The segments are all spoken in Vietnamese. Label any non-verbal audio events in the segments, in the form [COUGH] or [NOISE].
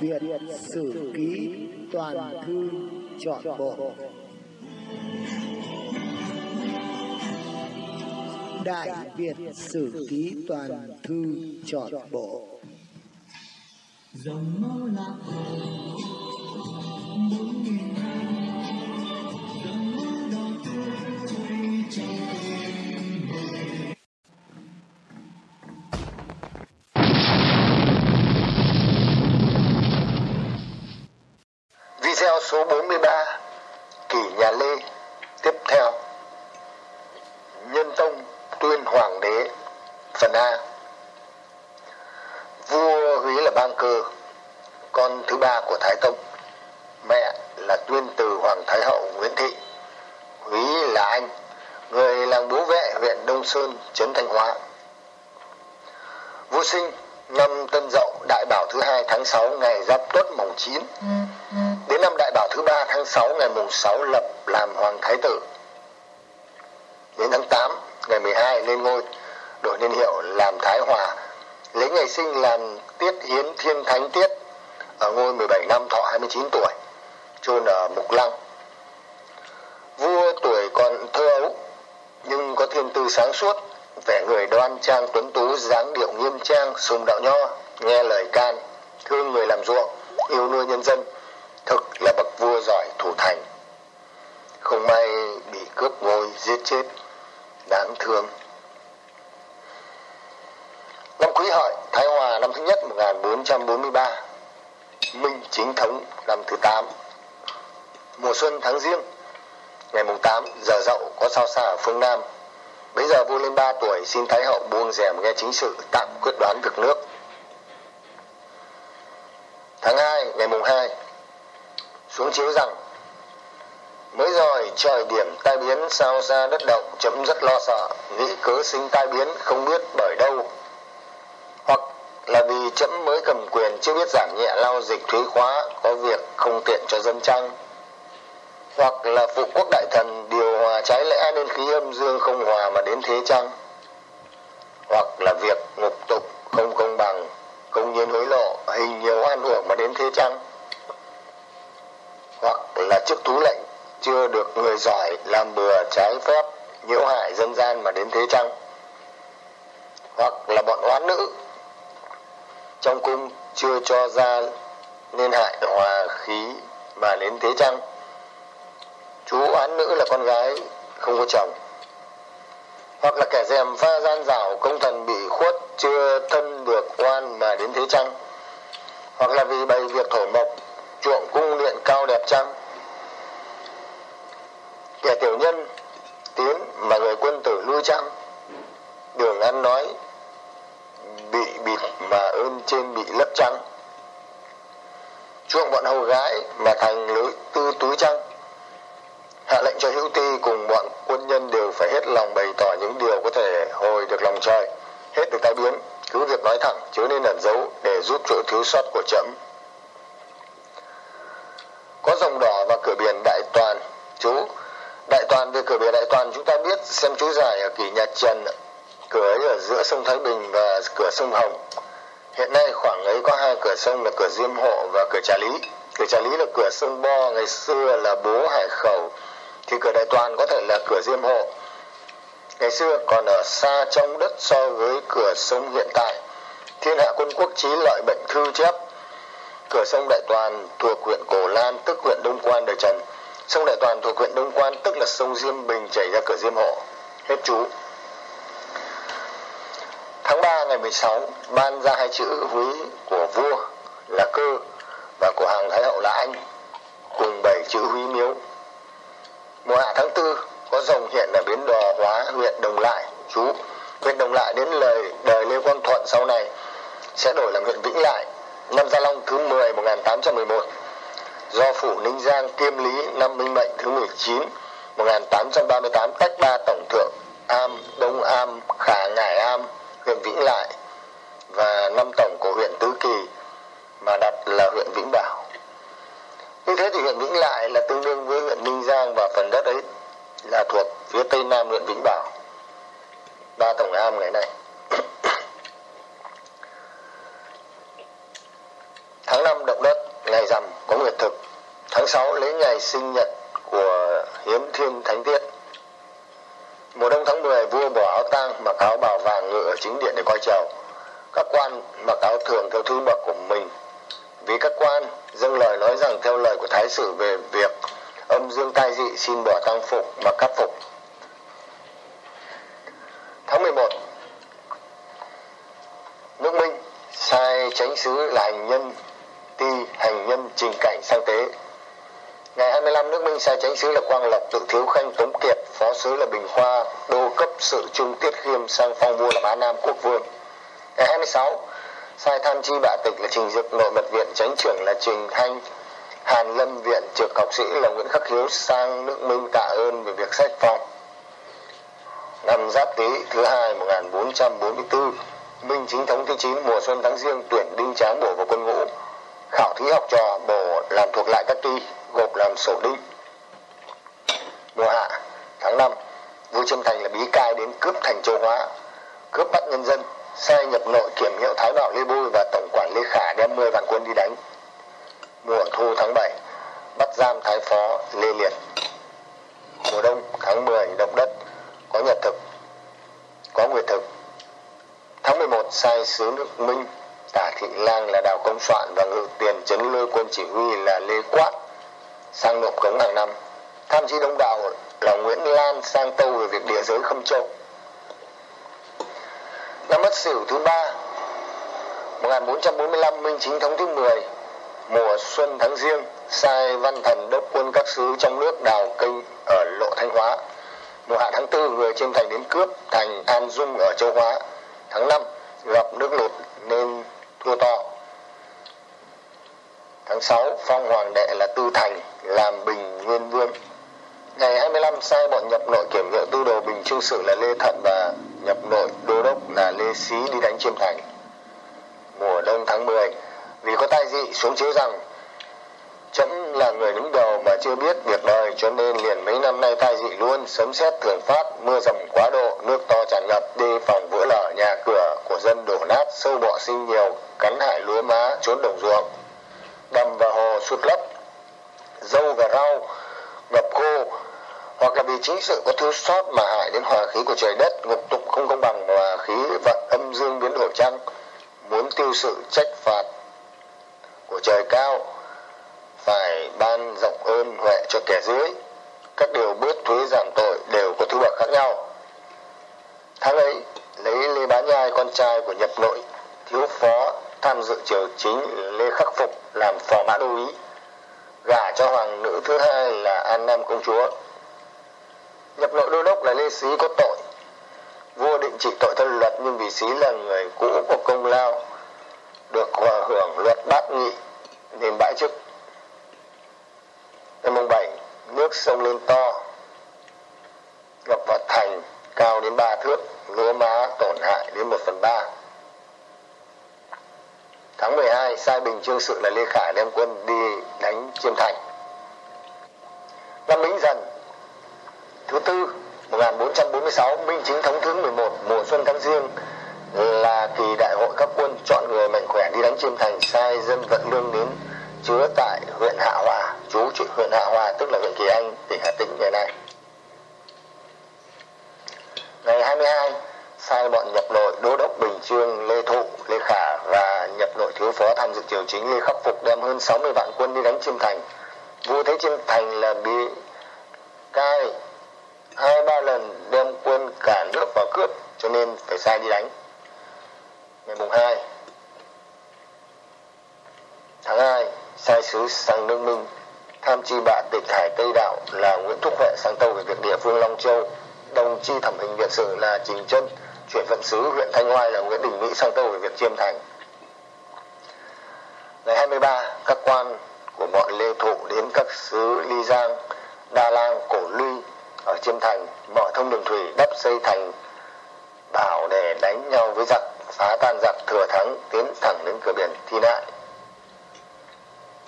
biệt Sử Ký Toàn Thư Chọn Bộ. Đại Việt Sử Ký Toàn Thư Chọn Bộ. Dòng máu lạc hồ, bốn nghìn năm. Dòng máu đỏ tươi trong số 43 Kỷ nhà Lê. Tiếp theo Nhân Tông tuyên Hoàng đế Phần A. Vua Húy là Bang Cơ Con thứ ba của Thái Tông. Mẹ là tuyên từ Hoàng Thái Hậu Nguyễn Thị. Húy là anh Người làng bố vệ huyện Đông Sơn, Trấn Thanh Hóa. Vua sinh năm Tân Dậu Đại Bảo thứ hai tháng 6 ngày Giáp Tuất mồng 9 Đến năm Đại Bảo thứ ba tháng 6 ngày mùng 6 lập làm Hoàng Thái Tử. Đến tháng 8 ngày 12 lên ngôi, đổi niên hiệu làm Thái Hòa, lấy ngày sinh làm Tiết Hiến Thiên Thánh Tiết, ở ngôi 17 năm thọ 29 tuổi, chôn ở Mục Lăng. Vua tuổi còn thơ ấu, nhưng có thiên tư sáng suốt, vẻ người đoan trang tuấn tú, dáng điệu nghiêm trang, sùng đạo nho, nghe lời can, thương người làm ruộng, yêu nuôi nhân dân, thực là bậc vua giỏi thủ thành. Không may bị cướp ngôi, giết chết. Đáng thương. Năm quý hợi, thái hòa, năm thứ nhất 1443 minh chính thống, năm thứ 8 mùa xuân tháng riêng ngày mùng 8 giờ dậu có sao xa ở phương nam. Bây giờ vua lên 3 tuổi, xin thái hậu buông rèm nghe chính sự, tạm quyết đoán việc nước tháng 2 ngày mùng 2 xuống chiếu rằng, mới rồi trời điểm tai biến sao xa đất động chấm rất lo sợ, nghĩ cớ sinh tai biến không biết bởi đâu. Hoặc là vì chấm mới cầm quyền chưa biết giảm nhẹ lao dịch thuế khóa, có việc không tiện cho dân chăng? Hoặc là phụ quốc đại thần điều hòa trái lẽ nên khí âm dương không hòa mà đến thế chăng? Hoặc là việc ngục tục không công bằng công nhiên hối lộ hình nhiều oan uổng mà đến thế chăng? Hoặc là chức tú lệnh, chưa được người giỏi làm bừa trái phép, nhiễu hại dân gian mà đến thế chăng? Hoặc là bọn oán nữ, trong cung chưa cho ra nên hại hòa khí mà đến thế chăng? Chú oán nữ là con gái, không có chồng. Hoặc là kẻ dèm pha gian rảo công thần bị khuất, chưa thân được oan mà đến thế chăng? Hoặc là vì bày việc thổ mộc chuộng cung điện cao đẹp chăng? Kẻ tiểu nhân tiến mà người quân tử lui chăng? Đường ăn nói, bị bịt mà ơn trên bị lấp chăng? Chuộng bọn hầu gái mà thành lưới tư túi chăng? Hạ lệnh cho hữu ti cùng bọn quân nhân đều phải hết lòng bày tỏ những điều có thể hồi được lòng trời. Hết được tai biến, cứ việc nói thẳng chứ nên ẩn giấu để giúp chỗ thiếu sót của trẫm có dòng đỏ và cửa biển đại toàn, chú. Đại toàn về cửa biển đại toàn, chúng ta biết xem chú giải ở kỷ nhà trần, cửa ấy ở giữa sông thái bình và cửa sông hồng. Hiện nay khoảng ấy có hai cửa sông là cửa diêm hộ và cửa trà lý. Cửa trà lý là cửa sông bo, ngày xưa là bố hải khẩu. Thì cửa đại toàn có thể là cửa diêm hộ. Ngày xưa còn ở xa trong đất so với cửa sông hiện tại. Thiên hạ quân quốc chí lợi bệnh thư chép cửa sông đại toàn thuộc huyện cổ lan, tức huyện đông quan đời trần. Sông đại toàn thuộc huyện đông quan, tức là sông diêm bình chảy ra cửa diêm hộ. Hết chú. Tháng 3 ngày 16 ban ra hai chữ húy của vua là cơ và của hàng thái hậu là anh, cùng bảy chữ húy miếu. Mùa hạ tháng 4 có dòng hiện ở bến đò hóa huyện đồng lại. Chú, huyện đồng lại đến lời, đời lê quang thuận sau này sẽ đổi làm huyện vĩnh lại năm Gia Long thứ 10 1811 do phủ Ninh Giang kiêm lý năm Minh Mệnh thứ 19 1838 tách ba tổng thượng Am, Đông Am, Khả Ngải Am, huyện Vĩnh Lại và năm tổng của huyện Tứ Kỳ mà đặt là huyện Vĩnh Bảo. Như thế thì huyện Vĩnh Lại là tương đương với huyện Ninh Giang và phần đất ấy là thuộc phía tây nam huyện Vĩnh Bảo. Ba tổng am ngày nay. Tháng năm động đất, ngày dằm có nguyệt thực. Tháng 6 lấy ngày sinh nhật của hiến thiên thánh tiết. Mùa đông tháng 10 vua bỏ áo tang mặc áo bào vàng ngự ở chính điện để coi chầu. Các quan mặc áo thường theo thứ bậc của mình. Vì các quan dâng lời nói rằng theo lời của thái sử về việc âm dương tai dị xin bỏ tang phục mà cắt phục. Tháng 11 nước minh sai chánh sứ là hành nhân ti hành nhân trình cảnh sang tế. Ngày 25 nước minh sai chánh sứ là quang lộc thượng thiếu khanh tống kiệt phó sứ là bình khoa đô cấp sự trung tiết khiêm sang phong vua là bá nam quốc vương. Ngày 26 sai tham chi bạ tịch là trình dực nội mật viện chánh trưởng là trình Thanh, hàn lâm viện trực học sĩ là nguyễn khắc hiếu sang nước minh tạ ơn về việc sách phong. Năm giáp tý thứ hai 1444 minh chính thống thứ 9 mùa xuân tháng riêng tuyển đinh tráng bổ vào quân ngũ khảo thí học trò bổ làm thuộc lại các ty gộp làm sổ đi. Mùa hạ tháng năm, vua trân thành là bí cai đến cướp thành châu hóa cướp bắt nhân dân sai nhập nội kiểm hiệu thái bảo lê bôi và tổng quản lê khả đem 10 vạn quân đi đánh. Mùa thu tháng 7 bắt giam thái phó lê liệt. Mùa đông tháng 10 động đất có nhật thực có nguyệt thực. Tháng 11 sai sứ nước minh tả thị lang là đào công soạn và ngự tiền chấn lôi quân chỉ huy là lê quát, sang nộp cống hàng năm. Tham chí đông đạo là nguyễn lan sang tâu về việc địa giới khâm châu. Năm mất sửu thứ ba 1445 minh chính thống thứ 10 mùa xuân tháng riêng, sai văn thần đốc quân các sứ trong nước đào kênh ở lộ thanh hóa. Mùa hạ tháng tư người trên thành đến cướp thành an dung ở châu hóa. Tháng 5 gặp nước lụt nên thua to. Tháng 6 phong hoàng đệ là tư thành, làm bình nguyên vương. Ngày 25 sai bọn nhập nội kiểm ngựa tư đồ bình trương sự là lê thận và nhập nội đô đốc là lê xí đi đánh chiêm thành. Mùa đông tháng 10 vì có tai dị, xuống chiếu rằng chấm là người đứng đầu mà chưa biết việc đời, cho nên liền mấy năm nay tai dị luôn, sấm sét thường phát, mưa dầm quá độ, nước to tràn ngập đi phòng vỡ lở nhà cửa của dân đổ nát, sâu bọ sinh nhiều, cắn hại lúa má, trốn đồng ruộng. Đầm và hồ sụt lấp, dâu và rau, ngập khô, hoặc là vì chính sự có thiếu sót mà hại đến hòa khí của trời đất ngục tục không công bằng và khí vận âm dương biến đổi chăng? Muốn tiêu sự trách phạt của trời cao phải ban rộng ơn huệ cho kẻ dưới. Các điều bớt thuế giảm tội đều có thứ bậc khác nhau. Tháng ấy, lấy lê bá nhai, con trai của nhập nội, thiếu phó tham dự triều chính lê khắc phục làm phò mã đô ý, gả cho hoàng nữ thứ hai là an nam công chúa. Nhập nội đô đốc là lê xí có tội. Vua định trị tội theo luật, nhưng vì xí là người cũ của công lao, được hòa hưởng luật bát nghị, nên bãi chức ngày mùng 7 nước sông lên to ngập vào thành cao đến 3 thước, lúa má tổn hại đến 1 phần 3 tháng 12 sai bình trương sự là lê khả đem quân đi đánh chiêm thành. Năm bính dần, thứ tư 1446 minh chính thống thứ 11 mùa xuân tháng riêng là kỳ đại hội các quân chọn người mạnh khỏe đi đánh chiêm thành, sai dân vận lương đến chứa tại huyện Hạ Hòa, chú trị huyện Hạ Hòa, tức là huyện Kỳ Anh, tỉnh Hà Tĩnh ngày nay. Ngày 22 sai bọn nhập nội đô đốc Bình Chương Lê Thụ, Lê Khả và nhập nội thiếu phó tham dự triều chính Lê Khắc Phục đem hơn 60 vạn quân đi đánh chiêm thành. Vua thấy chiêm thành là bị cai hai, ba lần đem quân cả nước vào cướp, cho nên phải sai đi đánh. Ngày mùng 2 tháng 2 sai sứ sang nước Minh tham chi bạ tịch hải Tây Đạo là Nguyễn Thúc Huệ sang tâu về việc địa phương Long Châu. Đồng chi thẩm hình viện sử là Trình Trân. Chuyển phận sứ huyện Thanh Hoai là Nguyễn Đình Mỹ sang tâu về việc chiêm thành. Ngày 23 các quan của bọn Lê Thụ đến các xứ Ly Giang, đa Lang, Cổ Luy ở chiêm thành. Mở thông đường thủy, đắp xây thành bảo để đánh nhau với giặc, phá tan giặc, thừa thắng, tiến thẳng đến cửa biển thi nại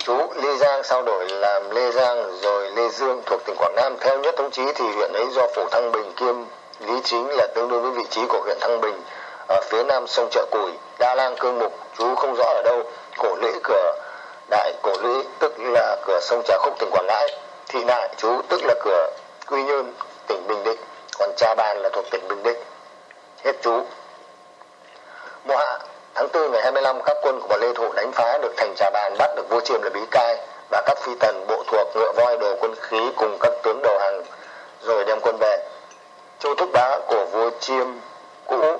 chú Lê Giang sau đổi làm Lê Giang rồi Lê Dương thuộc tỉnh Quảng Nam. Theo nhất thống chí thì huyện ấy do phủ Thăng Bình kiêm, lý chính là tương đương với vị trí của huyện Thăng Bình ở phía nam sông Chợ Củi Đa Lang, Cương Mục. Chú không rõ ở đâu, cổ lễ cửa đại, cổ lũy tức là cửa sông trà khúc, tỉnh quảng ngãi. Thị nại chú tức là cửa quy nhơn, tỉnh bình định, còn Cha bàn là thuộc tỉnh bình định. Hết chú. Mùa hạ tháng 4 ngày 25 các quân của lê thụ đánh phá được thành trà bàn, bắt được vua chiêm là bí cai và các phi tần, bộ thuộc, ngựa voi, đồ quân khí cùng các tướng đầu hàng, rồi đem quân về. Châu thúc bá của vua chiêm cũ,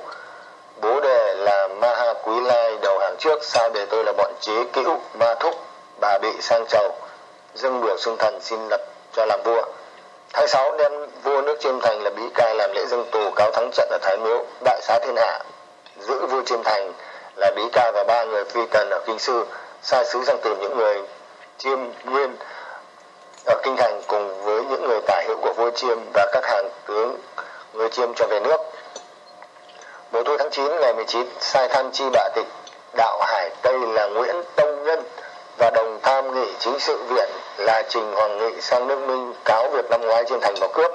bố đề là ma ha quý lai, đầu hàng trước sao để tôi là bọn chế cữu, ma thúc, bà bị sang chầu, dâng biểu xưng thần xin lập cho làm vua. Tháng 6 đem vua nước chiêm thành là bí cai làm lễ dâng tù, cáo thắng trận ở thái miếu, đại xá thiên hạ, giữ vua chiêm thành là bí ca và ba người phi tần ở kinh sư sai sứ sang tìm những người chiêm nguyên ở kinh thành cùng với những người tả hiệu của vua chiêm và các hàng tướng người chiêm cho về nước. Mùa thu tháng 9 ngày 19 sai tham chi bạ tịch, đạo hải tây là nguyễn tông nhân và đồng tham nghị chính sự viện là trình hoàng nghị sang nước minh cáo việc năm ngoái trên thành vào cướp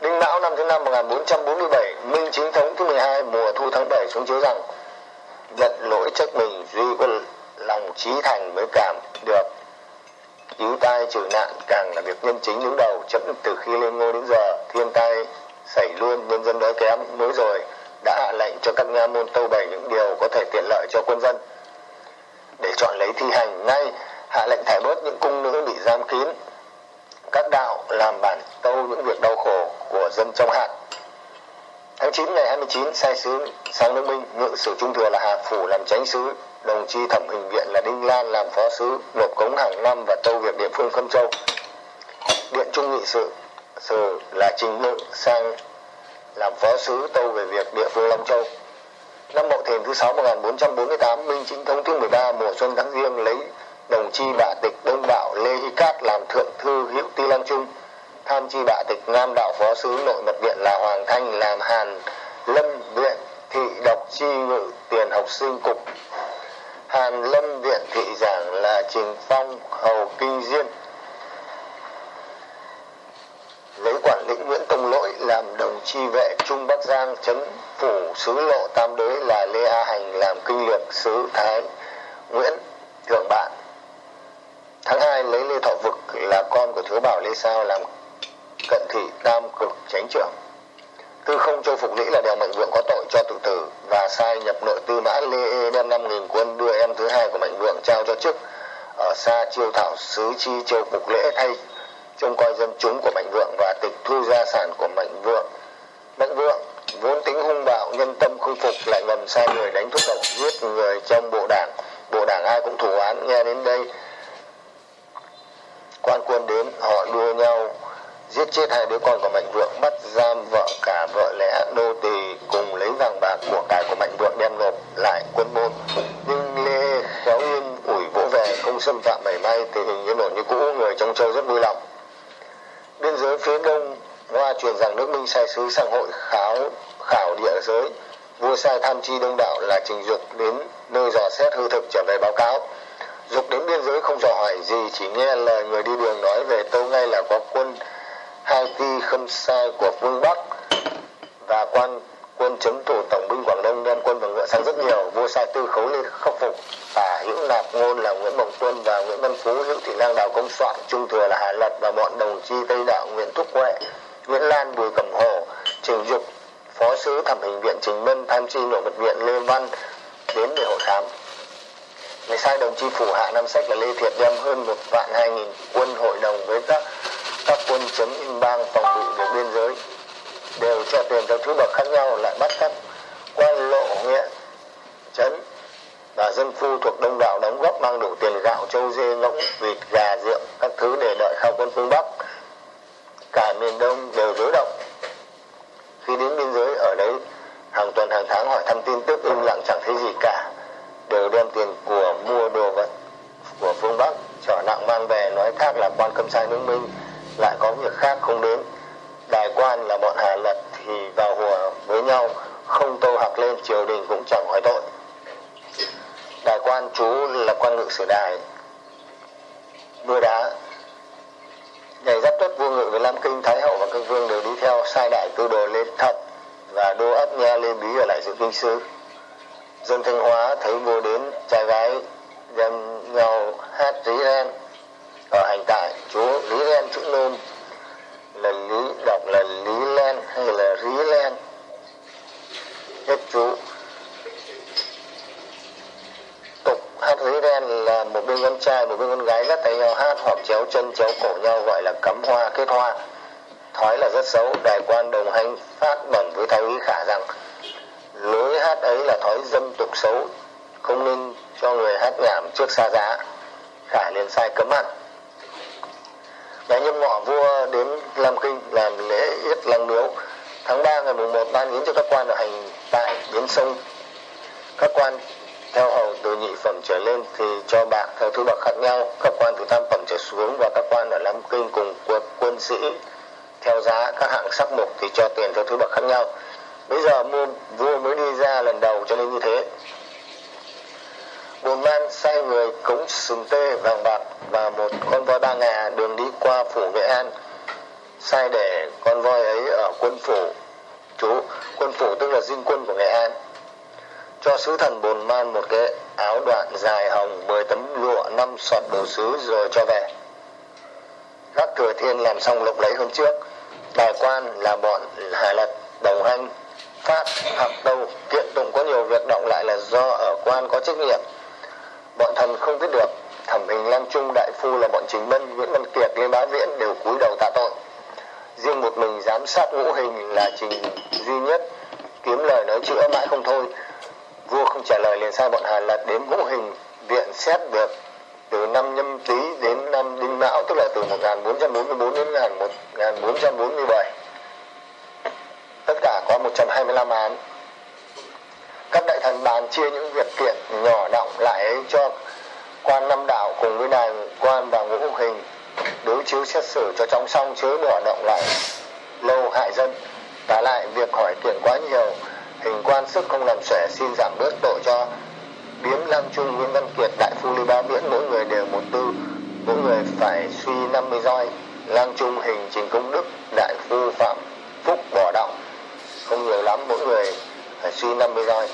đinh mão năm thứ năm 1447 minh chính thống thứ 12 mùa thu tháng 7 xuống chiếu rằng nhận lỗi trách mình duy có lòng trí thành mới cảm được. Cứu tai trừ nạn càng là việc nhân chính đứng đầu, chấm từ khi lên ngôi đến giờ, thiên tai xảy luôn, nhân dân đói kém, mới rồi đã hạ lệnh cho các nha môn tâu bày những điều có thể tiện lợi cho quân dân. Để chọn lấy thi hành ngay, hạ lệnh thải bớt những cung nữ bị giam kín. Các đạo làm bản tâu những việc đau khổ của dân trong hạn tháng 9 ngày 29 sai sứ sang nước minh, ngự sử trung thừa là hà phủ làm tránh sứ, đồng chi thẩm hình viện là đinh lan làm phó sứ, nộp cống hàng năm và tâu việc địa phương khâm châu. Điện trung nghị sự, sử là trình ngự sang làm phó sứ tâu về việc địa phương long châu. Năm mậu thìn thứ sáu 1448 minh chính thống thứ 13 mùa xuân tháng riêng lấy đồng chi bạ tịch đông Bảo lê hy cát làm thượng thư hiệu ti Lan trung tham chi bạ tịch, nam đạo phó sứ nội mật viện là hoàng thanh, làm hàn, lâm viện, thị độc chi ngự, tiền học sinh cục. Hàn lâm viện, thị giảng là trình phong, hầu kinh diên. Lấy quản lĩnh nguyễn tông lỗi, làm đồng chi vệ, trung bắc giang, chấn phủ sứ lộ, tam đế là lê a hành, làm kinh lược sứ thái, nguyễn thượng bạn. Tháng 2 lấy lê thọ vực là con của thiếu bảo lê sao, làm cận thị tam cực chánh trưởng. Tư không châu phục lĩ là đèo mạnh vượng có tội cho tự tử và sai nhập nội tư mã lê ê đem năm nghìn quân đưa em thứ hai của mạnh vượng trao cho chức ở xa chiêu thảo sứ chi châu phục lễ thay trông coi dân chúng của mạnh vượng và tịch thu gia sản của mạnh vượng. Mạnh vượng vốn tính hung bạo, nhân tâm không phục, lại ngầm sai người đánh thuốc độc, giết người trong bộ đảng. Bộ đảng ai cũng thủ án, nghe đến đây. Quan quân đến, họ đua nhau giết chết hai đứa con của mạnh vượng, bắt giam vợ cả vợ lẽ nô tỳ cùng lấy vàng bạc của cải của mạnh vượng đem nộp lại quân môn. Nhưng lê khéo yên ủi vỗ về, không xâm phạm mảy may tình hình yên ổn như cũ, người trong châu rất vui lòng. Biên giới phía đông, hoa truyền rằng nước minh sai sứ sang hội khảo khảo địa giới. Vua sai tham chi đông đạo là trình dục đến nơi dò xét hư thực trở về báo cáo. Dục đến biên giới không dò hỏi gì, chỉ nghe lời người đi đường nói về tâu ngay là có quân hai phi không sai của phương bắc và quan, quân chống thủ tổng binh quảng đông đem quân và ngựa sang rất nhiều, vua sai tư khấu lên khắc phục. Và hữu nạp ngôn là nguyễn mộng tuân và nguyễn văn phú, hữu thị năng đào công soạn, trung thừa là hà lật và bọn đồng chi tây đạo nguyễn thúc huệ, nguyễn lan bùi cẩm hổ trình dục, phó sứ thẩm hình viện trình mân, tham chi nội mật viện lê văn đến để hộ khám ngày sai đồng chi phủ hạ năm sách là lê thiệt đem hơn một vạn hai nghìn quân hội đồng với các các quân chấn in bang phòng bị được biên giới đều cho tiền theo thứ bậc khác nhau, lại bắt các quan lộ huyện chấn và dân phu thuộc đông đạo đóng góp mang đủ tiền gạo, châu dê, ngỗng, vịt, gà, rượu, các thứ để đợi khao quân phương bắc. Cả miền đông đều rối động. Khi đến biên giới, ở đấy, hàng tuần, hàng tháng hỏi thăm tin tức, im lặng chẳng thấy gì cả. Đều đem tiền của mua đồ vật của phương bắc trở nặng mang về, nói khác là quan cấm sai nước minh lại có việc khác không đến. Đại quan là bọn hà lật thì vào hùa với nhau, không tô học lên triều đình cũng chẳng hỏi tội. Đại quan chú là quan ngự sử đài. Mưa đá. Ngày giáp tuất vua ngự với lam kinh, thái hậu và các vương đều đi theo sai đại tư đồ lên thật và đô ấp nha lên bí ở lại giữ kinh sư. Dân thanh hóa thấy vua đến, trai gái đem nhau hát rí ren ở hành tại chú lý len chữ nôm là lý đọc là lý len hay là rí len. Hết chú tục hát rí len là một bên con trai, một bên con gái dắt tay nhau hát, hoặc chéo chân, chéo cổ nhau, gọi là cắm hoa, kết hoa. Thói là rất xấu đại quan đồng hành phát bẩn với thái úy khả rằng lối hát ấy là thói dâm tục xấu, không nên cho người hát nhảm trước xa giá, khả liền sai cấm hẳn ngày nhâm ngọ vua đến lam kinh làm lễ yết lăng miếu. Tháng 3 ngày mùng 1 ban yến cho các quan ở hành tại bến sông. Các quan theo hầu từ nhị phẩm trở lên thì cho bạc theo thứ bậc khác nhau. Các quan từ tam phẩm trở xuống và các quan ở lam kinh cùng quân, quân sĩ. Theo giá các hạng sắc mục thì cho tiền theo thứ bậc khác nhau. Bây giờ mua vua mới đi ra lần đầu cho nên như thế bồn man sai người cống sừng tê vàng bạc và một con voi ba ngà đường đi qua phủ nghệ an. Sai để con voi ấy ở quân phủ, chú, quân phủ tức là dinh quân của nghệ an. Cho sứ thần bồn man một cái áo đoạn dài hồng 10 tấm lụa, năm sọt đồ sứ rồi cho về. Các thừa thiên làm xong lục lấy hôm trước đại quan là bọn hà lật đồng hành phát học đầu kiện tụng có nhiều việc động lại là do ở quan có trách nhiệm bọn thần không biết được, thẩm hình lang trung, đại phu là bọn chính bân nguyễn văn kiệt lê bá viễn đều cúi đầu tạ tội. Riêng một mình giám sát ngũ hình là trình duy nhất. Kiếm lời nói chữa mãi không thôi. Vua không trả lời liền sai bọn hà lật đến ngũ hình viện xét được từ năm nhâm tý đến năm đinh mão, tức là từ 1444 đến 1447 tất cả có 125 án các đại thần bàn chia những việc kiện nhỏ động lại cho quan năm đạo cùng với đài quan và ngũ hình. Đối chiếu xét xử cho chóng xong chớ bỏ động lại lâu hại dân. Tả lại việc hỏi kiện quá nhiều, hình quan sức không làm xuể xin giảm bớt tội cho biếm lam trung, nguyễn văn kiệt, đại phu lưu ba miễn mỗi người đều một tư, mỗi người phải suy 50 roi. Lang trung hình trình công đức, đại phu phạm phúc bỏ động không nhiều lắm, mỗi người phải suy 50 roi.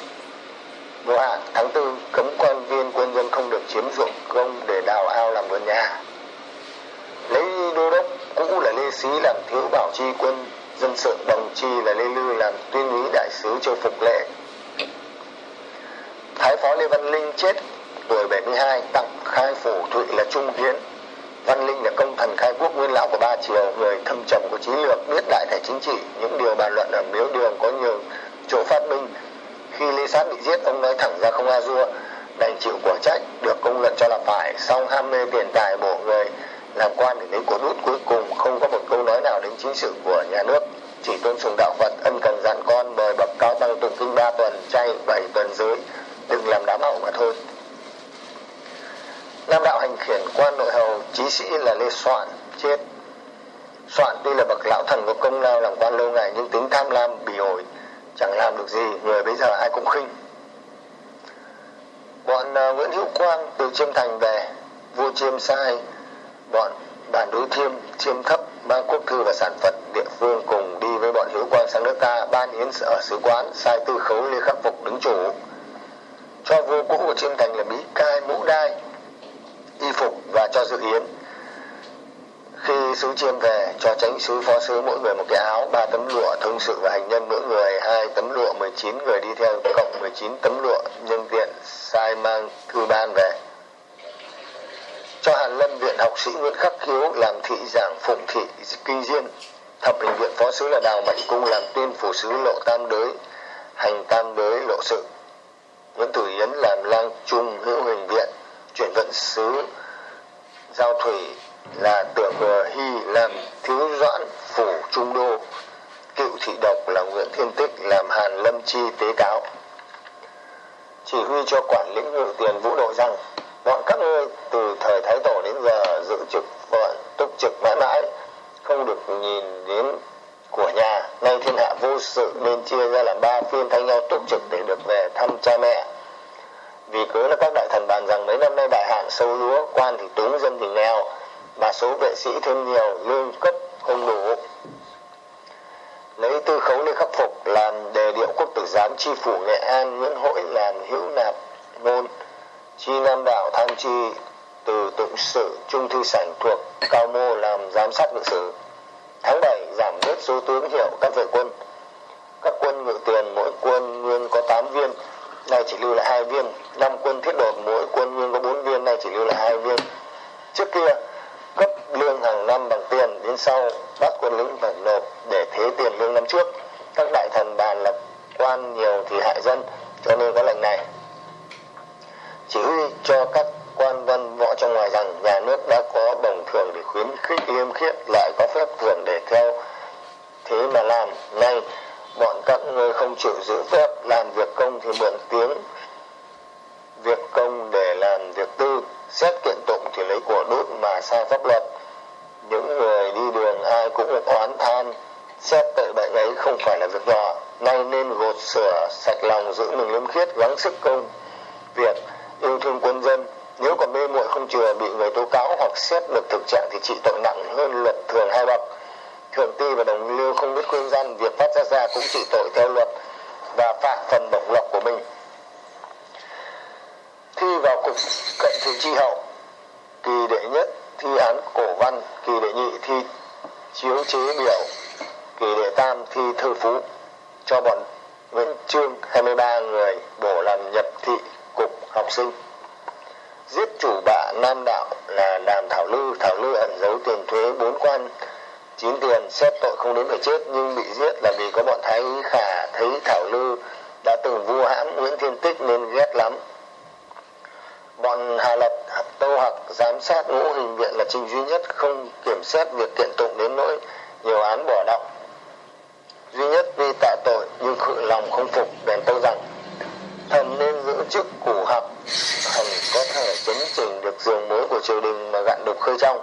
Mùa hạ, tháng tư, cấm quan viên quân dân không được chiếm dụng công để đào ao làm vườn nhà. Lấy đô đốc cũ là lê xí làm thiếu bảo chi quân, dân sự đồng chi là lê lư làm tuyên úy đại sứ châu phục lệ. Thái phó lê văn linh chết, tuổi 72 tặng khai phủ thụy là trung hiến. Văn linh là công thần khai quốc nguyên lão của ba triều, người thâm trầm của trí lược, biết đại thể chính trị, những điều bàn luận ở miếu đường có nhiều chỗ phát minh. Khi lê sát bị giết, ông nói thẳng ra không a dua. Đành chịu quả trách, được công luận cho là phải. Song ham mê tiền tài bổ người, làm quan để lấy của nút cuối cùng, không có một câu nói nào đến chính sự của nhà nước. Chỉ tôn sùng đạo phật, ân cần dặn con, mời bậc cao tăng tụng kinh ba tuần, chay bảy tuần giới đừng làm đám hậu mà thôi. Nam đạo hành khiển quan nội hầu, chí sĩ là lê soạn, chết. Soạn tuy là bậc lão thần có công lao làm quan lâu ngày, nhưng tính tham lam, bỉ ổi chẳng làm được gì người bây giờ ai cũng khinh. Bọn uh, nguyễn hữu quang từ chiêm thành về vua chiêm sai bọn bản đối thiêm chiêm thấp mang quốc thư và sản phật địa phương cùng đi với bọn hữu quang sang nước ta ban yến ở sứ quán sai tư khấu lê khắc phục đứng chủ. Cho vua cũ của chiêm thành là bí cai mũ đai y phục và cho dự yến khi sứ chiêm về, cho tránh sứ phó sứ mỗi người một cái áo, ba tấm lụa thông sự và hành nhân mỗi người, hai tấm lụa 19 người đi theo, cộng 19 tấm lụa, nhân tiện sai mang thư ban về. Cho hàn lâm viện học sĩ nguyễn khắc hiếu làm thị giảng phụng thị kinh diên, thập hình viện phó sứ là đào mạnh cung làm tuyên phủ sứ lộ tam đới, hành tam đới lộ sự. Nguyễn tử yến làm lang trung hữu hình viện, chuyển vận sứ giao thủy là tượng ờ, hy làm thiếu doãn phủ trung đô. Cựu thị độc là nguyễn thiên tích làm hàn lâm chi tế cáo. Chỉ huy cho quản lĩnh ngự tiền vũ đội rằng, bọn các ngươi từ thời thái tổ đến giờ giữ trực bọn túc trực mãi mãi, không được nhìn đến của nhà. Nay thiên hạ vô sự nên chia ra làm ba phiên thay nhau túc trực để được về thăm cha mẹ. Vì cớ là các đại thần bàn rằng mấy năm nay đại hạn sâu lúa, quan thì túng dân thì nghèo mà số vệ sĩ thêm nhiều, lương cấp không đủ. Lấy tư khấu lê khắc phục làm đề điệu quốc tử giám chi phủ nghệ an nguyễn hội làm hữu nạp ngôn chi nam đạo tham chi từ tụng sự trung thư sảnh thuộc cao mô làm giám sát ngự sử. Tháng 7 giảm bớt số tướng hiệu các vệ quân. Các quân ngự tiền, mỗi quân nguyên có 8 viên, nay chỉ lưu lại hai viên. Năm quân thiết đột, mỗi quân nguyên có 4 viên, nay chỉ lưu lại hai viên. Trước kia cấp lương hàng năm bằng tiền đến sau bắt quân lĩnh phải nộp để thế tiền lương năm trước. Các đại thần bàn lập quan nhiều thì hại dân, cho nên có lệnh này. Chỉ huy cho các quan văn võ trong ngoài rằng nhà nước đã có bổng thường để khuyến khích liêm khiết lại có phép thường để theo thế mà làm. Nay, bọn các ngươi không chịu giữ phép, làm việc công thì mượn tiếng việc công để làm việc tư, xét kiện tụng thì lấy của đốt mà sai pháp luật. Những người đi đường ai cũng oán than, xét tội bệnh ấy không phải là việc nhỏ. Nay nên gột sửa sạch lòng giữ mình liêm khiết, gắng sức công việc yêu thương quân dân. Nếu còn mê muội không chừa bị người tố cáo hoặc xét được thực trạng thì trị tội nặng hơn luật thường hai bậc. Thượng ty và đồng liêu không biết khuyên gian việc phát ra ra cũng trị tội theo luật và phạt phần bổng lộc của mình thi vào cục cận thị tri hậu, kỳ đệ nhất thi án cổ văn, kỳ đệ nhị thi chiếu chế biểu, kỳ đệ tam thi thư phú. Cho bọn Nguyễn Trương 23 người bổ làm nhập thị cục học sinh. Giết chủ bạ nam đạo là đàm thảo lư. Thảo lư ẩn giấu tiền thuế bốn quan, chín tiền, xét tội không đến phải chết, nhưng bị giết là vì có bọn thái khả, thấy thảo lư đã từng vua hãm nguyễn thiên tích nên ghét lắm bọn hà lập tâu hặc giám sát ngũ hình viện là trình duy nhất không kiểm xét việc kiện tụng đến nỗi nhiều án bỏ đọng duy nhất vì tạ tội nhưng khự lòng không phục, bèn tâu rằng, thần nên giữ chức củ học thần có thể chấn chỉnh được giường mối của triều đình mà gạn đục khơi trong.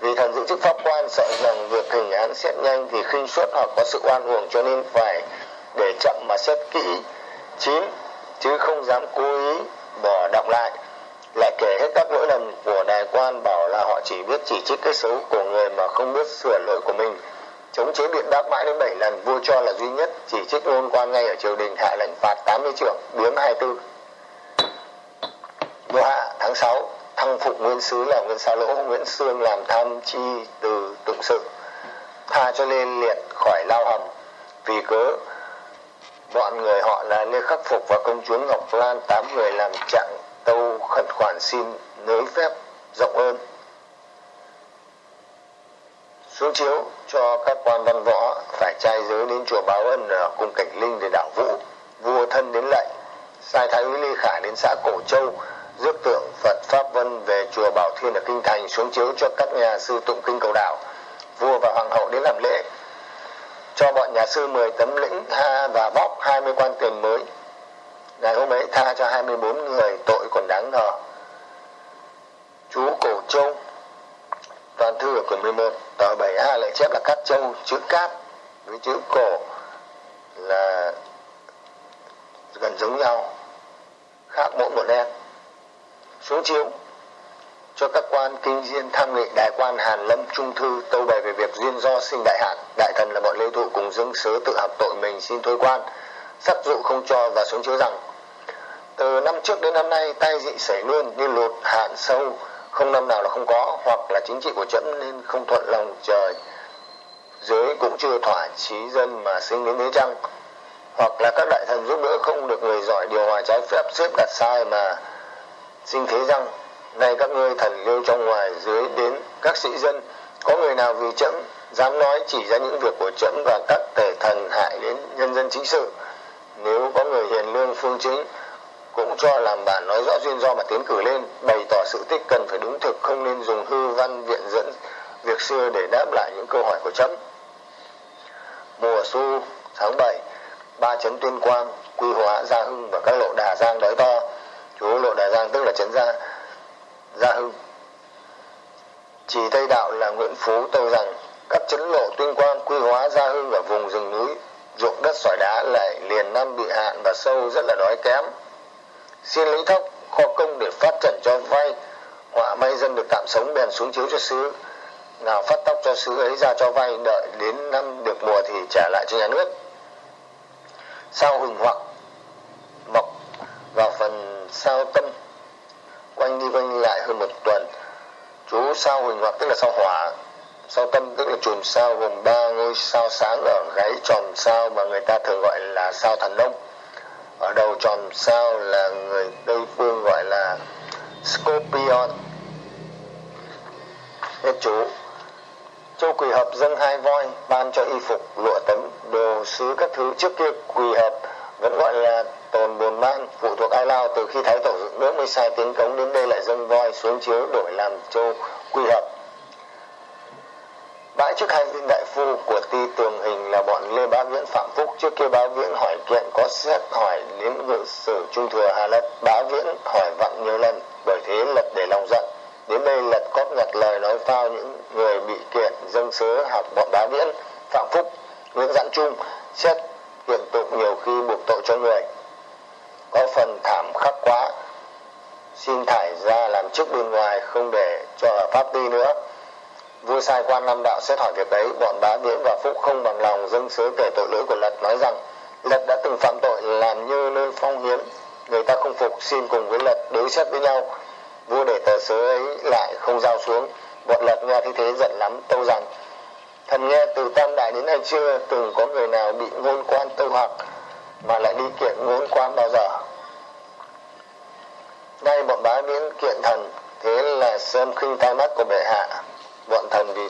Vì thần giữ chức pháp quan, sợ rằng việc hình án xét nhanh thì khinh suất hoặc có sự oan uổng cho nên phải để chậm mà xét kỹ, chín, chứ không dám cố ý bỏ đọc lại lại kể hết các lỗi lầm của đài quan bảo là họ chỉ biết chỉ trích cái xấu của người mà không biết sửa lỗi của mình. Chống chế biện đáp mãi đến 7 lần, vua cho là duy nhất chỉ trích ngôn quan ngay ở triều đình, hạ lệnh phạt 80 trưởng, biếm 24 vua hạ tháng 6 thăng phục nguyên sứ là nguyên sa lỗ, nguyễn sương làm tham chi từ tụng sự, tha cho lên liệt khỏi lao hầm. Vì cớ, bọn người họ là lê khắc phục và công chúa ngọc lan, tám người làm trạng tâu khẩn khoản xin nới phép rộng ơn xuống chiếu cho các quan văn võ phải trai giới đến chùa báo ân ở cung cảnh linh để đảo vũ vua thân đến lệnh sai thái úy lê khả đến xã cổ châu, rước tượng phật pháp vân về chùa bảo thiên ở kinh thành xuống chiếu cho các nhà sư tụng kinh cầu đảo vua và hoàng hậu đến làm lễ, cho bọn nhà sư 10 tấm lĩnh ha và bóc 20 quan tiền mới ngày hôm ấy tha cho 24 người tội còn đáng ngờ. Chú cổ châu, toàn thư ở quyển 11 tờ 7A lại chép là cát châu, chữ cát với chữ cổ là gần giống nhau, khác mỗi một nét. Xuống chiếu, cho các quan kinh diên tham nghị đại quan hàn lâm trung thư tâu bày về việc duyên do sinh đại hạn. Đại thần là bọn lê thụ cùng dương sớ tự học tội mình xin thôi quan. Sắc dụ không cho và xuống chiếu rằng từ năm trước đến năm nay, tai dị xảy luôn như lụt hạn sâu. Không năm nào là không có, hoặc là chính trị của trẫm nên không thuận lòng trời. Dưới cũng chưa thỏa chí dân mà sinh đến thế chăng? Hoặc là các đại thần giúp đỡ không được người giỏi điều hòa trái phép xếp đặt sai mà sinh thế rằng nay các ngươi thần lưu trong ngoài dưới đến các sĩ dân, có người nào vì trẫm dám nói chỉ ra những việc của trẫm và các tể thần hại đến nhân dân chính sự? Nếu có người hiền lương phương chính cũng cho làm bản nói rõ duyên do mà tiến cử lên, bày tỏ sự tích cần phải đúng thực, không nên dùng hư văn viện dẫn việc xưa để đáp lại những câu hỏi của chấm. mùa xuân tháng 7 ba chấn tuyên quang, quy hóa, gia hưng và các lộ đà giang đói to. Chú lộ đà giang tức là chấn gia gia hưng. Chỉ tây đạo là nguyễn phú tâu rằng, các chấn lộ tuyên quang, quy hóa, gia hưng ở vùng rừng núi, ruộng đất sỏi đá lại liền năm bị hạn và sâu rất là đói kém xin lấy thóc kho công để phát trần cho vay. Họa may dân được tạm sống bèn xuống chiếu cho sứ. Nào phát tóc cho sứ ấy ra cho vay, đợi đến năm được mùa thì trả lại cho nhà nước. Sao hùng hoặc mọc vào phần sao tâm, quanh đi quanh lại hơn một tuần. Chú sao huỳnh hoặc tức là sao hỏa. Sao tâm tức là chùm sao gồm ba ngôi sao sáng ở gáy tròn sao mà người ta thường gọi là sao thần nông ở đầu tròn sao là người tây phương gọi là scorpion. Hết chú châu quỳ hợp dâng hai voi, ban cho y phục, lụa tấm, đồ sứ các thứ. Trước kia quỳ hợp vẫn gọi là tồn bồn man, phụ thuộc ai lao. Từ khi thái tổ dựng nước mới sai tiến cống, đến đây lại dâng voi xuống chiếu đổi làm châu Quỳ hợp bãi trước hai viên đại phu của ti tường hình là bọn lê bá viễn phạm phúc. Trước kia bá viễn hỏi kiện có xét hỏi đến ngự sử trung thừa hà lật bá viễn hỏi vặn nhiều lần, bởi thế lật để lòng giận. Đến đây lật cóp nhặt lời nói phao những người bị kiện dâng sớ học bọn bá viễn phạm phúc, nguyễn giãn trung. Xét kiện tụng nhiều khi buộc tội cho người. Có phần thảm khắc quá. Xin thải ra làm chức bên ngoài, không để cho ở pháp ty nữa vua sai quan năm đạo xét hỏi việc đấy, bọn bá viễn và phúc không bằng lòng dâng sớ kể tội lỗi của lật nói rằng, lật đã từng phạm tội làm như nơi phong hiến, người ta không phục, xin cùng với lật đối xét với nhau. Vua để tờ sớ ấy lại không giao xuống. Bọn lật nghe thấy thế giận lắm, tâu rằng, thần nghe, từ tam đại đến nay chưa từng có người nào bị ngôn quan tư hoặc mà lại đi kiện ngôn quan bao giờ. Nay bọn bá viễn kiện thần, thế là xem khinh tai mắt của bệ hạ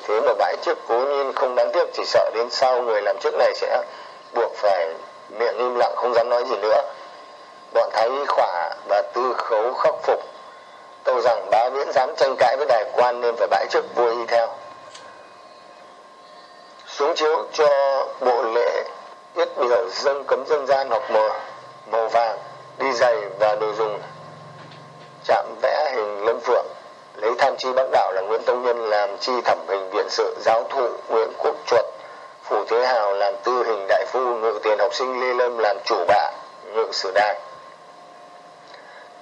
thế mà bãi trước cố nhiên không đáng tiếc chỉ sợ đến sau người làm trước này sẽ buộc phải miệng im lặng không dám nói gì nữa. Bọn thái khỏa và tư khấu khắc phục. Tâu rằng bá viễn dám tranh cãi với đài quan nên phải bãi chức vua y theo. Xuống chiếu cho bộ lễ yết biểu dâng cấm dân gian hoặc màu, màu vàng đi giày và đồ dùng chạm vẽ hình lâm phượng lấy tham chi bắc đạo là nguyễn tông nhân làm chi thẩm hình viện sự giáo thụ nguyễn quốc chuột. Phủ thế hào làm tư hình đại phu ngự tiền học sinh lê lâm làm chủ bạ, ngự sử đài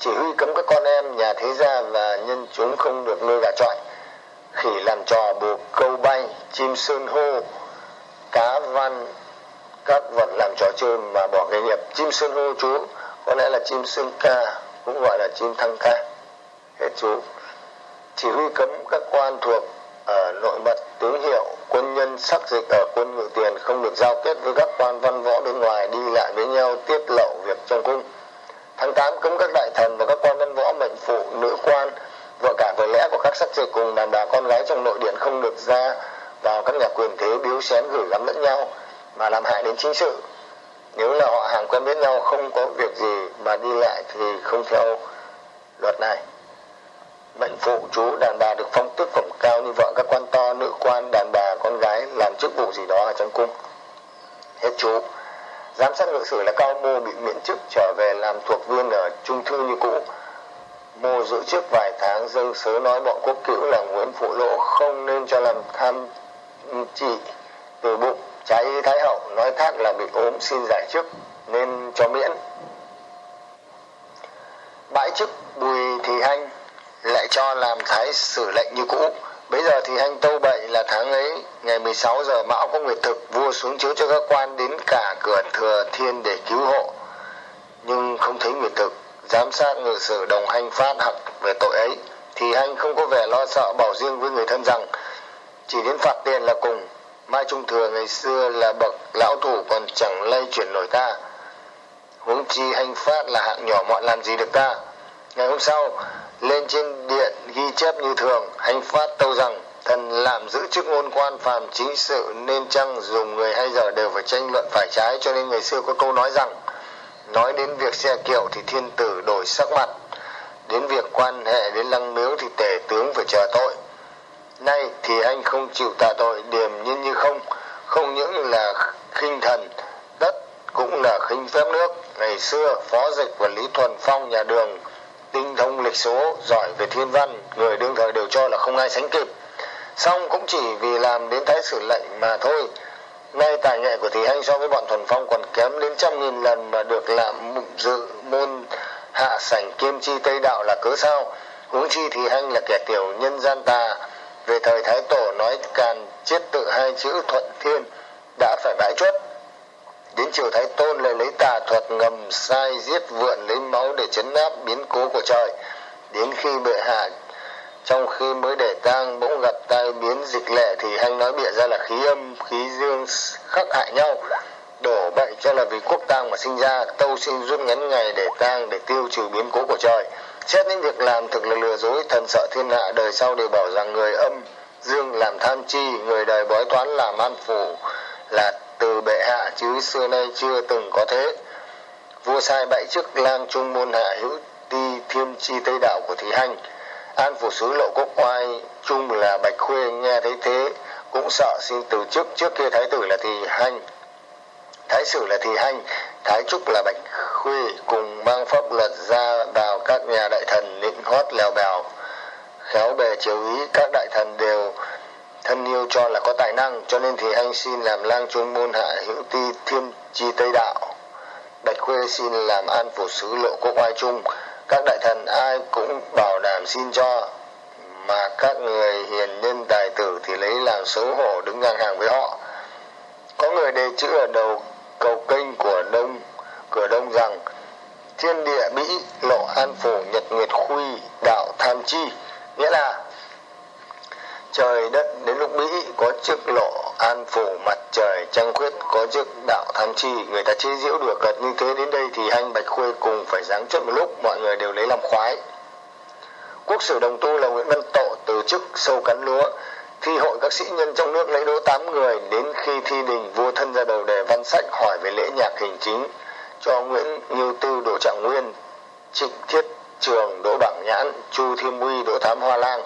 chỉ huy cấm các con em nhà thế gia và nhân chúng không được nuôi gà trọi. Khỉ làm trò buộc câu bay, chim sơn hô, cá văn, các vật làm trò chơi mà bỏ nghề nghiệp. Chim sơn hô chú, có lẽ là chim sơn ca, cũng gọi là chim thăng ca. Hết chú chỉ huy cấm các quan thuộc ở nội mật tướng hiệu, quân nhân sắc dịch ở quân ngự tiền không được giao kết với các quan văn võ bên ngoài đi lại với nhau tiết lộ việc trong cung. Tháng 8 cấm các đại thần và các quan văn võ mệnh phụ, nữ quan, vợ cả vợ lẽ của các sắc dịch cùng đàn bà con gái trong nội điện không được ra vào các nhà quyền thế biếu xén gửi gắm lẫn nhau mà làm hại đến chính sự. Nếu là họ hàng quen biết nhau, không có việc gì mà đi lại thì không theo luật này mệnh phụ chú đàn bà được phong tước phẩm cao như vợ các quan to, nữ quan, đàn bà, con gái, làm chức vụ gì đó ở trong cung. Hết chú. Giám sát ngự sử là cao mô bị miễn chức, trở về làm thuộc viên ở trung thư như cũ. Mô giữ chức vài tháng dâng sớ nói bọn quốc cữu là nguyễn phụ lỗ không nên cho làm tham trị từ bụng. Trái thái hậu nói thác là bị ốm xin giải chức, nên cho miễn. Bãi chức bùi thị hanh lại cho làm thái sử lệnh như cũ. Bây giờ thì hanh tâu bậy là tháng ấy, ngày 16 giờ, mão có nguyệt thực vua xuống chiếu cho các quan đến cả cửa thừa thiên để cứu hộ. Nhưng không thấy nguyệt thực, giám sát ngự sử đồng hành phát hặc về tội ấy, thì hanh không có vẻ lo sợ bảo riêng với người thân rằng, chỉ đến phạt tiền là cùng, mai trung thừa ngày xưa là bậc lão thủ còn chẳng lay chuyển nổi ta. Huống chi hanh phát là hạng nhỏ mọi làm gì được ta. Ngày hôm sau lên trên điện ghi chép như thường anh phát tâu rằng, thần làm giữ chức ngôn quan phàm chính sự nên chăng dùng người hay giờ đều phải tranh luận phải trái, cho nên người xưa có câu nói rằng, nói đến việc xe kiệu thì thiên tử đổi sắc mặt, đến việc quan hệ đến lăng miếu thì tể tướng phải chờ tội. Nay thì anh không chịu tạ tội, điềm nhiên như không không những là khinh thần, đất cũng là khinh phép nước. Ngày xưa, phó dịch và lý thuần phong nhà đường tinh thông lịch số giỏi về thiên văn, người đương thời đều cho là không ai sánh kịp. Song cũng chỉ vì làm đến thái sử lệnh mà thôi. Nay tài nghệ của thì hanh so với bọn thuần phong còn kém đến trăm nghìn lần mà được làm mục dự môn hạ sảnh kiêm chi tây đạo là cớ sao? Huống chi thì hanh là kẻ tiểu nhân gian tà. Về thời thái tổ nói càn chết tự hai chữ thuận thiên đã phải bãi chốt đến triều thái tôn lại lấy tà thuật ngầm sai giết vượn lấy máu để chấn áp biến cố của trời. Đến khi bệ hạ, trong khi mới để tang bỗng gặp tai biến dịch lệ thì hanh nói bịa ra là khí âm, khí dương khắc hại nhau. Đổ bệnh cho là vì quốc tang mà sinh ra, tâu xin rút ngắn ngày để tang để tiêu trừ biến cố của trời. Xét những việc làm thực là lừa dối thần sợ thiên hạ, đời sau đều bảo rằng người âm dương làm tham chi, người đời bói toán làm an phủ là từ bệ hạ chứ xưa nay chưa từng có thế. Vua sai bãi chức lang trung môn hạ hữu ti thiên chi tây đạo của thị hành an phủ sứ lộ quốc oai trung là bạch khuê nghe thấy thế, cũng sợ xin từ chức, trước kia thái tử là thì hành thái sử là thì hành thái trúc là bạch khuê, cùng mang pháp luật ra vào các nhà đại thần nịnh hót lèo bèo. Khéo bề chiếu ý, các đại thần đều thân yêu cho là có tài năng, cho nên thì anh xin làm lang chuyên môn hạ hữu ti thiên chi tây đạo. Bạch khuê xin làm an phủ sứ lộ quốc oai trung. Các đại thần ai cũng bảo đảm xin cho, mà các người hiền nhân tài tử thì lấy làm xấu hổ đứng ngang hàng với họ. Có người đề chữ ở đầu cầu kênh của đông, cửa đông rằng, thiên địa mỹ lộ an phủ nhật nguyệt khuy đạo tham chi. Nghĩa là trời đất, đến lúc mỹ có chức lộ an phủ mặt trời, trăng khuyết có chức đạo tham chi, người ta chế giễu đùa cợt như thế, đến đây thì hanh bạch khuê cùng phải giáng chốt một lúc, mọi người đều lấy làm khoái. Quốc sử đồng tu là nguyễn văn tộ từ chức sâu cắn lúa, thi hội các sĩ nhân trong nước lấy đỗ tám người, đến khi thi đình, vua thân ra đầu đề văn sách hỏi về lễ nhạc hình chính cho nguyễn như tư, đỗ trạng nguyên, trịnh thiết trường, đỗ bảng nhãn, chu thiêm uy đỗ thám hoa lang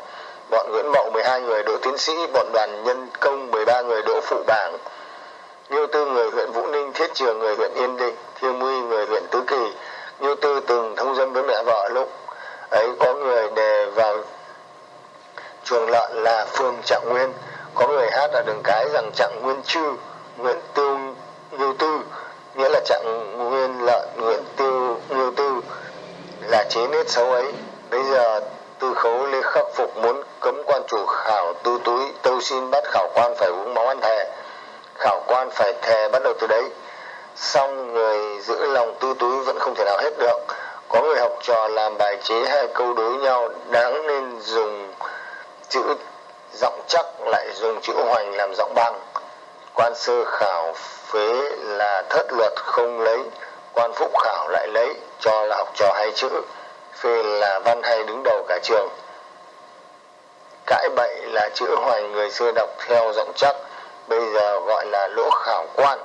bọn Nguyễn Mậu 12 người đỗ tiến sĩ, bọn đoàn nhân công 13 người đỗ phụ bảng, Nhiêu Tư người huyện Vũ Ninh, Thiết Trường người huyện Yên Định, Thiêu Nguy người huyện Tứ Kỳ. Nhiêu Tư từng thông dâm với mẹ vợ lúc ấy có người đề vào chuồng lợn là Phương Trạng Nguyên, có người hát ở đường cái rằng Trạng Nguyên Chư, Nguyễn Tiêu Nhiêu Tư, nghĩa là Trạng Nguyên lợn, Nguyễn Tiêu Nhiêu Tư là chế nết xấu ấy. Bây giờ tư khấu lê khắc phục muốn cấm quan chủ khảo tư túi, tâu xin bắt khảo quan phải uống máu ăn thề khảo quan phải thề bắt đầu từ đấy. Xong người giữ lòng tư túi vẫn không thể nào hết được. Có người học trò làm bài chế hai câu đối nhau, đáng nên dùng chữ giọng chắc lại dùng chữ hoành làm giọng bằng. Quan sơ khảo phế là thất luật không lấy, quan phúc khảo lại lấy, cho là học trò hay chữ phê là văn hay đứng đầu cả trường. Cãi bậy là chữ hoài người xưa đọc theo giọng chắc, bây giờ gọi là lỗ khảo quan.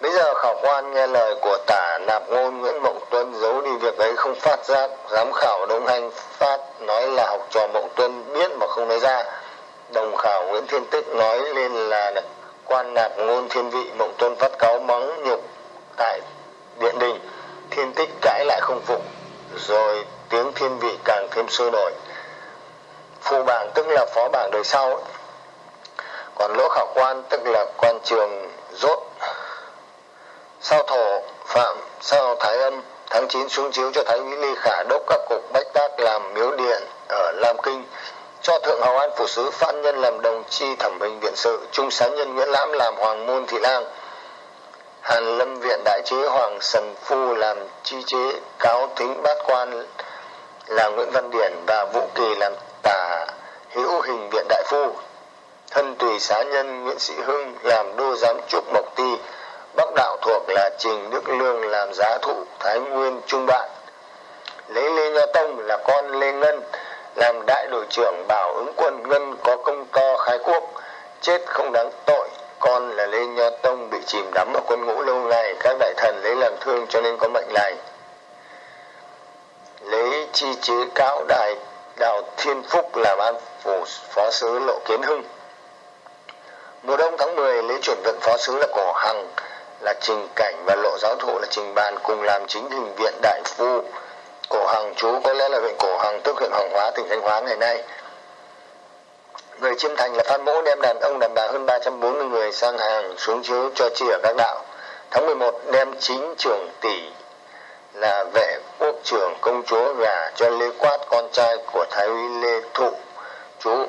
Bây giờ khảo quan nghe lời của tả nạp ngôn nguyễn mộng tuân giấu đi việc ấy không phát giác giám khảo đông hành phát nói là học trò mộng tuân biết mà không nói ra. Đồng khảo nguyễn thiên tích nói lên là quan nạp ngôn thiên vị mộng tuân phát cáo mắng nhục tại điện đình thiên tích cãi lại không phục, rồi tiếng thiên vị càng thêm sôi nổi. Phụ bảng tức là phó bảng đời sau còn lỗ khảo quan tức là quan trường rốt. Sau thổ phạm, sau thái âm, tháng 9 xuống chiếu cho thái úy ly khả đốc các cục bách tác làm miếu điện ở lam kinh, cho thượng hầu an phủ sứ phan nhân làm đồng chi thẩm bình viện sự, trung sáng nhân nguyễn lãm làm hoàng môn thị lang. Hàn Lâm Viện Đại chế Hoàng Sầm Phu làm chi chế cáo tính bát quan là Nguyễn Văn Điển và Vũ Kỳ làm tả hữu hình viện đại phu. Thân tùy xá nhân Nguyễn Sĩ Hưng làm đô giám trúc Mộc Ti. Bắc đạo thuộc là Trình Đức Lương làm giá thụ Thái Nguyên Trung Bạn. Lấy Lê Nho Tông là con Lê Ngân làm đại đội trưởng bảo ứng quân Ngân có công to khai quốc, chết không đáng tội con là Lê Nho Tông bị chìm đắm ở quân ngũ lâu ngày, các đại thần lấy làm thương cho nên có mệnh này. Lấy chi chế cáo đại đào Thiên Phúc làm an phủ phó sứ Lộ Kiến Hưng. Mùa đông tháng 10 lấy chuẩn viện phó sứ là Cổ Hằng, là Trình Cảnh và Lộ Giáo Thụ là Trình Bàn cùng làm chính hình viện đại phu. Cổ Hằng chú có lẽ là huyện Cổ Hằng tức huyện Hoàng Hóa tỉnh Thanh Hóa ngày nay người chiêm thành là phan mỗ, đem đàn ông đàn bà hơn 340 người sang hàng xuống chiếu cho chi ở các đạo. Tháng 11 đem chính trưởng tỷ là vệ quốc trưởng công chúa gả cho lê quát, con trai của thái úy lê thụ. Chú,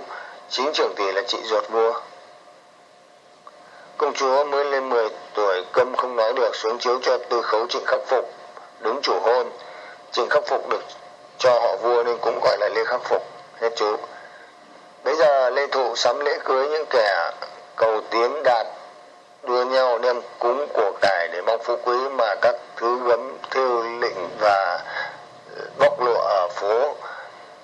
chính trưởng tỷ là chị ruột vua. Công chúa mới lên 10 tuổi câm không nói được, xuống chiếu cho tư khấu trịnh khắc phục đứng chủ hôn. Trịnh khắc phục được cho họ vua nên cũng gọi là lê khắc phục. Hết chú bây giờ lê thụ sắm lễ cưới những kẻ cầu tiến đạt đua nhau đem cúng của cải để mong phú quý mà các thứ gấm thêu lịnh và ờ, bóc lụa ở phố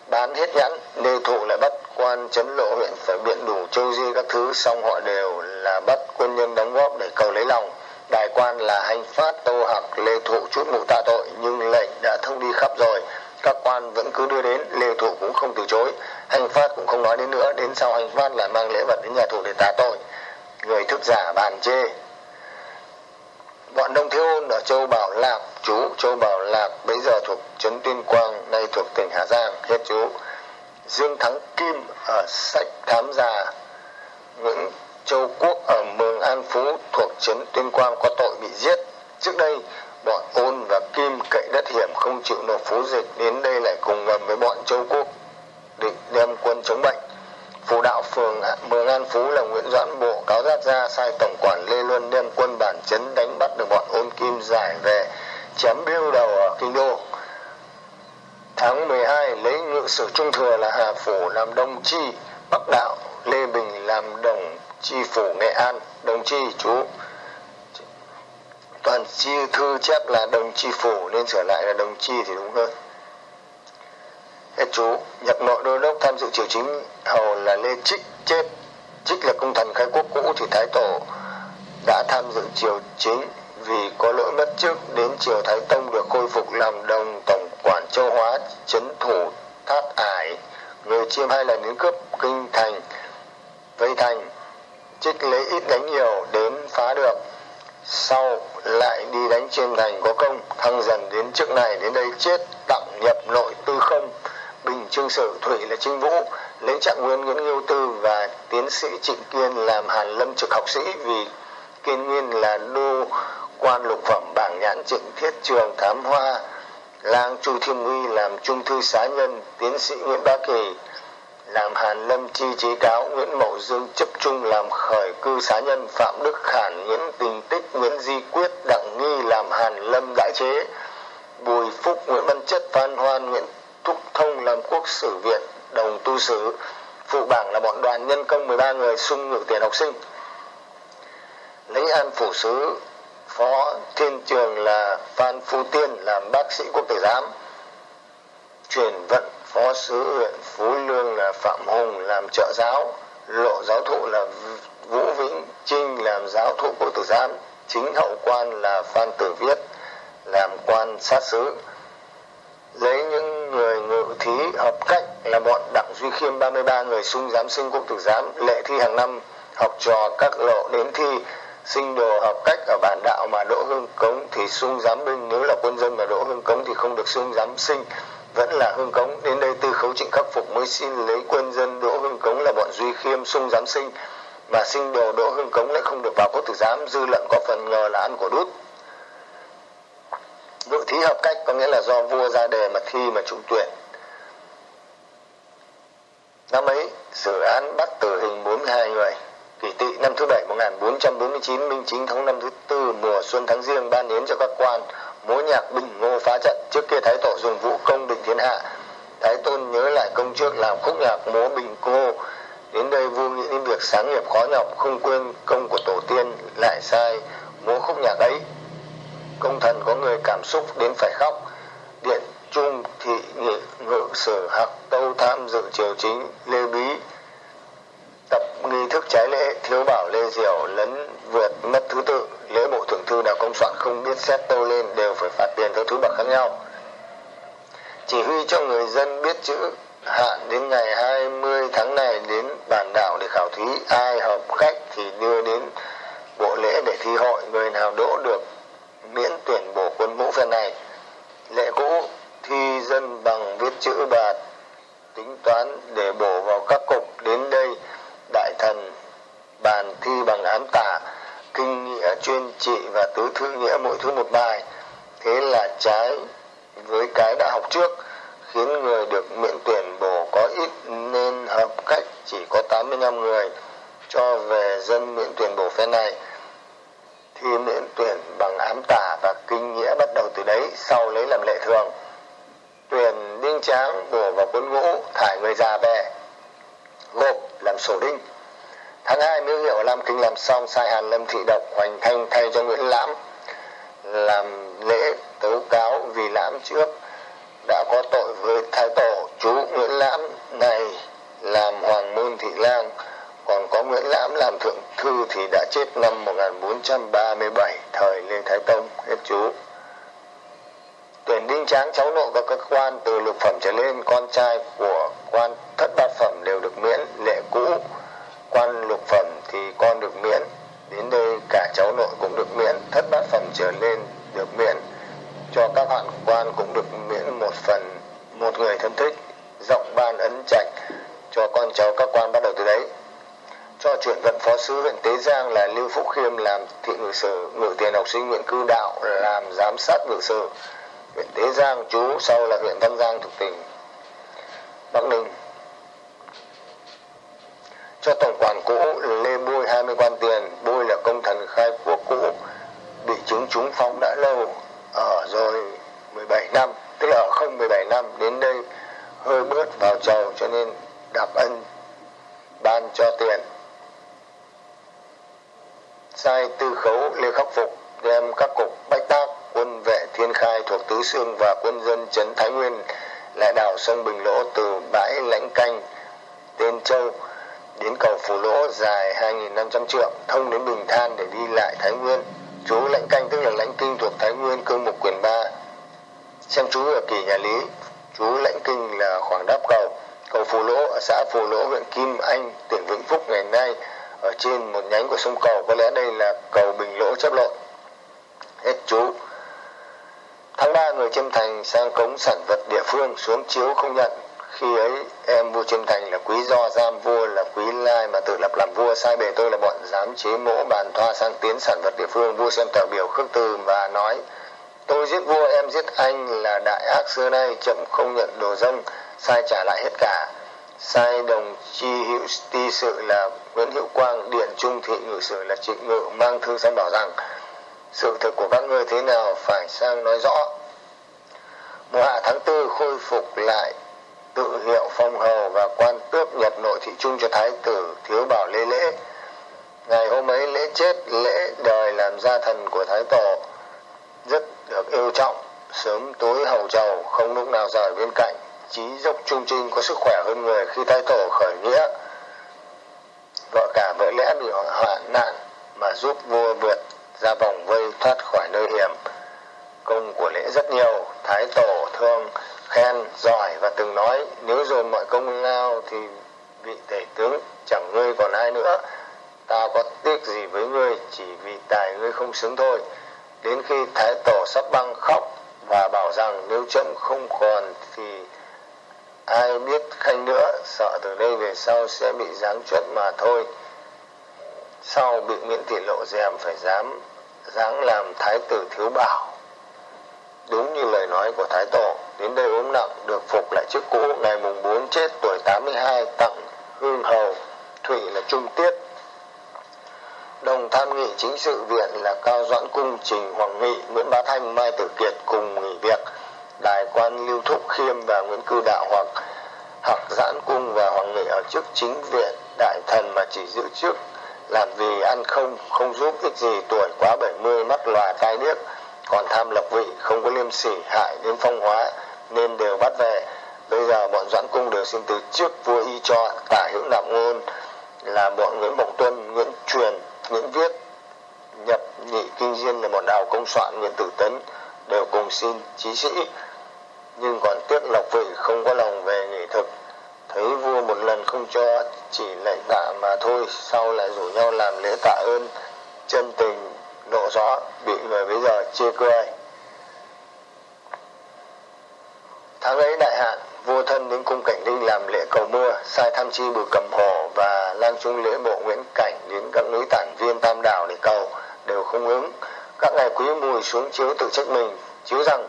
bán hết nhãn. Lê thụ lại bắt quan chấn lộ huyện phải biện đủ châu di các thứ, xong họ đều là bắt quân nhân đóng góp để cầu lấy lòng. Đại quan là hành phát tô hạc lê thụ chút mụ tạ tội, nhưng lệnh đã thông đi khắp rồi các quan vẫn cứ đưa đến, lê thụ cũng không từ chối. Hành phát cũng không nói đến nữa, đến sau hành phát lại mang lễ vật đến nhà thụ để tạ tội. Người thức giả bàn chê. Bọn đông thiếu ôn ở châu bảo lạc, chú châu bảo lạc bây giờ thuộc trấn tuyên quang, nay thuộc tỉnh hà giang, hết chú. Dương thắng kim ở sách thám già, nguyễn châu quốc ở mường an phú thuộc trấn tuyên quang có tội bị giết. Trước đây bọn ôn và kim cậy đất hiểm không chịu nộp phú dịch đến đây lại cùng ngầm với bọn châu quốc, định đem quân chống bệnh. Phù đạo phường mường an phú là nguyễn doãn bộ cáo giác ra, sai tổng quản lê luân đem quân bản chấn đánh bắt được bọn ôn kim giải về, chém biêu đầu ở kinh đô. Tháng 12 lấy ngự sử trung thừa là hà phủ làm đông chi, bắc đạo, lê bình làm đồng chi phủ nghệ an. Đồng chi, chú toàn chi thư chép là đồng chi phủ, nên sửa lại là đồng chi thì đúng hơn. Hết chú, nhập nội đô đốc tham dự triều chính hầu là lê trích, chết. Trích là công thần khai quốc cũ thì thái tổ đã tham dự triều chính vì có lỗi mất chức, đến triều thái tông được khôi phục làm đồng tổng quản châu hóa, chấn thủ thát ải. Người chiêm hai lần đến cướp kinh thành, vây thành. Trích lấy ít đánh nhiều, đến phá được sau lại đi đánh trên thành có công, thăng dần đến trước này, đến đây chết, tặng nhập nội tư không. Bình trương sử thủy là trinh vũ, lấy trạng nguyên, nguyễn nghiêu tư và tiến sĩ trịnh kiên làm hàn lâm trực học sĩ vì kiên nguyên là đô quan lục phẩm bảng nhãn trịnh thiết trường thám hoa. Lang chu thiên uy làm trung thư xá nhân, tiến sĩ nguyễn bá kỳ làm hàn lâm chi chế cáo nguyễn mậu dương chấp trung làm khởi cư xá nhân phạm đức khản nguyễn tình tích nguyễn di quyết đặng nghi làm hàn lâm đại chế. Bùi phúc nguyễn văn chất phan hoan nguyễn thúc thông làm quốc sử viện đồng tu sử. Phụ bảng là bọn đoàn nhân công 13 người sung ngự tiền học sinh. Lấy an phủ sứ, phó thiên trường là phan phu tiên làm bác sĩ quốc tử giám. Truyền vận phó sứ huyện phú lương là phạm hùng làm trợ giáo, lộ giáo thụ là vũ vĩnh trinh làm giáo thụ quốc tử giám, chính hậu quan là phan tử viết làm quan sát sứ. Lấy những người ngự thí hợp cách là bọn đặng duy khiêm 33 người sung giám sinh quốc tử giám, lệ thi hàng năm, học trò các lộ đến thi, sinh đồ hợp cách ở bản đạo mà đỗ hương cống thì sung giám binh, nếu là quân dân mà đỗ hương cống thì không được sung giám sinh vẫn là hương cống. Đến đây tư khấu trịnh khắc phục mới xin lấy quân dân đỗ hương cống là bọn duy khiêm sung giám sinh. Mà sinh đồ đỗ hương cống lại không được vào quốc tử giám, dư luận có phần ngờ là ăn của đút. Ngự thí hợp cách có nghĩa là do vua ra đề mà thi mà trúng tuyển. Năm ấy xử án bắt tử hình 42 người. Kỷ tỵ năm thứ bảy 1449 minh chính tháng năm thứ tư, mùa xuân tháng riêng ban yến cho các quan múa nhạc bình ngô phá trận. Trước kia thái tổ dùng vũ công định thiên hạ. Thái tôn nhớ lại công trước làm khúc nhạc múa bình ngô đến đây vua nghĩ đến việc sáng nghiệp khó nhọc, không quên công của tổ tiên, lại sai múa khúc nhạc ấy. Công thần có người cảm xúc đến phải khóc. Điện trung thị nghị ngự sử hạc tâu tham dự triều chính lê bí tập nghi thức trái lễ, thiếu bảo lê diệu lấn vượt mất thứ tự. Lễ bộ thượng thư nào công soạn không biết xét tâu lên, đều phải phạt tiền theo thứ bậc khác nhau. Chỉ huy cho người dân biết chữ hạn đến ngày 20 tháng này đến bản đảo để khảo thí ai hợp cách thì đưa đến bộ lễ để thi hội. Người nào đỗ được miễn tuyển bổ quân ngũ phen này. Lệ cũ, thi dân bằng viết chữ và tính toán để bổ vào các cục. Đến đây đại thần, bàn thi bằng ám tả kinh nghĩa chuyên trị và tứ thư nghĩa mỗi thứ một bài. Thế là trái với cái đã học trước, khiến người được miễn tuyển bổ có ít nên hợp cách chỉ có 85 người. Cho về dân miễn tuyển bổ phe này, thi miễn tuyển bằng ám tả và kinh nghĩa bắt đầu từ đấy, sau lấy làm lệ thường. Tuyển đinh tráng bổ vào quân ngũ, thải người già về gộp làm sổ đinh. Tháng hai miếu hiệu lam kinh làm xong, sai hàn lâm thị độc hoành thanh thay cho nguyễn lãm. Làm lễ tố cáo vì lãm trước, đã có tội với thái tổ chú nguyễn lãm, này làm hoàng môn thị lang. Còn có nguyễn lãm làm thượng thư thì đã chết năm 1437 thời lê thái tông, hết chú tuyển đinh tráng cháu nội và các quan từ lục phẩm trở lên con trai của quan thất bát phẩm đều được miễn lệ cũ. Quan lục phẩm thì con được miễn đến đây cả cháu nội cũng được miễn thất bát phẩm trở lên được miễn. Cho các hoạn quan cũng được miễn một phần một người thân thích rộng ban ấn trạch cho con cháu các quan bắt đầu từ đấy. Cho chuyển vận phó sứ huyện Tế Giang là Lưu Phúc Khiêm làm thị ngự sử, ngự tiền học sinh huyện Cư Đạo làm giám sát ngự sử, huyện Tế Giang chú sau là huyện Văn Giang thuộc tỉnh Bắc Ninh. Cho tổng quản cũ Lê Bôi 20 quan tiền, Bôi là công thần khai của cũ, bị chứng trúng phóng đã lâu, ở rồi 17 năm, tức là ở không 17 năm, đến đây hơi bớt vào trầu cho nên đặc ân ban cho tiền sai tư khấu lê khắc phục đem các cục bách tác quân vệ thiên khai thuộc tứ xương và quân dân trấn thái nguyên, lại đảo sông bình lỗ từ bãi lãnh canh, tên châu đến cầu phù lỗ dài 2.500 trượng, thông đến bình than để đi lại thái nguyên. Chú lãnh canh tức là lãnh kinh thuộc thái nguyên, cương mục quyền ba. Xem chú ở kỳ nhà lý, chú lãnh kinh là khoảng đáp cầu. Cầu phù lỗ ở xã phù lỗ, huyện kim anh, tỉnh vĩnh phúc ngày nay ở trên một nhánh của sông cầu. Có lẽ đây là cầu bình lỗ chấp lộn hết chú tháng ba, người chiêm thành sang cống sản vật địa phương xuống chiếu không nhận. Khi ấy, em vua chiêm thành là quý do giam vua, là quý lai mà tự lập làm vua. Sai bề tôi là bọn giám chế mỗ, bàn thoa sang tiến sản vật địa phương. Vua xem tờ biểu khước từ và nói, tôi giết vua, em giết anh là đại ác xưa nay, chậm không nhận đồ dâng sai trả lại hết cả. Sai đồng chi hữu ti sự là Nguyễn Hữu Quang, điện trung thị ngự sử là trịnh ngự, mang thư sang bảo rằng sự thực của các ngươi thế nào phải sang nói rõ. Mùa hạ tháng tư khôi phục lại, tự hiệu phong hầu và quan tước nhật nội thị trung cho thái tử thiếu bảo lê lễ. Ngày hôm ấy lễ chết, lễ đời làm gia thần của thái tổ, rất được yêu trọng. Sớm tối hầu trầu không lúc nào rời bên cạnh. Trí dốc trung trinh có sức khỏe hơn người khi thái tổ khởi nghĩa. Vợ cả vợ lẽ bị hoạn nạn mà giúp vua vượt ra vòng vây thoát khỏi nơi hiểm. Công của lễ rất nhiều, thái tổ, thương, khen, giỏi và từng nói, nếu dồn mọi công lao thì vị tể tướng chẳng ngươi còn ai nữa. Ta có tiếc gì với ngươi, chỉ vì tài ngươi không xứng thôi. Đến khi thái tổ sắp băng khóc và bảo rằng, nếu chậm không còn thì ai biết khanh nữa, sợ từ đây về sau sẽ bị giáng chuất mà thôi. Sau bị miễn thị lộ dèm phải dám dáng làm thái tử thiếu bảo. Đúng như lời nói của thái tổ, đến đây ốm nặng, được phục lại chức cũ, ngày mùng 4 chết tuổi 82 tặng hương hầu, thủy là trung tiết. Đồng tham nghị chính sự viện là cao doãn cung trình hoàng nghị, nguyễn bá thanh, mai tử kiệt cùng nghỉ việc. Đài quan lưu thúc khiêm và nguyễn cư đạo hoặc hoặc giãn cung và hoàng nghị ở chức chính viện đại thần mà chỉ giữ chức làm vì ăn không không giúp ích gì, tuổi quá 70 mắt lòa, tai điếc. Còn tham lộc vị, không có liêm sỉ, hại đến phong hóa, nên đều bắt về. Bây giờ bọn doãn cung đều xin từ trước vua y cho tả hữu nạp ngôn, là bọn nguyễn bổng tuân, nguyễn truyền, nguyễn viết, nhập nhị kinh diên là bọn đào công soạn, nguyễn tử tấn đều cùng xin chí sĩ. Nhưng còn tiếc lộc vị không có lòng về nghỉ thực thấy vua một lần không cho, chỉ lạy tạ mà thôi, sau lại rủ nhau làm lễ tạ ơn. Chân tình lộ rõ, bị người bây giờ chê cười. Tháng ấy đại hạn, vua thân đến cung cảnh đinh làm lễ cầu mưa sai tham chi bùi cầm hồ và lang trung lễ bộ nguyễn cảnh đến các núi tản viên tam đảo để cầu, đều không ứng. Các ngài quý mùi xuống chiếu tự trách mình, chiếu rằng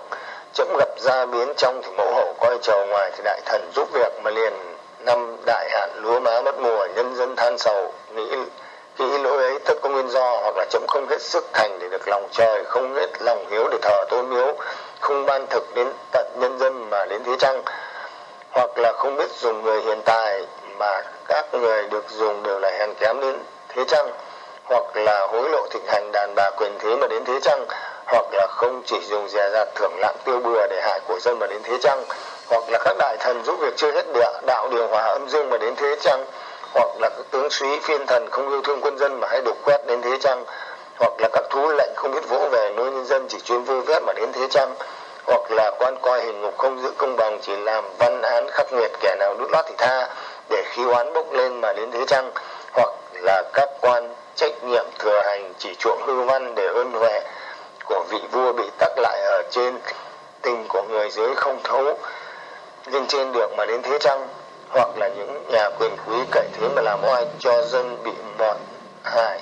chấm gặp ra biến trong thì mẫu hậu coi chờ ngoài thì đại thần giúp việc mà liền năm đại hạn lúa má mất mùa, nhân dân than sầu, nghĩ kỹ lỗi ấy tất có nguyên do hoặc là chấm không hết sức thành để được lòng trời, không hết lòng hiếu để thờ tôn miếu, không ban thực đến tận nhân dân mà đến thế chăng? Hoặc là không biết dùng người hiện tại mà các người được dùng đều là hèn kém đến thế chăng? Hoặc là hối lộ thịnh hành đàn bà quyền thế mà đến thế chăng? Hoặc là không chỉ dùng dè dặt thưởng lãng tiêu bừa để hại của dân mà đến thế chăng? Hoặc là các đại thần giúp việc chưa hết địa đạo điều hòa âm dương mà đến thế chăng? Hoặc là các tướng suý phiên thần không yêu thương quân dân mà hay đục quét đến thế chăng? Hoặc là các thú lệnh không biết vỗ về nuôi nhân dân chỉ chuyên vui vét mà đến thế chăng? Hoặc là quan coi hình ngục không giữ công bằng chỉ làm văn án khắc nghiệt kẻ nào đút lót thì tha, để khí oán bốc lên mà đến thế chăng? Hoặc là các quan trách nhiệm thừa hành chỉ chuộng hư văn để ơn huệ của vị vua bị tắc lại ở trên tình của người dưới không thấu lên trên được mà đến thế chăng hoặc là những nhà quyền quý cậy thế mà làm oai cho dân bị mòn hại,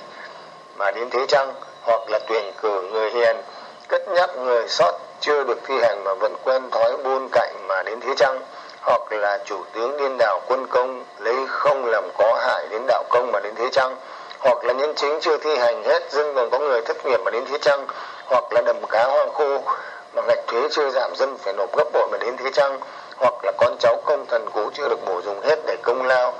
mà đến thế chăng hoặc là tuyển cử người hiền, cất nhắc người sót chưa được thi hành mà vẫn quen thói buôn cạnh mà đến thế chăng hoặc là chủ tướng điên đảo quân công lấy không làm có hại đến đạo công mà đến thế chăng hoặc là nhân chính chưa thi hành hết dân còn có người thất nghiệp mà đến thế chăng hoặc là đầm cá hoang khô mà ngạch thuế chưa giảm dân phải nộp gấp bội mà đến thế chăng hoặc là con cháu công thần cũ chưa được bổ dùng hết để công lao,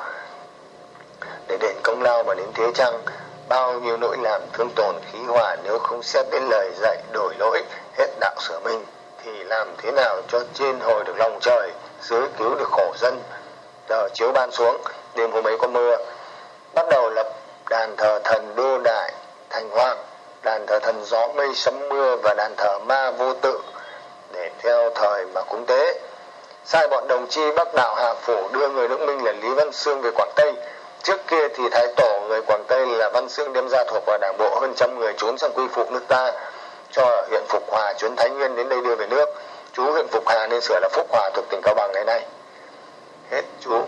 để đền công lao mà đến thế chăng? Bao nhiêu nỗi làm thương tổn khí hỏa nếu không xét đến lời dạy đổi lỗi, hết đạo sửa mình, thì làm thế nào cho trên hồi được lòng trời, dưới cứu được khổ dân? Giờ chiếu ban xuống, đêm hôm ấy có mưa. Bắt đầu lập đàn thờ thần đô đại thành hoàng đàn thờ thần gió mây sấm mưa và đàn thờ ma vô tự, để theo thời mà cúng tế sai bọn đồng chi bắc đạo hà phủ đưa người nước minh là lý văn Sương về quảng tây. Trước kia thì thái tổ người quảng tây là văn Sương đem ra thuộc vào đảng bộ hơn trăm người trốn sang quy phục nước ta, cho huyện phục hòa chuyến thái nguyên đến đây đưa về nước. Chú huyện phục hà nên sửa là phúc hòa thuộc tỉnh cao bằng ngày nay. Hết chú.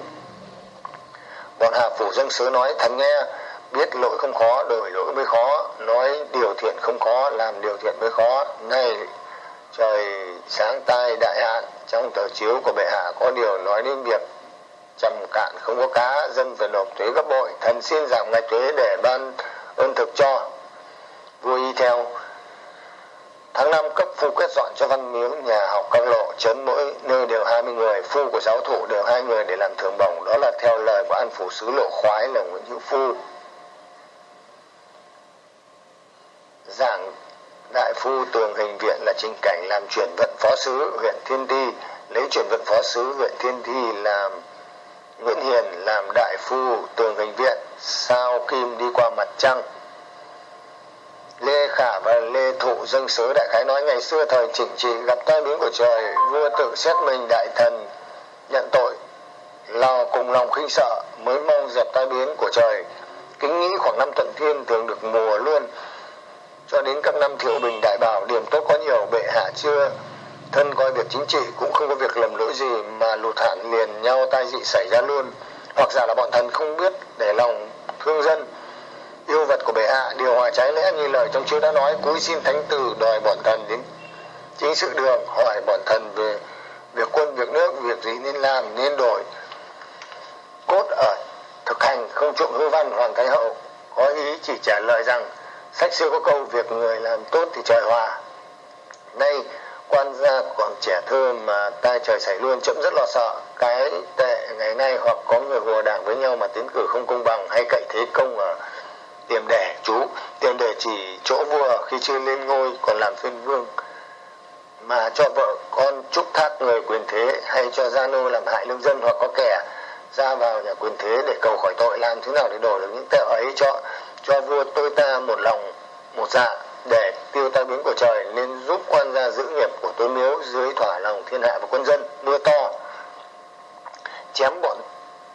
Bọn hà phủ dân sứ nói thần nghe, biết lỗi không khó đổi lỗi mới khó, nói điều thiện không khó, làm điều thiện mới khó. Nay trời sáng tai đại hạn trong tờ chiếu của bệ hạ có điều nói đến việc trầm cạn không có cá, dân phải nộp thuế gấp bội, thần xin giảm ngạch thuế để ban ơn thực cho. Vua y theo, tháng năm cấp phu quét dọn cho văn miếu nhà học các lộ, chấn mỗi nơi đều 20 người, phu của giáo thụ đều hai người để làm thưởng bổng đó là theo lời của an phủ sứ lộ khoái là nguyễn hữu phu. Giảng đại phu tường hình viện là trình cảnh làm chuyển vận phó sứ huyện thiên ti lấy chuyển vận phó sứ huyện thiên thi làm nguyễn hiền làm đại phu tường hình viện, sao kim đi qua mặt trăng? Lê khả và lê thụ dâng sớ đại khái nói ngày xưa thời chỉnh trị gặp tai biến của trời, vua tự xét mình đại thần, nhận tội, lo cùng lòng khinh sợ mới mong dẹp tai biến của trời. Kính nghĩ khoảng năm tận thiên thường được mùa luôn cho đến các năm thiệu bình đại bảo điểm tốt có nhiều, bệ hạ chưa? Thân coi việc chính trị cũng không có việc lầm lỗi gì mà lụt hạn liền nhau tai dị xảy ra luôn. Hoặc giả là bọn thần không biết để lòng thương dân. Yêu vật của bệ hạ, điều hòa trái lẽ như lời trong chúa đã nói, cúi xin thánh tử đòi bọn thần đến chính sự đường, hỏi bọn thần về việc quân, việc nước, việc gì nên làm, nên đổi. Cốt ở thực hành, không trộm hư văn, hoàng thái hậu, có ý chỉ trả lời rằng sách xưa có câu việc người làm tốt thì trời hòa. Nay, quan gia còn trẻ thơ mà tai trời xảy luôn, chậm rất lo sợ. Cái tệ ngày nay hoặc có người hùa đảng với nhau mà tiến cử không công bằng hay cậy thế công ở tiềm đề chú. Tiềm đề chỉ chỗ vua, khi chưa lên ngôi, còn làm phiên vương. Mà cho vợ con trúc thác người quyền thế, hay cho gia nô làm hại lương dân hoặc có kẻ, ra vào nhà quyền thế để cầu khỏi tội, làm thế nào để đổi được những tệ ấy cho cho vua tôi ta một lòng, một dạ để tiêu tai biến của trời nên giúp quan gia giữ nghiệp của tôi miếu dưới thỏa lòng thiên hạ và quân dân. Mưa to, chém bọn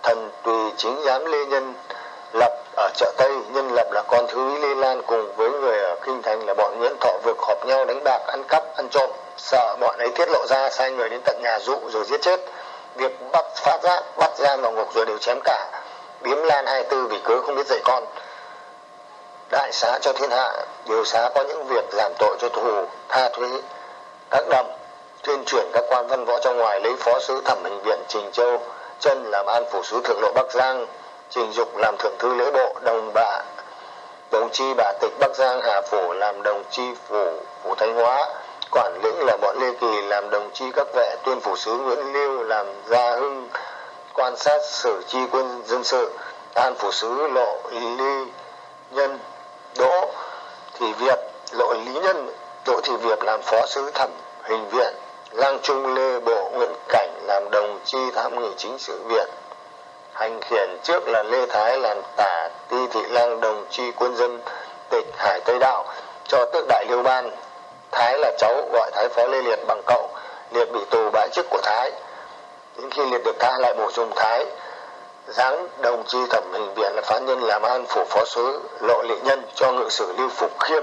thần tùy chính giám lê nhân lập ở chợ tây. Nhân lập là con thứ lê lan cùng với người ở kinh thành là bọn nguyễn thọ vực họp nhau đánh bạc, ăn cắp, ăn trộm. Sợ bọn ấy tiết lộ ra, sai người đến tận nhà dụ rồi giết chết. Việc bắt phát giác, bắt giam vào ngục rồi đều chém cả. Biếm lan hai tư vì cớ không biết dạy con đại xá cho thiên hạ điều xá có những việc giảm tội cho thù tha thuế các đầm tuyên truyền các quan văn võ trong ngoài lấy phó sứ thẩm hình viện trình châu chân làm an phủ sứ thượng lộ bắc giang trình dục làm thượng thư lễ bộ đồng bạ đồng chi bà tịch bắc giang hà phủ làm đồng chi phủ phủ thanh hóa quản lĩnh là bọn Lê Kỳ làm đồng chi các vệ, tuyên phủ sứ Nguyễn Lưu làm gia hưng quan sát sử chi quân dân sự, an phủ sứ lộ ly nhân đỗ thì Việt lộ lý nhân đỗ thị Việt làm phó sứ thẩm hình viện, lang trung lê bộ nguyễn cảnh làm đồng chi tham nghị chính sự viện. Hành khiển trước là lê thái làm tả, ti thị lang đồng chi quân dân tịch hải tây đạo cho tước đại liêu ban. Thái là cháu gọi thái phó lê liệt bằng cậu, liệt bị tù bãi chức của thái. Đến khi liệt được tha lại bổ sung thái giáng đồng chi thẩm hình viện là phán nhân làm an phủ phó sứ, lộ lệ nhân cho ngự sử lưu phục khiêm.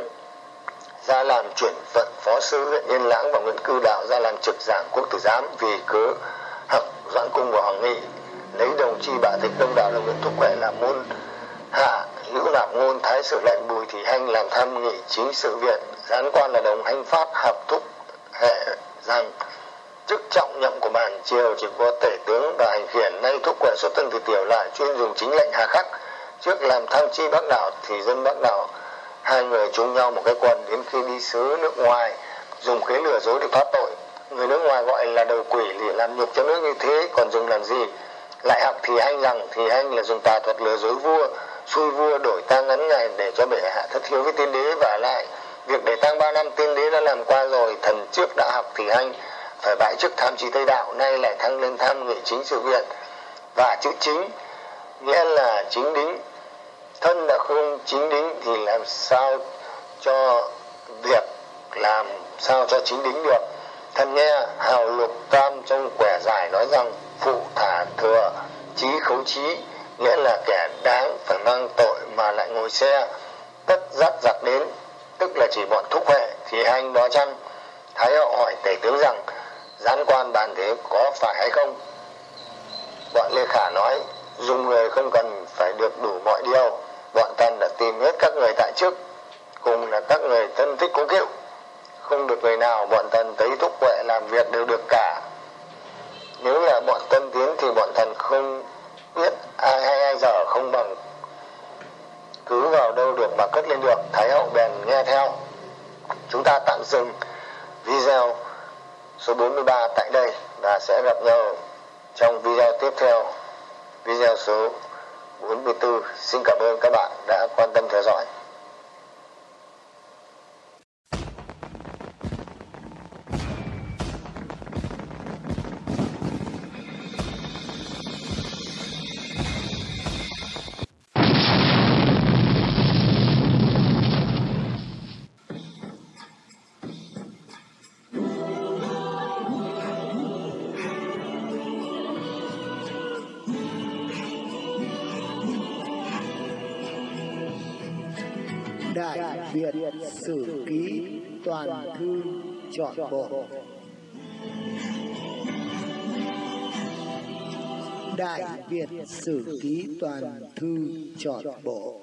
Ra làm chuyển vận phó sứ huyện yên lãng và nguyễn cư đạo, ra làm trực giảng quốc tử giám vì cớ học doãn cung và hoàng nghị. Lấy đồng chi bạ tịch đông đạo là nguyễn thúc khỏe làm môn hạ, hữu nạp ngôn thái sử lệnh bùi thị hanh làm tham nghị chính sự viện. Gián quan là đồng hanh phát hợp thúc hệ rằng chức trọng nhậm của bản triều chỉ có tể tướng và hành khiển, nay thúc huệ xuất thân từ tiểu lại, chuyên dùng chính lệnh hà khắc. Trước làm tham chi bắc đảo thì dân bắc đảo, hai người chung nhau một cái quần đến khi đi xứ nước ngoài, dùng kế lừa dối để thoát tội. Người nước ngoài gọi là đầu quỷ để làm nhục cho nước như thế, còn dùng làm gì? Lại học thì anh rằng thì anh là dùng tà thuật lừa dối vua, xui vua đổi tang ngắn ngày để cho bệ hạ thất hiếu với tiên đế. Và lại, việc để tang ba năm, tiên đế đã làm qua rồi, thần trước đã học thì anh phải bãi chức tham trì tây đạo, nay lại thăng lên tham nghị chính sự viện. Và chữ chính nghĩa là chính đính, thân đã không chính đính thì làm sao cho việc làm sao cho chính đính được. Thân nghe hào lục tam trong quẻ giải nói rằng, phụ thả thừa trí khấu trí nghĩa là kẻ đáng phải mang tội mà lại ngồi xe. Tất dắt giặc đến, tức là chỉ bọn thúc huệ, thì anh đó chăng? Thái hậu hỏi tể tướng rằng gián quan bàn thế có phải hay không? Bọn lê khả nói, dùng người không cần phải được đủ mọi điều. Bọn tần đã tìm hết các người tại trước, cùng là các người thân thích cố cựu không được người nào bọn tần thấy thúc huệ làm việc đều được cả. Nếu là bọn tân tiến thì bọn thần không biết ai hay ai dở không bằng. Cứ vào đâu được mà cất lên được, thái hậu bèn nghe theo. Chúng ta tạm dừng video số 43 tại đây và sẽ gặp nhau trong video tiếp theo. Video số 44 xin cảm ơn các bạn đã quan tâm theo dõi. Chọn Bộ. Đại Việt Sử Ký Toàn Thư Chọn Bộ.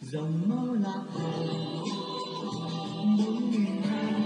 Dòng máu lạc bốn nghìn hai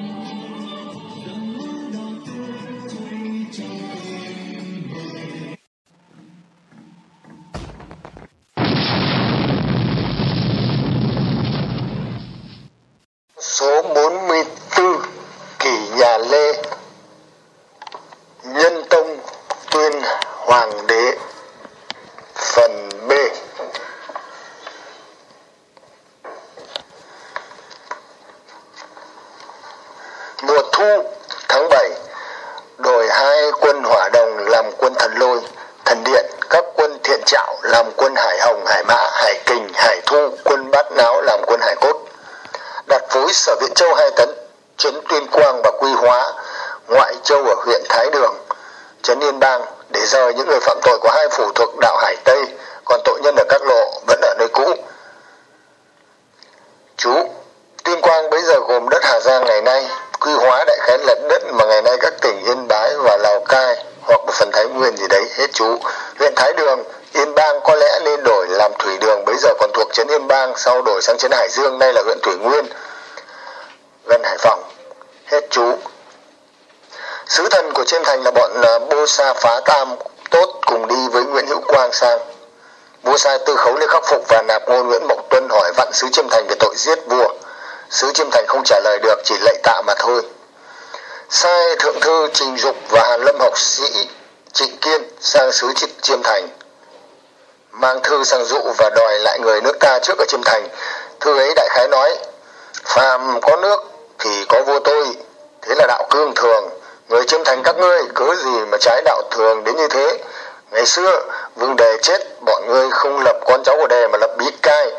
sang trấn hải dương, nay là huyện thủy nguyên, gần hải phòng. Hết chú. Sứ thần của trên thành là bọn ờ, bô sa phá tam, tốt cùng đi với nguyễn hữu quang sang. Vua sai tư khấu lên khắc phục và nạp ngôn nguyễn mộng tuân hỏi vạn sứ chiêm thành về tội giết vua. Sứ chiêm thành không trả lời được, chỉ lạy tạ mà thôi. Sai thượng thư trình dục và hàn lâm học sĩ trịnh kiên sang sứ chiêm thành, mang thư sang dụ và đòi lại người nước ta trước ở chiêm thành thư ấy đại khái nói, phàm có nước thì có vua tôi, thế là đạo cương thường, người chiêm thành các ngươi cớ gì mà trái đạo thường đến như thế. Ngày xưa, vương đề chết, bọn ngươi không lập con cháu của đề mà lập bí cai,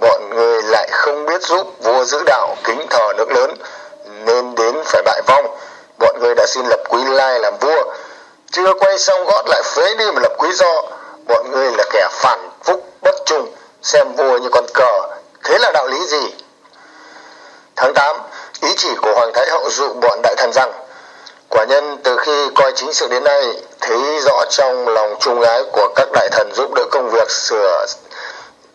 bọn người lại không biết giúp vua giữ đạo, kính thờ nước lớn, nên đến phải bại vong. Bọn người đã xin lập quý lai làm vua, chưa quay xong gót lại phế đi mà lập quý do. Bọn người là kẻ phản phúc bất trung, xem vua như con cờ thế là đạo lý gì? Tháng 8 ý chỉ của hoàng thái hậu dụ bọn đại thần rằng, quả nhân từ khi coi chính sự đến nay, thấy rõ trong lòng trung ái của các đại thần giúp đỡ công việc sửa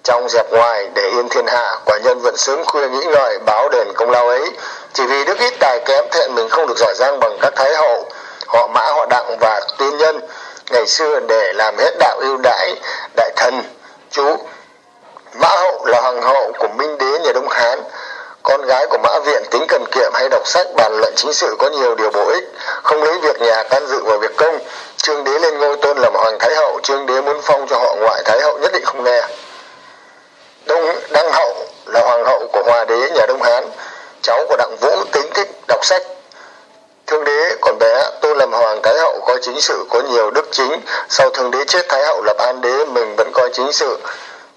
trong dẹp ngoài để yên thiên hạ, quả nhân vẫn sớm khuya nghĩ ngợi, báo đền công lao ấy. Chỉ vì đức ít tài kém thẹn mình không được giỏi giang bằng các thái hậu, họ mã, họ đặng và tiên nhân, ngày xưa để làm hết đạo ưu đãi đại thần, chú mã hậu là hoàng hậu của minh đế nhà đông hán. Con gái của mã viện tính cần kiệm hay đọc sách, bàn luận chính sự có nhiều điều bổ ích. Không lấy việc nhà can dự vào việc công. Trương đế lên ngôi tôn làm hoàng thái hậu. Trương đế muốn phong cho họ ngoại thái hậu nhất định không nghe. Đông, đăng hậu là hoàng hậu của hòa đế nhà đông hán. Cháu của đặng vũ tính thích đọc sách. Thương đế còn bé, tôn làm hoàng thái hậu coi chính sự có nhiều đức chính. Sau thương đế chết, thái hậu lập an đế mình vẫn coi chính sự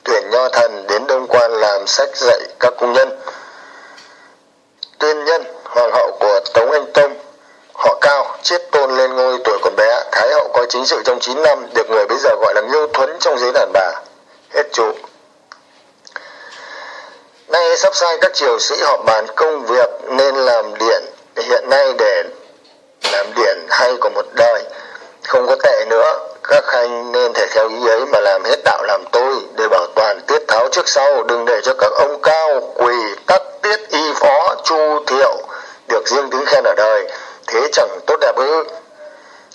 tuyển nho thần đến đông quan làm sách dạy các cung nhân. Tuyên nhân, hoàng hậu của tống anh tông, họ cao chết tôn lên ngôi tuổi còn bé, thái hậu coi chính sự trong 9 năm, được người bây giờ gọi là nghiêu thuấn trong giới đàn bà. Hết chú. Nay sắp sai các triều sĩ họp bàn công việc nên làm điện. Hiện nay để làm điện hay của một đời, không có tệ nữa các khanh nên thể theo ý ấy mà làm hết đạo làm tôi để bảo toàn tiết tháo trước sau, đừng để cho các ông cao, quỳ, tắc, tiết, y, phó, chu, thiệu được riêng tiếng khen ở đời. Thế chẳng tốt đẹp ư?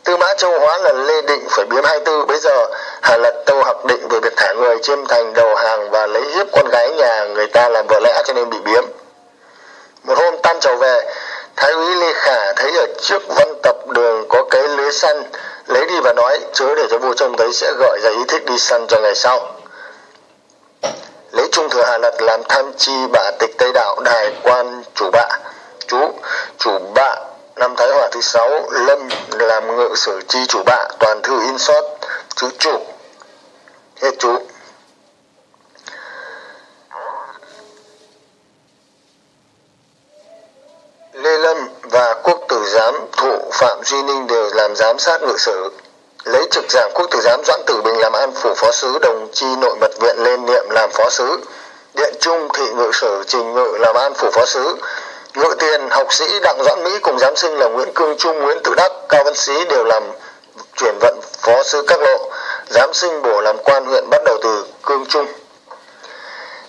Tư mã châu hóa là lê định phải biếm hai tư. Bây giờ, hà lật tâu học định về việc thả người chiêm thành đầu hàng và lấy hiếp con gái nhà người ta làm vợ lẽ cho nên bị biếm. Một hôm tan trầu về thái úy lê khả thấy ở trước văn tập đường có cái lưới săn, lấy đi và nói, chớ để cho vua trông thấy sẽ gọi ra ý thích đi săn cho ngày sau. Lấy trung thừa hà lật làm tham chi bạ tịch tây đạo, đài quan chủ bạ. Chú, chủ bạ năm thái hòa thứ sáu, lâm làm ngự sử chi chủ bạ, toàn thư in sót. Chứ chủ, hết chú. Lê lâm và quốc tử giám thụ phạm duy ninh đều làm giám sát ngự sử. Lấy trực giảng quốc tử giám doãn tử bình làm an phủ phó sứ, đồng chi nội mật viện lên niệm làm phó sứ. Điện trung thị ngự sử trình ngự làm an phủ phó sứ. Ngự tiền học sĩ đặng doãn mỹ cùng giám sinh là nguyễn cương trung, nguyễn tử đắc, cao văn sĩ đều làm chuyển vận phó sứ các lộ. Giám sinh bổ làm quan huyện bắt đầu từ cương trung.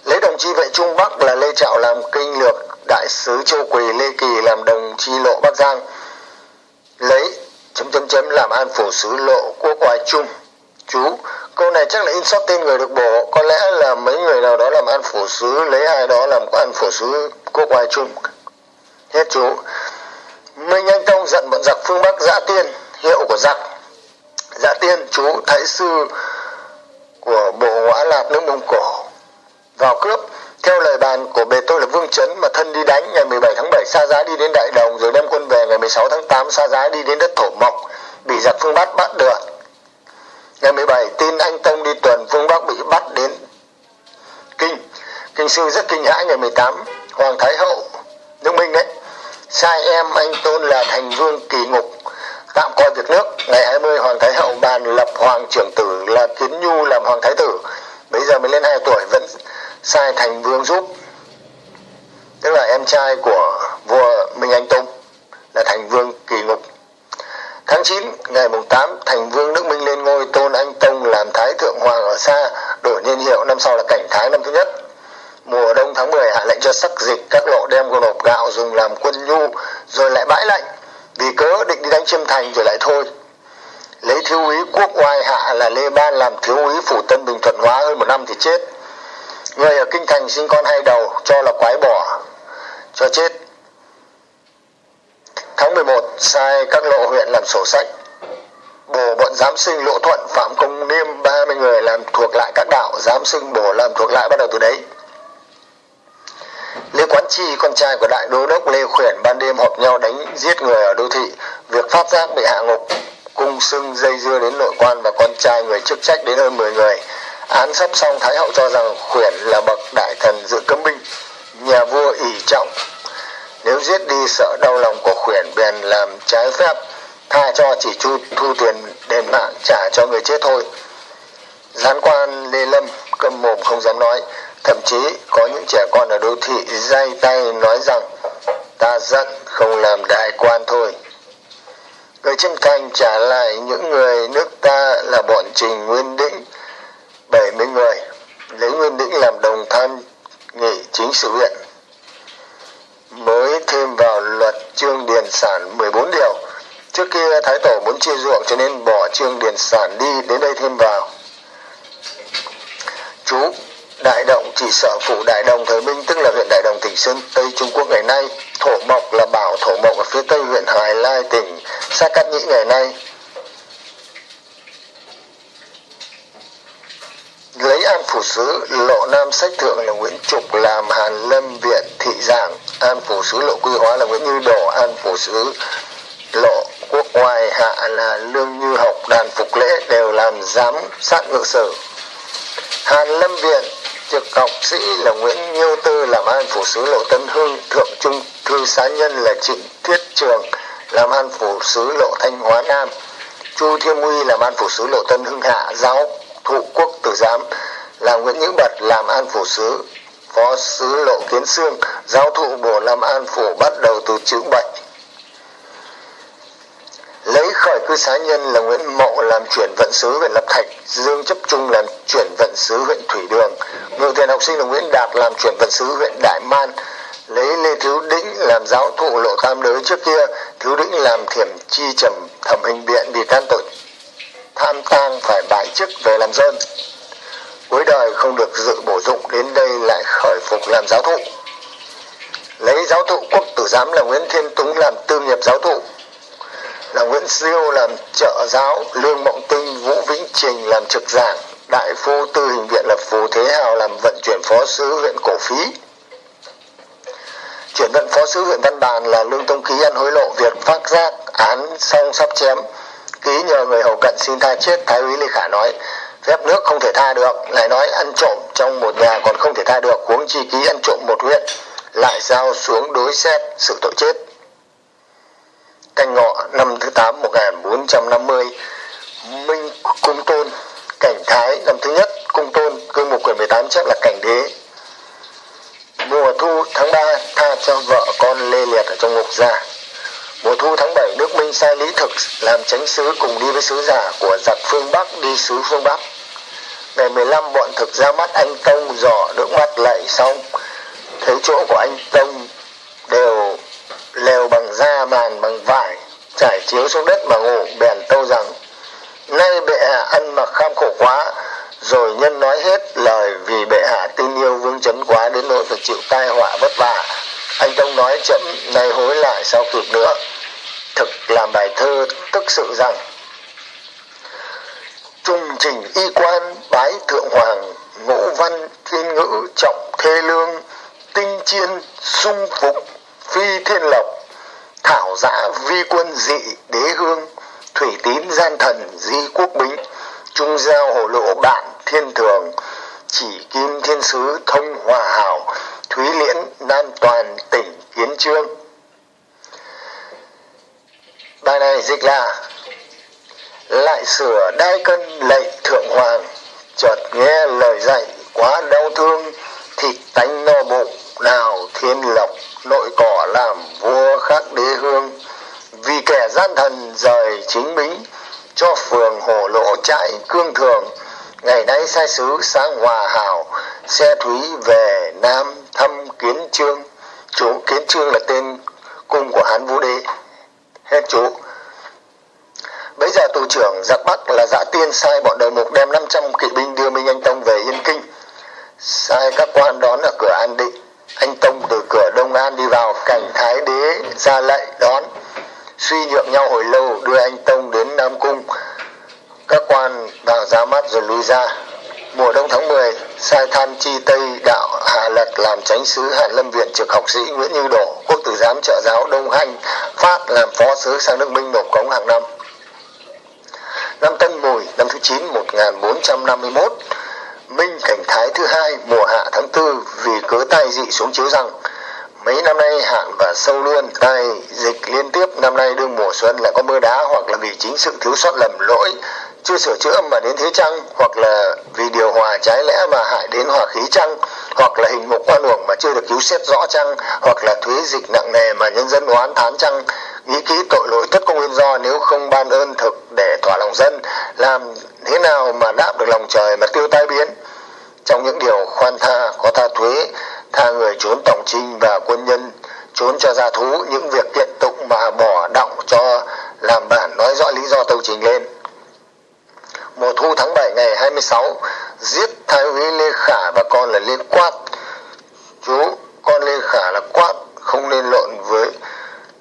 Lấy đồng chi vệ trung bắc là lê trạo làm kinh lược đại sứ châu quỳ lê kỳ làm đồng chi lộ bắc giang, lấy chấm chấm chấm làm an phủ sứ lộ quốc hoài trung. Chú, câu này chắc là in sót tên người được bổ, có lẽ là mấy người nào đó làm an phủ sứ, lấy ai đó làm an phủ sứ quốc hoài trung. Hết chú. Minh anh tông giận bọn giặc phương bắc dã tiên, hiệu của giặc. Dã tiên, chú thái sư của bộ hóa lạp nước mông cổ. Vào cướp theo lời bàn của bề tôi là Vương Chấn mà thân đi đánh, ngày 17 tháng 7 xa giá đi đến Đại Đồng, rồi đem quân về ngày 16 tháng 8 xa giá đi đến đất Thổ Mộc bị giặc phương Bắc bắt được. Ngày 17 tin anh Tông đi tuần, phương Bắc bị bắt đến Kinh. Kinh sư rất kinh hãi, ngày 18 Hoàng Thái Hậu, nước Minh đấy, sai em anh Tôn là thành vương kỳ ngục, tạm coi việc nước ngày 20 Hoàng Thái Hậu bàn lập Hoàng trưởng tử là Kiến Nhu làm Hoàng Thái tử, bây giờ mới lên 2 tuổi, vẫn sai thành vương giúp. Tức là em trai của vua Minh Anh Tông là thành vương kỳ ngục. Tháng 9 ngày mùng 8 thành vương nước Minh lên ngôi tôn anh Tông làm thái thượng hoàng ở xa đổi niên hiệu, năm sau là cảnh thái năm thứ nhất. Mùa đông tháng 10 hạ lệnh cho sắc dịch, các lộ đem qua nộp gạo dùng làm quân nhu, rồi lại bãi lệnh vì cớ định đi đánh chiêm thành rồi lại thôi. Lấy thiếu úy quốc oai hạ là lê ban làm thiếu úy phủ tân bình thuận hóa hơn một năm thì chết người ở kinh thành sinh con hai đầu cho là quái bỏ cho chết tháng 11 sai các lộ huyện làm sổ sách bổ bọn giám sinh lỗ thuận phạm công niêm 30 người làm thuộc lại các đạo giám sinh bổ làm thuộc lại bắt đầu từ đấy Lê Quán Chi, con trai của đại đô đốc Lê Khuyển ban đêm họp nhau đánh giết người ở đô thị. Việc phát giác bị hạ ngục, cung sưng dây dưa đến nội quan và con trai người chức trách đến hơn 10 người. Án sắp xong, Thái Hậu cho rằng Khuyển là bậc đại thần dự cấm binh. Nhà vua ỷ trọng. Nếu giết đi, sợ đau lòng của Khuyển bèn làm trái phép. Tha cho chỉ chu, thu tiền đền mạng trả cho người chết thôi. Gián quan Lê Lâm câm mồm không dám nói. Thậm chí có những trẻ con ở đô thị day tay nói rằng, ta giận không làm đại quan thôi. Người chân thành trả lại, những người nước ta là bọn Trình Nguyên định 70 người, lấy Nguyên Đĩnh làm đồng tham nghị chính sự viện. Mới thêm vào luật trương điền sản 14 điều. Trước kia Thái Tổ muốn chia ruộng cho nên bỏ trương điền sản đi, đến đây thêm vào. Chú Đại Động chỉ sợ phủ Đại Đồng thời Minh, tức là huyện Đại Đồng tỉnh Sơn Tây Trung Quốc ngày nay. Thổ Mộc là bảo Thổ Mộc ở phía tây huyện Hải Lai tỉnh Sa Cát Nhĩ ngày nay. Lấy an phủ sứ, lộ nam sách thượng là nguyễn trục, làm hàn lâm viện thị giảng. An phủ sứ, lộ quy hóa là nguyễn như đồ. An phủ sứ, lộ quốc ngoài hạ là lương như học, đàn phục lễ đều làm giám sát ngự sử. Hàn lâm viện trực học sĩ là nguyễn nhiêu tư, làm an phủ sứ, lộ tân hưng, thượng trung thư xá nhân là trịnh thiết trường, làm an phủ sứ, lộ thanh hóa nam. Chu thiên uy làm an phủ sứ, lộ tân hưng hạ, giáo thụ quốc tử giám, là Nguyễn Nhữ Bật, làm an phủ sứ, phó sứ lộ kiến xương giáo thụ bổ làm an phủ, bắt đầu từ chữ bệnh. Lấy khởi cư xá nhân là Nguyễn Mậu làm chuyển vận sứ huyện Lập Thạch, Dương Chấp Trung làm chuyển vận sứ huyện Thủy Đường. Ngự tiền học sinh là Nguyễn Đạt làm chuyển vận sứ huyện Đại Man. Lấy Lê Thiếu Đĩnh làm giáo thụ lộ tam đới trước kia Thiếu Đĩnh làm thiểm chi trầm thẩm hình biện bị can tội tham tang phải bãi chức về làm dân cuối đời không được dự bổ dụng đến đây lại khởi phục làm giáo thụ. Lấy giáo thụ quốc tử giám là nguyễn thiên túng làm tư nghiệp giáo thụ, là nguyễn siêu làm trợ giáo, lương mộng tinh, vũ vĩnh trình làm trực giảng, đại phu tư hình viện là phù thế hào làm vận chuyển phó sứ huyện cổ phí. Chuyển vận phó sứ huyện văn bàn là lương tông ký ăn hối lộ việc phát giác án xong sắp chém ký nhờ người hầu cận xin tha chết, thái úy lê khả nói, phép nước không thể tha được. Lại nói, ăn trộm trong một nhà còn không thể tha được, huống chi ký ăn trộm một huyện, lại giao xuống đối xét sự tội chết. Canh ngọ năm thứ tám một nghìn bốn trăm năm mươi, minh cung tôn, cảnh thái năm thứ nhất, cung tôn, cương mục quyển 18 chép là cảnh đế. Mùa thu tháng 3 tha cho vợ con lê liệt ở trong ngục ra Mùa thu tháng 7, nước Minh sai Lý Thực làm chánh sứ cùng đi với sứ giả của giặc phương Bắc đi sứ phương Bắc. Ngày 15 bọn thực ra mắt anh Tông dò nước mắt lạy xong. Thấy chỗ của anh Tông đều lều bằng da màn bằng vải, trải chiếu xuống đất mà ngủ, bèn tâu rằng Nay bệ hạ ăn mặc kham khổ quá, rồi nhân nói hết lời vì bệ hạ tin yêu vương chấn quá đến nỗi phải chịu tai họa vất vả. Anh Tông nói chậm nay hối lại sao kịp nữa thực làm bài thơ tức sự rằng, trung trình y quan bái thượng hoàng, ngũ văn thiên ngữ trọng thê lương, tinh chiên sung phục phi thiên lộc, thảo giã vi quân dị đế hương, thủy tín gian thần di quốc bính, trung giao hổ lộ bạn thiên thường, chỉ kim thiên sứ thông hòa hảo, thúy liễn nam toàn tỉnh kiến trương bài này dịch là lại sửa đai cân lệnh thượng hoàng, chợt nghe lời dạy quá đau thương thịt tánh no bụng nào thiên lộc, nội cỏ làm vua khác đế hương. Vì kẻ gian thần rời chính bính, cho phường hổ lộ trại cương thường. Ngày nay sai sứ sáng hòa hảo, xe thúy về nam thăm kiến trương. Chỗ kiến trương là tên cung của hán vũ đế hết chú. Bây giờ tù trưởng giặc bắc là dã tiên sai bọn đầu mục đem 500 kỵ binh đưa minh anh tông về yên kinh. Sai các quan đón ở cửa an định. Anh tông từ cửa đông an đi vào, cảnh thái đế ra lệnh đón. Suy nhượng nhau hồi lâu, đưa anh tông đến nam cung. Các quan vào ra mắt rồi lui ra mùa đông tháng 10 sai tham chi tây đạo hà lật làm tránh sứ hàn lâm viện trực học sĩ nguyễn như đổ quốc tử giám trợ giáo đông hanh phát làm phó sứ sang nước minh nộp cống hàng năm. Năm tân mùi, năm thứ 9 1451 minh cảnh thái thứ hai, mùa hạ tháng tư, vì cớ tai dị xuống chiếu rằng mấy năm nay hạn và sâu luôn, tai dịch liên tiếp. Năm nay đương mùa xuân lại có mưa đá hoặc là vì chính sự thiếu sót lầm lỗi, chưa sửa chữa mà đến thế chăng? Hoặc là vì điều hòa trái lẽ mà hại đến hòa khí chăng? Hoặc là hình mục quan uổng mà chưa được cứu xét rõ chăng? Hoặc là thuế dịch nặng nề mà nhân dân oán thán chăng? Nghĩ kỹ tội lỗi tất có nguyên do, nếu không ban ơn thực để thỏa lòng dân, làm thế nào mà đáp được lòng trời mà tiêu tai biến? Trong những điều khoan tha, có tha thuế tha người trốn tổng trinh và quân nhân, trốn cho gia thú những việc kiện tụng mà bỏ động cho làm bản nói rõ lý do tâu trình lên. Mùa thu tháng 7 ngày 26 giết thái úy Lê Khả và con là liên Quát. Chú, con Lê Khả là Quát, không nên lộn với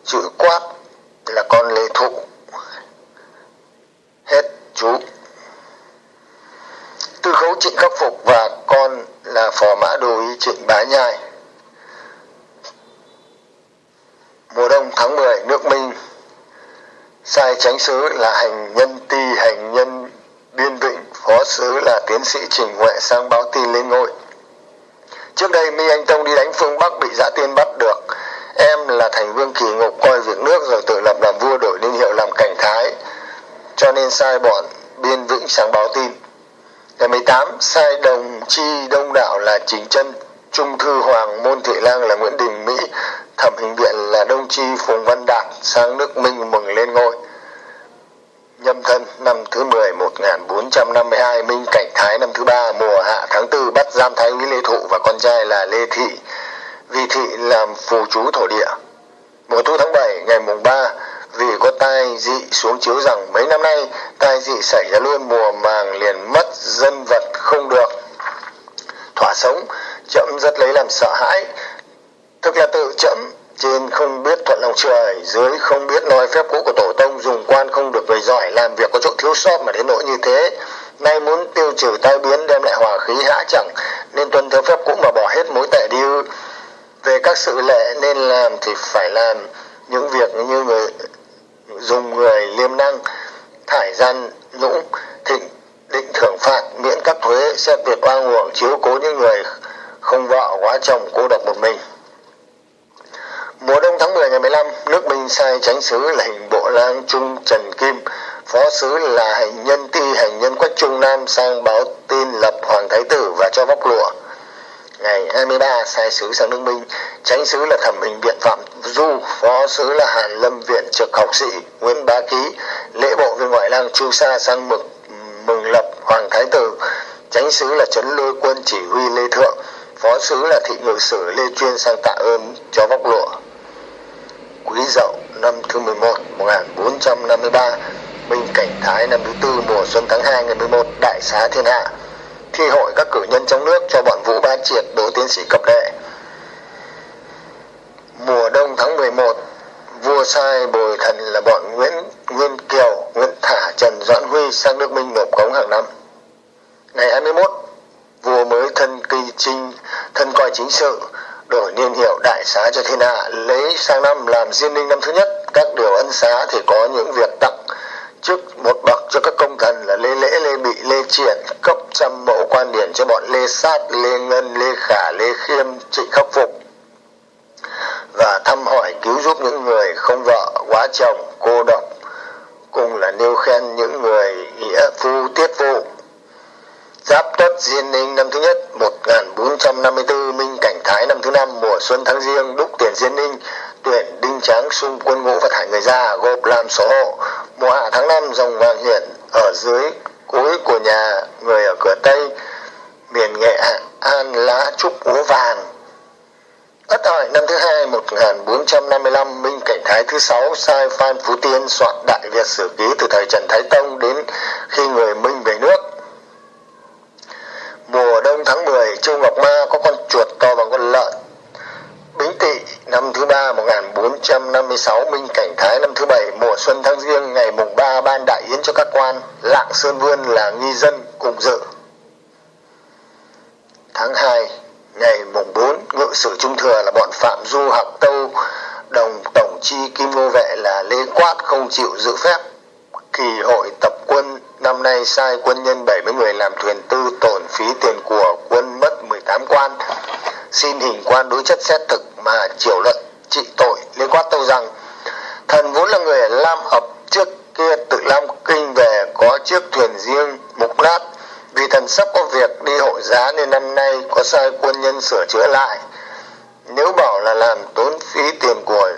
chữ Quát là con Lê Thụ. Hết chú tư khấu trịnh khắc phục và con là phò mã đồ y trịnh bá nhai. Mùa đông tháng 10 nước minh. Sai tránh sứ là hành nhân ti, hành nhân biên vịnh. Phó sứ là tiến sĩ trình huệ sang báo tin lên ngôi. Trước đây, mi anh tông đi đánh phương bắc bị giã tiên bắt được. Em là thành vương kỳ ngục coi việc nước rồi tự lập làm vua đổi niên hiệu làm cảnh thái. Cho nên sai bọn biên vĩnh sáng báo tin ngày 18 sai đồng chi đông đạo là trình chân trung thư hoàng môn thị lang là nguyễn đình mỹ, thẩm hình viện là đông chi phùng văn đạt sang nước minh mừng lên ngôi. Nhâm thân, năm thứ 10 1452 minh cảnh thái, năm thứ ba, mùa hạ tháng tư, bắt giam thái úy lê thụ và con trai là lê thị. Vì thị làm phù chú thổ địa. Mùa thu tháng 7 ngày mùng 3 vì có tai dị xuống chiếu rằng mấy năm nay tai dị xảy ra luôn, mùa màng liền mất, dân vật không được thỏa sống. Chậm rất lấy làm sợ hãi. Thực là tự chậm, trên không biết thuận lòng trời, dưới không biết nói phép cũ của tổ tông, dùng quan không được về giỏi, làm việc có chỗ thiếu sót mà đến nỗi như thế. Nay muốn tiêu trừ tai biến đem lại hòa khí hã chẳng, nên tuân theo phép cũ mà bỏ hết mối tệ đi. Về các sự lệ nên làm thì phải làm những việc như người dùng người liêm năng, thải gian dũng thịnh, định thưởng phạt, miễn các thuế xét việc oan uổng chiếu cố những người không vợ quá chồng cô độc một mình. Mùa đông tháng 10 ngày 15 nước Minh sai chánh sứ là hình bộ lang trung Trần Kim, phó sứ là hành nhân ti hành nhân quách trung nam sang báo tin lập hoàng thái tử và cho vóc lụa ngày 23 sai sứ sang nước Minh tránh sứ là thẩm Minh viện phạm du, phó sứ là hàn lâm viện trực học sĩ nguyễn bá ký, lễ bộ viên ngoại lang chu sa sang mực, mừng lập, hoàng thái tử. Tránh sứ là trấn lôi quân chỉ huy lê thượng, phó sứ là thị ngự sử lê chuyên sang tạ ơn cho vóc lụa. Quý dậu, năm thứ 11 1453 minh cảnh thái năm thứ tư, mùa xuân tháng 2 ngày 11 đại xá thiên hạ thi hội các cử nhân trong nước cho bọn vũ ba triệt đỗ tiến sĩ cập đệ mùa đông tháng 11 vua sai bồi thần là bọn nguyễn, nguyên kiều, nguyễn thả, trần doãn huy sang nước minh nộp cống hàng năm. Ngày 21 vua mới thân kỳ trinh, thân coi chính sự, đổi niên hiệu đại xá cho thiên hạ, lấy sang năm làm diên ninh năm thứ nhất. Các điều ân xá thì có những việc tặng trước một bậc cho các công thần là lê lễ, lê bị lê triển cấp trăm mẫu quan điển cho bọn lê sát, lê ngân, lê khả, lê khiêm, trịnh khắc phục. Và thăm hỏi cứu giúp những người không vợ, quá chồng, cô độc, cùng là nêu khen những người nghĩa phu, tiết vụ Giáp Tuất Diên Ninh năm thứ nhất 1454 Minh Cảnh Thái năm thứ năm, mùa xuân tháng riêng, đúc tiền Diên Ninh, tuyển đinh tráng xung quân ngũ và thải người ra gộp làm số hộ. Mùa hạ tháng năm, dòng vàng hiển ở dưới cuối của nhà người ở cửa tây, miền nghệ an lá trúc úa vàng. Ất hợi năm thứ hai 1455 Minh Cảnh Thái thứ sáu, sai Phan Phú Tiên soạn Đại Việt Sử Ký từ thời Trần Thái Tông đến khi người Minh về nước mùa đông tháng 10 Châu Ngọc Ma có con chuột to bằng con lợn. Bính Tỵ, năm thứ ba 1400 1156 Minh Cảnh Thái, năm thứ bảy, mùa xuân tháng riêng, ngày mùng 3 ban đại yến cho các quan. Lạng Sơn Vươn là nghi dân cùng dự. Tháng 2 ngày mùng 4 ngự sử trung thừa là bọn Phạm Du học Tâu, đồng tổng chi Kim Ngô Vệ là Lê Quát không chịu dự phép. Kỳ hội tập quân năm nay sai quân nhân 70 người làm thuyền tư tổn phí tiền của quân mất 18 quan. Xin hình quan đối chất xét thực mà triều luận trị tội. Lê Quát tâu rằng, thần vốn là người ở Lam Hợp trước kia tự Lam Kinh về có chiếc thuyền riêng mục nát. vì thần sắp có việc đi hội giá nên năm nay có sai quân nhân sửa chữa lại. Nếu bảo là làm tốn phí tiền của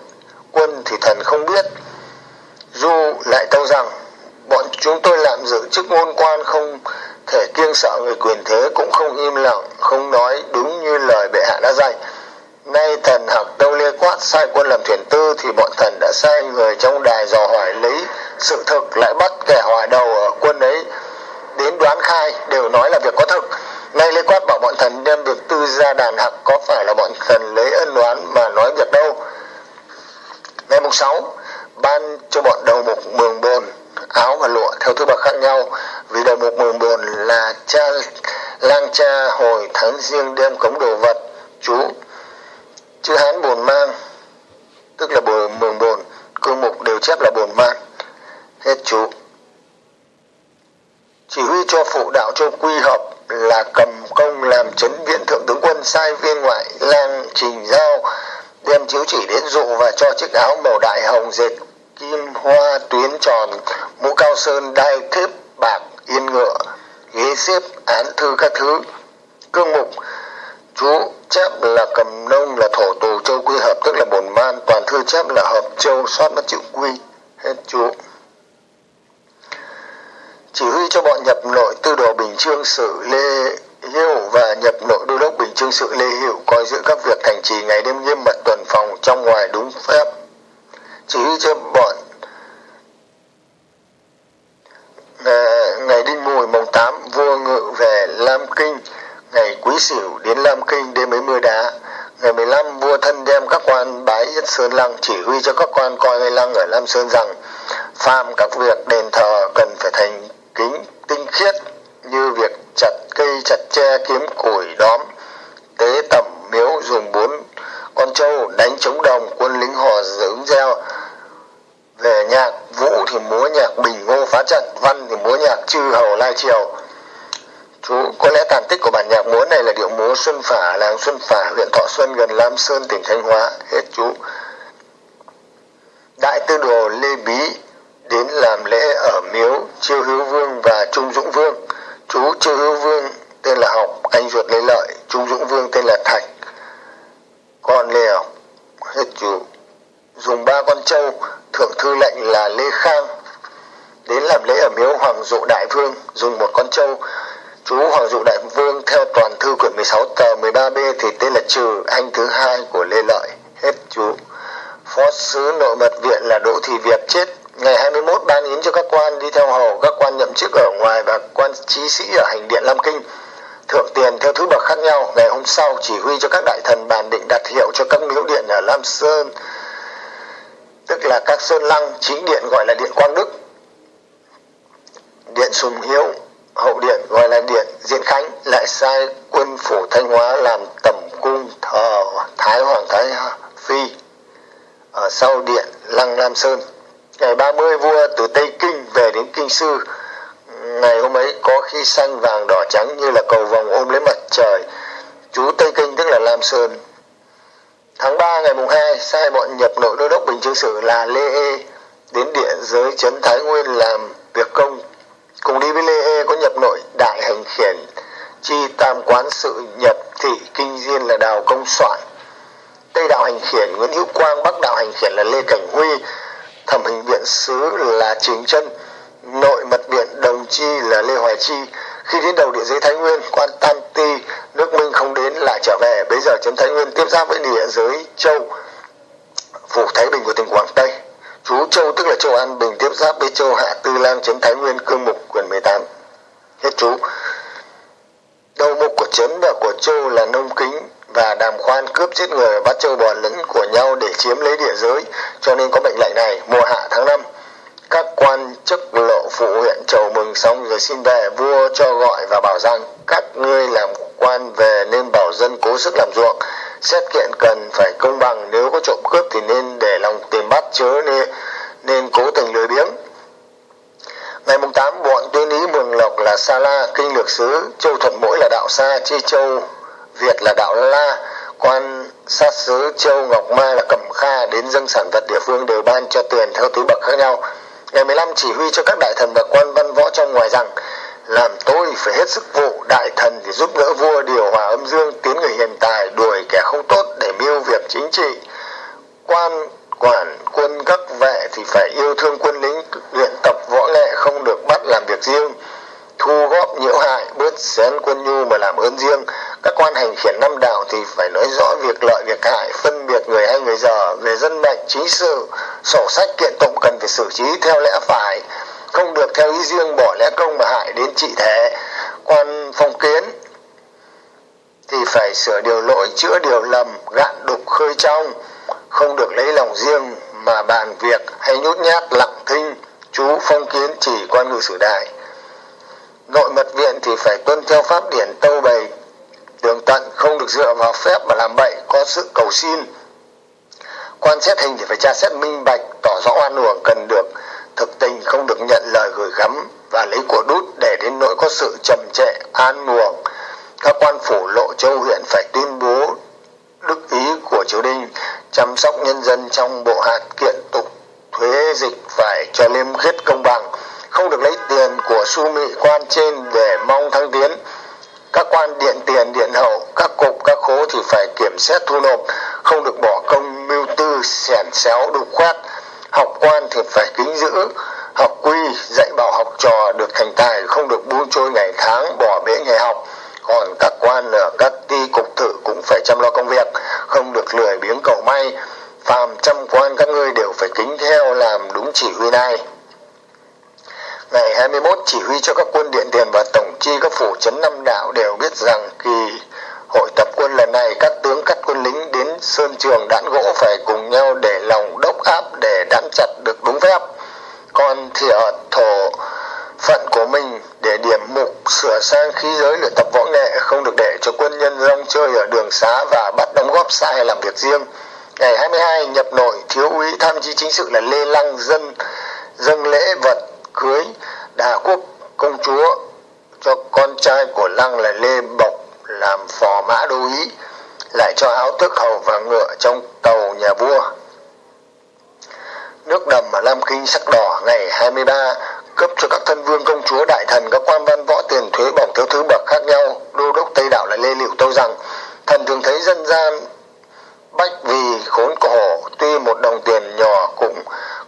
quân thì thần không biết. Du lại tâu rằng bọn chúng tôi làm giữ chức ngôn quan không thể kiêng sợ người quyền thế, cũng không im lặng, không nói đúng như lời bệ hạ đã dạy. Nay thần học đâu lê quát sai quân làm thuyền tư thì bọn thần đã sai người trong đài dò hỏi lấy sự thực, lại bắt kẻ hỏi đầu ở quân ấy đến đoán khai, đều nói là việc có thực. Nay lê quát bảo bọn thần đem việc tư ra đàn hặc có phải là bọn thần lấy ân đoán mà nói việc đâu? Ngày mùng sáu, ban cho bọn đầu mục mường bồn áo và lụa theo thứ bậc khác nhau. Vì đầu mục mùng bồn là cha, lang cha hồi tháng riêng đem cống đồ vật, chú, chữ hán bồn mang, tức là bồn mường bồn, cương mục đều chép là bồn mang. Hết chú. Chỉ huy cho phụ đạo cho quy hợp là cầm công làm chấn viện thượng tướng quân sai viên ngoại lang trình giao, đem chiếu chỉ đến dụ và cho chiếc áo màu đại hồng dệt kim hoa tuyến tròn mũ cao sơn đai thép bạc yên ngựa, ghế xếp án thư các thứ, cương mục, chú chép là cầm nông là thổ tù châu quy hợp, tức là bổn man toàn thư chép là hợp châu soát mất chữ quy. Hết chú. Chỉ huy cho bọn nhập nội tư đồ bình trương sự lê Hiếu và nhập nội đô đốc bình trương sự lê hiệu coi giữ các việc thành trì ngày đêm nghiêm mật tuần phòng trong ngoài đúng phép. Chỉ huy cho bọn ngày đinh mùi mùng 8 vua ngự về Lam Kinh ngày quý sửu đến Lam Kinh đêm ấy mưa đá. Ngày 15 vua thân đem các quan bái yết sơn lăng chỉ huy cho các quan coi ngay lăng ở Lam Sơn rằng phàm các việc đền thờ cần phải thành kính tinh khiết như việc chặt cây, chặt tre, kiếm củi, đóm, tế tẩm, miếu dùng bốn con trâu, đánh chống đồng, quân lính hò dưỡng gieo về nhạc vũ thì múa nhạc bình ngô phá trận, văn thì múa nhạc chư hầu lai triều chú có lẽ tàn tích của bản nhạc múa này là điệu múa xuân phả, làng xuân phả, huyện thọ xuân, gần lam sơn, tỉnh thanh hóa. Hết chú. Đại tư đồ lê bí đến làm lễ ở miếu chiêu hữu vương và trung dũng vương. Chú chiêu hữu vương tên là học, anh ruột lê lợi, trung dũng vương tên là thạch. Con lê học. Hết chú. Dùng ba con trâu, thượng thư lệnh là lê khang. Đến làm lễ ở miếu hoàng dụ đại vương, dùng một con trâu chú hoàng dụ đại vương, theo toàn thư quyển 16 tờ 13b thì tên là trừ anh thứ hai của lê lợi. Hết chú. Phó sứ nội mật viện là đỗ thị việt chết ngày 21 ban yến cho các quan đi theo hầu. Các quan nhậm chức ở ngoài và quan trí sĩ ở hành điện Lam Kinh thưởng tiền theo thứ bậc khác nhau. Ngày hôm sau chỉ huy cho các đại thần bàn định đặt hiệu cho các miếu điện ở Lam Sơn, tức là các sơn lăng chính điện gọi là điện Quang Đức, điện Sùng Hiếu hậu điện, gọi là điện Diễn Khánh, lại sai quân phủ Thanh Hóa làm tẩm cung thờ Thái Hoàng Thái Phi ở sau điện Lăng nam Sơn. Ngày 30 vua từ Tây Kinh về đến Kinh Sư. Ngày hôm ấy có khi xanh vàng đỏ trắng như là cầu vòng ôm lấy mặt trời. Chú Tây Kinh tức là Lam Sơn. Tháng 3 ngày mùng 2 sai bọn nhập nội đô đốc Bình Chương Sử là Lê Ê đến địa giới Trấn Thái Nguyên làm việc công cùng đi với Lê E có nhập nội đại hành khiển, chi tam quán sự nhập thị kinh diên là đào công soạn. Tây đạo hành khiển, nguyễn hữu quang, bắc đạo hành khiển là lê cảnh huy. Thẩm hình viện sứ là chính chân nội mật viện đồng chi là lê hoài chi. Khi đến đầu địa giới thái nguyên, quan tam ti nước minh không đến lại trở về. Bây giờ chấm thái nguyên tiếp giáp với địa giới châu, phủ thái bình của tỉnh quảng tây chú châu tức là châu an, bình tiếp giáp với châu hạ tư lang trấn thái nguyên, cương mục quyển 18 hết chú. Đầu mục của trấn và của châu là nông kính và đàm khoan cướp giết người bắt châu bò lẫn của nhau để chiếm lấy địa giới, cho nên có mệnh lệnh này, mùa hạ tháng 5 các quan chức lộ phụ huyện chầu mừng xong rồi xin về vua cho gọi và bảo rằng các ngươi làm quan về nên bảo dân cố sức làm ruộng. Xét kiện cần phải công bằng nếu có trộm cướp thì nên để lòng tìm bắt chớ nên, nên cố tình lười biếng. Ngày mùng tám bọn tuyên ý mường lộc là sa la kinh lược sứ châu thuận mỗi là đạo sa chi châu việt là đạo la quan sát sứ châu ngọc ma là cẩm kha đến dân sản vật địa phương đều ban cho tiền theo thứ bậc khác nhau ngày 15 chỉ huy cho các đại thần và quan văn võ trong ngoài rằng, làm tôi phải hết sức vụ, đại thần để giúp đỡ vua điều hòa âm dương, tiến người hiền tài, đuổi kẻ không tốt để mưu việc chính trị. Quan, quản, quân các vệ thì phải yêu thương quân lính, luyện tập võ nghệ không được bắt làm việc riêng thu góp nhiễu hại, bớt xén quân nhu mà làm ơn riêng. Các quan hành khiển năm đạo thì phải nói rõ việc lợi, việc hại, phân biệt người hay người dở, về dân mệnh chính sự, sổ sách kiện tụng cần phải xử trí theo lẽ phải, không được theo ý riêng bỏ lẽ công mà hại đến trị thế. Quan phong kiến thì phải sửa điều lỗi, chữa điều lầm, gạn đục khơi trong, không được lấy lòng riêng mà bàn việc, hay nhút nhát lặng thinh. Chú phong kiến chỉ quan ngự sử đại nội mật viện thì phải tuân theo pháp điển tâu bày. Đường tận không được dựa vào phép mà làm bậy, có sự cầu xin. Quan xét hình thì phải tra xét minh bạch, tỏ rõ oan uổng cần được. Thực tình không được nhận lời gửi gắm và lấy của đút để đến nỗi có sự trầm trệ an uổng. Các quan phủ lộ châu huyện phải tuyên bố đức ý của triều đình, chăm sóc nhân dân trong bộ hạt kiện tục thuế dịch phải cho liêm khiết công bằng không được lấy tiền của su mị quan trên để mong thăng tiến. Các quan điện tiền, điện hậu, các cục, các khố thì phải kiểm xét thu nộp, không được bỏ công mưu tư xẻn xéo đục khoét. Học quan thì phải kính giữ, học quy, dạy bảo học trò được thành tài, không được buông trôi ngày tháng, bỏ bể ngày học. Còn các quan ở các ty cục thự cũng phải chăm lo công việc, không được lười biếng cầu may. Phàm trăm quan các ngươi đều phải kính theo làm đúng chỉ huy này ngày 21 chỉ huy cho các quân điện tiền và tổng chi các phủ trấn năm đạo đều biết rằng kỳ hội tập quân lần này, các tướng cắt quân lính đến sơn trường đạn gỗ phải cùng nhau để lòng đốc áp để đắn chặt được đúng phép. Còn thì ở thổ phận của mình, để điểm mục sửa sang khí giới luyện tập võ nghệ không được để cho quân nhân rong chơi ở đường xá và bắt đóng góp sai làm việc riêng. Ngày 22 nhập nội, thiếu úy tham chi chính sự là lê lăng dân dâng lễ vật cưới đa quốc công chúa cho con trai của lăng là lê bộc làm phò mã đô ý, lại cho áo tước hầu và ngựa trong tàu nhà vua. Nước đầm ở Lam Kinh sắc đỏ ngày 23 cấp cho các thân vương công chúa đại thần các quan văn võ tiền thuế bổng thiếu thứ bậc khác nhau. Đô đốc tây đảo là lê liệu tâu rằng, thần thường thấy dân gian bách vì khốn khổ, tuy một đồng tiền nhỏ cũng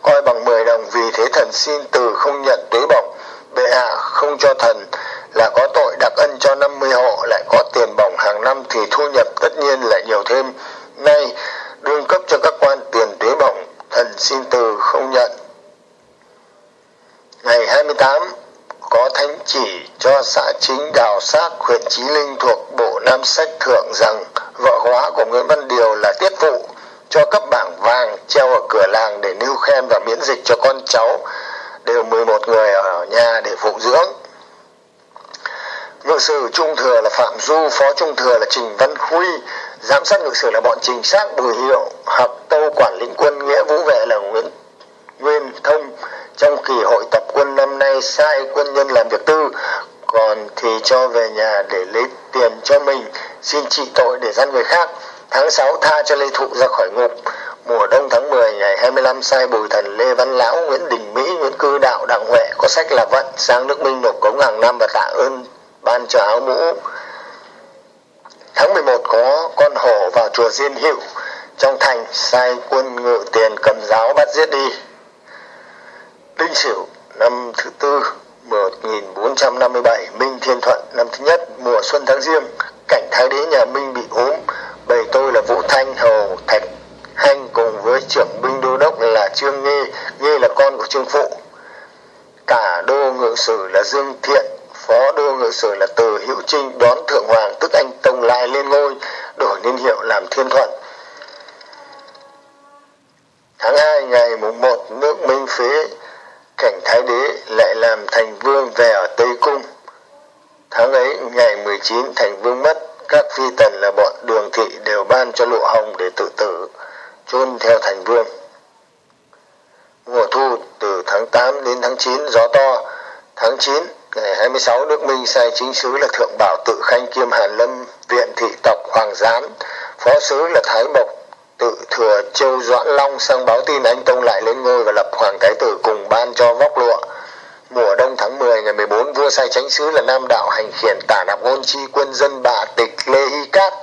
coi bằng 10 đồng vì thế thần xin từ không nhận tuế bổng. Bệ hạ không cho thần là có tội, đặc ân cho 50 hộ, lại có tiền bổng hàng năm thì thu nhập tất nhiên lại nhiều thêm. Nay, đương cấp cho các quan tiền tuế bổng, thần xin từ không nhận. Ngày 28 có thánh chỉ cho xã chính đào xác, huyện Chí Linh thuộc bộ Nam Sách Thượng rằng vợ hóa của Nguyễn Văn Điều là tiết phụ cho cấp bảng vàng treo ở cửa làng để nêu khen và miễn dịch cho con cháu đều 11 người ở nhà để phụng dưỡng. Ngự sử trung thừa là Phạm Du, phó trung thừa là Trình Văn Huy, giám sát ngự sử là bọn Trình Sát Bùi Hiệu, Hợp Tâu quản lĩnh quân nghĩa vũ vệ là Nguyễn Nguyên Thông. Trong kỳ hội tập quân năm nay sai quân nhân làm việc tư, còn thì cho về nhà để lấy tiền cho mình, xin trị tội để gian người khác. Tháng 6 tha cho Lê Thụ ra khỏi ngục. Mùa đông tháng 10 ngày 25 sai bùi thần Lê Văn Lão, Nguyễn Đình Mỹ, Nguyễn Cư Đạo, Đặng Huệ có sách là vận sang nước Minh nộp cống hàng năm và tạ ơn ban cho áo mũ. Tháng 11 có con hổ vào chùa Diên Hiệu trong thành sai quân ngự tiền cầm giáo bắt giết đi. Đinh Sửu năm thứ tư 1457 Minh Thiên Thuận năm thứ nhất mùa xuân tháng riêng cảnh thái đế nhà Minh bị ốm bầy tôi là Vũ Thanh Hầu Thạch, Hanh cùng với trưởng binh đô đốc là Trương Nghê Nghê là con của Trương Phụ. Cả đô ngự sử là Dương Thiện, phó đô ngự sử là Từ Hữu Trinh đón thượng hoàng tức anh Tông Lai lên ngôi, đổi niên hiệu làm thiên thuận. Tháng 2 ngày mùng 1 nước minh phế, cảnh thái đế lại làm thành vương về ở tây cung. Tháng ấy, ngày 19 thành vương mất các phi tần là bọn đường thị đều ban cho lụa hồng để tự tử, chôn theo thành vương. Mùa thu từ tháng 8 đến tháng 9 gió to. Tháng 9 ngày 26 nước Minh sai chính sứ là Thượng Bảo Tự Khanh kiêm Hàn Lâm, viện thị tộc Hoàng Gián, phó sứ là Thái Mộc tự thừa Châu Doãn Long sang báo tin anh Tông lại lên ngôi và lập Hoàng Thái Tử cùng ban cho vóc lụa mùa đông tháng 10 ngày 14 vua sai chánh sứ là Nam Đạo hành khiển tả nạp ngôn chi quân dân bà tịch Lê Hy Cát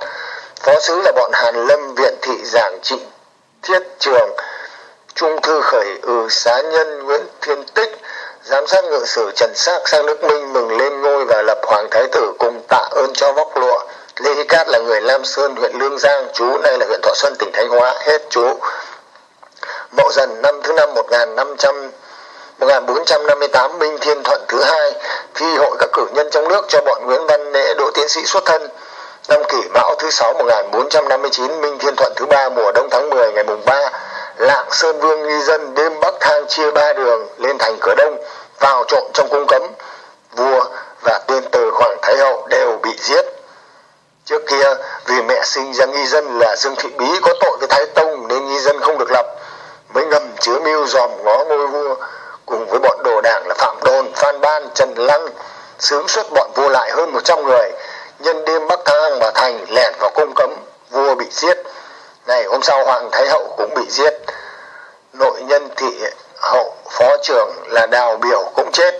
phó sứ là bọn Hàn Lâm viện thị giảng trị thiết trường trung thư khởi ừ xá nhân Nguyễn Thiên Tích giám sát ngự sử Trần Xác sang nước Minh mừng lên ngôi và lập Hoàng Thái Tử cùng tạ ơn cho vóc lụa. Lê Hy Cát là người Lam Sơn, huyện Lương Giang, chú nay là huyện Thọ Xuân, tỉnh Thanh Hóa, hết chú. Mậu dần năm thứ năm 1500 1458 Minh Thiên Thuận thứ hai thi hội các cử nhân trong nước cho bọn Nguyễn Văn Nễ đỗ tiến sĩ xuất thân. Năm kỷ Mão thứ 6 1459 Minh Thiên Thuận thứ ba mùa đông tháng 10 ngày mùng 3 Lạng Sơn Vương nghi dân đêm Bắc Thang chia ba đường lên thành cửa đông, vào trộm trong cung cấm vua và tuyên từ Hoàng Thái Hậu đều bị giết. Trước kia, vì mẹ sinh ra nghi dân là Dương Thị Bí có tội với Thái Tông nên nghi dân không được lập mới ngầm chứa mưu dòm ngó ngôi vua cùng với bọn đồ đảng là Phạm Đồn, Phan Ban, Trần Lăng sướng xuất bọn vua lại hơn 100 người. Nhân đêm Bắc Thang và Thành lẻn vào cung cấm vua bị giết. Ngày hôm sau Hoàng Thái Hậu cũng bị giết. Nội nhân thị hậu phó trưởng là Đào Biểu cũng chết.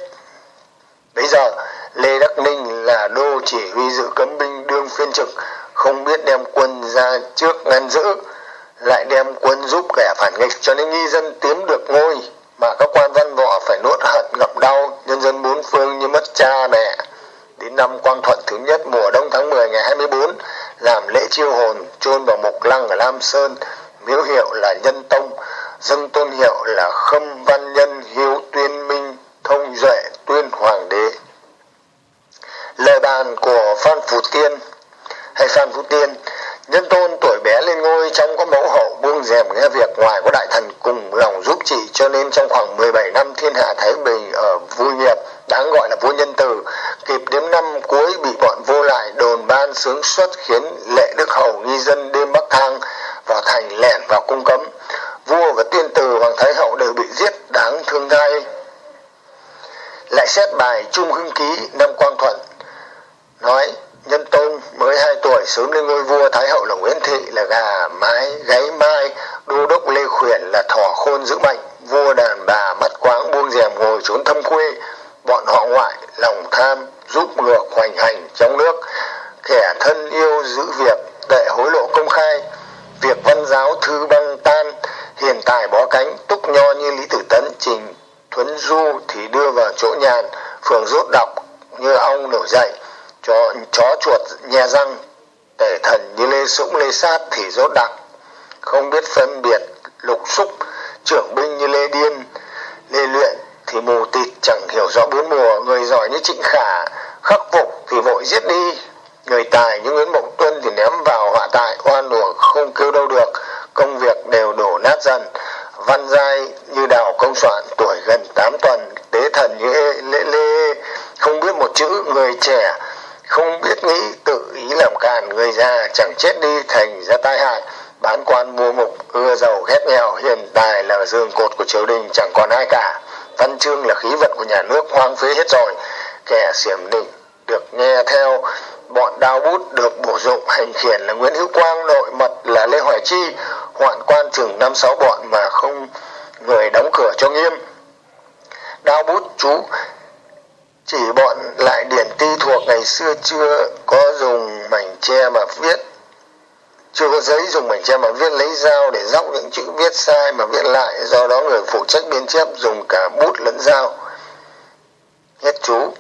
Bây giờ Lê Đắc Ninh là đô chỉ huy dự cấm binh đương phiên trực không biết đem quân ra trước ngăn giữ lại đem quân giúp kẻ phản nghịch. Cho nên nghi dân tiếm được ngôi mà các quan văn võ phải nuốt hận ngậm đau, nhân dân bốn phương như mất cha mẹ. Đến năm Quang Thuận thứ nhất, mùa đông tháng 10 ngày 24 làm lễ chiêu hồn, chôn vào mục lăng ở Lam Sơn. Miếu hiệu là Nhân Tông, dân tôn hiệu là Khâm Văn Nhân, Hiếu Tuyên Minh, Thông Duệ, Tuyên Hoàng đế. Lời bàn của Phan Phú Tiên. Hay Phan Phú Tiên nhân tôn tuổi bé lên ngôi trong có mẫu hậu buông rèm nghe việc ngoài có đại thần cùng lòng giúp chỉ cho nên trong khoảng 17 năm thiên hạ Thái Bình ở vui nghiệp đáng gọi là vua nhân từ, kịp đến năm cuối bị bọn vô lại đồn ban sướng xuất khiến lệ đức hầu nghi dân đêm bắc thang vào thành lẻn vào cung cấm. Vua và tiên từ hoàng thái hậu đều bị giết đáng thương thay lại xét bài trung hưng ký năm quang thuận, nói nhân tôn mới hai tuổi sớm lên ngôi vua thái hậu là nguyễn thị, là gà mái, gáy mai đô đốc lê khuyển, là thỏ khôn giữ mạnh vua đàn bà mắt quáng buông rèm ngồi trốn thâm quê bọn họ ngoại lòng tham, giúp ngược hoành hành trong nước. Kẻ thân yêu giữ việc đệ hối lộ công khai. Việc văn giáo thư băng tan, hiền tài bó cánh, túc nho như lý tử tấn, trình thuấn du thì đưa vào chỗ nhàn. Phường rốt đọc, như ong nổi dậy cho chó chuột nhe răng, tể thần như lê sũng, lê sát thì rốt đặc không biết phân biệt lục xúc, trưởng binh như lê điên, lê luyện thì mù tịt, chẳng hiểu rõ bốn mùa. Người giỏi như trịnh khả, khắc phục thì vội giết đi. Người tài như nguyễn mộng tuân thì ném vào họa tại, oan uổng, không kêu đâu được. Công việc đều đổ nát dần. Văn giai như đào công soạn, tuổi gần 8 tuần. Tế thần như lễ lê. Không biết một chữ, người trẻ không biết nghĩ tự ý làm càn người già chẳng chết đi thành ra tai hại. Bán quan mua mục, ưa giàu ghét nghèo, hiện tại là giường cột của triều đình chẳng còn ai cả. Văn chương là khí vận của nhà nước hoang phế hết rồi. Kẻ xiểm định được nghe theo, bọn đao bút được bổ dụng, hành khiển là nguyễn hữu quang, nội mật là lê hoài chi. Hoạn quan chừng năm sáu bọn mà không người đóng cửa cho nghiêm. Đao bút chú chỉ bọn lại điển ti thuộc ngày xưa chưa có dùng mảnh tre mà viết. Chưa có giấy dùng mảnh tre mà viết, lấy dao để dóc những chữ viết sai mà viết lại. Do đó người phụ trách biên chép dùng cả bút lẫn dao. Hết chú.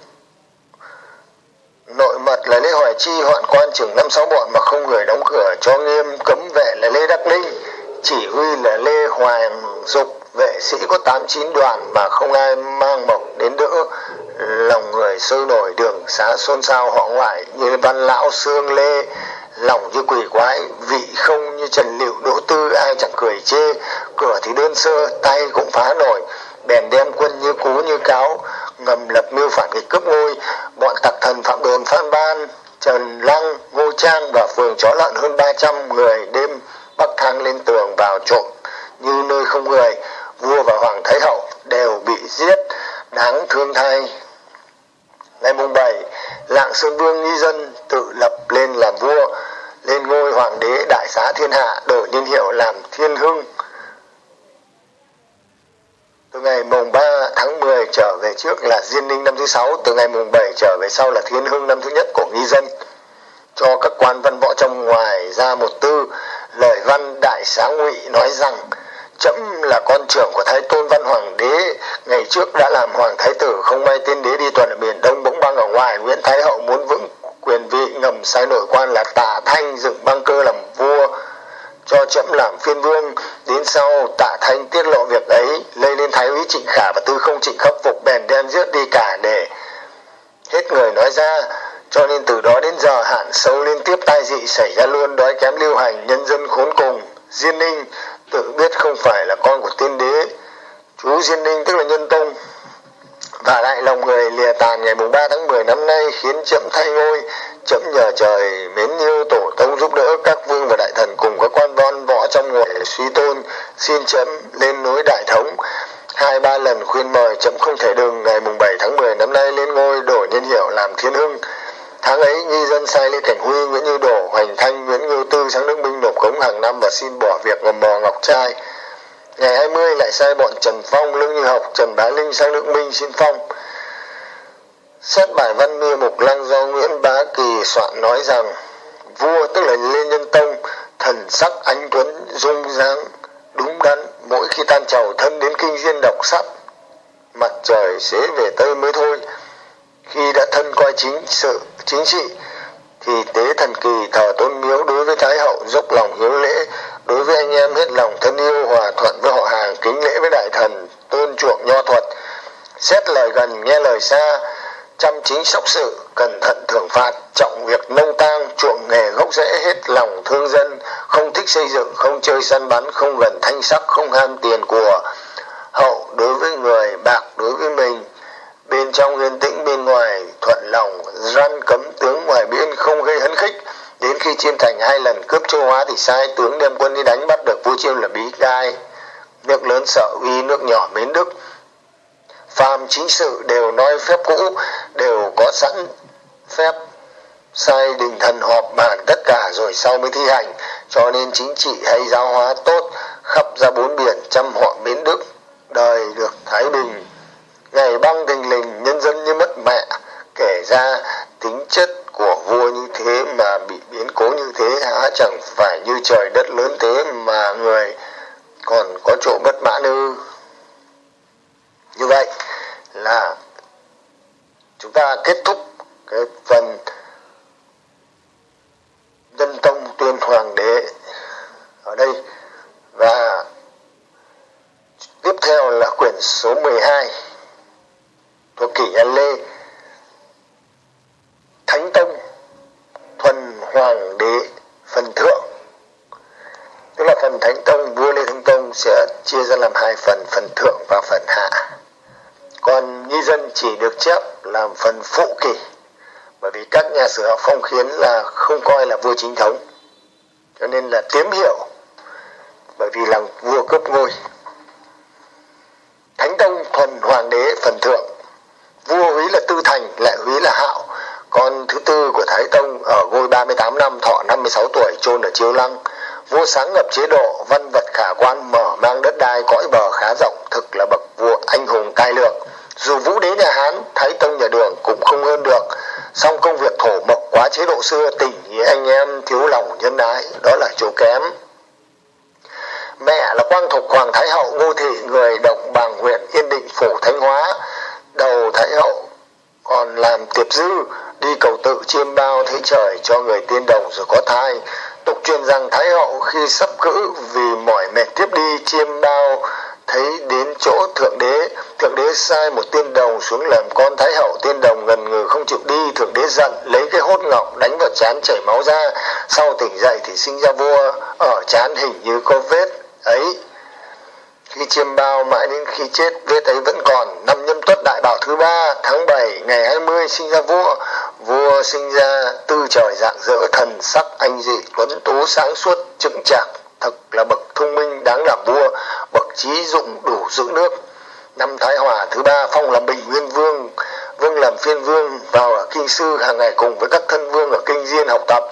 Nội mật là lê hoài chi, hoạn quan trưởng năm sáu bọn mà không người đóng cửa. Cho nghiêm, cấm vệ là lê đắc linh chỉ huy là lê hoàng dục. Vệ sĩ có tám chín đoàn mà không ai mang mộc đến đỡ lòng người sôi nổi đường xá xôn xao họ ngoại như văn lão xương lê. Lòng như quỷ quái, vị không như trần liệu đỗ tư, ai chẳng cười chê. Cửa thì đơn sơ, tay cũng phá nổi. Bèn đem quân như cú như cáo, ngầm lập mưu phản nghịch cướp ngôi. Bọn tặc thần phạm đồn phan ban, trần lăng ngô trang và phường chó lợn hơn 300 người đêm bắc thang lên tường vào trộm. Như nơi không người, vua và hoàng thái hậu đều bị giết. Đáng thương thay ngày mùng 7 lạng sơn vương nghi dân tự lập lên làm vua lên ngôi hoàng đế đại xá thiên hạ đổi niên hiệu làm thiên hưng từ ngày mùng 3 tháng 10 trở về trước là Diên Ninh năm thứ sáu, từ ngày mùng 7 trở về sau là Thiên Hưng năm thứ nhất của nghi dân. Cho các quan văn võ trong ngoài ra một tư, lời văn đại xá ngụy nói rằng chấm là con trưởng của thái tôn văn hoàng đế. Ngày trước đã làm hoàng thái tử, không may tiên đế đi tuần ở miền đông bỗng băng ở ngoài. Nguyễn thái hậu muốn vững quyền vị, ngầm sai nội quan là tạ thanh dựng băng cơ làm vua cho chấm làm phiên vương. Đến sau, tạ thanh tiết lộ việc ấy, lây lên thái úy trịnh khả và tư không trịnh khắc phục, bèn đem giết đi cả để hết người nói ra. Cho nên từ đó đến giờ, hạn sâu liên tiếp tai dị xảy ra luôn, đói kém lưu hành, nhân dân khốn cùng, diên ninh tự biết không phải là con của tiên đế, chú diên ninh, tức là nhân tông. Và lại lòng người lìa tàn ngày mùng 3 tháng 10 năm nay khiến chậm thay ngôi, chậm nhờ trời, mến yêu tổ tông giúp đỡ các vương và đại thần cùng các quan von võ trong ngoài suy tôn, xin chậm lên núi đại thống. Hai ba lần khuyên mời chậm không thể đừng ngày mùng 7 tháng 10 năm nay lên ngôi đổi nhân hiệu làm thiên hưng tháng ấy, nghi dân sai lê cảnh huy, nguyễn như đổ hoành thanh, nguyễn ngưu tư sang nước minh nộp cống hàng năm và xin bỏ việc ngầm mò ngọc trai. Ngày 20 lại sai bọn trần phong, lương như học, trần bá linh sang nước minh xin phong. Xét bài văn mưa mục lăng do nguyễn bá kỳ soạn nói rằng, vua tức là lê nhân tông, thần sắc anh tuấn dung dáng đúng đắn, mỗi khi tan trầu thân đến kinh diên đọc sách mặt trời xế về tây mới thôi khi đã thân coi chính sự, chính trị, thì tế thần kỳ thờ tôn miếu đối với thái hậu dốc lòng hiếu lễ, đối với anh em hết lòng thân yêu, hòa thuận với họ hàng, kính lễ với đại thần, tôn chuộng nho thuật, xét lời gần, nghe lời xa, chăm chính sóc sự, cẩn thận thưởng phạt, trọng việc nông tang, chuộng nghề gốc rễ, hết lòng thương dân, không thích xây dựng, không chơi săn bắn, không gần thanh sắc, không ham tiền của hậu đối với người, bạc đối với mình bên trong yên tĩnh, bên ngoài thuận lòng, răn cấm tướng ngoài biên, không gây hấn khích. Đến khi chiêm thành hai lần cướp châu hóa thì sai tướng đem quân đi đánh, bắt được vua chiêm là bí gai nước lớn sợ uy, nước nhỏ mến đức. Phàm chính sự đều nói phép cũ, đều có sẵn phép. Sai đình thần họp bàn tất cả rồi sau mới thi hành. Cho nên chính trị hay giáo hóa tốt, khắp ra bốn biển trăm họ mến đức. Đời được thái bình ngày băng thình lình, nhân dân như mất mẹ, kể ra tính chất của vua như thế mà bị biến cố như thế, há chẳng phải như trời đất lớn thế mà người còn có chỗ bất mãn ư? Như vậy là chúng ta kết thúc cái phần dân tông tuyên hoàng đế ở đây. Và tiếp theo là quyển số 12 của kỷ nhân Lê. Thánh Tông, Thuần Hoàng đế, phần thượng. Tức là phần Thánh Tông, vua Lê Thánh Tông sẽ chia ra làm hai phần phần thượng và phần hạ. Còn nhi dân chỉ được chép làm phần phụ kỷ, bởi vì các nhà sử học phong khiến là không coi là vua chính thống. Cho nên là tiếm hiệu bởi vì là vua cướp ngôi. Thánh tông, thuần hoàng đế, phần thượng vua húy là tư thành lại húy là hạo. Con thứ tư của thái tông ở ngôi 38 năm, thọ 56 tuổi, chôn ở chiêu lăng. Vua sáng lập chế độ, văn vật khả quan, mở mang đất đai, cõi bờ khá rộng, thực là bậc vua anh hùng cai lượng dù vũ đế nhà hán, thái tông nhà đường cũng không hơn được. Song công việc thổ mộc quá chế độ xưa, tình nghĩa anh em, thiếu lòng nhân ái, đó là chỗ kém. Mẹ là quang thục hoàng thái hậu, ngô thị, người động bàng huyện yên định, phủ thanh hóa đầu thái hậu, còn làm tiệp dư, đi cầu tự chiêm bao thấy trời cho người tiên đồng rồi có thai. Tục truyền rằng thái hậu khi sắp cữ vì mỏi mệt tiếp đi chiêm bao thấy đến chỗ thượng đế. Thượng đế sai một tiên đồng xuống làm con thái hậu. Tiên đồng ngần ngừ không chịu đi. Thượng đế giận, lấy cái hốt ngọc đánh vào chán chảy máu ra. Sau tỉnh dậy thì sinh ra vua. Ở chán hình như có vết ấy khi chiêm bao mãi đến khi chết, vết ấy vẫn còn. Năm nhâm tuất đại bảo thứ ba, tháng 7 ngày 20 sinh ra vua. Vua sinh ra tư trời dạng dỡ thần sắc anh dị, tuấn tú, sáng suốt, chững chạc. Thật là bậc thông minh, đáng làm vua, bậc trí dụng, đủ giữ nước. Năm thái hòa thứ ba, phong làm bình nguyên vương vương làm phiên vương, vào ở kinh sư, hàng ngày cùng với các thân vương ở kinh diên học tập.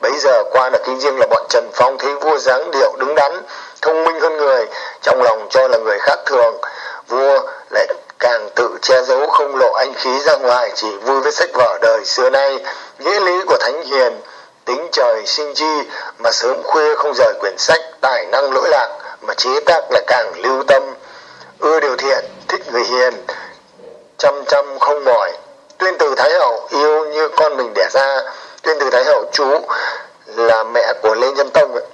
Bấy giờ qua là kinh diên là bọn trần phong thấy vua dáng điệu đứng đắn thông minh hơn người, trong lòng cho là người khác thường. Vua lại càng tự che giấu không lộ anh khí ra ngoài, chỉ vui với sách vở đời xưa nay. Nghĩa lý của thánh hiền, tính trời sinh chi, mà sớm khuya không rời quyển sách, tài năng lỗi lạc, mà chế tác lại càng lưu tâm. Ưa điều thiện, thích người hiền, chăm chăm không mỏi. Tuyên từ thái hậu, yêu như con mình đẻ ra. Tuyên từ thái hậu, chú là mẹ của lê nhân tông ấy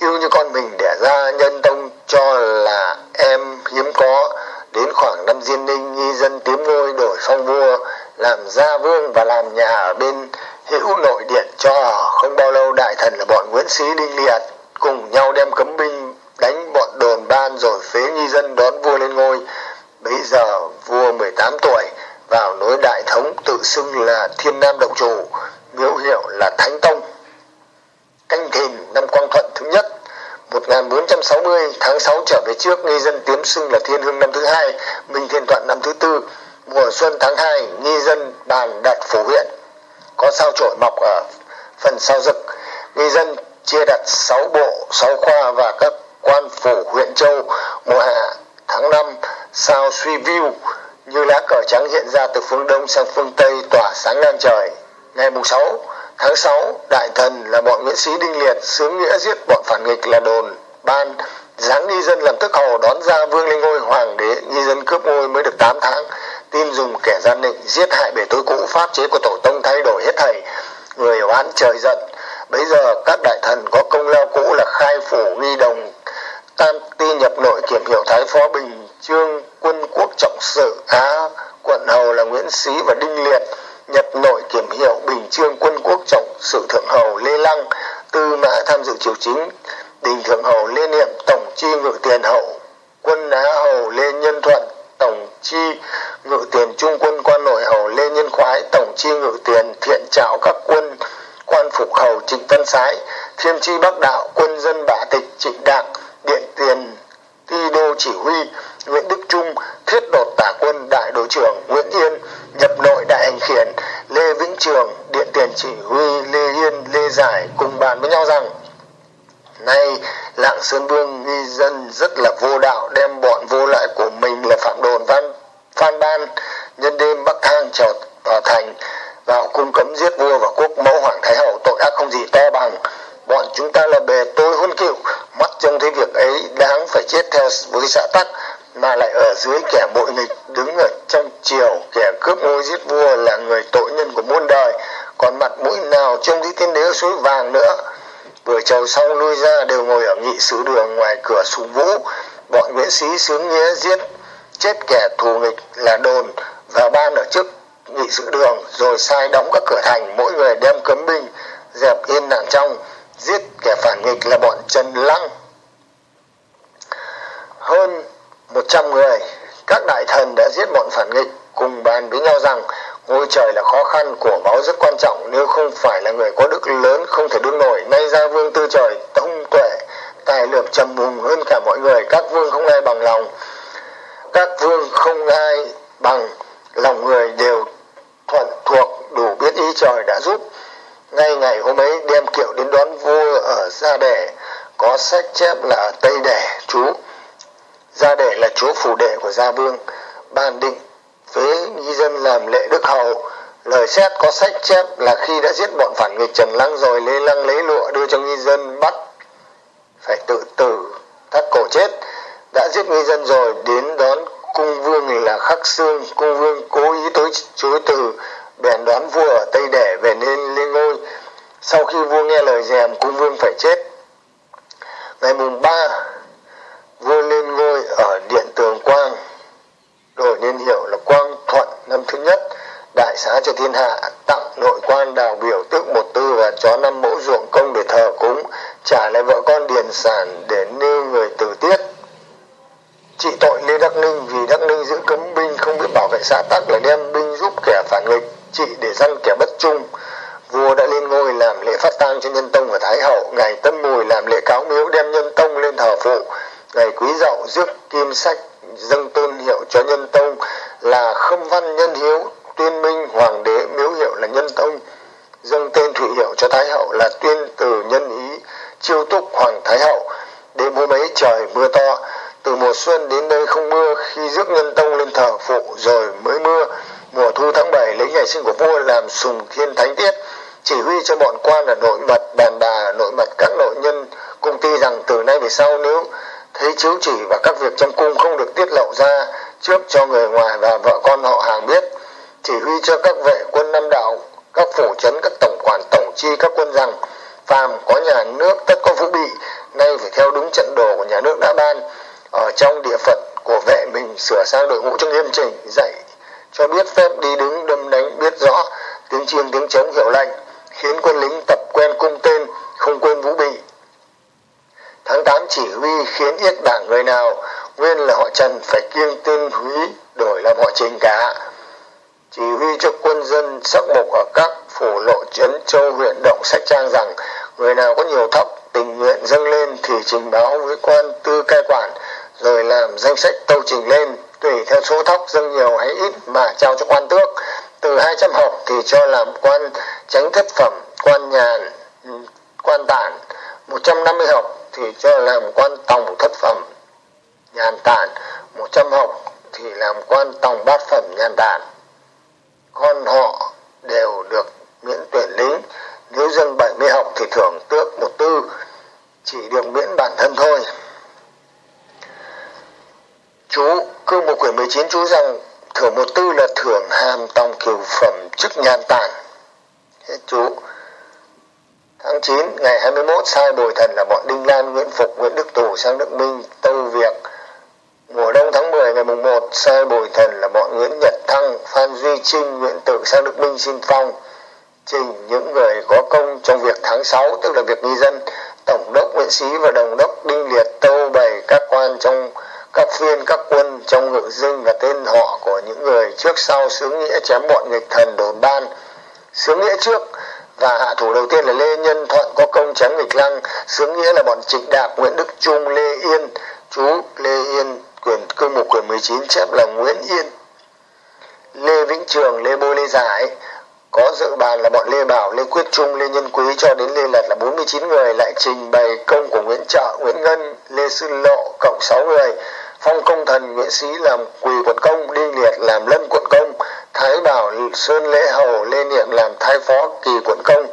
yêu như con mình đẻ ra, nhân tông cho là em hiếm có. Đến khoảng năm diên ninh, nghi dân tiến ngôi đổi phong vua, làm gia vương và làm nhà ở bên hữu nội điện cho ở. Không bao lâu, đại thần là bọn nguyễn sĩ đinh liệt cùng nhau đem cấm binh đánh bọn đồn ban rồi phế nghi dân đón vua lên ngôi. Bấy giờ vua 18 tuổi, vào nối đại thống tự xưng là thiên nam động chủ miếu hiệu là thánh tông canh thìn năm quang thuận thứ nhất 1460 tháng 6 trở về trước, nghi dân tiếm xưng là thiên hương năm thứ hai, minh thiên thuận năm thứ tư, mùa xuân tháng 2 nghi dân bàn đặt phủ huyện. Có sao trổi mọc ở phần sau rực. Nghi dân chia đặt 6 bộ 6 khoa và các quan phủ huyện châu, mùa hạ tháng 5 sao suy view, như lá cờ trắng hiện ra từ phương đông sang phương tây tỏa sáng ngang trời. Ngày mùng 6 tháng 6 đại thần là bọn nguyễn sĩ đinh liệt sướng nghĩa giết bọn phản nghịch là đồn, ban. Giáng nghi dân làm tức hầu đón ra vương lên ngôi hoàng đế, nghi dân cướp ngôi mới được 8 tháng. Tin dùng kẻ gian định giết hại bể tôi cũ, pháp chế của tổ tông thay đổi hết thảy người oán trời giận. Bây giờ các đại thần có công lao cũ là khai phủ nghi đồng, tam ti nhập nội kiểm hiệu thái phó bình trương quân quốc trọng sự á, quận hầu là nguyễn xí và đinh liệt nhập nội kiểm hiệu bình trương quân quốc trọng sự thượng hầu lê lăng, tư mã tham dự triều chính, đình thượng hầu lê niệm, tổng chi ngự tiền hậu, quân á hầu lê nhân thuận, tổng chi ngự tiền trung quân quan nội hầu lê nhân khoái, tổng chi ngự tiền thiện trạo các quân quan phục hầu trịnh tân sái thiên chi bắc đạo quân dân bả tịch trịnh đạc điện tiền ti đô chỉ huy nguyễn đức trung, thiết đột tả quân đại đội trưởng nguyễn yên, nhập nội đại hành khiển, lê vĩnh trường, điện tiền chỉ huy, lê yên, lê giải cùng bàn với nhau rằng, nay, lạng sơn vương nghi dân rất là vô đạo, đem bọn vô lại của mình là phạm đồn văn, phan ban, nhân đêm bắc thang trèo vào ờ, thành, vào cung cấm giết vua và quốc mẫu hoàng thái hậu, tội ác không gì to bằng. Bọn chúng ta là bề tôi huân cựu, mắt trông thấy việc ấy đáng phải chết theo với xã tắc mà lại ở dưới kẻ bội nghịch, đứng ở trong triều, kẻ cướp ngôi giết vua là người tội nhân của muôn đời. Còn mặt mũi nào trông thấy tiên đế suối vàng nữa? Vừa chầu xong lui ra, đều ngồi ở nghị sự đường ngoài cửa sùng vũ. Bọn nguyễn sĩ sướng nghĩa giết, chết kẻ thù nghịch là đồn, và ban ở trước nghị sự đường, rồi sai đóng các cửa thành, mỗi người đem cấm binh, dẹp yên nạn trong, giết kẻ phản nghịch là bọn trần lăng. Hơn một trăm người, các đại thần đã giết bọn phản nghịch, cùng bàn với nhau rằng, ngôi trời là khó khăn của báo rất quan trọng, nếu không phải là người có đức lớn không thể đương nổi. Nay ra vương tư trời thông tuệ, tài lược trầm hùng hơn cả mọi người, các vương không ai bằng lòng. Các vương không ai bằng lòng người đều thuận thuộc, đủ biết ý trời đã giúp. Ngay ngày hôm ấy, đem kiệu đến đón vua ở gia đẻ, có sách chép là tây đẻ, chú gia đệ là chúa phủ đệ của gia vương, ban định với nghi dân làm lệ đức hầu. Lời xét có sách chép là khi đã giết bọn phản nghịch trần lăng rồi lê lăng lấy lụa đưa cho nghi dân bắt phải tự tử, thắt cổ chết. Đã giết nghi dân rồi, đến đón cung vương là khắc xương cung vương cố ý tối, chối từ, bèn đoán vua ở tây đẻ về nên lên ngôi. Sau khi vua nghe lời dèm cung vương phải chết. Ngày mùng ba, vua lên ngôi ở điện tường quang. Đổi niên hiệu là quang thuận, năm thứ nhất, đại xá cho thiên hạ, tặng nội quan đào biểu tước một tư và cho năm mẫu ruộng công để thờ cúng, trả lại vợ con điền sản để nêu người tử tiết. Trị tội lê đắc ninh vì đắc ninh giữ cấm binh không biết bảo vệ xã tắc là đem binh giúp kẻ phản nghịch, trị để răn kẻ bất trung. Vua đã lên ngôi làm lễ phát tang cho nhân tông và thái hậu ngày tân mùi làm lễ cáo miếu đem nhân tông lên thờ phụ ngày quý dậu rước kim sách dâng tôn hiệu cho nhân tông là khâm văn nhân hiếu, tuyên minh, hoàng đế, miếu hiệu là nhân tông. Dâng tên thụy hiệu cho thái hậu là tuyên từ nhân ý, chiêu túc hoàng thái hậu. Đêm hôm ấy trời mưa to, từ mùa xuân đến đây không mưa, khi rước nhân tông lên thờ phụ rồi mới mưa. Mùa thu tháng 7 lấy ngày sinh của vua làm sùng thiên thánh tiết, chỉ huy cho bọn quan là nội mật, đàn bà, nội mật các nội nhân, công ty rằng từ nay về sau nếu thấy chiếu chỉ và các việc trong cung không được tiết lộ ra trước cho người ngoài và vợ con họ hàng biết. Chỉ huy cho các vệ quân năm đạo, các phủ trấn, các tổng quản, tổng chi, các quân rằng, phàm có nhà nước tất có vũ bị, nay phải theo đúng trận đồ của nhà nước đã ban. Ở trong địa phận của vệ mình sửa sang đội ngũ cho nghiêm chỉnh, dạy cho biết phép đi đứng, đâm đánh, biết rõ tiếng chiêng, tiếng trống, hiệu lệnh, khiến quân lính tập quen cung tên, không quên vũ bị tháng 8 chỉ huy khiến yết đảng người nào, nguyên là họ trần phải kiêng tên húy, đổi làm họ trình cả. Chỉ huy cho quân dân sắc mộc ở các phủ lộ trấn châu huyện động sách trang rằng, người nào có nhiều thóc, tình nguyện dâng lên thì trình báo với quan tư cai quản, rồi làm danh sách tâu trình lên, tùy theo số thóc dâng nhiều hay ít mà trao cho quan tước. Từ 200 học thì cho làm quan tránh thất phẩm, quan nhàn, quan tản 150 học thì cho làm quan tòng thất phẩm nhàn tản 100 học thì làm quan tòng bát phẩm nhàn tản. Con họ đều được miễn tuyển lính, nếu dân bảy mươi học thì thưởng tước một tư, chỉ được miễn bản thân thôi. Chú cương một quyển 19 chú rằng thưởng một tư là thưởng hàm tòng kiều phẩm chức nhàn tản. Hết chú tháng 9 ngày 21 sai bồi thần là bọn Đinh Lan, Nguyễn Phục, Nguyễn Đức Tù sang nước Minh Tâu việc. Mùa đông tháng 10 ngày mùng 1 sai bồi thần là bọn Nguyễn Nhật Thăng, Phan Duy Trinh, Nguyễn Tự sang nước Minh xin phong. Trình những người có công trong việc tháng 6 tức là việc nghi dân, tổng đốc Nguyễn Sĩ và đồng đốc Đinh Liệt tâu bày các quan trong, các phiên, các quân trong ngự dinh và tên họ của những người trước sau sướng nghĩa chém bọn nghịch thần đồn ban. Sướng nghĩa trước và hạ thủ đầu tiên là Lê Nhân Thuận có công chém nghịch lăng. Xướng nghĩa là bọn Trịnh Đạt, Nguyễn Đức Trung Lê Yên. Chú Lê Yên quyền cương mục quyền 19 chép là Nguyễn Yên. Lê Vĩnh Trường Lê Bôi, Lê Giải. Có dự bàn là bọn Lê Bảo, Lê Quyết Trung, Lê Nhân Quý cho đến Lê Lật là 49 người. Lại trình bày công của Nguyễn Trợ, Nguyễn Ngân, Lê Sư Lộ cộng 6 người phong công thần Nguyễn Sĩ làm quỳ quận công, Đinh Liệt làm lân quận công, Thái Bảo Sơn Lễ Hầu, Lê Niệm làm thái phó kỳ quận công,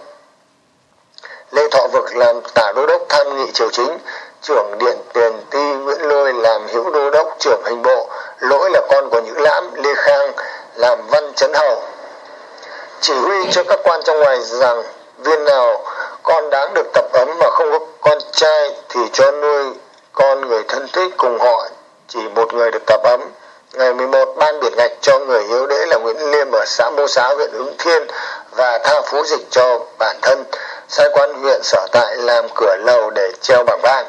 Lê Thọ Vực làm tả đô đốc tham nghị triều chính, trưởng điện tiền ti Nguyễn Lôi làm hữu đô đốc trưởng hình bộ, lỗi là con của Nhữ Lãm, Lê Khang làm văn chấn hầu. Chỉ huy cho các quan trong ngoài rằng viên nào con đáng được tập ấm mà không có con trai thì cho nuôi con người thân thích cùng họ chỉ một người được tập ấm. Ngày 11 ban biệt ngạch cho người hiếu đễ là Nguyễn Liêm ở xã Mô Xá huyện Ứng Thiên và tha phú dịch cho bản thân. Sai quan huyện sở tại làm cửa lầu để treo bảng vang.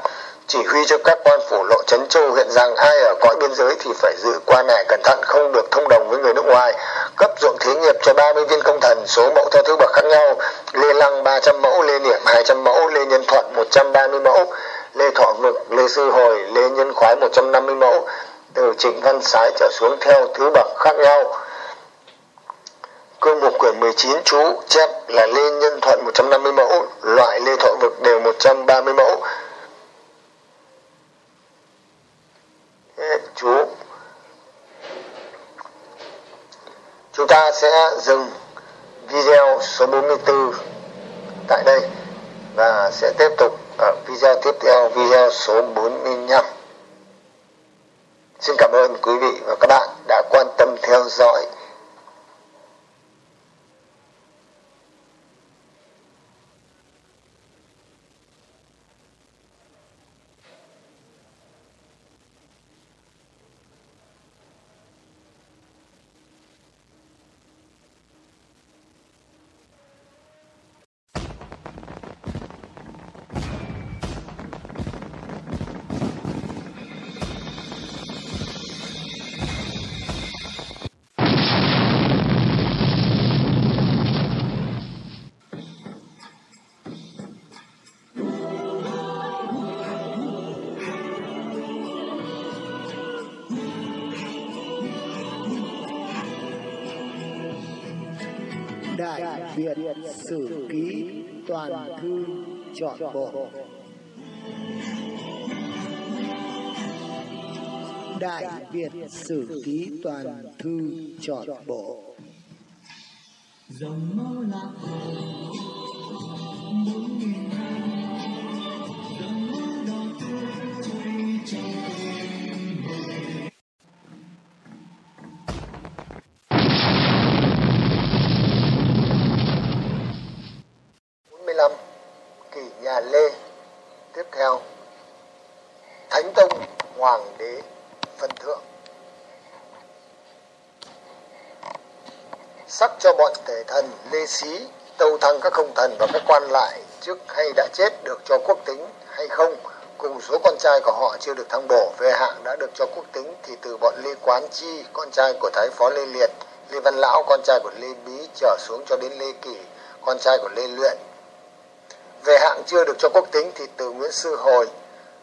Chỉ huy cho các quan phủ lộ trấn châu huyện rằng ai ở cõi biên giới thì phải giữ quan này cẩn thận không được thông đồng với người nước ngoài. Cấp ruộng thí nghiệp cho 30 viên công thần, số mẫu theo thứ bậc khác nhau. Lê Lăng 300 mẫu, Lê Niệm 200 mẫu, Lê Nhân Thuận 130 mẫu. Lê Thọ Vực, Lê Sư Hồi, Lê Nhân Khoái 150 mẫu, từ Trịnh Văn Sái trở xuống theo thứ bậc khác nhau. Cương mục quyển 19 chú chép là Lê Nhân Thuận 150 mẫu, loại Lê Thọ Vực đều 130 mẫu. Chú Chúng ta sẽ dừng video số 44 tại đây và sẽ tiếp tục à, video tiếp theo video số 45 Xin cảm ơn quý vị và các bạn đã quan tâm theo dõi. Toàn Thư Chọn Bộ. Đại Việt Sử Ký Toàn Thư Chọn Bộ. Dòng máu lạc hồ, bốn nghìn hai Hoàng đế phân thượng. Sắc cho bọn tể thần, Lê Xí, tâu thăng các công thần và các quan lại trước hay đã chết được cho quốc tính hay không, cùng số con trai của họ chưa được thăng bổ, về hạng đã được cho quốc tính thì từ bọn Lê Quán Chi, con trai của Thái Phó Lê Liệt, Lê Văn Lão, con trai của Lê Bí trở xuống cho đến Lê Kỷ con trai của Lê Luyện. Về hạng chưa được cho quốc tính thì từ Nguyễn Sư Hồi,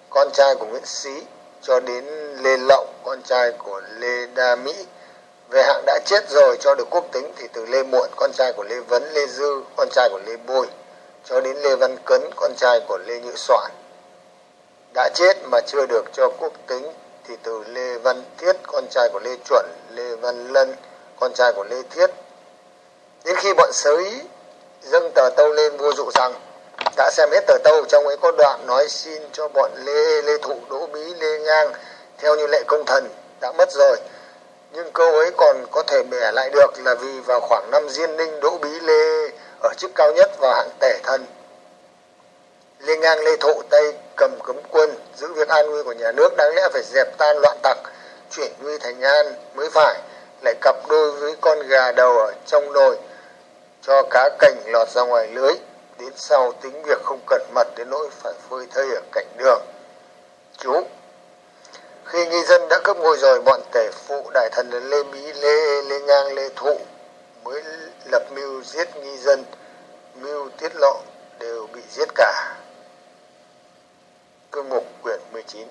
con trai của Nguyễn Xí cho đến Lê Lậu con trai của Lê Đa Mỹ. Về hạng đã chết rồi cho được quốc tính thì từ Lê Muộn, con trai của Lê Vấn, Lê Dư, con trai của Lê Bôi, cho đến Lê Văn Cấn, con trai của Lê Nhữ Soạn. Đã chết mà chưa được cho quốc tính thì từ Lê Văn Thiết, con trai của Lê Chuẩn, Lê Văn Lân, con trai của Lê Thiết. Đến khi bọn sới dâng tờ tâu lên vua dụ rằng đã xem hết tờ tâu, trong ấy có đoạn nói xin cho bọn Lê Lê Thụ, Đỗ Bí, Lê Ngang, theo như lệ công thần, đã mất rồi. Nhưng câu ấy còn có thể bẻ lại được là vì vào khoảng năm Diên Ninh, Đỗ Bí, Lê ở chức cao nhất vào hạng tể thần. Lê Ngang, Lê Thụ Tây cầm cấm quân, giữ việc an nguy của nhà nước đáng lẽ phải dẹp tan loạn tặc, chuyển nguy thành an mới phải, lại cặp đôi với con gà đầu ở trong nồi, cho cá cảnh lọt ra ngoài lưới đến sau tính việc không cẩn mật đến nỗi phải phơi thây ở cạnh đường. Chú, khi nghi dân đã cướp ngôi rồi, bọn tể phụ đại thần là lê bí lê lê ngang, lê thụ mới lập mưu giết nghi dân. Mưu tiết lộ đều bị giết cả. Cương mục, quyển 19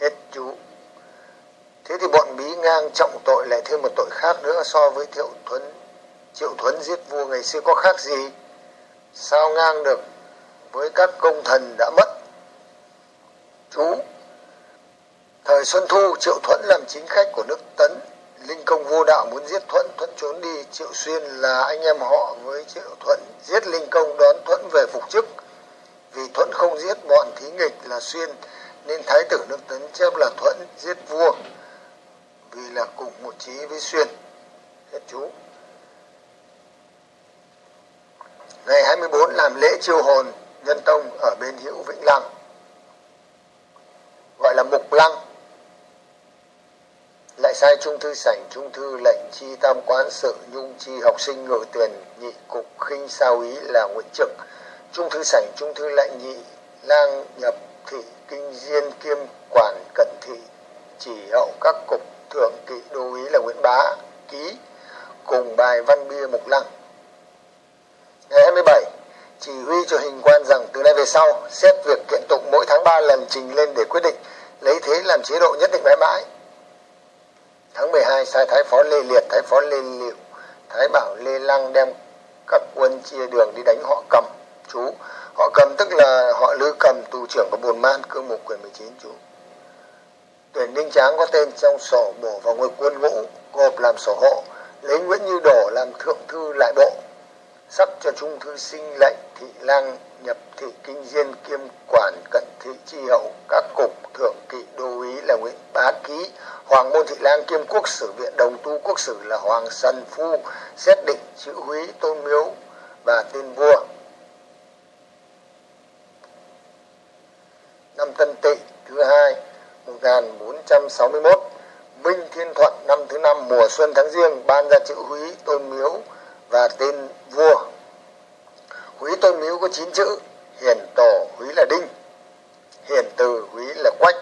hết chú. Thế thì bọn bí ngang trọng tội lại thêm một tội khác nữa so với thiệu thuấn triệu thuấn giết vua ngày xưa có khác gì? Sao ngang được với các công thần đã mất? Chú, thời xuân thu, triệu thuẫn làm chính khách của nước tấn. Linh công vô đạo muốn giết thuẫn thuẫn trốn đi. Triệu xuyên là anh em họ với triệu thuẫn. Giết linh công, đón thuẫn về phục chức. Vì thuẫn không giết, bọn thí nghịch là xuyên, nên thái tử nước tấn chép là thuẫn giết vua. Vì là cùng một chí với xuyên. Hết chú. Ngày 24 làm lễ chiêu hồn nhân tông ở bên hữu vĩnh lăng, gọi là mục lăng. Lại sai trung thư sảnh, trung thư lệnh, chi tam quán, sự nhung chi, học sinh ngự tuyển nhị cục khinh sao ý là nguyễn trực. Trung thư sảnh, trung thư lệnh, nhị lang nhập thị kinh diên kiêm quản cận thị, chỉ hậu các cục thượng kỵ đô ý là nguyễn bá ký, cùng bài văn bia mục lăng ngày 27 chỉ huy cho hình quan rằng từ nay về sau, xét việc kiện tụng mỗi tháng 3 lần trình lên để quyết định, lấy thế làm chế độ nhất định mãi mãi. Tháng 12 sai thái phó lê liệt, thái phó lê liệu thái bảo lê lăng đem các quân chia đường đi đánh họ cầm, chú. Họ cầm tức là họ lư cầm, tù trưởng của bồn man cương mục quyền 19 chú. Tuyển ninh tráng có tên trong sổ bổ vào ngôi quân ngũ, gộp làm sổ hộ, lấy nguyễn như đổ làm thượng thư lại bộ sắc cho trung thư sinh lệnh thị lang nhập thị kinh diên kiêm quản cận thị tri hậu, các cục thượng kỵ đô úy là nguyễn bá ký, hoàng môn thị lang kiêm quốc sử viện đồng tu quốc sử là hoàng sần phu, xét định chữ húy, tôn miếu và tên vua. Năm tân tỵ thứ hai 1461 Minh Thiên Thuận năm thứ năm, mùa xuân tháng riêng, ban ra chữ húy, tôn miếu và tên vua húy tôn miếu có 9 chữ hiền tổ húy là đinh hiền từ húy là quách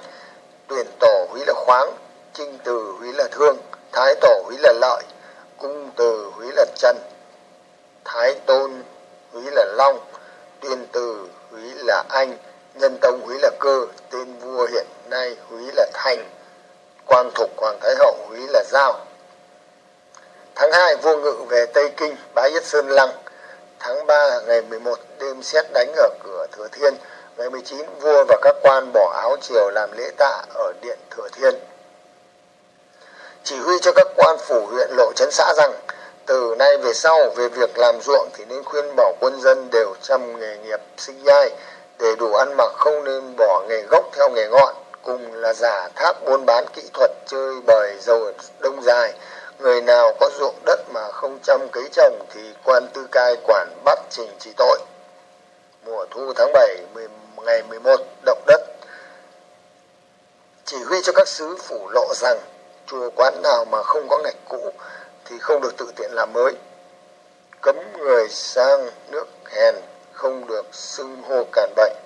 tuyển tổ húy là khoáng trinh từ húy là thương thái tổ húy là lợi cung từ húy là trần thái tôn húy là long tuyên từ húy là anh nhân tông húy là cơ tên vua hiện nay húy là thành quan thục hoàng thái hậu húy là giao Tháng 2 vua ngự về Tây Kinh bái yết Sơn Lăng. Tháng 3 ngày 11 đêm xét đánh ở cửa Thừa Thiên. Ngày 19 vua và các quan bỏ áo triều làm lễ tạ ở điện Thừa Thiên. Chỉ huy cho các quan phủ huyện lộ trấn xã rằng, từ nay về sau, về việc làm ruộng thì nên khuyên bảo quân dân đều chăm nghề nghiệp sinh nhai, để đủ ăn mặc không nên bỏ nghề gốc theo nghề ngọn, cùng là giả thác buôn bán kỹ thuật, chơi bời, dầu đông dài người nào có ruộng đất mà không chăm cấy trồng thì quan tư cai quản bắt trình trị tội. Mùa thu tháng 7 ngày 11 động đất. Chỉ huy cho các sứ phủ lộ rằng, chùa quán nào mà không có ngạch cũ thì không được tự tiện làm mới. Cấm người sang nước hèn không được xưng hô cản bệnh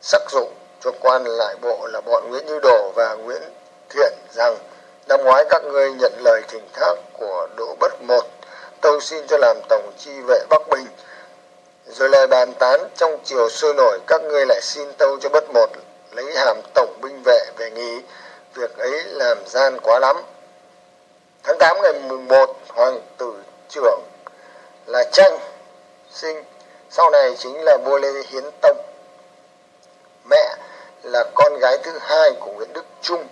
sắc dụ cho quan lại bộ là bọn Nguyễn Như Đồ và Nguyễn Thiện rằng năm ngoái các ngươi nhận lời thỉnh thác của Đỗ Bất Một. Tâu xin cho làm tổng chi vệ Bắc Bình. Rồi lời bàn tán trong chiều sôi nổi, các ngươi lại xin tâu cho Bất Một lấy hàm tổng binh vệ về nghỉ. Việc ấy làm gian quá lắm. Tháng 8 ngày 11 hoàng tử trưởng là Tranh sinh. Sau này chính là vua Lê Hiến Tông. Mẹ là con gái thứ hai của Nguyễn Đức Trung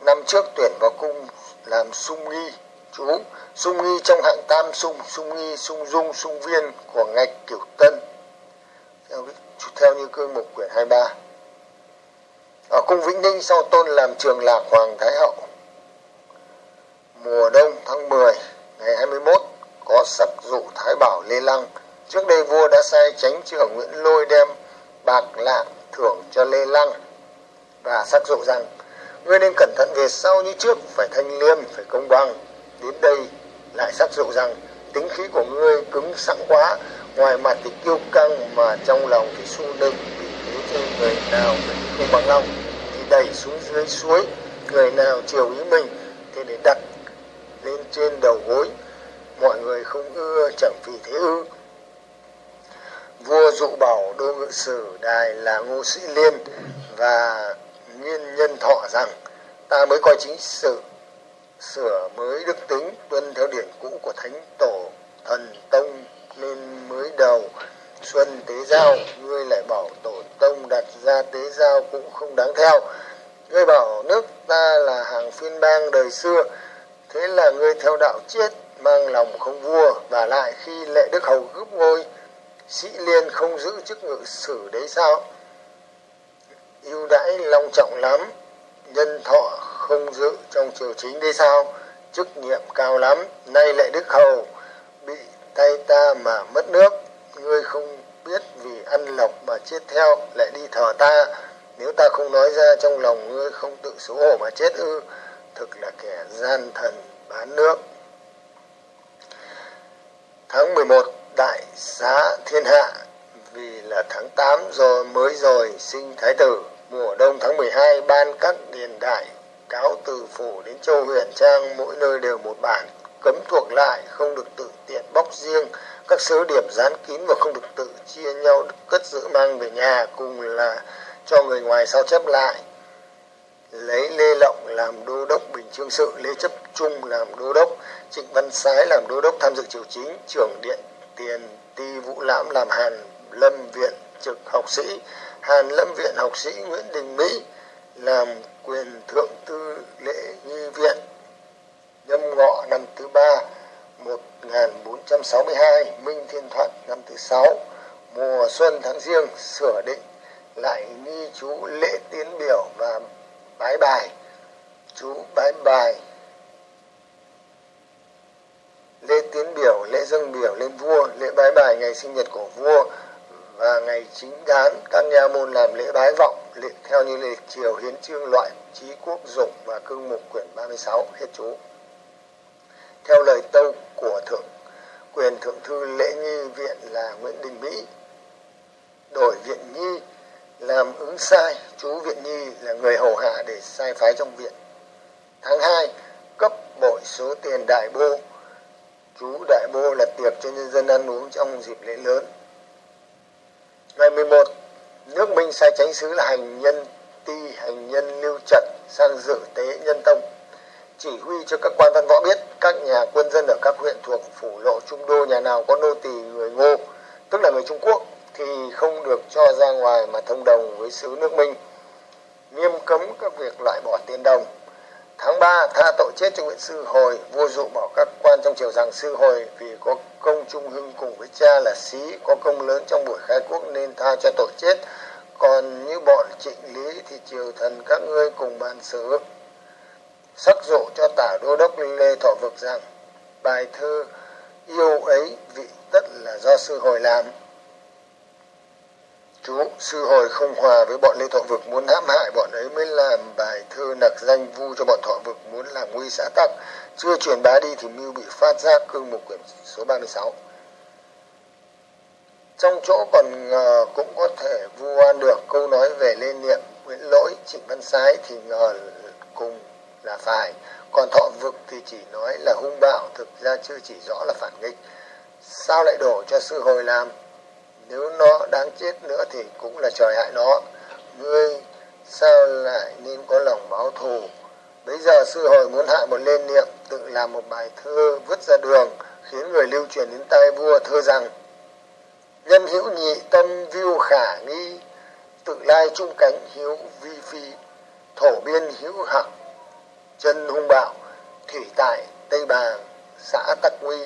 năm trước tuyển vào cung làm sung nghi chú. Sung nghi trong hạng tam sung sung nghi sung dung sung viên của ngạch kiểu tân. Theo, theo như cương mục quyển 23 ở cung Vĩnh Ninh sau tôn làm trường lạc Hoàng Thái Hậu. Mùa đông tháng 10 ngày 21 có sắc dụ Thái Bảo Lê Lăng. Trước đây vua đã sai tránh trưởng Nguyễn Lôi đem bạc lạng thưởng cho Lê Lăng và sắc dụ rằng ngươi nên cẩn thận về sau như trước, phải thanh liêm phải công bằng. Đến đây lại xác dụ rằng tính khí của ngươi cứng sẵn quá, ngoài mặt thì kiêu căng mà trong lòng thì xu nịnh vì thế cho người nào không bằng lòng thì đẩy xuống dưới suối, người nào chiều ý mình thì để đặt lên trên đầu gối. Mọi người không ưa chẳng vì thế ư. Vua dụ bảo đô ngự sử đài là ngô sĩ liên và nguyên nhân thọ rằng, ta mới coi chính sự, sửa mới đức tính, tuân theo điển cũ của thánh tổ, thần tông, nên mới đầu. Xuân tế giao, ngươi lại bảo tổ tông đặt ra tế giao cũng không đáng theo. Ngươi bảo nước ta là hàng phiên bang đời xưa, thế là ngươi theo đạo chết, mang lòng không vua, và lại khi lệ đức hầu cướp ngôi, sĩ liên không giữ chức ngự sử đấy sao? Ưu đãi long trọng lắm, nhân thọ không giữ trong triều chính đấy sao? Chức nhiệm cao lắm, nay lại đức hầu, bị tay ta mà mất nước. Ngươi không biết vì ăn lộc mà chết theo, lại đi thờ ta. Nếu ta không nói ra trong lòng ngươi không tự xấu hổ mà chết ư? Thực là kẻ gian thần bán nước. Tháng 11 đại xá thiên hạ vì là tháng 8 rồi, mới rồi sinh thái tử. Mùa đông tháng 12 ban các điền đại, cáo từ phủ đến châu huyện, trang mỗi nơi đều một bản, cấm thuộc lại, không được tự tiện bóc riêng. Các sớ điểm dán kín và không được tự chia nhau, cất giữ mang về nhà, cùng là cho người ngoài sao chép lại. Lấy lê lộng làm đô đốc bình chương sự, lê chấp trung làm đô đốc, trịnh văn sái làm đô đốc tham dự triều chính, trưởng điện tiền ti vũ lãm làm hàn lâm viện trực học sĩ, hàn lâm viện học sĩ nguyễn đình mỹ làm quyền thượng tư lễ nghi viện, nhâm ngọ năm thứ ba 1462 Minh Thiên Thuận năm thứ sáu, mùa xuân tháng riêng, sửa định lại nghi chú lễ tiến biểu và bái bài. Chú bái bài, lễ tiến biểu, lễ dâng biểu lên vua, lễ bái bài ngày sinh nhật của vua và ngày chính đán các nhà môn làm lễ bái vọng, lễ, theo như lịch triều hiến chương loại trí quốc dụng và cương mục quyển 36 hết chú. Theo lời tâu của thượng, quyền thượng thư lễ nghi viện là nguyễn đình mỹ. Đổi viện nhi làm ứng sai, chú viện nhi là người hầu hạ để sai phái trong viện. Tháng 2 cấp bội số tiền đại bô. Chú đại bô là tiệc cho nhân dân ăn uống trong dịp lễ lớn ngày 11 nước minh sai tránh sứ là hành nhân ti, hành nhân lưu trận, sang dự tế nhân tông. Chỉ huy cho các quan văn võ biết các nhà quân dân ở các huyện thuộc phủ lộ trung đô nhà nào có nô tỳ người ngô, tức là người trung quốc, thì không được cho ra ngoài mà thông đồng với sứ nước minh. Nghiêm cấm các việc loại bỏ tiền đồng tháng 3 tha tội chết cho Nguyễn Sư Hồi, vua dụ bảo các quan trong triều rằng Sư Hồi vì có công trung hưng cùng với cha là sĩ, có công lớn trong buổi khai quốc nên tha cho tội chết. Còn như bọn trịnh lý thì triều thần các ngươi cùng bàn xử sắc dụ cho tả đô đốc lê thọ vực rằng, bài thơ yêu ấy vị tất là do sư hồi làm chú sư hồi không hòa với bọn lê thọ vực muốn hãm hại, bọn ấy mới làm bài thơ nặc danh vu cho bọn thọ vực muốn làm nguy xã tắc. Chưa truyền bá đi thì mưu bị phát giác cương mục quyển số 36 trong chỗ còn ngờ cũng có thể vu oan được, câu nói về lên niệm nguyễn lỗi, trịnh văn sái thì ngờ cùng là phải. Còn thọ vực thì chỉ nói là hung bạo, thực ra chưa chỉ rõ là phản nghịch. Sao lại đổ cho sư hồi làm? Nếu nó đáng chết nữa thì cũng là trời hại nó. Ngươi sao lại nên có lòng báo thù? Bây giờ sư hồi muốn hại một lên niệm, tự làm một bài thơ vứt ra đường, khiến người lưu truyền đến tai vua thơ rằng, nhân hữu nhị tâm viu khả nghi, tự lai trung cánh hiếu vi phi, thổ biên hữu hạng chân hung bạo, thủy tại tây bàng, xã tắc nguy.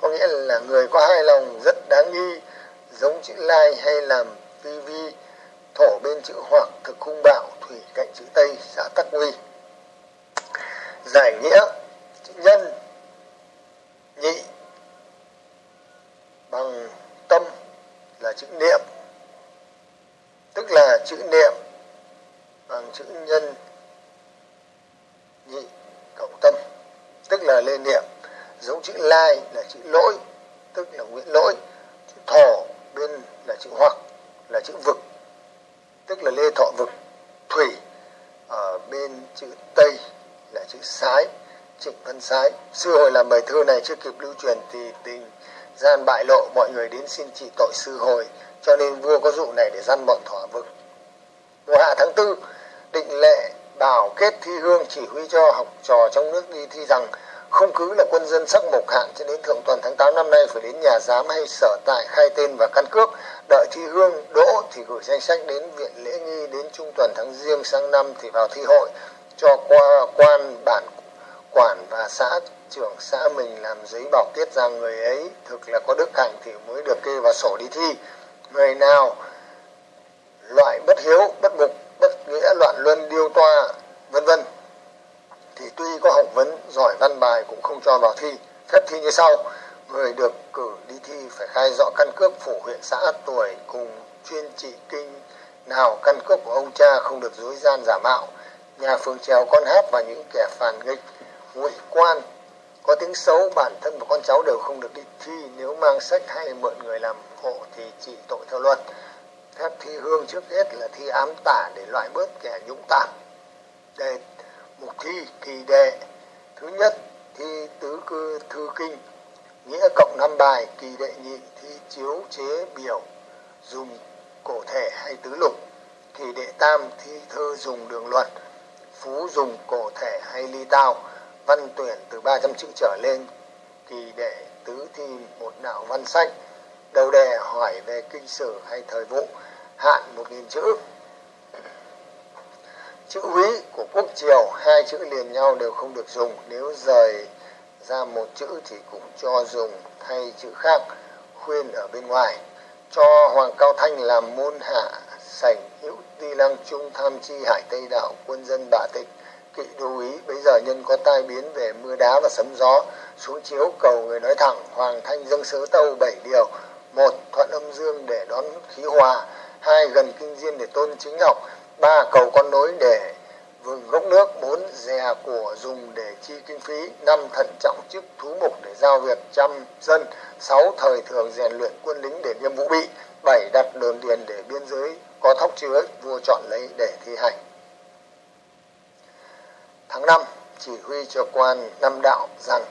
Có nghĩa là người có hai lòng rất đáng nghi giống chữ lai hay làm vi vi thổ bên chữ hoặc thực hung bạo, thủy cạnh chữ tây, xã tắc nguy. Giải nghĩa, chữ nhân, nhị, bằng tâm là chữ niệm. Tức là chữ niệm bằng chữ nhân, nhị, cộng tâm. Tức là lên niệm. Giống chữ lai là chữ lỗi, tức là nguyện lỗi. Chữ thổ bên là chữ hoặc, là chữ vực, tức là lê thọ vực, thủy. Ở bên chữ tây là chữ sái trịnh văn sái. Sư hồi làm bài thơ này chưa kịp lưu truyền thì tình gian bại lộ, mọi người đến xin trị tội sư hồi, cho nên vua có dụ này để dăn bọn thọ vực. Mùa hạ tháng tư, định lệ bảo kết thi hương chỉ huy cho học trò trong nước đi thi rằng không cứ là quân dân sắc mộc hạn cho đến thượng tuần tháng 8 năm nay phải đến nhà giám hay sở tại khai tên và căn cước, đợi thi hương, đỗ thì gửi danh sách đến viện lễ nghi đến trung tuần tháng riêng sang năm thì vào thi hội, cho qua quan bản quản và xã trưởng xã mình làm giấy bảo tiết rằng người ấy thực là có đức hạnh thì mới được kê vào sổ đi thi. Người nào, loại bất hiếu, bất mục, bất nghĩa, loạn luân, điêu toa, vân vân thì tuy có học vấn giỏi văn bài cũng không cho vào thi. Phép thi như sau. Người được cử đi thi phải khai rõ căn cước phủ huyện, xã, tuổi cùng chuyên trị kinh. Nào căn cước của ông cha không được dối gian giả mạo. Nhà phường trèo con hát và những kẻ phản nghịch. Ngụy quan. Có tiếng xấu, bản thân và con cháu đều không được đi thi. Nếu mang sách hay mượn người làm hộ thì trị tội theo luật. Phép thi hương trước hết là thi ám tả để loại bớt kẻ nhũng tạp đề mục thi kỳ đệ. Thứ nhất, thi tứ cư thư kinh. Nghĩa cộng năm bài, kỳ đệ nhị, thi chiếu chế biểu. Dùng cổ thể hay tứ lục. Kỳ đệ tam, thi thơ dùng đường luật. Phú dùng cổ thể hay ly tao. Văn tuyển từ 300 chữ trở lên. Kỳ đệ tứ thi một đạo văn sách. Đầu đề hỏi về kinh sử hay thời vụ. Hạn một nghìn chữ chữ úy của quốc triều, hai chữ liền nhau đều không được dùng. Nếu rời ra một chữ thì cũng cho dùng thay chữ khác, khuyên ở bên ngoài. Cho hoàng cao thanh làm môn hạ sảnh hữu ti lăng trung tham chi hải tây đạo quân dân bạ tịch, kỵ đô ý bây giờ nhân có tai biến về mưa đá và sấm gió, xuống chiếu cầu người nói thẳng, hoàng thanh dâng sớ tâu bảy điều. Một, thuận âm dương để đón khí hòa. Hai, gần kinh diên để tôn chính học ba cầu con nối để vừng gốc nước, bốn dè của dùng để chi kinh phí, năm thận trọng chức thú mục để giao việc chăm dân, sáu thời thường rèn luyện quân lính để nhiệm vụ bị, bảy đặt đồn điền để biên giới, có thóc chứa, vua chọn lấy để thi hành. Tháng năm, chỉ huy cho quan năm đạo rằng,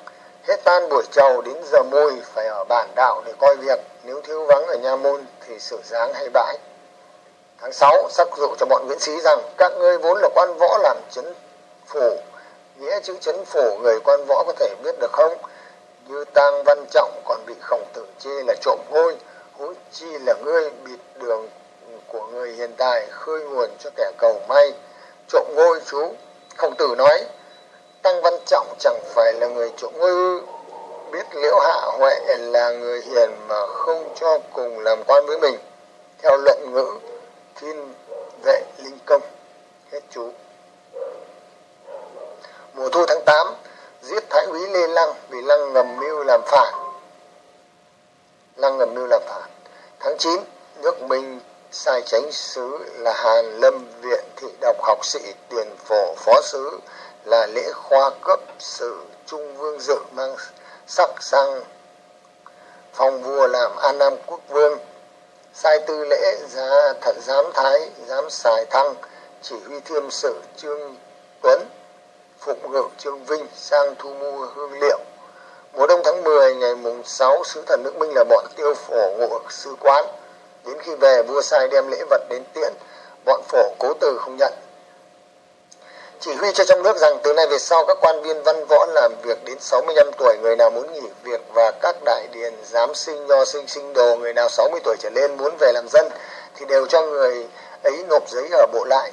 hết tan buổi trầu đến giờ môi, phải ở bản đạo để coi việc, nếu thiếu vắng ở nha môn thì xử dáng hay bãi tháng 6 sắc dụ cho bọn nguyễn sĩ rằng các ngươi vốn là quan võ làm chấn phủ, nghĩa chữ chấn phủ người quan võ có thể biết được không? Như tang văn trọng còn bị khổng tử chê là trộm ngôi huống chi là ngươi bịt đường của người hiện tại khơi nguồn cho kẻ cầu may. Trộm ngôi chú, khổng tử nói tăng văn trọng chẳng phải là người trộm ngôi ư? Biết liễu hạ huệ là người hiền mà không cho cùng làm quan với mình. Theo luận ngữ Kim vệ linh công, hết chú. Mùa thu tháng 8 giết thái úy lê lăng vì lăng ngầm mưu làm phản. Lăng ngầm mưu làm phản. Tháng 9 nước minh sai chánh sứ là hàn lâm viện thị độc học sĩ, tiền phổ phó sứ là lễ khoa cấp sử trung vương dự, mang sắc sang phong vua làm an nam quốc vương sai tư lễ ra thật giám thái, giám xài thăng, chỉ huy thiêm sử trương tuấn, phụng ngự trương vinh sang thu mua hương liệu. Mùa đông tháng 10 ngày mùng 6 sứ thần nước minh là bọn tiêu phổ ngụ sứ quán. Đến khi về, vua sai đem lễ vật đến tiễn. Bọn phổ cố từ không nhận chỉ huy cho trong nước rằng từ nay về sau các quan viên văn võ làm việc đến 65 tuổi, người nào muốn nghỉ việc và các đại điền giám sinh, nho sinh sinh đồ, người nào 60 tuổi trở lên muốn về làm dân thì đều cho người ấy nộp giấy ở bộ lại,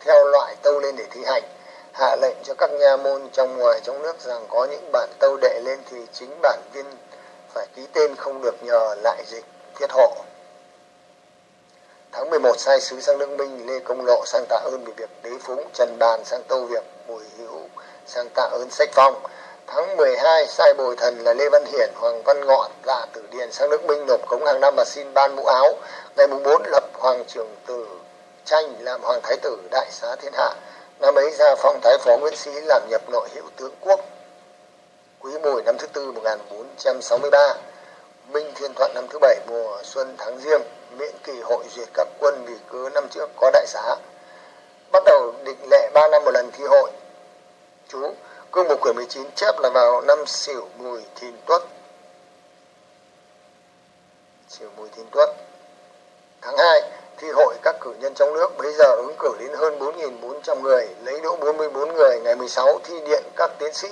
theo loại tâu lên để thi hành. Hạ lệnh cho các nha môn trong ngoài, trong nước rằng có những bản tâu đệ lên thì chính bản viên phải ký tên không được nhờ lại dịch thiết hộ. Tháng 11 sai sứ sang nước Minh, Lê Công Lộ sang tạ ơn về việc đế phúng, Trần Bàn sang tô việc, Bùi Hữu sang tạ ơn sách phong. Tháng 12 sai bồi thần là Lê Văn Hiển, Hoàng Văn Ngọn, Lạ Tử Điền sang nước Minh nộp cống hàng năm và xin ban mũ áo. Ngày mùng 4 lập Hoàng trưởng tử tranh làm Hoàng Thái tử đại xá thiên hạ. Năm ấy ra phong Thái phó Nguyễn Sĩ làm nhập nội hiệu tướng quốc. Quý mùi năm thứ tư 1463. Minh Thiên Thuận năm thứ bảy mùa xuân tháng riêng miễn kỳ hội duyệt các quân vì cứ năm trước có đại xá. Bắt đầu định lệ 3 năm một lần thi hội. Chú, cương mục quyển 19 chép là vào năm xỉu mùi thìn tuất. Xỉu mùi thìn tuất. Tháng 2, thi hội các cử nhân trong nước bây giờ ứng cử đến hơn 4.400 người, lấy đỗ 44 người. Ngày 16 thi điện các tiến sĩ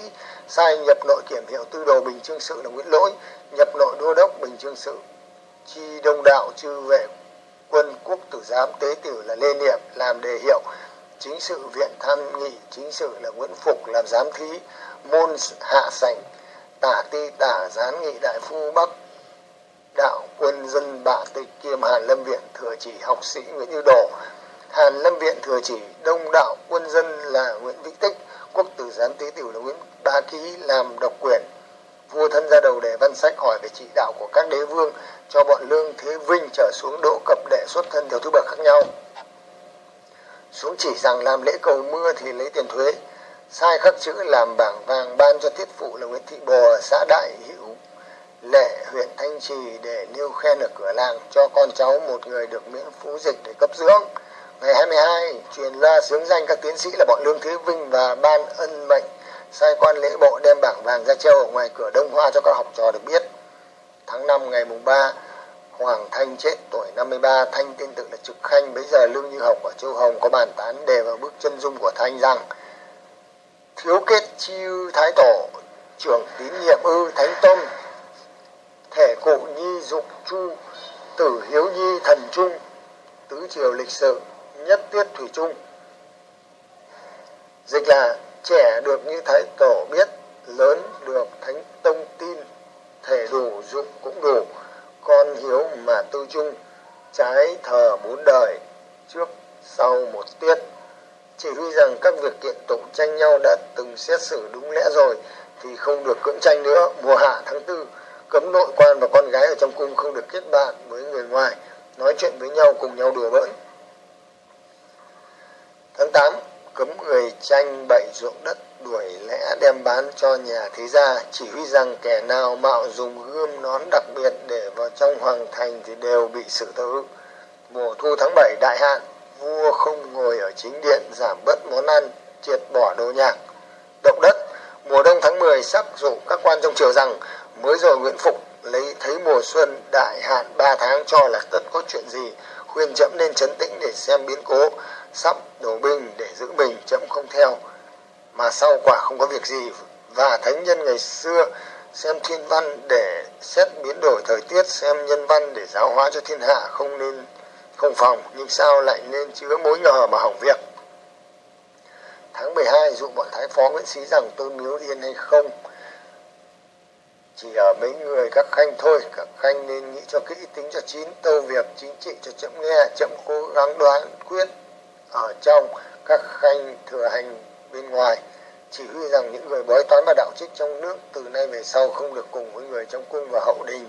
sai nhập nội kiểm hiệu tư đồ Bình Trương Sự là Nguyễn Lỗi, nhập nội đô đốc Bình Trương Sự chi đông đạo chư vệ quân quốc tử giám tế tử là lê niệm, làm đề hiệu. Chính sự viện tham nghị, chính sự là nguyễn phục làm giám thí. Môn hạ sảnh, tả ti tả gián nghị đại phu bắc. Đạo quân dân bạ tịch, kiêm hàn lâm viện, thừa chỉ học sĩ nguyễn như đồ. Hàn lâm viện thừa chỉ đông đạo quân dân là nguyễn vĩnh tích. Quốc tử giám tế tử là nguyễn ba ký, làm độc quyền vua thân ra đầu để văn sách hỏi về chỉ đạo của các đế vương cho bọn lương thế vinh trở xuống đỗ cập đệ xuất thân theo thứ bậc khác nhau. Xuống chỉ rằng làm lễ cầu mưa thì lấy tiền thuế, sai khắc chữ làm bảng vàng ban cho thiết phụ là nguyễn thị bồ ở xã đại hữu, lệ huyện thanh trì để nêu khen ở cửa làng cho con cháu một người được miễn phú dịch để cấp dưỡng. Ngày 22 truyền ra sướng danh các tiến sĩ là bọn lương thế vinh và ban ân mệnh sai quan lễ bộ đem bảng vàng ra treo ở ngoài cửa đông hoa cho các học trò được biết. Tháng 5 ngày mùng 3 Hoàng Thanh chết, tuổi 53 Thanh tên tự là Trực Khanh bây giờ Lương Như Học ở Châu Hồng có bàn tán đề vào bước chân dung của Thanh rằng, thiếu kết chiêu thái tổ, trưởng tín nhiệm ư thánh tông, thể cụ nhi dụng chu, tử hiếu nhi thần trung, tứ triều lịch sử nhất tiết thủy trung dịch là trẻ được như thái tổ biết, lớn được thánh tông tin thể đủ dụng cũng đủ, con hiếu mà tư chung, trái thờ bốn đời, trước, sau một tiết. Chỉ huy rằng các việc kiện tụng tranh nhau đã từng xét xử đúng lẽ rồi, thì không được cưỡng tranh nữa. Mùa hạ tháng tư, cấm nội quan và con gái ở trong cung không được kết bạn với người ngoài, nói chuyện với nhau cùng nhau đùa bỡn. Tháng 8 cấm người tranh bậy ruộng đất đuổi lẽ đem bán cho nhà thế gia, chỉ huy rằng kẻ nào mạo dùng gươm nón đặc biệt để vào trong hoàng thành thì đều bị xử tử. Mùa thu tháng 7 đại hạn, vua không ngồi ở chính điện giảm bớt món ăn, triệt bỏ đồ nhạc. Động đất, mùa đông tháng 10 sắc dụ các quan trong triều rằng, mới rồi nguyễn phục lấy thấy mùa xuân đại hạn 3 tháng cho là tất có chuyện gì, khuyên chậm nên chấn tĩnh để xem biến cố sắp đổ binh để giữ mình chậm không theo, mà sau quả không có việc gì, và thánh nhân ngày xưa xem thiên văn để xét biến đổi thời tiết, xem nhân văn để giáo hóa cho thiên hạ, không nên, không phòng, nhưng sao lại nên chứa mối ngờ mà hỏng việc? Tháng 12 dụ bọn thái phó nguyễn sĩ rằng tôi miếu yên hay không? Chỉ ở mấy người các khanh thôi, các khanh nên nghĩ cho kỹ tính cho chín, tâu việc, chính trị cho chậm nghe, chậm cố gắng đoán quyết ở trong các khanh thừa hành bên ngoài, chỉ huy rằng những người bói toán và đạo trích trong nước từ nay về sau không được cùng với người trong cung và hậu đình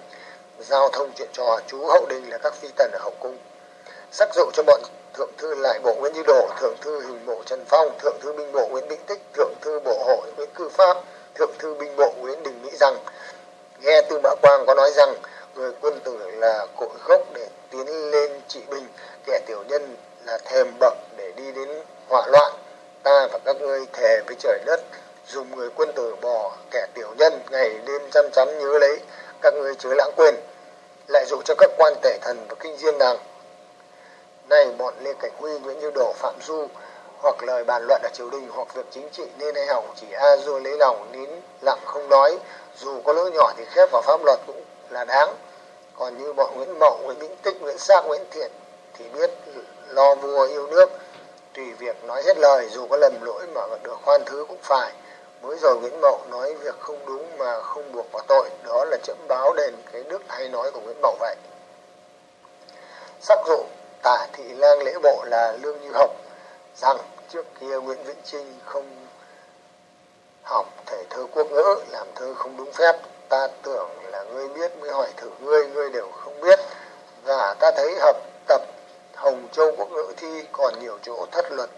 giao thông chuyện trò. Chú hậu đình là các phi tần ở hậu cung. Sắc dụ cho bọn thượng thư lại bộ nguyễn như đổ thượng thư hình bộ trần phong, thượng thư binh bộ nguyễn Vĩnh tích, thượng thư bộ hội nguyễn cư pháp, thượng thư binh bộ nguyễn đình mỹ rằng nghe tư mã quang có nói rằng người quân tử là cội gốc để tiến lên trị bình kẻ tiểu nhân là thềm bậc để đi đến hỏa loạn. Ta và các ngươi thề với trời đất, dùng người quân tử bỏ kẻ tiểu nhân ngày đêm chăm chăm nhớ lấy, các ngươi chớ lãng quên, lại dụ cho các quan tể thần và kinh diên rằng này bọn lê cảnh huy, nguyễn như đổ, phạm du hoặc lời bàn luận ở triều đình hoặc việc chính trị nên hay hỏng chỉ a dua lấy lòng nín lặng không nói. Dù có lỗi nhỏ thì khép vào pháp luật cũng là đáng. Còn như bọn nguyễn mậu, nguyễn vĩnh tích, nguyễn xác, nguyễn thiện thì biết lo vua yêu nước, tùy việc nói hết lời, dù có lầm lỗi mà được khoan thứ cũng phải. Mới rồi nguyễn mậu nói việc không đúng mà không buộc vào tội, đó là chấm báo đền cái đức hay nói của nguyễn mậu vậy. Sắc dụ tả thị lang lễ bộ là lương như học rằng trước kia nguyễn vĩnh trinh không học thể thơ quốc ngữ, làm thơ không đúng phép. Ta tưởng là ngươi biết mới hỏi thử ngươi ngươi đều không biết. Và ta thấy hợp tập hồng châu quốc ngữ thi còn nhiều chỗ thất luật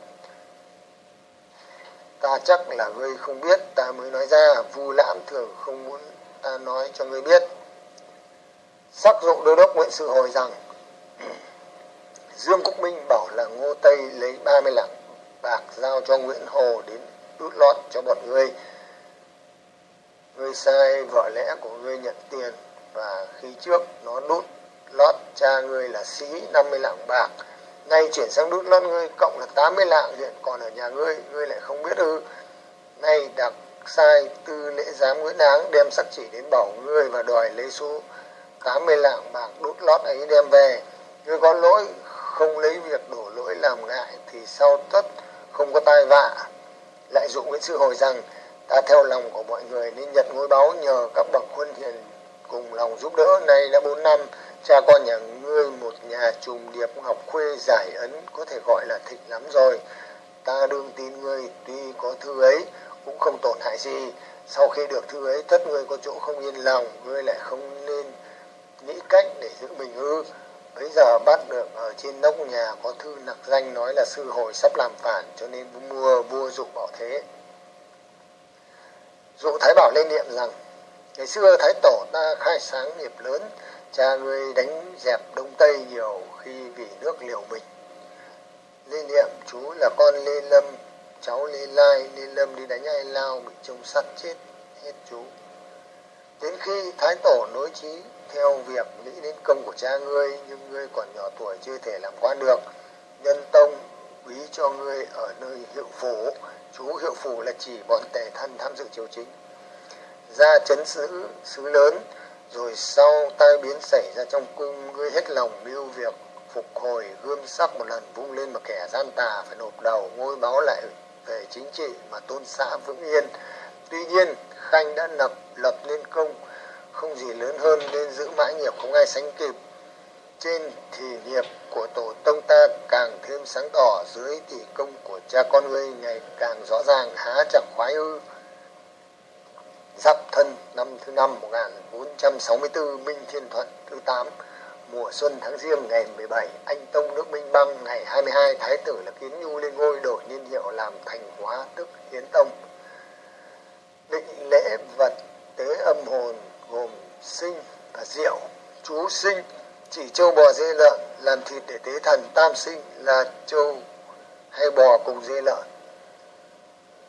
ta chắc là ngươi không biết, ta mới nói ra, vu lãm thường không muốn ta nói cho ngươi biết. Sắc dụ đô đốc nguyễn Sư hồi rằng, [CLEARS THROAT] dương quốc minh bảo là ngô tây lấy ba mươi lạng bạc giao cho nguyễn hồ đến đút lót cho bọn ngươi. Ngươi sai vợ lẽ của ngươi nhận tiền và khi trước nó đút lót cha ngươi là sĩ 50 lạng bạc. Nay chuyển sang đút lót ngươi, cộng là 80 lạng, hiện còn ở nhà ngươi ngươi lại không biết ư. Nay đặc sai tư lễ giám nguyễn áng, đem sắc chỉ đến bảo ngươi và đòi lấy số 80 lạng bạc đút lót ấy đem về. Ngươi có lỗi, không lấy việc đổ lỗi làm ngại, thì sau tất không có tai vạ. Lại dụ nguyễn sư hồi rằng, ta theo lòng của mọi người nên nhận ngôi báu nhờ các bậc huân hiền cùng lòng giúp đỡ, nay đã bốn năm cha con nhà ngươi một nhà trùng điệp ngọc khuê giải ấn, có thể gọi là thịnh lắm rồi. Ta đương tin ngươi, tuy có thư ấy, cũng không tổn hại gì. Sau khi được thư ấy, tất ngươi có chỗ không yên lòng, ngươi lại không nên nghĩ cách để giữ mình ư. Bây giờ bắt được ở trên nóc nhà có thư nặc danh nói là sư hồi sắp làm phản, cho nên mua, vua dụ bảo thế. Dụ thái bảo lên niệm rằng, ngày xưa thái tổ ta khai sáng nghiệp lớn cha ngươi đánh dẹp đông tây nhiều khi vì nước liều mình. Lê niệm chú là con lê lâm, cháu lê lai. Lê lâm đi đánh ai lao bị trông sắt chết, hết chú. Đến khi thái tổ nối trí theo việc nghĩ đến công của cha ngươi, nhưng ngươi còn nhỏ tuổi chưa thể làm quan được, nhân tông quý cho ngươi ở nơi hiệu phủ. Chú hiệu phủ là chỉ bọn tề thân tham dự triều chính. Ra chấn sứ sứ lớn rồi sau tai biến xảy ra trong cung ngươi hết lòng mưu việc, phục hồi gươm sắc một lần vung lên mà kẻ gian tà phải nộp đầu ngôi báo lại về chính trị mà tôn xã vững yên. Tuy nhiên, khanh đã lập lập nên công, không gì lớn hơn nên giữ mãi nghiệp không ai sánh kịp. Trên thì nghiệp của tổ tông ta càng thêm sáng tỏ, dưới thì công của cha con ngươi ngày càng rõ ràng, há chẳng khoái ư. Dặm Thân năm thứ năm 1464 Minh Thiên Thuận thứ 8 mùa xuân tháng riêng ngày 17 anh Tông nước Minh Băng ngày 22 Thái tử là Kiến Nhu lên ngôi đổi niên hiệu làm thành hóa tức Hiến Tông. Định lễ vật tế âm hồn gồm sinh và rượu chú sinh, chỉ châu bò dê lợn, làm thịt để tế thần tam sinh, là châu hay bò cùng dê lợn.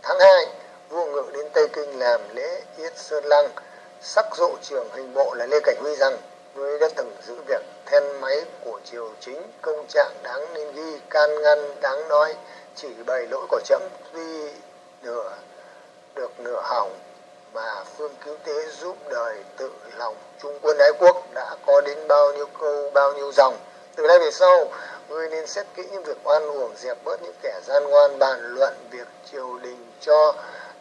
Tháng 2 vua ngự đến tây kinh làm lễ yết sơn lăng, sắc dụ trưởng hình bộ là lê cảnh huy rằng, ngươi đã từng giữ việc then máy của triều chính, công trạng đáng nên ghi, can ngăn đáng nói, chỉ bày lỗi của chấm tuy nửa được nửa hỏng, mà phương cứu tế giúp đời tự lòng trung quân ái quốc đã có đến bao nhiêu câu, bao nhiêu dòng. Từ nay về sau, ngươi nên xét kỹ những việc oan uổng, dẹp bớt những kẻ gian ngoan bàn luận việc triều đình cho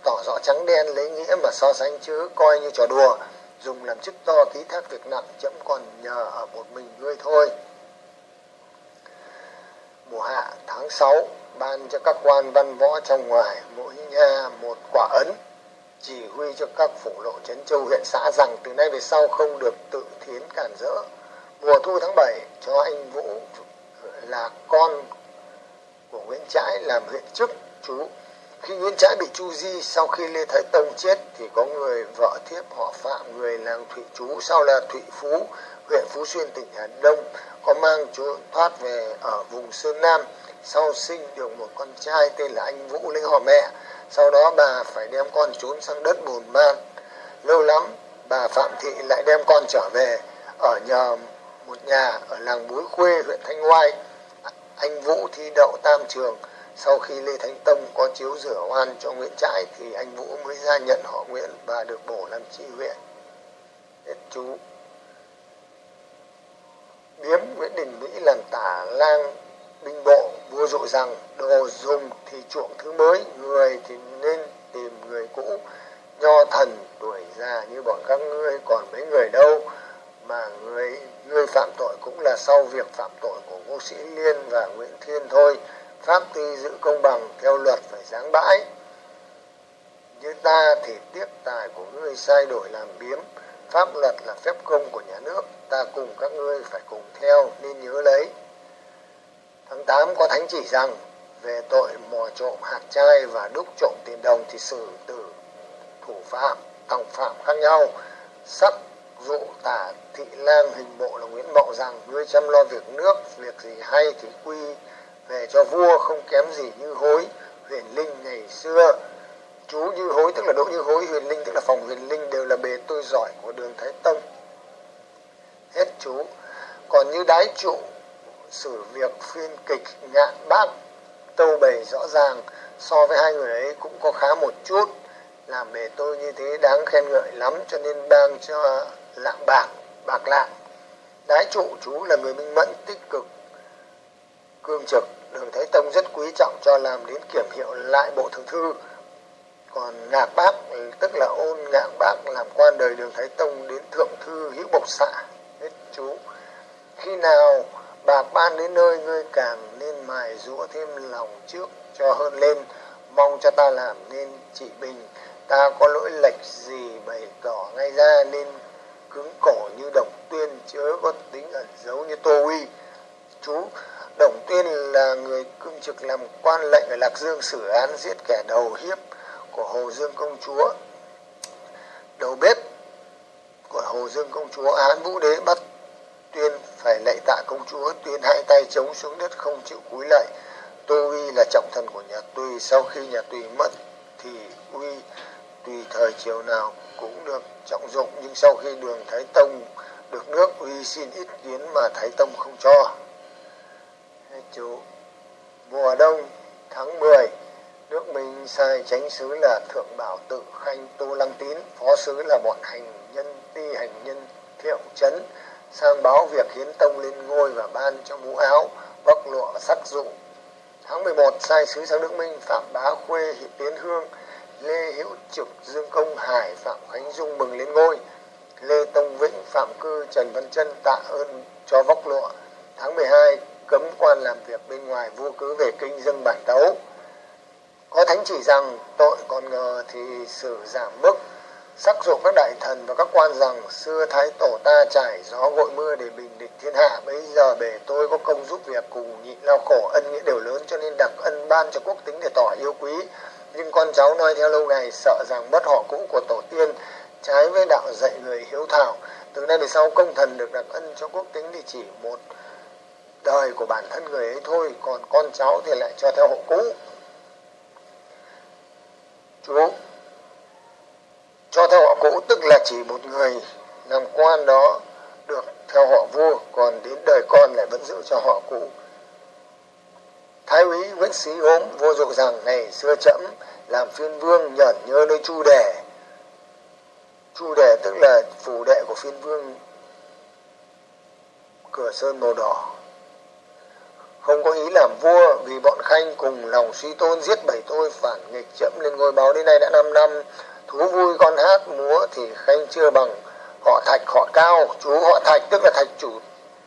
tỏ rõ trắng đen lấy nghĩa mà so sánh chứ coi như trò đùa, dùng làm chức to ký thác việc nặng chậm còn nhờ ở một mình ngươi thôi. Mùa hạ tháng 6 ban cho các quan văn võ trong ngoài mỗi nhà một quả ấn, chỉ huy cho các phủ lộ trấn châu huyện xã rằng từ nay về sau không được tự thiến cản rỡ. Mùa thu tháng 7 cho anh vũ là con của nguyễn trãi làm huyện chức, chú khi nguyễn trãi bị chu di sau khi lê thái tông chết thì có người vợ thiếp họ phạm, người làng thụy chú, sau là thụy phú, huyện phú xuyên, tỉnh hà đông, có mang trốn thoát về ở vùng sơn nam. Sau sinh được một con trai tên là anh vũ lấy họ mẹ. Sau đó bà phải đem con trốn sang đất bồn man lâu lắm, bà phạm thị lại đem con trở về ở nhờ một nhà ở làng búi khuê, huyện thanh oai. Anh vũ thi đậu tam trường sau khi lê thánh tông có chiếu rửa oan cho nguyễn trãi thì anh vũ mới ra nhận họ nguyễn và được bổ làm tri huyện hết chú biếm nguyễn đình mỹ làm tả lang binh bộ, vua dụ rằng, đồ dùng thì chuộng thứ mới, người thì nên tìm người cũ. Nho thần tuổi già như bọn các ngươi còn mấy người đâu, mà người người phạm tội cũng là sau việc phạm tội của ngô sĩ liên và nguyễn thiên thôi pháp tuy giữ công bằng theo luật phải giáng bãi. Như ta thì tiếc tài của ngươi sai đổi làm biếm. Pháp luật là phép công của nhà nước. Ta cùng các ngươi phải cùng theo nên nhớ lấy. Tháng 8 có thánh chỉ rằng, về tội mò trộm hạt chai và đúc trộm tiền đồng thì xử tử thủ phạm, tòng phạm khác nhau. Sắc dụ tả, thị, lang, hình, bộ là nguyễn mậu rằng, ngươi chăm lo việc nước, việc gì hay thì quy về cho vua không kém gì như hối huyền linh ngày xưa. Chú như hối tức là đỗ như hối huyền linh tức là phòng huyền linh đều là bề tôi giỏi của đường thái tông. Hết chú. Còn như đái trụ xử việc phiên kịch ngạn bác, tâu bày rõ ràng, so với hai người ấy cũng có khá một chút, làm bề tôi như thế đáng khen ngợi lắm, cho nên ban cho lạng bạc bạc lạng. Đái trụ chú là người minh mẫn, tích cực, cương trực đường thái tông rất quý trọng cho làm đến kiểm hiệu lại bộ thượng thư. Còn ngạc bác, tức là ôn Ngạc bác, làm quan đời đường thái tông đến thượng thư hữu bộc xạ hết chú. Khi nào bạc ban đến nơi, ngươi càng nên mài rũa thêm lòng trước cho hơn lên. Mong cho ta làm nên trị bình, ta có lỗi lệch gì bày tỏ ngay ra nên cứng cổ như đồng tuyên, chớ có tính ẩn giấu như tô uy. Chú đồng tuyên là người cương trực làm quan lệnh ở lạc dương xử án giết kẻ đầu hiếp của hồ dương công chúa. Đầu bếp của hồ dương công chúa án vũ đế, bắt tuyên phải lạy tạ công chúa, tuyên hai tay chống xuống đất không chịu cúi lạy tô uy là trọng thần của nhà tùy. Sau khi nhà tùy mất thì uy, tùy thời chiều nào cũng được trọng dụng. Nhưng sau khi đường thái tông được nước, uy xin ý kiến mà thái tông không cho chú, mùa đông, tháng 10 nước minh sai tránh sứ là thượng bảo tự khanh tô lăng tín, phó sứ là bọn hành nhân ti, hành nhân thiệu chấn, sang báo việc hiến tông lên ngôi và ban cho mũ áo, bóc lụa và sắc dụ tháng 11 sai sứ sang nước minh phạm bá khuê hiện tiến hương, lê hữu trực, dương công hải, phạm khánh dung mừng lên ngôi. Lê tông vĩnh, phạm cư, trần văn chân tạ ơn cho vóc lụa. Tháng 12 cấm quan làm việc bên ngoài vô cứ về kinh dâng bản tấu. Có thánh chỉ rằng tội còn ngờ thì xử giảm mức sắc dụ các đại thần và các quan rằng xưa thái tổ ta trải gió gội mưa để bình định thiên hạ, bây giờ bề tôi có công giúp việc cùng nhịn lao khổ ân nghĩa đều lớn cho nên đặc ân ban cho quốc tính để tỏ yêu quý. Nhưng con cháu noi theo lâu ngày sợ rằng mất họ cũ của tổ tiên, trái với đạo dạy người hiếu thảo. Từ nay về sau công thần được đặc ân cho quốc tính thì chỉ một đời của bản thân người ấy thôi, còn con cháu thì lại cho theo hộ cũ. Chú cho theo họ cũ tức là chỉ một người, làm quan đó được theo họ vua, còn đến đời con lại vẫn giữ cho họ cũ. Thái úy nguyễn sĩ ốm vô dụ rằng, ngày xưa trẫm làm phiên vương nhởn nhớ nơi chu đề. Chu đề tức là phủ đệ của phiên vương cửa sơn màu đỏ không có ý làm vua vì bọn khanh cùng lòng suy tôn giết bảy tôi phản nghịch chậm lên ngôi báo đến nay đã 5 năm. Thú vui con hát múa thì khanh chưa bằng. Họ thạch, họ cao, chú họ thạch, tức là thạch chủ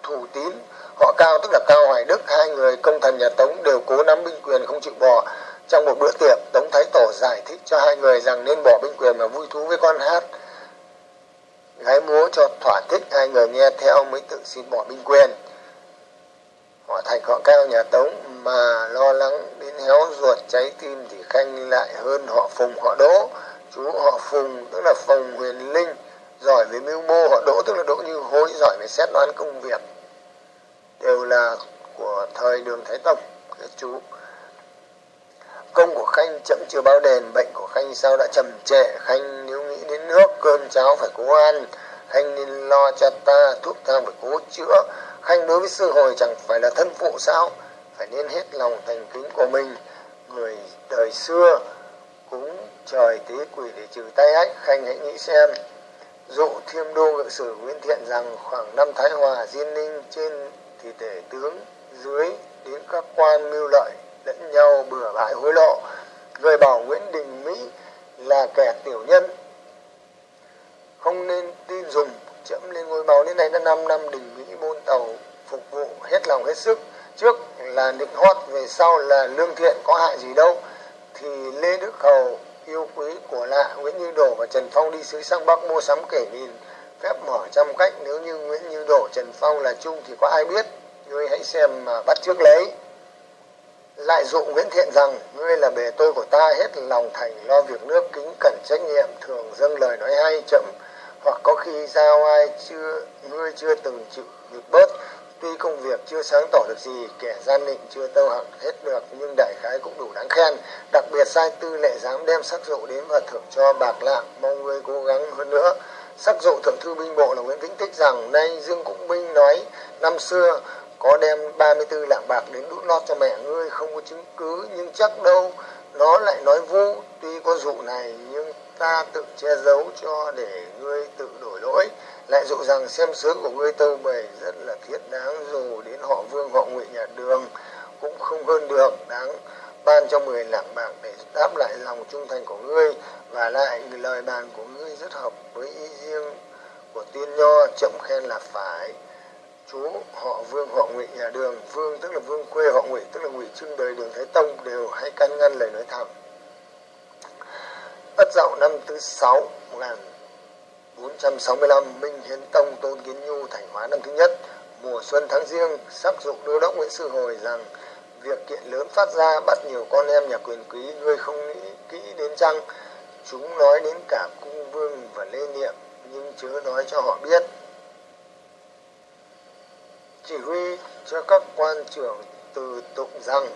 thủ tín. Họ cao tức là cao hoài đức, hai người công thần nhà tống đều cố nắm binh quyền không chịu bỏ. Trong một bữa tiệc, tống thái tổ giải thích cho hai người rằng nên bỏ binh quyền mà vui thú với con hát, gái múa cho thỏa thích. Hai người nghe theo mới tự xin bỏ binh quyền họ thạch họ cao nhà tống mà lo lắng đến héo ruột cháy tim thì khanh lại hơn họ phùng họ đỗ. Chú họ phùng, tức là phùng huyền linh, giỏi về mưu mô họ đỗ, tức là đỗ như hối, giỏi về xét đoán công việc. Đều là của thời đường thái tông các chú công của khanh chậm chưa bao đền, bệnh của khanh sao đã trầm trệ khanh nếu nghĩ đến nước, cơm, cháo phải cố ăn. Khanh nên lo cho ta, thuốc thang phải cố chữa khanh đối với sư hồi chẳng phải là thân phụ sao? Phải nên hết lòng thành kính của mình. Người đời xưa cúng trời tế quỷ để trừ tay ách. Khanh hãy nghĩ xem. Dụ thiêm đô ngự sử nguyễn thiện rằng khoảng năm thái hòa diên ninh trên thì tể tướng dưới đến các quan mưu lợi, lẫn nhau bừa bãi hối lộ. Người bảo nguyễn đình mỹ là kẻ tiểu nhân. Không nên tin dùng, chậm lên ngôi báu đến nay đã năm năm đình mỹ buôn tàu phục vụ hết lòng hết sức. Trước là định hót, về sau là lương thiện có hại gì đâu. Thì lê đức hầu, yêu quý của lạ nguyễn như đổ và trần phong đi xứ sang bắc mua sắm kể nghìn phép mở trăm cách. Nếu như nguyễn như đổ, trần phong là chung thì có ai biết? Ngươi hãy xem mà bắt trước lấy. Lại dụ nguyễn thiện rằng, ngươi là bề tôi của ta, hết lòng thành lo việc nước, kính cẩn trách nhiệm, thường dâng lời nói hay chậm. Hoặc có khi giao ai chưa, ngươi chưa từng chịu được bớt. Tuy công việc chưa sáng tỏ được gì, kẻ gian định chưa tâu hẳn hết được, nhưng đại khái cũng đủ đáng khen. Đặc biệt sai tư lệ dám đem sắc dụ đến và thưởng cho bạc lạng, mong ngươi cố gắng hơn nữa. Sắc dụ thượng thư binh bộ là nguyễn vĩnh tích rằng, nay dương cũng binh nói, năm xưa có đem 34 lạng bạc đến đút lót cho mẹ ngươi, không có chứng cứ, nhưng chắc đâu nó lại nói vu. Tuy có dụ này, nhưng ta tự che giấu cho để ngươi tự đổi lỗi. Lại dụ rằng xem sướng của ngươi tâu bày rất là thiết đáng, dù đến họ vương, họ ngụy nhà đường, cũng không hơn được. Đáng ban cho 10 lạng bạc để đáp lại lòng trung thành của ngươi, và lại lời bàn của ngươi rất hợp với ý riêng của tiên nho, chậm khen là phải. Chú, họ vương, họ ngụy nhà đường, vương tức là vương quê, họ ngụy tức là ngụy trưng đời, đường thái tông đều hay can ngăn lời nói thẳng ất dậu năm thứ sáu, một nghìn bốn trăm sáu mươi lăm, minh hiến tông tôn kiến nhu, thành hóa năm thứ nhất. Mùa xuân tháng riêng, sắc dụng đô đốc nguyễn sư hồi rằng, việc kiện lớn phát ra bắt nhiều con em nhà quyền quý ngươi không nghĩ kỹ đến chăng? Chúng nói đến cả cung vương và lê niệm, nhưng chớ nói cho họ biết. Chỉ huy cho các quan trưởng từ tụng rằng,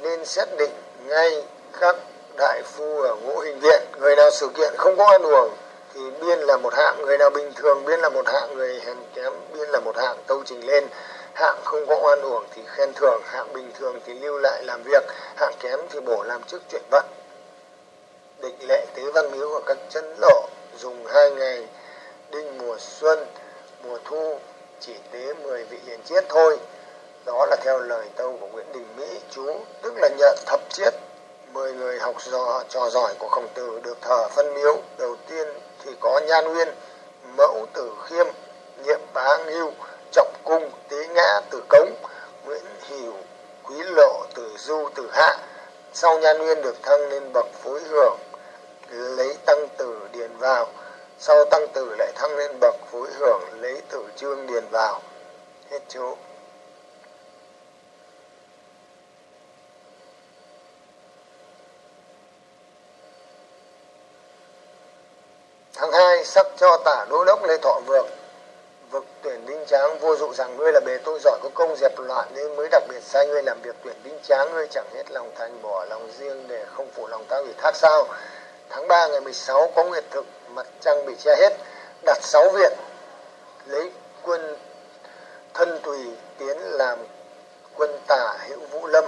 nên xét định ngay các đại phu ở ngũ hình viện, người nào sự kiện không có ăn uống thì biên là một hạng, người nào bình thường biên là một hạng, người hèn kém biên là một hạng, tâu trình lên. Hạng không có oan uổng thì khen thưởng, hạng bình thường thì lưu lại làm việc, hạng kém thì bổ làm chức chuyển vận. Định lệ tế văn miếu của các chân lộ, dùng hai ngày, đinh mùa xuân, mùa thu, chỉ tế 10 vị hiền chiết thôi. Đó là theo lời tâu của Nguyễn Đình Mỹ, chú, tức là nhận thập chiết 10 người học trò, trò giỏi của khổng tử được thờ phân miếu. Đầu tiên thì có nhan nguyên mẫu tử khiêm nhiệm bá nghiêu trọng cung tế ngã tử cống nguyễn hiểu quý lộ tử du tử hạ. Sau nhan nguyên được thăng lên bậc phối hưởng lấy tăng tử điền vào. Sau tăng tử lại thăng lên bậc phối hưởng lấy tử trương điền vào. Hết chỗ tháng hai sắc cho tả đô đốc lê thọ vượng. Vực tuyển binh tráng vô dụ rằng ngươi là bề tôi giỏi có công dẹp loạn nên mới đặc biệt sai ngươi làm việc tuyển binh tráng. Ngươi chẳng hết lòng thành bỏ lòng riêng để không phụ lòng ta ủy thác sao? Tháng 3 ngày 16 có nguyệt thực, mặt trăng bị che hết. Đặt sáu viện, lấy quân thân tùy tiến làm quân tả hữu vũ lâm,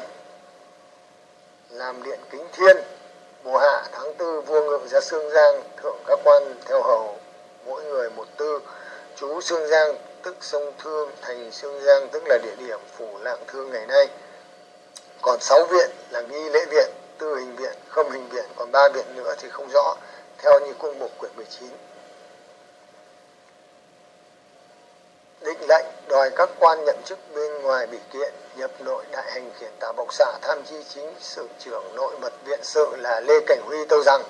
làm điện kính thiên mùa hạ tháng tư vua ngự ra sương giang, thượng các quan theo hầu, mỗi người một tư. Chú sương giang tức sông thương, thành sương giang tức là địa điểm phủ lạng thương ngày nay. Còn sáu viện là nghi lễ viện, tư hình viện không hình viện, còn ba viện nữa thì không rõ, theo như cung mục quyển 19 định lệnh đòi các quan nhậm chức bên ngoài bị kiện, nhập nội đại hành khiển tả bộc xạ tham chi chính sự trưởng nội mật viện sự là lê cảnh huy tâu rằng,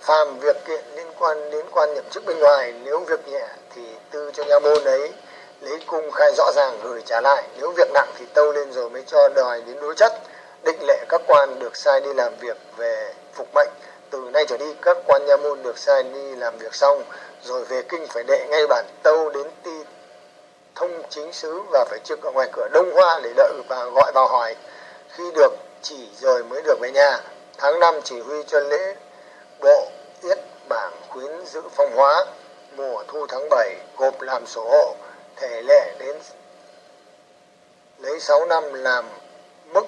phàm việc kiện liên quan đến quan nhậm chức bên ngoài, nếu việc nhẹ thì tư cho nha môn ấy. Lấy cung khai rõ ràng gửi trả lại, nếu việc nặng thì tâu lên rồi mới cho đòi đến đối chất. Định lệ các quan được sai đi làm việc về phục mệnh, từ nay trở đi các quan nha môn được sai đi làm việc xong, rồi về kinh phải đệ ngay bản tâu đến ti thông chính sứ và phải trực ở ngoài cửa đông hoa để đợi và gọi vào hỏi. Khi được chỉ rồi mới được về nhà. Tháng năm chỉ huy cho lễ bộ yết bảng khuyến giữ phong hóa. Mùa thu tháng 7 gộp làm sổ hộ, thể lệ đến lấy 6 năm làm mức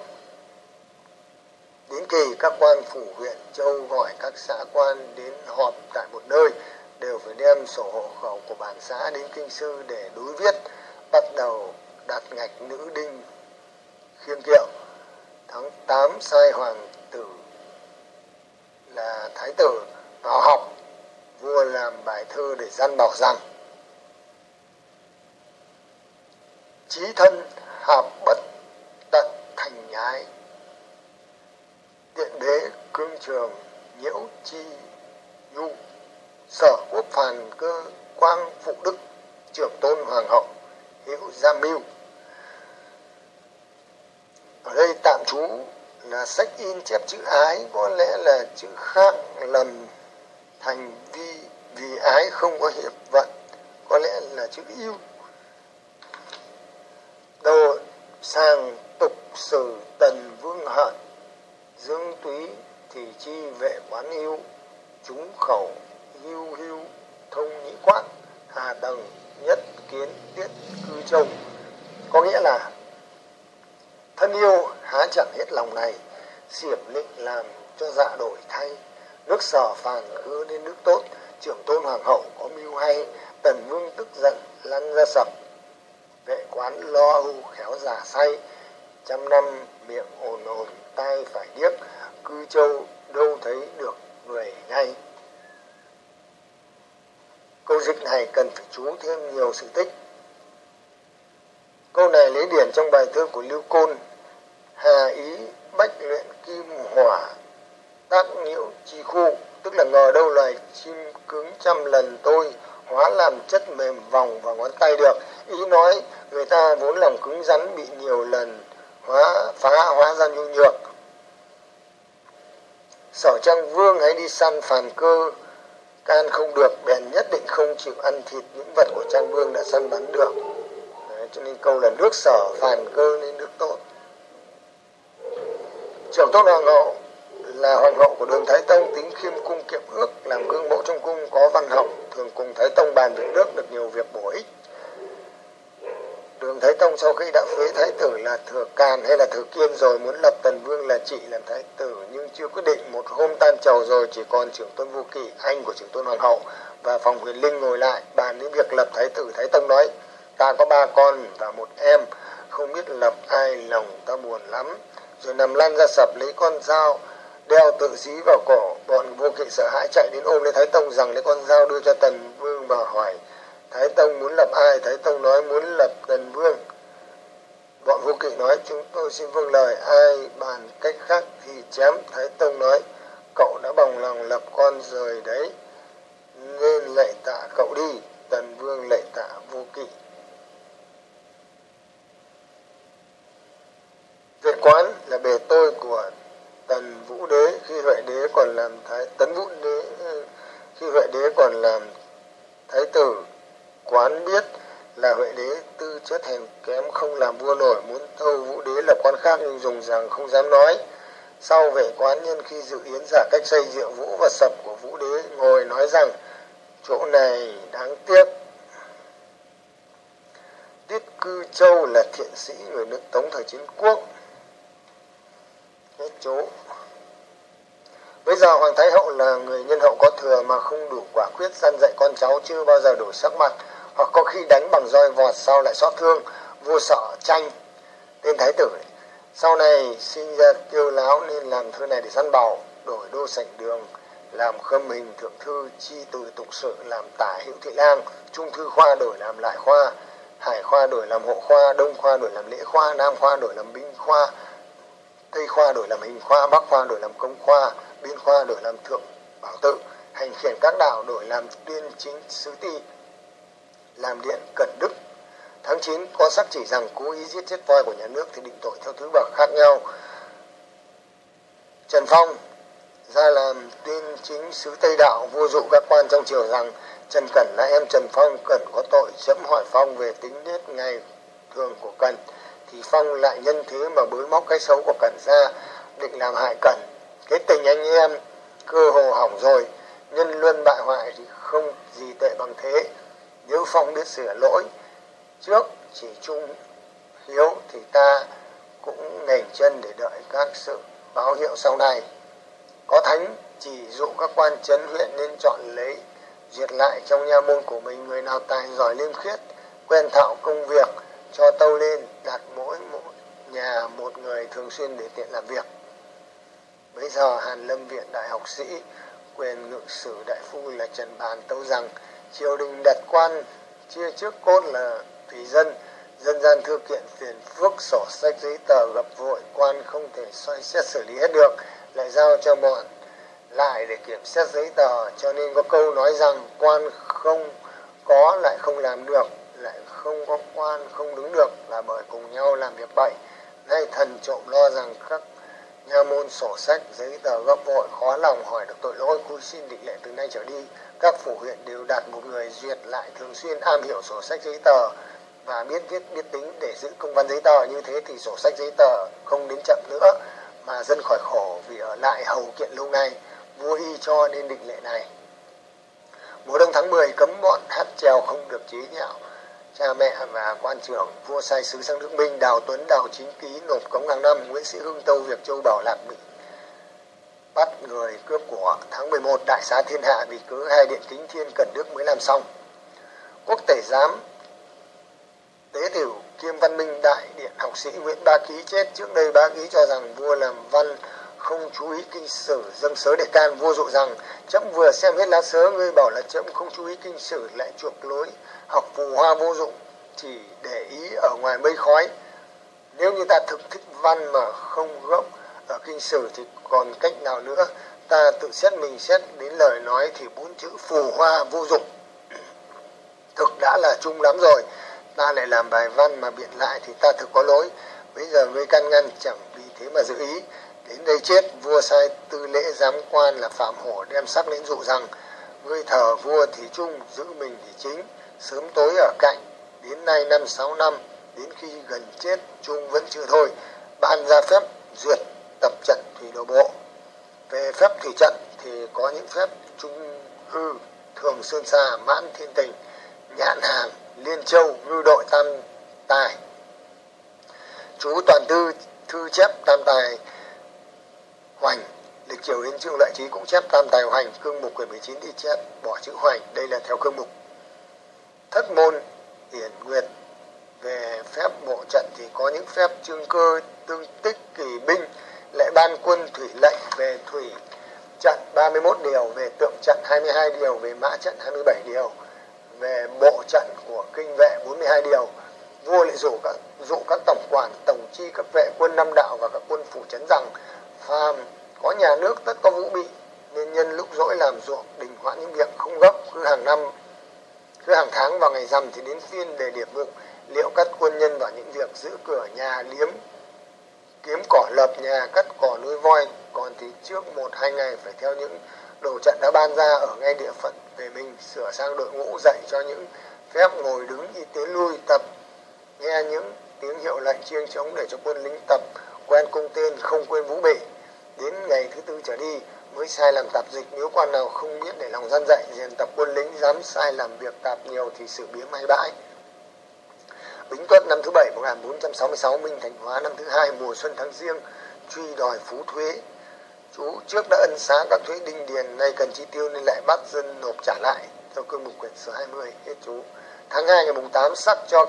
đến kỳ, các quan phủ huyện, châu gọi các xã quan đến họp tại một nơi đều phải đem sổ hộ khẩu của bản xã đến kinh sư để đối viết, bắt đầu đặt ngạch nữ đinh khiêm kiệu. Tháng 8 sai hoàng tử là thái tử vào học, vua làm bài thơ để gian bảo rằng, chí thân hạp bất tận thành nhái điện đế cương trường nhiễu chi nhu sở quốc phàn cơ quang phụ đức, trưởng tôn hoàng hậu, hữu gia mưu. Ở đây tạm trú là sách in chép chữ ái, có lẽ là chữ khác lầm. Thành vi, vì ái không có hiệp vận, có lẽ là chữ yêu. Đồ sang tục sử tần vương hận, dương túy thì chi vệ quán yêu, chúng khẩu hưu hưu thông nhĩ quan hà tầng nhất kiến, tiết cư châu. Có nghĩa là thân yêu há chẳng hết lòng này, xiểm lệnh làm cho dạ đổi thay. Nước sở phàn cứ đến nước tốt, trưởng tôn hoàng hậu có mưu hay, tần vương tức giận lăn ra sập. Vệ quán lo âu khéo giả say, trăm năm miệng ồn ồn tai phải điếc, cư châu đâu thấy được người ngay câu dịch này cần phải chú thêm nhiều sự tích. Câu này lấy điển trong bài thơ của lưu côn, hà ý bách luyện kim hỏa, tác nhiễu chi khu. Tức là ngờ đâu loài chim cứng trăm lần tôi hóa làm chất mềm vòng vào ngón tay được. Ý nói người ta vốn lòng cứng rắn bị nhiều lần hóa, phá, hóa ra nhu nhược. Sở trang vương hãy đi săn phàn cơ can không được bèn nhất định không chịu ăn thịt những vật của trang vương đã săn bắn được. Đấy, cho nên câu là nước sở phàn cơ nên nước tốt. Trưởng tôn hoàng hậu là hoàng hậu của đường thái tông tính khiêm cung kiệm ước làm gương mẫu trong cung có văn học thường cùng thái tông bàn việc nước được nhiều việc bổ ích đường thái tông sau khi đã phế thái tử là thừa càn hay là thừa kiên rồi, muốn lập tần vương là chị làm thái tử, nhưng chưa quyết định. Một hôm tan trầu rồi, chỉ còn trưởng tôn vô kỵ, anh của trưởng tôn hoàng hậu và phòng huyền linh ngồi lại bàn đến việc lập thái tử thái tông nói, ta có ba con và một em, không biết lập ai lòng ta buồn lắm. Rồi nằm lăn ra sập lấy con dao, đeo tự dí vào cổ. Bọn vô kỵ sợ hãi chạy đến ôm lấy thái tông rằng lấy con dao đưa cho tần vương và hỏi thái tông muốn lập ai thái tông nói muốn lập tần vương. Bọn vô kỵ nói, chúng tôi xin vâng lời, ai bàn cách khác thì chém. Thái tông nói, cậu đã bằng lòng lập con rồi đấy, nên lạy tạ cậu đi. Tần vương lạy tạ vô kỵ. Việt quán là bề tôi của tần vũ đế, khi huệ đế còn làm thái, tấn vũ đế, khi huệ đế còn làm thái tử quán biết là huệ đế tư chất hèn kém, không làm vua nổi, muốn thâu vũ đế là quan khác nhưng dùng rằng không dám nói. Sau vệ quán nhân khi dự yến giả cách xây rượu vũ và sập của vũ đế, ngồi nói rằng, chỗ này đáng tiếc. Tiết cư châu là thiện sĩ người nước tống thời chiến quốc. Hết chỗ. Bây giờ Hoàng Thái Hậu là người nhân hậu có thừa mà không đủ quả quyết gian dạy con cháu chưa bao giờ đổi sắc mặt hoặc có khi đánh bằng roi vọt sau lại xót thương, vua sợ, tranh tên thái tử này. sau này sinh ra tiêu láo nên làm thư này để săn bầu, đổi đô sảnh đường, làm khâm hình thượng thư, chi từ, tục sự, làm tả hữu thị lang, trung thư khoa đổi làm lại khoa, hải khoa đổi làm hộ khoa, đông khoa đổi làm lễ khoa, nam khoa đổi làm binh khoa, tây khoa đổi làm hình khoa, bắc khoa đổi làm công khoa, biên khoa đổi làm thượng bảo tự, hành khiển các đạo đổi làm tuyên chính sứ ti làm điện cẩn đức. Tháng 9 có sắc chỉ rằng cố ý giết chết voi của nhà nước thì định tội theo thứ bậc khác nhau. Trần phong ra làm tuyên chính sứ tây đạo vua dụ các quan trong triều rằng trần cẩn là em trần phong, cẩn có tội chấm hỏi phong về tính nết ngày thường của cẩn, thì phong lại nhân thế mà bới móc cái xấu của cẩn ra, định làm hại cẩn. Cái tình anh em cơ hồ hỏng rồi, nhân luân bại hoại thì không gì tệ bằng thế nếu phong biết sửa lỗi trước chỉ trung hiếu thì ta cũng nghềnh chân để đợi các sự báo hiệu sau này. Có thánh chỉ dụ các quan chấn huyện nên chọn lấy, duyệt lại trong nha môn của mình người nào tài giỏi liêm khiết, quen thạo công việc, cho tâu lên, đặt mỗi một nhà một người thường xuyên để tiện làm việc. Bây giờ hàn lâm viện đại học sĩ quyền ngự sử đại phu là trần bàn tâu rằng triều đình đặt quan, chia trước cốt là thủy dân. Dân gian thư kiện phiền phức sổ sách, giấy tờ gặp vội, quan không thể soi xét xử lý hết được, lại giao cho bọn lại để kiểm xét giấy tờ. Cho nên có câu nói rằng, quan không có lại không làm được, lại không có quan không đứng được là bởi cùng nhau làm việc bậy. Nay thần trộm lo rằng các nha môn sổ sách, giấy tờ gấp vội, khó lòng hỏi được tội lỗi cúi xin định lệ từ nay trở đi các phủ huyện đều đặt một người duyệt lại thường xuyên am hiểu sổ sách giấy tờ và biết viết, biết tính để giữ công văn giấy tờ. Như thế thì sổ sách giấy tờ không đến chậm nữa mà dân khỏi khổ vì ở lại hầu kiện lâu nay vua y cho nên định lệ này. Mùa đông tháng 10 cấm bọn hát trèo không được chế nhạo. Cha mẹ và quan trưởng vua sai sứ sang nước minh, đào tuấn, đào chính ký nộp cống hàng năm, nguyễn sĩ hưng tâu việc châu bảo lạc bị bắt người cướp của tháng 11 đại xá thiên hạ vì cứ hai điện kính thiên cần đức mới làm xong. Quốc tể giám tế tiểu kiêm văn minh đại điện học sĩ nguyễn ba ký chết. Trước đây ba ký cho rằng vua làm văn không chú ý kinh sử, dâng sớ để can. Vua dụ rằng, chấm vừa xem hết lá sớ, ngươi bảo là chấm không chú ý kinh sử, lại chuộc lối học phù hoa vô dụng, chỉ để ý ở ngoài mây khói. Nếu như ta thực thích văn mà không gốc ở kinh sử thì còn cách nào nữa? Ta tự xét mình xét đến lời nói thì bốn chữ phù hoa vô dụng. Thực đã là chung lắm rồi. Ta lại làm bài văn mà biện lại thì ta thực có lỗi. Bây giờ ngươi can ngăn, chẳng vì thế mà giữ ý. Đến đây chết, vua sai tư lễ giám quan là phạm hổ đem sắc đến dụ rằng, ngươi thờ vua thì chung, giữ mình thì chính. Sớm tối ở cạnh, đến nay năm sáu năm, đến khi gần chết, chung vẫn chưa thôi. Ban ra phép, duyệt tập trận thủy nội bộ. Về phép thủy trận thì có những phép trung hư, thường sơn xa, mãn thiên tình nhãn hàng, liên châu, ngư đội, tam tài. Chú toàn thư thư chép, tam tài hoành, lịch triều đến trương lợi trí cũng chép, tam tài hoành, cương mục quyển 19 thì chép, bỏ chữ hoành, đây là theo cương mục. Thất môn, hiển nguyệt, về phép bộ trận thì có những phép trương cơ tương tích kỳ binh lại ban quân thủy lệnh về thủy trận 31 điều, về tượng trận 22 điều, về mã trận 27 điều, về bộ trận của kinh vệ 42 điều, vua lại rủ các dụ các tổng quản, tổng chi các vệ quân năm đạo và các quân phủ trấn rằng, phàm có nhà nước tất có vũ bị, nên nhân lúc dỗi làm ruộng, đình hoãn những việc không gấp cứ hàng năm, cứ hàng tháng vào ngày rằm thì đến phiên để điểm mục liệu các quân nhân vào những việc giữ cửa nhà liếm kiếm cỏ lập nhà, cắt cỏ nuôi voi, còn thì trước một, hai ngày phải theo những đồ trận đã ban ra ở ngay địa phận về mình, sửa sang đội ngũ dạy cho những phép ngồi đứng y tế lui tập, nghe những tiếng hiệu lệnh chiêng trống để cho quân lính tập, quen cung tên, không quên vũ bị đến ngày thứ tư trở đi mới sai làm tạp dịch, nếu quan nào không biết để lòng dân dạy rèn tập quân lính dám sai làm việc tạp nhiều thì xử biếm hay bãi. Bính Tuất năm thứ bảy 1466 Minh Thành Hóa năm thứ hai, mùa xuân tháng riêng, truy đòi phú thuế. Chú trước đã ân xá các thuế đinh điền, nay cần chi tiêu nên lại bắt dân nộp trả lại theo cương mục quyển số 20 hết chú. Tháng 2 ngày mùng 8 sắc cho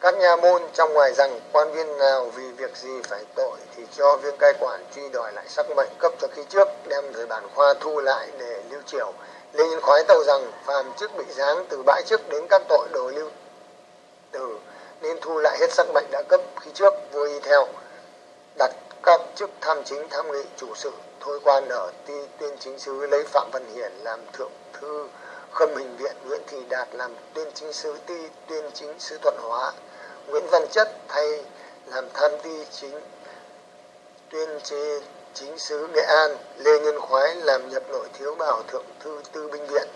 các nhà môn trong ngoài rằng quan viên nào vì việc gì phải tội thì cho viên cai quản truy đòi lại sắc mệnh cấp cho khi trước, đem thời bản khoa thu lại để lưu triều. Lê nhân khoái tâu rằng phàm chức bị giáng từ bãi chức đến các tội đồ lưu tử nên thu lại hết sắc mệnh đã cấp khi trước, vua y theo. Đặt các chức tham chính, tham nghị, chủ sự, thôi quan ở ti tuyên chính sứ, lấy phạm văn hiển làm thượng thư, khâm hình viện, nguyễn thị đạt làm tuyên chính sứ, ti tuyên chính sứ thuận hóa, nguyễn văn chất thay làm tham ti chính, tuyên chế chính sứ nghệ an, lê nhân khoái làm nhập nội thiếu bảo thượng thư tư binh viện.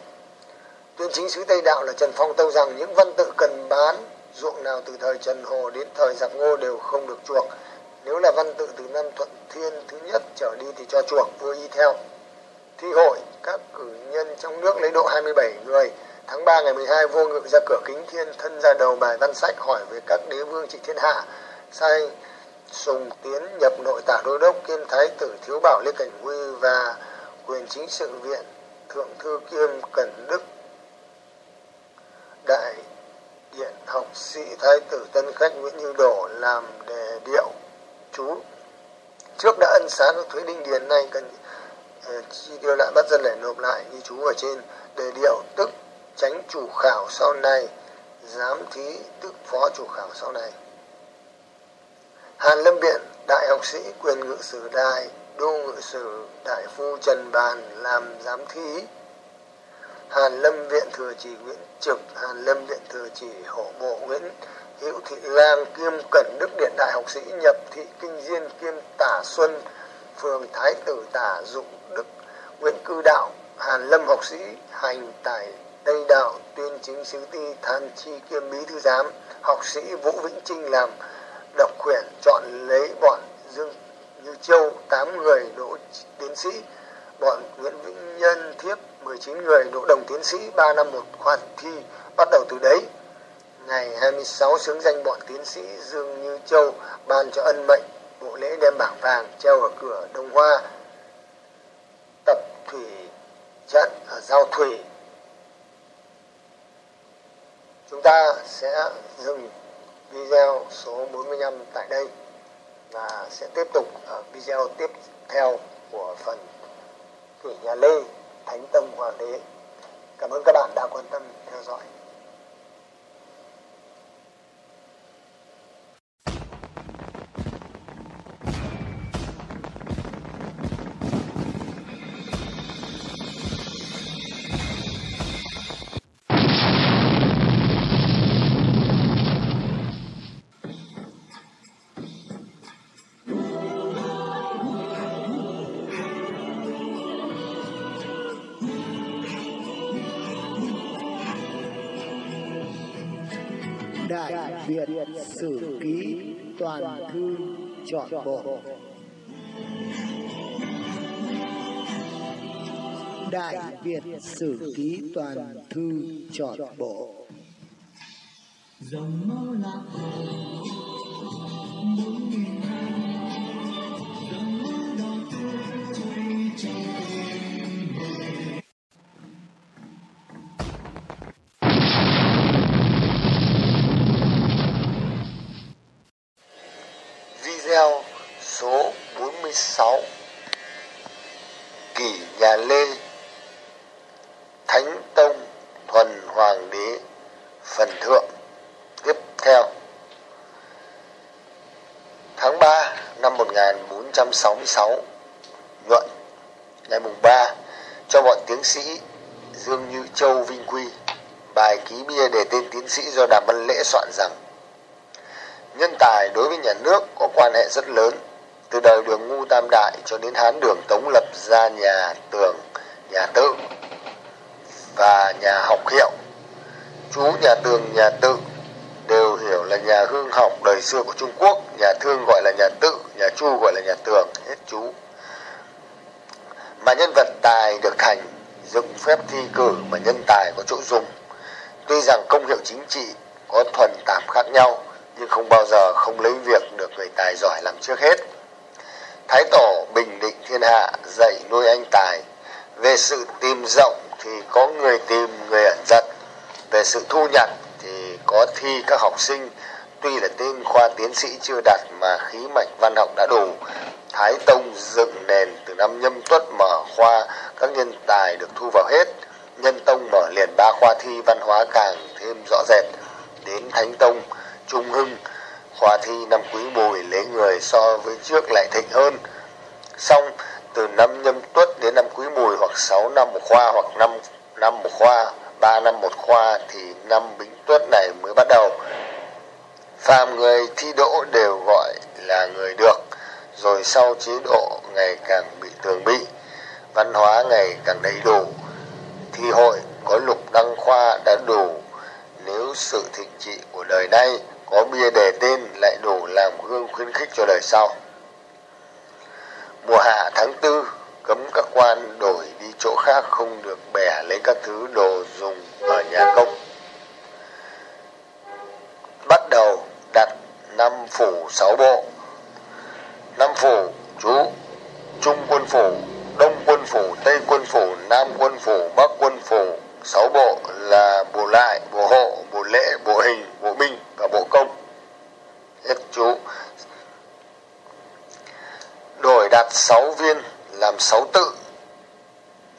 Tuyên chính sứ tây đạo là trần phong tâu rằng những văn tự cần bán ruộng nào từ thời trần hồ đến thời giặc ngô đều không được chuộc. Nếu là văn tự từ năm thuận thiên thứ nhất trở đi thì cho chuộc vua y theo. Thi hội, các cử nhân trong nước lấy độ 27 người. Tháng 3 ngày 12 vua ngự ra cửa kính thiên thân ra đầu bài văn sách hỏi về các đế vương trị thiên hạ. Sai sùng tiến nhập nội tả đô đốc kiêm thái tử thiếu bảo lê cảnh huy và quyền chính sự viện thượng thư kiêm cẩn đức. Đại điện học sĩ thái tử tân khách nguyễn như đổ làm đề điệu. Chú trước đã ân xá được thuế đinh điền nay cần uh, chi tiêu lại bắt dân lại nộp lại như chú ở trên. Đề điệu tức tránh chủ khảo sau này giám thí tức phó chủ khảo sau này. Hàn lâm biện đại học sĩ quyền ngự sử đài đô ngự sử đại phu trần bàn làm giám thí hàn lâm viện thừa chỉ nguyễn trực, hàn lâm viện thừa chỉ hổ bộ nguyễn, hữu thị lang, kiêm cẩn đức điện đại học sĩ nhập, thị kinh diên, kiêm tả xuân, phường thái tử tả dụng đức, nguyễn cư đạo, hàn lâm học sĩ, hành Tài tây đạo, tuyên chính sứ ti, than chi kiêm bí thư giám, học sĩ vũ vĩnh trinh làm độc quyền chọn lấy bọn dương như châu, tám người đỗ tiến sĩ, bọn nguyễn vĩnh nhân thiếp 19 người đỗ đồng tiến sĩ 3 năm một khoản thi bắt đầu từ đấy. Ngày 26 xướng danh bọn tiến sĩ Dương Như Châu ban cho ân mệnh, bộ lễ đem bảng vàng treo ở cửa Đông Hoa. Tập thủy trận ở giao thủy. Chúng ta sẽ dừng video số 45 tại đây và sẽ tiếp tục ở video tiếp theo của phần thủy nhà Lê. Thánh Tông Hoàng đế. Cảm ơn các bạn đã quan tâm theo dõi. Toàn Thư Chọn Bộ. Đại Việt Sử Ký Toàn Thư Chọn Bộ. Dòng máu lạc hồ bốn nghìn hai 1466 Nhuận, Ngày mùng 3 Cho bọn tiến sĩ Dương Như Châu Vinh Quy Bài ký bia để tên tiến sĩ do Đàm Văn Lễ soạn rằng, nhân tài đối với nhà nước có quan hệ rất lớn, từ đời đường ngu tam đại cho đến hán đường tống lập ra nhà tường, nhà tự và nhà học hiệu. Chú nhà tường, nhà tự hiểu là nhà hương học đời xưa của Trung Quốc, nhà thương gọi là nhà tự, nhà chu gọi là nhà tường, hết chú. Mà nhân vật tài được thành dựng phép thi cử mà nhân tài có chỗ dùng. Tuy rằng công hiệu chính trị có thuần tạp khác nhau, nhưng không bao giờ không lấy việc được người tài giỏi làm trước hết. Thái Tổ bình định thiên hạ, dạy nuôi anh tài. Về sự tìm rộng thì có người tìm, người ẩn giật. Về sự thu nhặt có thi các học sinh, tuy là tên khoa tiến sĩ chưa đạt mà khí mạch văn học đã đủ, thái tông dựng nền từ năm nhâm tuất mở khoa, các nhân tài được thu vào hết. Nhân tông mở liền ba khoa thi văn hóa càng thêm rõ rệt. Đến thánh tông, trung hưng, khoa thi năm quý mùi lấy người so với trước lại thịnh hơn. Xong, từ năm nhâm tuất đến năm quý mùi hoặc 6 năm một khoa hoặc 5 năm một khoa 3 năm một khoa thì năm bính tuất này mới bắt đầu. Phàm người thi đỗ đều gọi là người được, rồi sau chế độ ngày càng bị tường bị, văn hóa ngày càng đầy đủ. Thi hội có lục đăng khoa đã đủ. Nếu sự thịnh trị của đời nay có bia đề tên lại đủ làm gương khuyến khích cho đời sau. Mùa hạ tháng tư, cấm các quan đổi đi chỗ khác không được bẻ lấy các thứ đồ dùng ở nhà công đầu đặt năm phủ sáu bộ. Năm phủ, chú, trung quân phủ, đông quân phủ, tây quân phủ, nam quân phủ, bắc quân phủ, sáu bộ là bộ lại bộ hộ bộ lễ bộ hình bộ binh và bộ công. Hết chú. Đổi đặt sáu viên, làm sáu tự.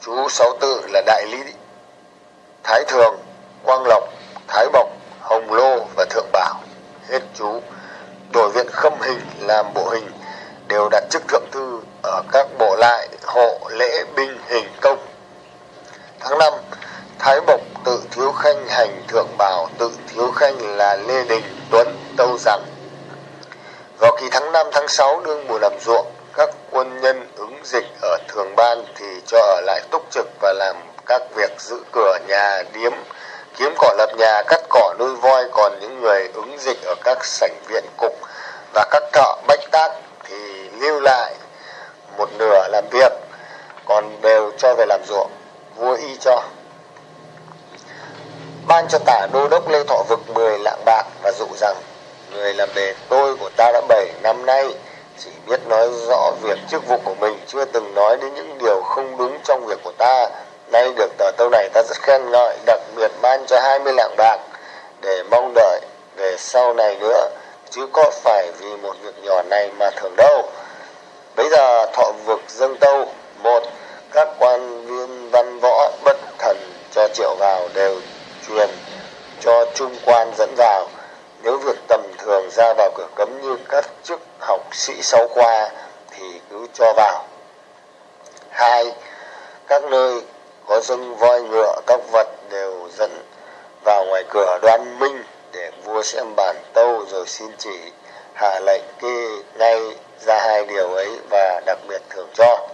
Chú sáu tự là đại lý thái thường, quang lộc, thái bộc hồng lô và thượng bảo. Hết chú. Đổi viện khâm hình làm bộ hình đều đặt chức thượng thư ở các bộ lại hộ lễ binh hình công. Tháng năm, thái bộc tự thiếu khanh hành thượng bảo, tự thiếu khanh là lê đình tuấn tâu rằng. Vào kỳ tháng năm, tháng sáu, đương mùa làm ruộng, các quân nhân ứng dịch ở thường ban thì cho ở lại túc trực và làm các việc giữ cửa nhà, điếm kiếm cỏ lập nhà, cắt cỏ nuôi voi, còn những người ứng dịch ở các sảnh viện cục và các thợ bách tác thì lưu lại một nửa làm việc, còn đều cho về làm ruộng, vua y cho. Ban cho tả đô đốc lê thọ vực 10 lạng bạc và dụ rằng, người làm bề tôi của ta đã 7 năm nay, chỉ biết nói rõ việc chức vụ của mình chưa từng nói đến những điều không đúng trong việc của ta nay được tờ tâu này, ta rất khen ngợi, đặc biệt ban cho 20 lạng bạc để mong đợi về sau này nữa, chứ có phải vì một việc nhỏ này mà thường đâu. Bây giờ thọ vực dâng tâu, một, các quan viên văn võ bất thần cho triệu vào đều truyền cho trung quan dẫn vào. Nếu việc tầm thường ra vào cửa cấm như các chức học sĩ sáu khoa thì cứ cho vào. Hai, các nơi có dâng voi ngựa, các vật đều dẫn vào ngoài cửa đoan minh để vua xem bản tâu rồi xin chỉ hạ lệnh kê ngay ra hai điều ấy và đặc biệt thưởng cho.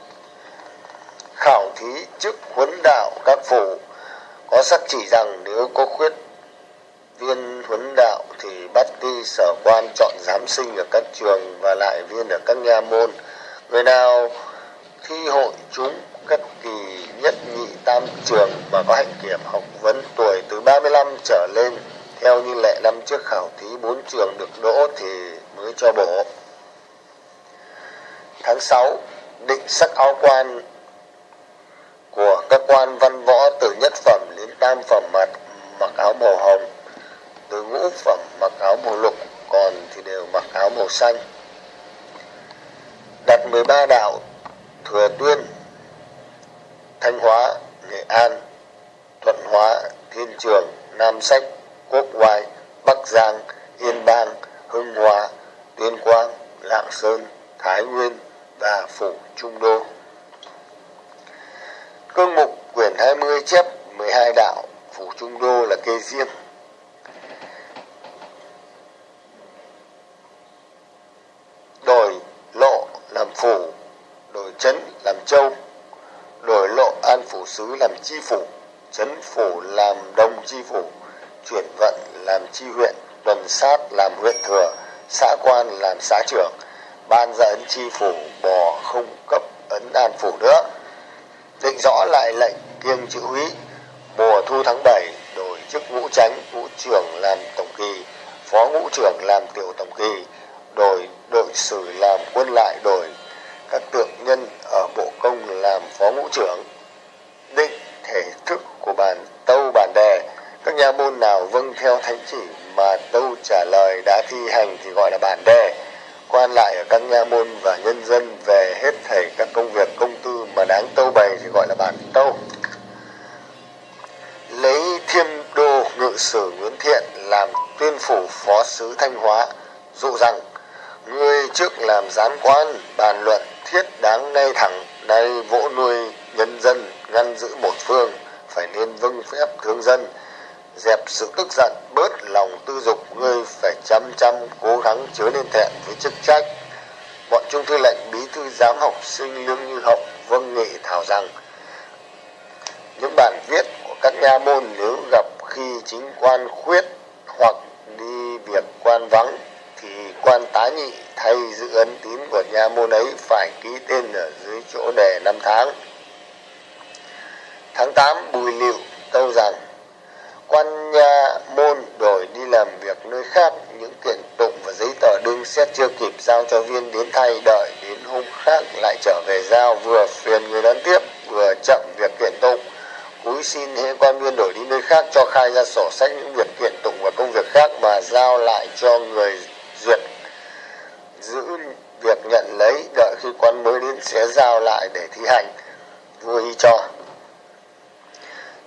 Khảo thí chức huấn đạo các phủ. Có sắc chỉ rằng nếu có khuyết viên huấn đạo thì bắt đi sở quan chọn giám sinh ở các trường và lại viên ở các nha môn. Người nào thi hội chúng các kỳ nhất nhị tam trường và có hạnh kiểm học vấn tuổi từ 35 trở lên. Theo như lệ năm trước khảo thí, bốn trường được đỗ thì mới cho bổ tháng 6 định sắc áo quan của các quan văn võ từ nhất phẩm đến tam phẩm mặt mặc áo màu hồng. Từ ngũ phẩm mặc áo màu lục, còn thì đều mặc áo màu xanh. Đặt 13 đạo thừa tuyên, thanh hóa nghệ an, thuận hóa, thiên trường, nam sách, quốc oai, bắc giang, yên bang, hưng hóa, tuyên quang, lạng sơn, thái nguyên và phủ trung đô. Cương mục quyển 20 chép 12 đạo phủ trung đô là kê riêng. Đổi lộ làm phủ, đổi trấn làm châu đổi lộ an phủ sứ làm chi phủ trấn phủ làm đông chi phủ, chuyển vận làm chi huyện, tuần sát làm huyện thừa, xã quan làm xã trưởng, ban ra ấn chi phủ bỏ không cấp ấn an phủ nữa. Định rõ lại lệnh kiêng chữ úy mùa thu tháng 7 đổi chức ngũ tránh ngũ trưởng làm tổng kỳ, phó ngũ trưởng làm tiểu tổng kỳ, đổi đội sử làm quân lại, đổi các tượng nhân ở bộ công làm phó ngũ trưởng, định thể thức của bản tâu bản đề. Các nhà nha môn nào vâng theo thánh chỉ mà tâu trả lời đã thi hành thì gọi là bản đề. Quan lại ở các nha môn và nhân dân về hết thảy các công việc, công tư mà đáng tâu bày thì gọi là bản tâu. Lấy thiêm đô ngự sử nguyễn thiện làm tuyên phủ phó sứ thanh hóa, dụ rằng ngươi trước làm gián quan, bàn luận thiết đáng nay thẳng nay vỗ nuôi nhân dân, ngăn giữ một phương, phải nên vâng phép thương dân, dẹp sự tức giận, bớt lòng tư dục, ngươi phải chăm chăm cố gắng chớ nên thẹn với chức trách. Bọn trung thư lệnh, bí thư giám học sinh lương như hậu vâng nghị thảo rằng, những bản viết của các nha môn nếu gặp khi chính quan khuyết hoặc đi việc quan vắng, thì quan tá nhị thay giữ ấn tín của nha môn ấy phải ký tên ở dưới chỗ đề năm tháng. Tháng 8 bùi liệu tâu rằng, quan nha môn đổi đi làm việc nơi khác, những kiện tụng và giấy tờ đương xét chưa kịp giao cho viên đến thay đợi, đến hôm khác lại trở về giao, vừa phiền người đón tiếp, vừa chậm việc kiện tụng. Cúi xin hễ quan viên đổi đi nơi khác cho khai ra sổ sách những việc kiện tụng và công việc khác mà giao lại cho người duyệt giữ việc nhận lấy đợi khi quan mới đến sẽ giao lại để thi hành vua y cho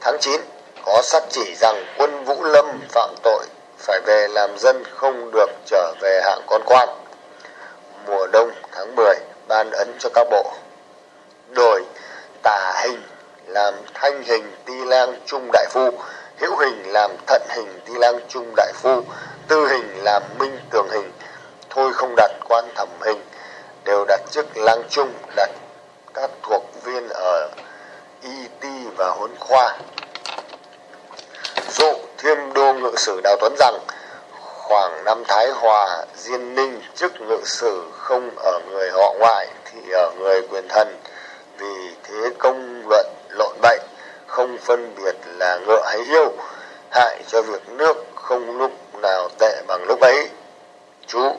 tháng 9 có sắc chỉ rằng quân Vũ Lâm phạm tội phải về làm dân không được trở về hạng con quan. Mùa đông tháng 10 ban ấn cho các bộ. Đổi tả hình làm thanh hình ti lang trung đại phu, hữu hình làm thận hình ti lang trung đại phu, tư hình làm minh tường hình, thôi không đặt quan thẩm hình, đều đặt chức lang trung, đặt các thuộc viên ở y ti và huấn khoa. Dụ thiêm đô ngự sử đào tuấn rằng khoảng năm thái hòa diên ninh chức ngự sử không ở người họ ngoại thì ở người quyền thần. Vì thế công luận lộn bậy không phân biệt là ngựa hay hiêu hại cho việc nước không lúc nào tệ bằng lúc ấy. Chú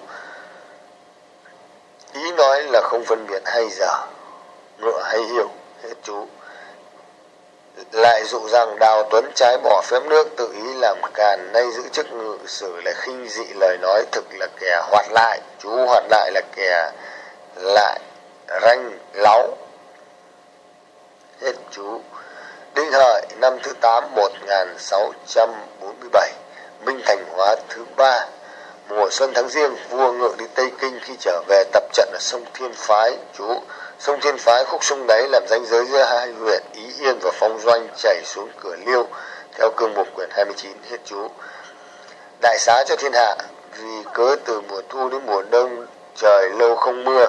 ý nói là không phân biệt hay giờ ngựa hay hiểu hết chú. Lại dụ rằng đào tuấn trái bỏ phép nước, tự ý làm càn, nay giữ chức ngự sử là khinh dị lời nói, thực là kẻ hoạt lại, chú hoạt lại là kẻ lại ranh láu. Hết chú. Đinh hợi, năm thứ tám, một nghìn sáu trăm bốn mươi bảy, minh thành hóa thứ ba mùa xuân tháng riêng, vua ngự đi tây kinh khi trở về tập trận ở sông thiên phái. Chú, Sông Thiên Phái, khúc sông đáy làm ranh giới giữa hai huyện Ý Yên và Phong Doanh chảy xuống cửa Liêu, theo cương mục quyển 29 hết chú. Đại xá cho thiên hạ, vì cớ từ mùa thu đến mùa đông, trời lâu không mưa,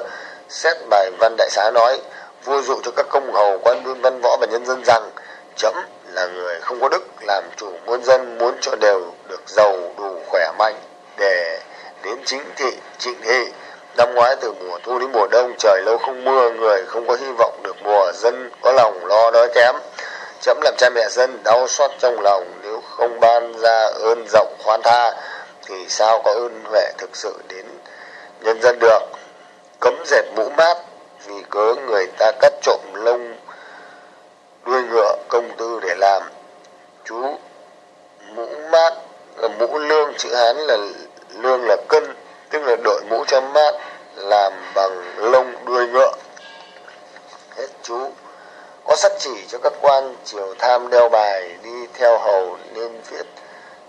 xét bài văn đại xá nói, vua dụ cho các công hầu, quan viên, văn võ và nhân dân rằng, chấm là người không có đức, làm chủ muôn dân, muốn cho đều được giàu đủ khỏe mạnh để đến chính thị trịnh thị Năm ngoái từ mùa thu đến mùa đông trời lâu không mưa, người không có hy vọng được mùa, dân có lòng lo đói kém. Chấm làm cha mẹ dân đau xót trong lòng nếu không ban ra ơn rộng khoan tha thì sao có ơn huệ thực sự đến nhân dân được. Cấm dệt mũ mát vì cớ người ta cắt trộm lông đuôi ngựa công tư để làm. Chú mũ mát Ờ, mũ lương, chữ Hán là lương là cân, tức là đội mũ cho mát, làm bằng lông đuôi ngựa. Hết chú. Có sắc chỉ cho các quan triều tham đeo bài, đi theo hầu nên viết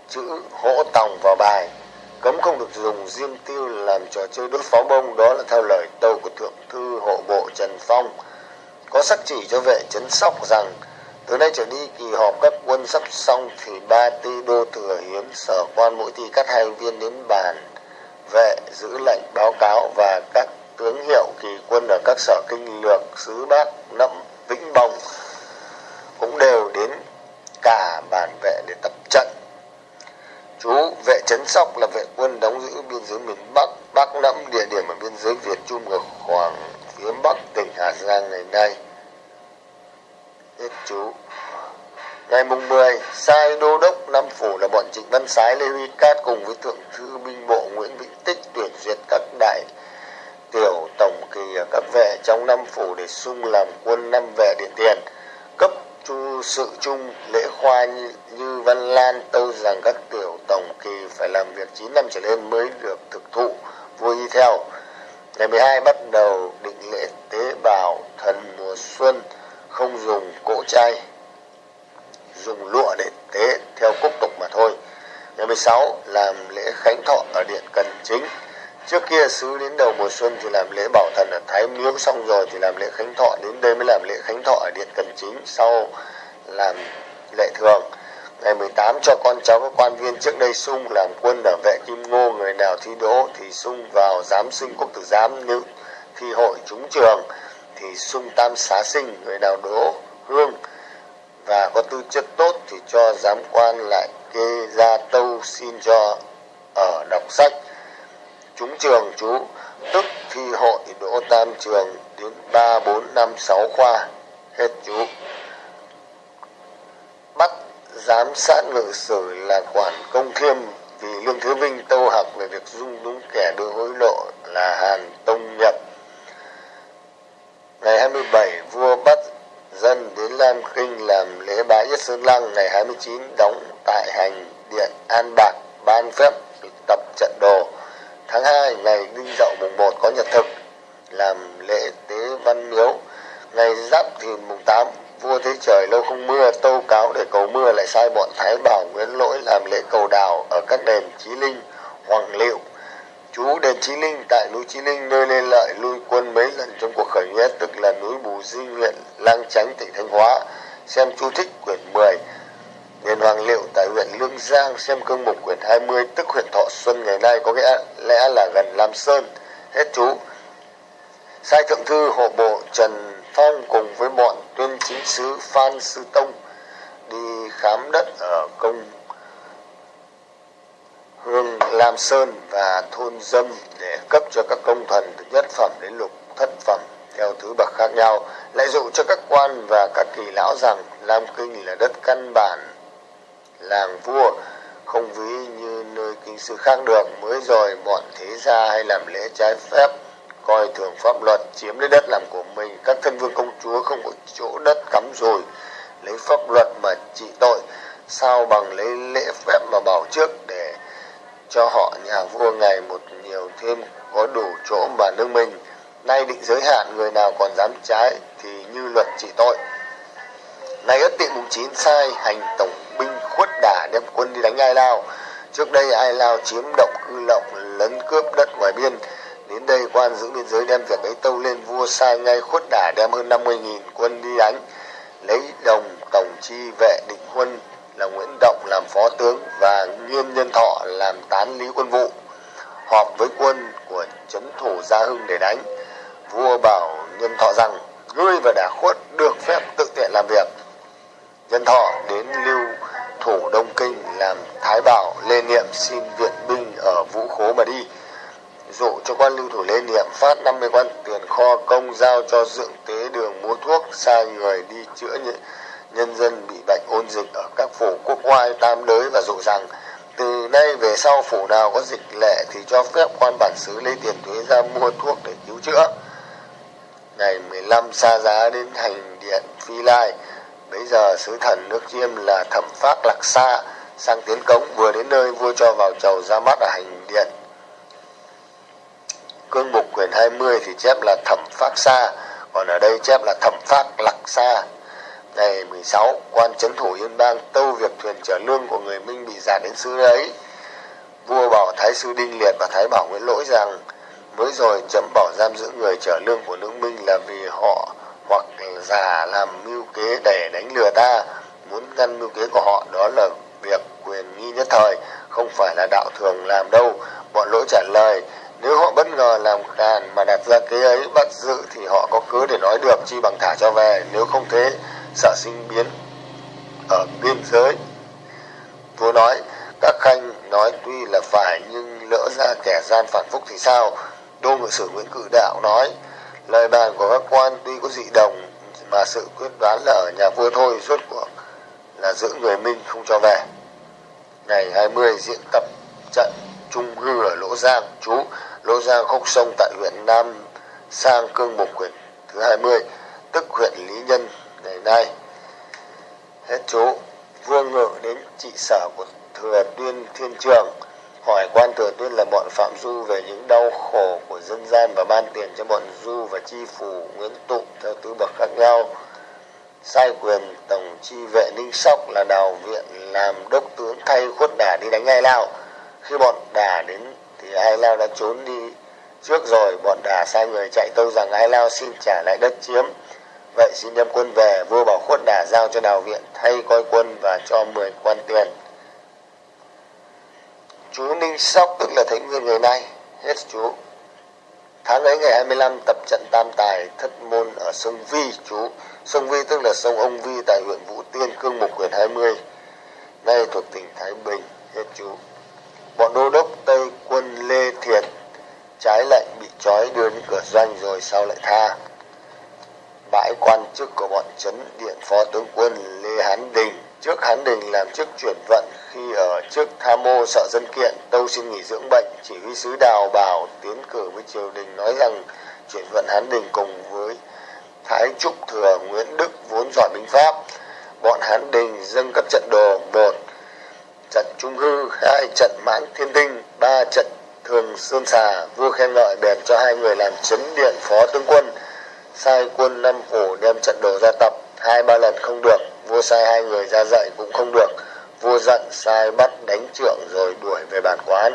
chữ hỗ tòng vào bài. Cấm không được dùng riêng tiêu làm trò chơi đốt pháo bông, đó là theo lời tâu của thượng thư hộ bộ trần phong. Có sắc chỉ cho vệ trấn sóc rằng từ nay trở đi, kỳ họp các quân sắp xong thì ba tư đô thừa hiến sở quan mỗi thi cắt hai viên đến bàn vệ, giữ lệnh báo cáo và các tướng hiệu kỳ quân ở các sở kinh lược, xứ bắc, nậm, vĩnh bồng cũng đều đến cả bản vệ để tập trận. Chú vệ trấn sóc là vệ quân đóng giữ biên giới miền bắc bắc nẫm địa điểm ở biên giới việt trung ở khoảng phía bắc tỉnh hà giang ngày nay hết chú Ngày mùng 10, sai đô đốc Nam Phủ là bọn Trịnh Văn Sái Lê Huy Cát cùng với Thượng thư binh bộ Nguyễn Vĩnh Tích tuyển duyệt các đại tiểu tổng kỳ các vệ trong Nam Phủ để sung làm quân năm vệ điện tiền, cấp chu sự chung lễ khoa như, như văn lan tâu rằng các tiểu tổng kỳ phải làm việc 9 năm trở lên mới được thực thụ vui y theo. Ngày 12 bắt đầu định lễ tế bào thần mùa xuân không dùng cỗ chay dùng lụa để tế theo cúc tục mà thôi. Ngày 16 làm lễ khánh thọ ở điện cần chính. Trước kia sứ đến đầu mùa xuân thì làm lễ bảo thần ở thái miếu, xong rồi thì làm lễ khánh thọ, đến đây mới làm lễ khánh thọ ở điện cần chính, sau làm lệ thường. Ngày 18 cho con cháu các quan viên trước đây sung làm quân ở vệ kim ngô, người nào thi đỗ thì sung vào giám sinh quốc tử giám nữ thi hội trúng trường thì sung tam xá sinh, người nào đỗ hương và có tư chất tốt thì cho giám quan lại kê ra tâu xin cho ở đọc sách. Chúng trường chú, tức thi hội đỗ tam trường đến ba, bốn, năm, sáu khoa, hết chú. Bắt giám sát ngự sử là quản công thiêm vì lương thứ vinh, tâu học về việc dung đúng kẻ đưa hối lộ là hàn tông nhập ngày 27 vua bắt dân đến Lam Kinh làm lễ bái Yết Sơn Lăng. Ngày 29 đóng tại hành điện An Bạc, ban phép tập trận đồ. Tháng 2 ngày Đinh Dậu mùng 1 có nhật thực, làm lễ tế văn miếu. Ngày Giáp thìn mùng 8 vua thấy trời lâu không mưa, tâu cáo để cầu mưa, lại sai bọn Thái Bảo Nguyễn Lỗi làm lễ cầu đào ở các đền Chí Linh, Hoàng Liệu chú đền Chí Linh, tại núi Chí Linh, nơi lên lợi lui quân mấy lần trong cuộc khởi nghĩa tức là núi Bù Di huyện Lang Chánh, tỉnh Thanh Hóa, xem chú thích quyển 10 đền Hoàng Liệu tại huyện Lương Giang, xem cương mục quyển 20 tức huyện Thọ Xuân ngày nay có nghĩa lẽ là gần Lam Sơn. Hết chú. Sai thượng thư hộ bộ Trần Phong cùng với bọn tuyên chính sứ Phan Sư Tông đi khám đất ở công hương Lam Sơn và thôn Dâm để cấp cho các công thần từ nhất phẩm đến lục thất phẩm theo thứ bậc khác nhau, lại dụ cho các quan và các kỳ lão rằng Lam Kinh là đất căn bản làng vua không ví như nơi kinh sư khác được mới rồi bọn thế gia hay làm lễ trái phép coi thường pháp luật chiếm lấy đất làm của mình. Các thân vương công chúa không có chỗ đất cắm rồi lấy pháp luật mà trị tội sao bằng lấy lễ phép mà bảo trước để cho họ nhà vua ngày một nhiều thêm có đủ chỗ mà nương mình. Nay định giới hạn, người nào còn dám trái thì như luật chỉ tội. Nay ất tiện mùng chín sai hành tổng binh khuất đả đem quân đi đánh ai lao. Trước đây ai lao chiếm động cư lộng, lấn cướp đất ngoài biên. Đến đây quan giữ biên giới đem việc ấy tâu lên, vua sai ngay khuất đả đem hơn 50.000 quân đi đánh. Lấy đồng tổng chi vệ định quân là Nguyễn Động làm phó tướng và Nghiêm Nhân Thọ làm tán lý quân vụ, họp với quân của trấn thủ Gia Hưng để đánh. Vua bảo Nhân Thọ rằng, ngươi và đả khuất được phép tự tiện làm việc. Nhân Thọ đến lưu thủ Đông Kinh làm Thái Bảo lên niệm xin viện binh ở Vũ Khố mà đi. Dụ cho quan lưu thủ lên niệm phát 50 quan tiền kho công giao cho dưỡng tế đường mua thuốc, sai người đi chữa những nhân dân bị bệnh ôn dịch ở các phủ quốc oai, tam đới và dụ rằng từ nay về sau phủ nào có dịch lệ thì cho phép quan bản xứ lấy tiền thuế ra mua thuốc để cứu chữa. Ngày 15 xa giá đến hành điện, phi lai. Bây giờ sứ thần nước chiêm là thẩm phát lạc xa sang tiến cống, vừa đến nơi vua cho vào chầu ra mắt ở hành điện. Cương mục quyển 20 thì chép là thẩm phát xa còn ở đây chép là thẩm phát lạc xa ngày 16 quan trấn thủ yên bang tâu việc thuyền chở lương của người minh bị giả đến xứ ấy. Vua bảo thái sư đinh liệt và thái bảo nguyễn lỗi rằng, mới rồi chấm bỏ giam giữ người chở lương của nước minh là vì họ hoặc giả làm mưu kế để đánh lừa ta. Muốn ngăn mưu kế của họ, đó là việc quyền nghi nhất thời, không phải là đạo thường làm đâu. Bọn lỗi trả lời, nếu họ bất ngờ làm đàn mà đặt ra kế ấy bắt giữ thì họ có cớ để nói được chi bằng thả cho về. Nếu không thế xả sinh biến ở biên giới. Vua nói, các khanh nói tuy là phải, nhưng lỡ ra kẻ gian phản phúc thì sao? Đô ngự sử nguyễn cự đạo nói, lời bàn của các quan tuy có dị đồng, mà sự quyết đoán là ở nhà vua thôi, rốt cuộc là giữ người minh không cho về. Ngày 20 diễn tập trận trung hư ở lỗ giang chú lỗ giang khúc sông tại huyện nam sang cương mục, huyện thứ 20 tức huyện lý nhân ngày nay hết chú. Vua ngự đến trị sở của thừa tuyên thiên trường. Hỏi quan thừa tuyên là bọn phạm du về những đau khổ của dân gian và ban tiền cho bọn du và chi phủ nguyễn tụ theo tứ bậc khác nhau. Sai quyền tổng chi vệ ninh sóc là đào viện làm đốc tướng thay khuất đà đi đánh ai lao. Khi bọn đà đến thì ai lao đã trốn đi. Trước rồi, bọn đà sai người chạy tâu rằng ai lao xin trả lại đất chiếm vậy xin đem quân về, vua bảo khuất đà giao cho đào viện thay coi quân và cho 10 quan tiền. Chú ninh sóc tức là thánh nguyên ngày nay. Hết chú. Tháng ấy ngày 25 tập trận tam tài thất môn ở sông vi, chú. Sông vi tức là sông ông vi tại huyện vũ tiên, cương mục, huyện 20 nay thuộc tỉnh thái bình. Hết chú. Bọn đô đốc tây quân lê thiệt, trái lệnh bị trói đưa đến cửa doanh rồi sau lại tha bãi quan chức của bọn trấn điện phó tướng quân lê hán đình. Trước hán đình làm chức chuyển vận khi ở trước tham mô sợ dân kiện, tâu xin nghỉ dưỡng bệnh, chỉ huy sứ đào bảo tiến cử với triều đình nói rằng chuyển vận hán đình cùng với thái trúc thừa nguyễn đức vốn giỏi binh pháp. Bọn hán đình dâng cấp trận đồ một, trận trung hư, hai trận mãn thiên tinh, ba trận thường sơn xà, vua khen ngợi bèn cho hai người làm chấn điện phó tướng quân sai quân năm phủ đem trận đồ ra tập, hai ba lần không được, vua sai hai người ra dạy cũng không được. Vua giận sai bắt đánh trượng rồi đuổi về bản quán.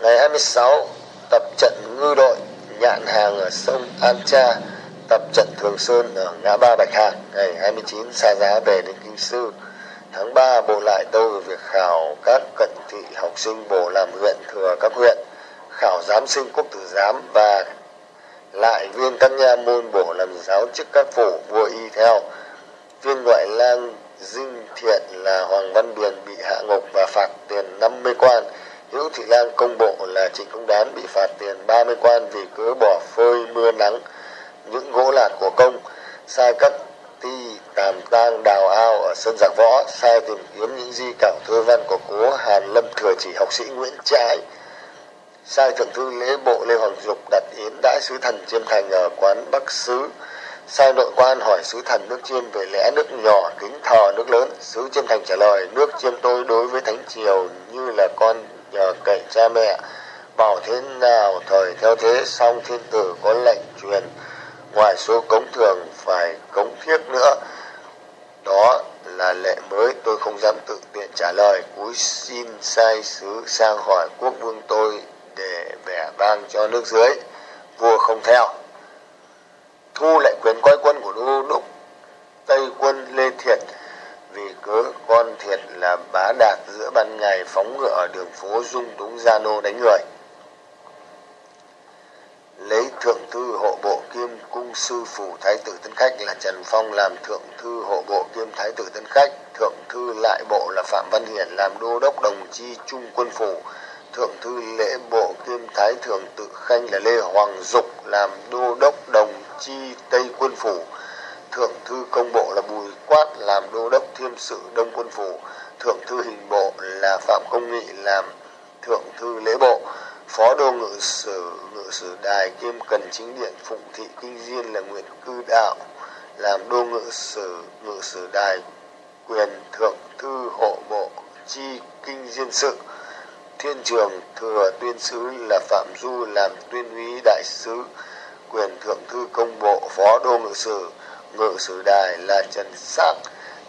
Ngày 26 tập trận ngư đội, nhạn hàng ở sông An Cha, tập trận Thường Sơn ở ngã ba Bạch Hạc. Ngày 29 xa giá về đến Kinh Sư. Tháng 3 bộ lại tâu về việc khảo các cận thị học sinh bổ làm huyện, thừa các huyện. Khảo giám sinh quốc tử giám và lại viên các nha môn bổ làm giáo chức các phủ vua y theo. Viên ngoại lang dinh thiện là hoàng văn điền bị hạ ngục và phạt tiền 50 quan. Hữu thị lang công bộ là trịnh công đán bị phạt tiền 30 quan vì cứ bỏ phơi mưa nắng. Những gỗ lạc của công, sai các ti tàm tang đào ao ở sân giặc võ, sai tìm kiếm những di cảo thơ văn của cố hàn lâm thừa chỉ học sĩ nguyễn trãi sai thượng thư lễ bộ lê hoàng dục đặt yến đãi sứ thần chiêm thành ở quán bắc sứ. Sai nội quan hỏi sứ thần nước chiêm về lẽ nước nhỏ, kính thờ nước lớn. Sứ chiêm thành trả lời, nước chiêm tôi đối với thánh triều như là con nhờ cậy cha mẹ. Bảo thế nào thời theo thế, song thiên tử có lệnh truyền. Ngoài số cống thường phải cống thiết nữa. Đó là lệ mới, tôi không dám tự tiện trả lời. Cúi xin sai sứ sang hỏi quốc vương tôi để vẻ vang cho nước dưới, vua không theo. Thu lại quyền coi quân của đô đốc tây quân lê thiệt vì cớ con thiệt là bá đạt giữa ban ngày phóng ngựa ở đường phố dung túng gia nô đánh người. Lấy thượng thư hộ bộ kiêm cung sư phủ thái tử tân khách là trần phong làm thượng thư hộ bộ kiêm thái tử tân khách, thượng thư lại bộ là phạm văn hiển làm đô đốc đồng chi trung quân phủ thượng thư lễ bộ kiêm thái thượng tự khanh là lê hoàng dục, làm đô đốc đồng chi tây quân phủ. Thượng thư công bộ là bùi quát, làm đô đốc thiêm sự đông quân phủ. Thượng thư hình bộ là phạm công nghị, làm thượng thư lễ bộ. Phó đô ngự sử ngự sử đài kiêm cần chính điện phụng thị kinh diên là nguyễn cư đạo, làm đô ngự sử ngự sử đài quyền thượng thư hộ bộ chi kinh diên sự thiên trường, thừa tuyên sứ là phạm du làm tuyên úy đại sứ, quyền thượng thư công bộ phó đô ngự sử ngự sử đài là trần sắc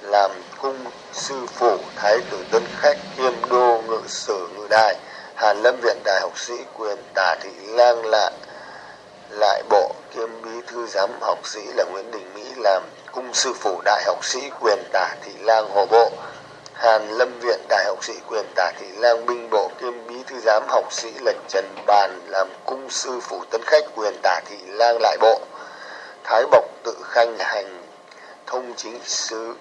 làm cung sư phủ thái tử tân khách kiêm đô ngự sử ngự đài hàn lâm viện đại học sĩ quyền tả thị lang lại lại bộ kiêm bí thư giám học sĩ là nguyễn đình mỹ làm cung sư phủ đại học sĩ quyền tả thị lang hồ bộ hàn lâm viện đại học sĩ quyền tả thị lang minh bộ kiêm bí thư giám học sĩ lệnh trần bàn làm cung sư phủ tân khách quyền tả thị lang lại bộ. Thái bộc tự khanh hành, thông chính sứ,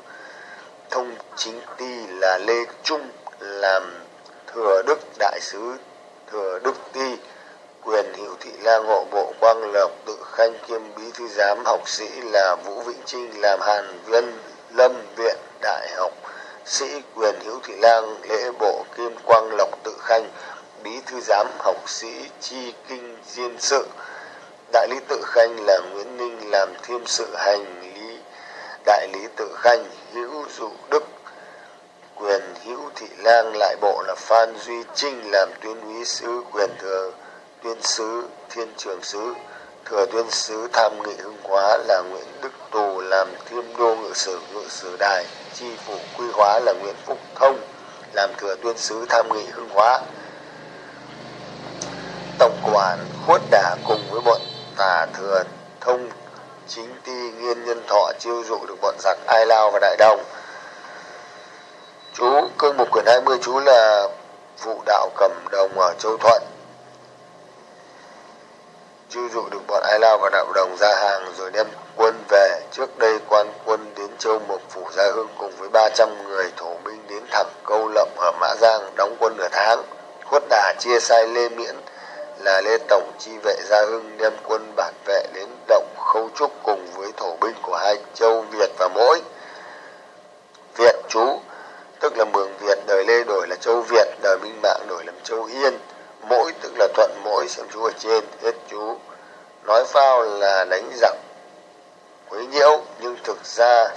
thông chính ty là lê trung, làm thừa đức đại sứ, thừa đức ti, quyền hiệu thị lang hộ bộ quang lộc tự khanh kiêm bí thư giám học sĩ là vũ vĩnh trinh, làm hàn vân lâm viện đại học sĩ quyền hữu thị lang, lễ bộ kim quang lộc tự khanh, bí thư giám học sĩ chi kinh diên sự. Đại lý tự khanh là nguyễn ninh làm thiêm sự hành lý. Đại lý tự khanh hữu dụ đức. Quyền hữu thị lang lại bộ là phan duy trinh làm tuyên úy sứ, quyền thừa tuyên sứ, thiên trường sứ. Thừa tuyên sứ tham nghị hưng hóa là nguyễn đức tù làm thiêm đô ngự sử ngự sử đài chi phủ quy hóa là nguyễn phúc thông, làm thừa tuyên sứ tham nghị hưng hóa. Tổng quản khuất đà cùng với bọn tả thừa thông, chính ti nghiên nhân thọ chiêu dụ được bọn giặc ai lao và đại đồng. Chú, cương mục quyển 20 chú là phụ đạo cầm đồng ở châu thuận. Chiêu dụ được bọn ai lao và đạo đồng ra hàng rồi đem quân trước đây, quan quân đến châu mộc phủ gia hưng cùng với 300 người thổ binh đến thẳng câu lộng ở mã giang đóng quân nửa tháng. Khuất đà chia sai lê miễn là lê tổng chi vệ gia hưng đem quân bản vệ đến động khâu trúc cùng với thổ binh của hai châu việt và mỗi. Việt chú, tức là mường việt, đời lê đổi là châu việt, đời minh mạng đổi làm châu yên. Mỗi, tức là thuận mỗi, xem chú ở trên, hết chú. Nói phao là đánh giặc quấy nhiễu, nhưng thực ra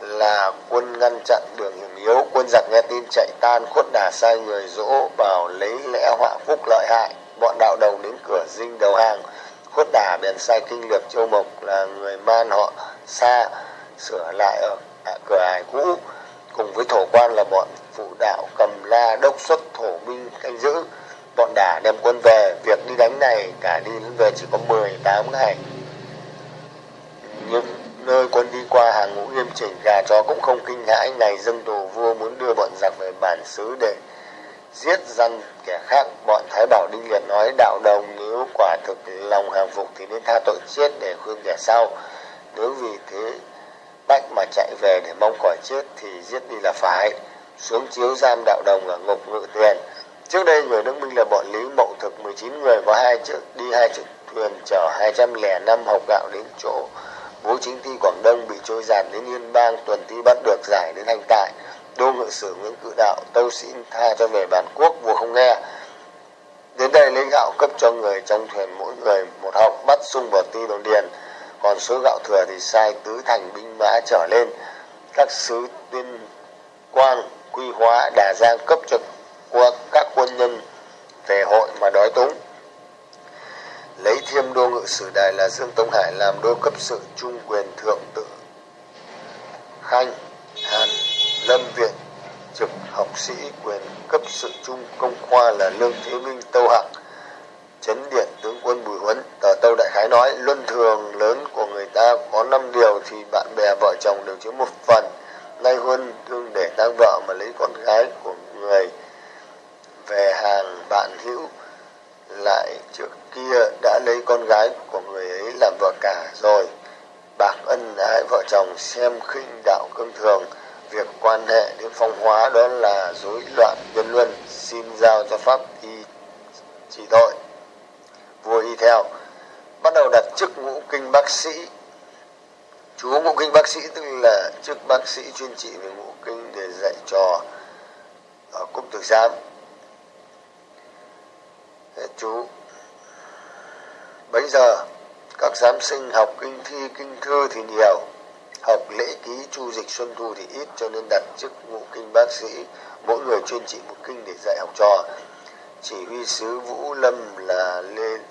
là quân ngăn chặn đường hiểm yếu. Quân giặc nghe tin chạy tan, khuất đà sai người dỗ bảo lấy lẽ họa phúc lợi hại. Bọn đạo đồng đến cửa dinh đầu hàng, khuất đà bèn sai kinh lược châu mộc là người man họ xa sửa lại ở à, cửa ải cũ. Cùng với thổ quan là bọn phụ đạo cầm la, đốc xuất, thổ binh, canh giữ. Bọn đà đem quân về. Việc đi đánh này, cả đi đến về chỉ có 18 ngày nghiêm nơi quân đi qua hàng ngũ nghiêm chỉnh, gà chó cũng không kinh hãi, ngày dâng đồ vua muốn đưa bọn giặc về bản xứ để giết dân kẻ khác. Bọn thái bảo đinh liệt nói, đạo đồng, nếu quả thực lòng hàng phục thì nên tha tội chết để khuyên kẻ sau. Nếu vì thế bách mà chạy về để mong cõi chết thì giết đi là phải. Xuống chiếu giam đạo đồng ở ngục ngự tiền. Trước đây người nước minh là bọn lý mậu thực 19 người có hai chiếc, đi hai chiếc thuyền chở 205 hộp gạo đến chỗ Vũ chính ti quảng đông bị trôi giạt đến yên bang, tuần ti bắt được giải đến hành tại. Đô ngự sử nguyễn cự đạo tâu xin tha cho về bản quốc, vua không nghe. Đến đây lấy gạo cấp cho người trong thuyền mỗi người một hộp bắt sung vào ti đồng điền. Còn số gạo thừa thì sai tứ thành binh mã trở lên. Các sứ tuyên quang, quy hóa, đà giang cấp cho các quân nhân về hội mà đói túng lấy thiêm đô ngự sử đài là dương tông hải làm đô cấp sự trung quyền thượng tự. Khanh, hàn, lâm viện, trực học sĩ quyền cấp sự trung công khoa là lương thế minh, tâu hạng. Chấn điện tướng quân bùi huấn, tờ tâu đại khái nói, luân thường lớn của người ta có năm điều thì bạn bè, vợ chồng đều chiếm một phần. Nay huân thương để tang vợ mà lấy con gái của người về hàng bạn hữu lại trước kia đã lấy con gái của người ấy làm vợ cả rồi. Bạc ân ái vợ chồng xem khinh đạo cương thường. Việc quan hệ đến phong hóa đó là rối loạn nhân luân, xin giao cho pháp y chỉ tội. Vua y theo, bắt đầu đặt chức ngũ kinh bác sĩ. Chú ngũ kinh bác sĩ tức là chức bác sĩ chuyên trị về ngũ kinh để dạy trò ở cung tử giám chú. Bây giờ, các giám sinh học kinh thi, kinh thư thì nhiều. Học lễ ký chu dịch xuân thu thì ít, cho nên đặt chức ngũ kinh bác sĩ. Mỗi người chuyên trị một kinh để dạy học trò. Chỉ huy sứ vũ lâm là lên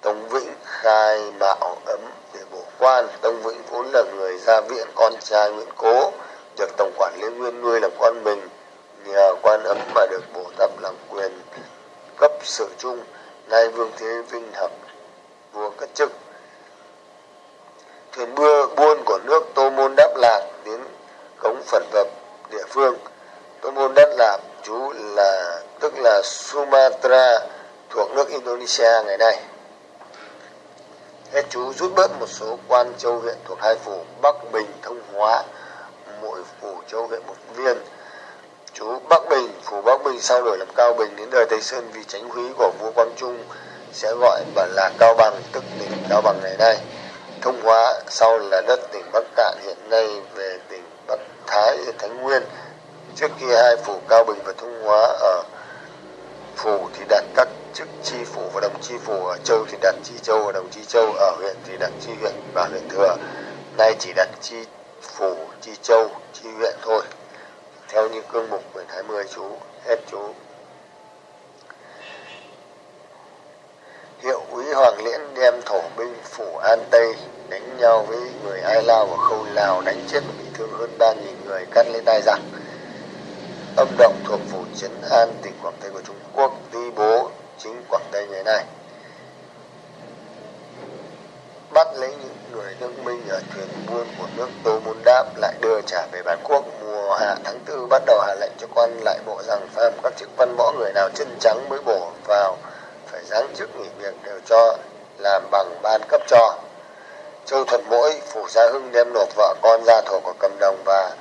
tông vĩnh khai mạo ấm để bổ quan. Tông vĩnh vốn là người gia viện con trai nguyễn cố, được tổng quản lê nguyên nuôi làm con mình. Nhờ quan ấm mà được bổ tập làm quyền cấp sử trung, nay vương thế vinh hợp vua cất chức thuyền bưa buôn của nước tô môn đáp lạc đến cống phần vật địa phương. Tô môn đáp lạc chú là, tức là sumatra, thuộc nước indonesia ngày nay. Hết chú rút bớt một số quan châu huyện thuộc hai phủ bắc bình, thông hóa, mỗi phủ châu huyện một viên chú Bắc Bình, phủ Bắc Bình sau đổi làm Cao Bình đến đời Tây Sơn vì tránh húy của vua Quang Trung sẽ gọi bản là Cao Bằng, tức tỉnh Cao Bằng ngày nay. Thông Hóa sau là đất tỉnh Bắc Cạn hiện nay về tỉnh Bắc Thái, Thánh Nguyên. Trước kia hai phủ Cao Bình và Thông Hóa ở phủ thì đặt các chức chi phủ và đồng chi phủ ở châu thì đặt chi châu và đồng chi châu ở huyện thì đặt chi huyện và huyện thừa nay chỉ đặt chi phủ chi châu chi huyện thôi theo như cương mục quyển 20 chú hết chú. Hiệu úy hoàng liễn đem thổ binh phủ an tây đánh nhau với người ai lao ở khâu lào đánh chết và bị thương hơn ba nghìn người cắt lên tay rằng âm động thuộc phủ trấn an, tỉnh quảng tây của trung quốc tuy bố, chính quảng tây ngày nay. Bắt lấy những người nước minh ở thuyền buôn của nước tô môn đáp lại đưa trả về bản quốc. Mùa hạ tháng tư bắt đầu hạ lệnh cho quan lại bộ rằng phàm các chức văn võ người nào chân trắng mới bổ vào, phải giáng chức nghỉ việc đều cho làm bằng ban cấp cho. Châu thuận mỗi phủ gia hưng đem nộp vợ con ra thổ của cầm đồng và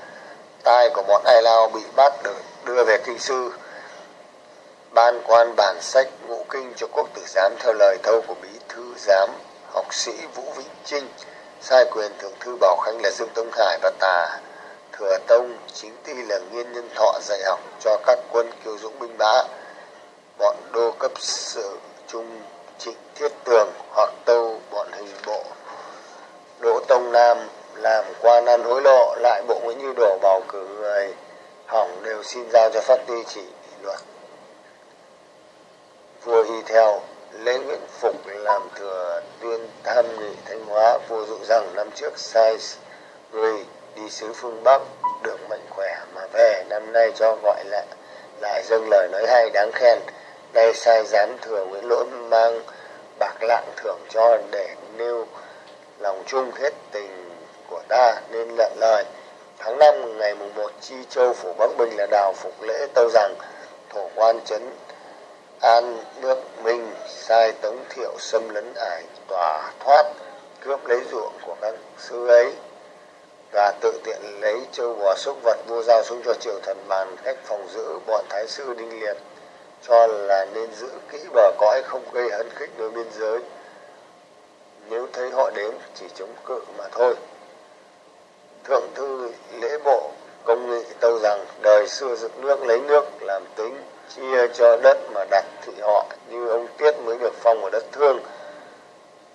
tai của bọn ai lao bị bắt được, đưa về kinh sư. Ban quan bản sách ngũ kinh cho quốc tử giám theo lời thâu của bí thư giám học sĩ vũ vĩnh trinh sai quyền thượng thư bảo khánh là dương tông hải và tà thừa tông chính ty là nguyên nhân thọ dạy học cho các quân kiêu dũng binh bá. Bọn đô cấp sự trung trịnh thiết tường hoặc tâu, bọn hình bộ đỗ tông nam làm quan ăn hối lộ, lại bộ nguyễn như đổ bầu cử người hỏng đều xin giao cho phát ti chỉ luật vua y theo lễ nguyễn phục làm thừa tuyên tham nghị thanh hóa, vô dụ rằng năm trước sai người đi xứ phương bắc, được mạnh khỏe mà về, năm nay cho gọi lại lại dâng lời nói hay, đáng khen. Nay sai giám thừa nguyễn lỗi mang bạc lạng thưởng cho để nêu lòng chung hết tình của ta, nên lận lời. Tháng năm, ngày mùng một, chi châu phủ bắc bình là đào phục lễ tâu rằng, thổ quan trấn an nước minh sai tống thiệu xâm lấn ải tỏa thoát, cướp lấy ruộng của các sư ấy, và tự tiện lấy châu bò súc vật vua giao xuống cho triều thần bàn cách phòng giữ bọn thái sư đinh liệt, cho là nên giữ kỹ bờ cõi không gây hấn khích đối biên giới. Nếu thấy họ đến, chỉ chống cự mà thôi. Thượng thư lễ bộ công nghị tâu rằng đời xưa dựng nước lấy nước làm tính chia cho đất mà đặt thị họ như ông tiết mới được phong ở đất thương,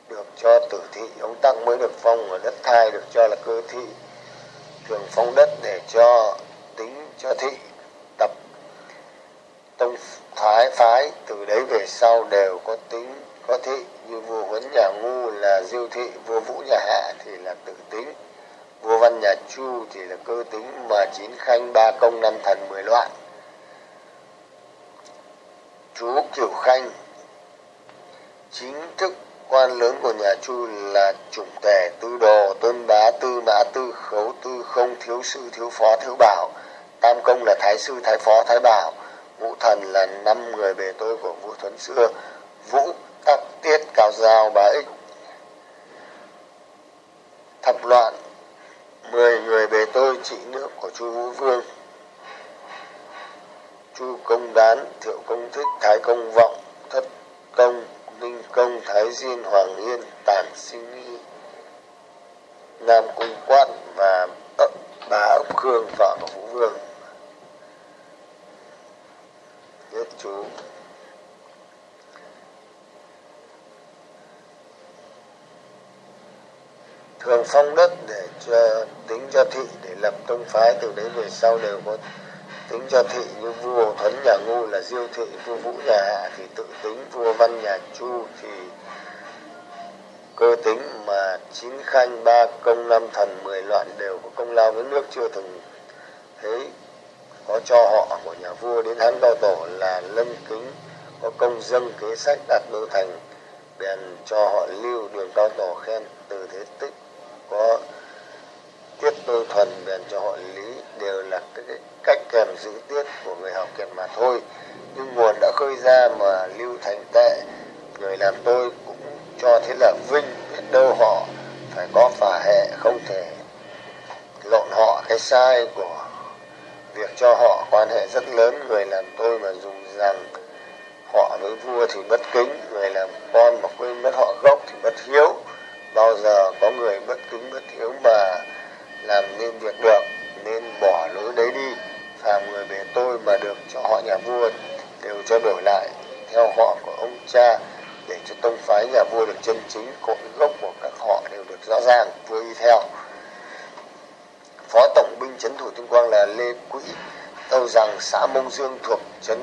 được cho tử thị, ông tắc mới được phong ở đất thai, được cho là cơ thị. Thường phong đất để cho tính, cho thị, tập. Tông thái phái từ đấy về sau đều có tính, có thị. Như vua huấn nhà ngu là diêu thị, vua vũ nhà hạ thì là tự tính. Vua văn nhà chu thì là cơ tính, mà chín khanh ba công năm thần mười loạn chú kiều khanh. Chính thức quan lớn của nhà chu là chủng tể tư đồ, tôn bá tư mã tư, khấu tư không, thiếu sư, thiếu phó, thiếu bảo. Tam công là thái sư, thái phó, thái bảo. Ngũ thần là năm người bề tôi của vua thuấn xưa. Vũ, tắc, tiết, cao giao, bá ích. Thập loạn, mười người bề tôi, trị nước của chu vũ vương chu công đán, thiệu công thích, thái công vọng, thất công, ninh công, thái diên, hoàng yên tản sinh nghi. Nam cung quan và ấp bà ấp khương vợ của vũ vương. Nhất chú. Thường phong đất để cho, tính cho thị, để lập tông phái, từ đấy về sau đều có tính cho thị như vua thuấn nhà ngu là diêu thị, vua vũ nhà hạ thì tự tính, vua văn nhà chu thì cơ tính mà chín khanh, ba công năm thần, mười loạn đều có công lao với nước chưa từng thấy có cho họ của nhà vua. Đến hắn cao tổ là lâm kính có công dâng kế sách đặt đô thành, bèn cho họ lưu đường cao tổ khen. Từ thế tích có tiết đô thuần, bèn cho họ lý đều là cái, cách kèm giữ tiết của người học kiệt mà thôi. Nhưng nguồn đã khơi ra mà lưu thành tệ người làm tôi cũng cho thế là vinh biết đâu họ phải có phả hệ không thể lộn họ. Cái sai của việc cho họ quan hệ rất lớn người làm tôi mà dùng rằng họ với vua thì bất kính người làm con mà quên mất họ gốc thì bất hiếu. Bao giờ có người bất kính bất hiếu mà làm nên việc được? Nên bỏ lối đấy đi. Phàm người về tôi mà được cho họ nhà vua đều cho đổi lại theo họ của ông cha, để cho tông phái nhà vua được chân chính, cội gốc của các họ đều được rõ ràng, vua y theo. Phó tổng binh trấn thủ tuyên quang là lê quỹ. Tâu rằng xã mông dương thuộc trấn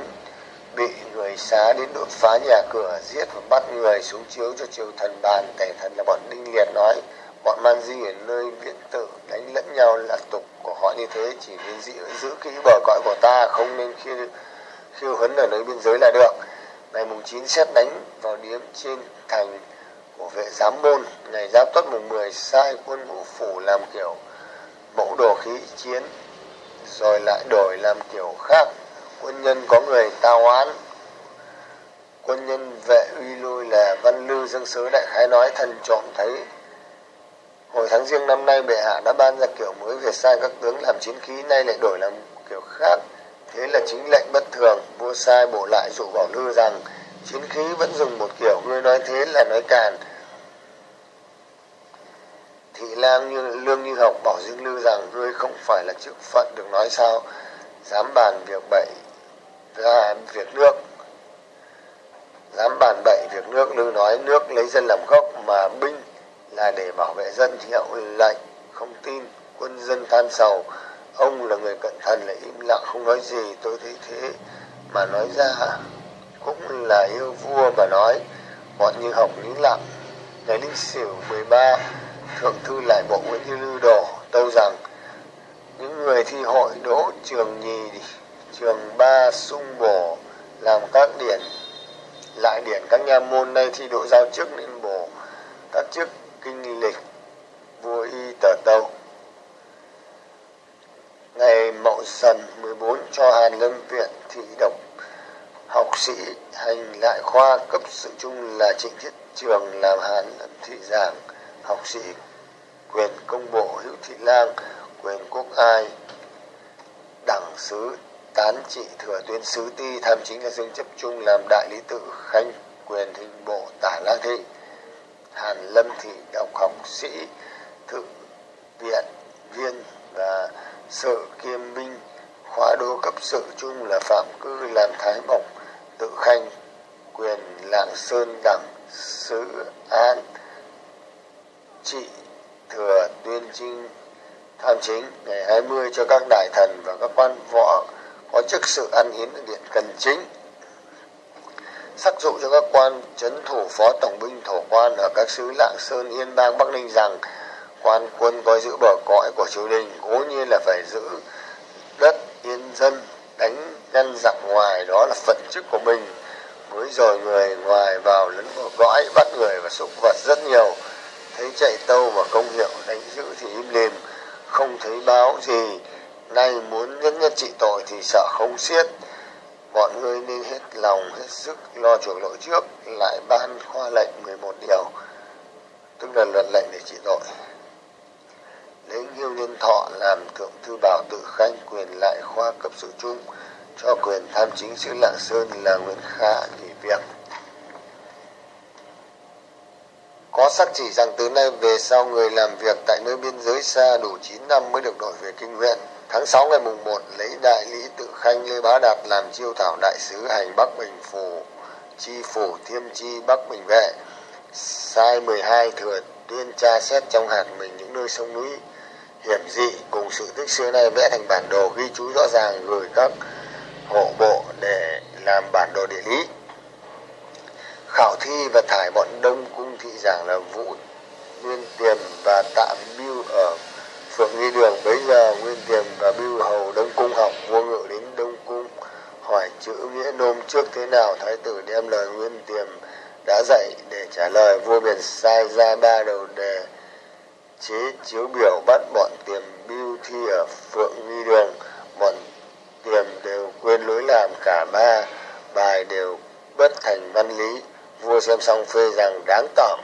bị người xá đến đột phá nhà cửa, giết và bắt người xuống chiếu cho triều thần bàn tể thần là bọn đinh liệt nói bọn man di ở nơi viễn tử đánh lẫn nhau là tục của họ như thế chỉ nên giữ, giữ kỹ bờ cõi của ta không nên khiêu khiêu hấn ở nơi biên giới là được. Ngày mùng 9 xét đánh vào điếm trên thành của vệ giám môn. Ngày giáp tuất mùng 10 sai quân ngũ phủ làm kiểu mẫu đồ khí chiến rồi lại đổi làm kiểu khác. Quân nhân có người tao oán. Quân nhân vệ uy lôi là văn lư dân sứ đại khái nói thần trộm thấy hồi tháng riêng năm nay, bệ hạ đã ban ra kiểu mới về sai các tướng làm chiến khí, nay lại đổi làm kiểu khác. Thế là chính lệnh bất thường, vua sai bổ lại dụ bảo lư rằng, chiến khí vẫn dùng một kiểu, ngươi nói thế là nói càn. Thị lang như, lương như học bảo dương lư rằng, ngươi không phải là chức phận được nói sao? Dám bàn việc bậy ra việc nước. Dám bàn bậy việc nước, lư nói, nước lấy dân làm gốc mà binh là để bảo vệ dân thì hiệu lệnh, không tin quân dân than sầu. Ông là người cẩn thận lại im lặng, không nói gì, tôi thấy thế mà nói ra cũng là yêu vua mà nói. Bọn như học lý lặng ngày linh sửu 13 thượng thư lại bộ, nguyễn như lưu đồ tâu rằng. Những người thi hội đỗ trường nhì, trường ba sung bổ, làm các điển, lại điển các nha môn, nay thi đỗ giao chức nên bổ. Các chức kinh lịch vua y tờ tâu ngày mậu dần 14 cho hàn lâm viện thị độc, học sĩ hành lại khoa cấp sự chung là trịnh thiết trường làm hàn lâm thị giảng, học sĩ quyền công bộ hữu thị lang, quyền quốc ai đẳng sứ, tán trị thừa tuyên sứ ti, tham chính là dương chấp trung làm đại lý tự khanh quyền hình bộ tả la thị hàn lâm thị đọc học sĩ thự viện, viên và sự kiêm Minh, khóa đô cấp sự chung là phạm cư làm thái mộc tự khanh, quyền lạng sơn đẳng sứ an, trị thừa tuyên trinh, tham chính. Ngày 20 cho các đại thần và các quan võ có chức sự ăn hiến ở điện cần chính sắc dụ cho các quan chấn thủ phó tổng binh thổ quan ở các xứ lạng sơn, yên bang, bắc ninh rằng quan quân coi giữ bờ cõi của triều đình cố nhiên là phải giữ đất yên dân, đánh ngăn giặc ngoài, đó là phận chức của mình. Mới rồi người ngoài vào lấn bờ cõi, bắt người và súc vật rất nhiều. Thấy chạy tâu và công hiệu đánh giữ thì im lìm, không thấy báo gì. Nay muốn nhất nhất trị tội thì sợ không xiết bọn ngươi nên hết lòng, hết sức lo chuộc lỗi trước, lại ban khoa lệnh 11 điều, tức là luật lệnh để trị tội. Lấy nghiêu nhân thọ làm thượng thư bảo tự khanh quyền lại khoa cấp sự chung cho quyền tham chính sứ lạng sơn là nguyễn khả nghỉ việc. Có sắc chỉ rằng từ nay về sau người làm việc tại nơi biên giới xa đủ 9 năm mới được đổi về kinh huyện tháng 6 ngày mùng 1 lấy đại lý tự khanh lê bá đạt làm chiêu thảo đại sứ hành bắc bình phủ, chi phủ thiêm chi, bắc bình vệ. Sai 12 thừa tuyên tra xét trong hạt mình những nơi sông núi hiểm dị. Cùng sự tích xưa nay vẽ thành bản đồ ghi chú rõ ràng gửi các hộ bộ để làm bản đồ địa lý. Khảo thi và thải bọn đông cung thị giảng là vũ nguyên tiềm và Tạm Mưu ở phượng nghi đường bấy giờ nguyên tiềm và biêu hầu đông cung học vua ngự đến đông cung hỏi chữ nghĩa nôm trước thế nào, thái tử đem lời nguyên tiềm đã dạy để trả lời. Vua biển sai ra ba đầu đề, chế chiếu biểu bắt bọn tiềm biêu thi ở phượng nghi đường. Bọn tiềm đều quên lối làm cả ba, bài đều bất thành văn lý. Vua xem xong phê rằng đáng tởm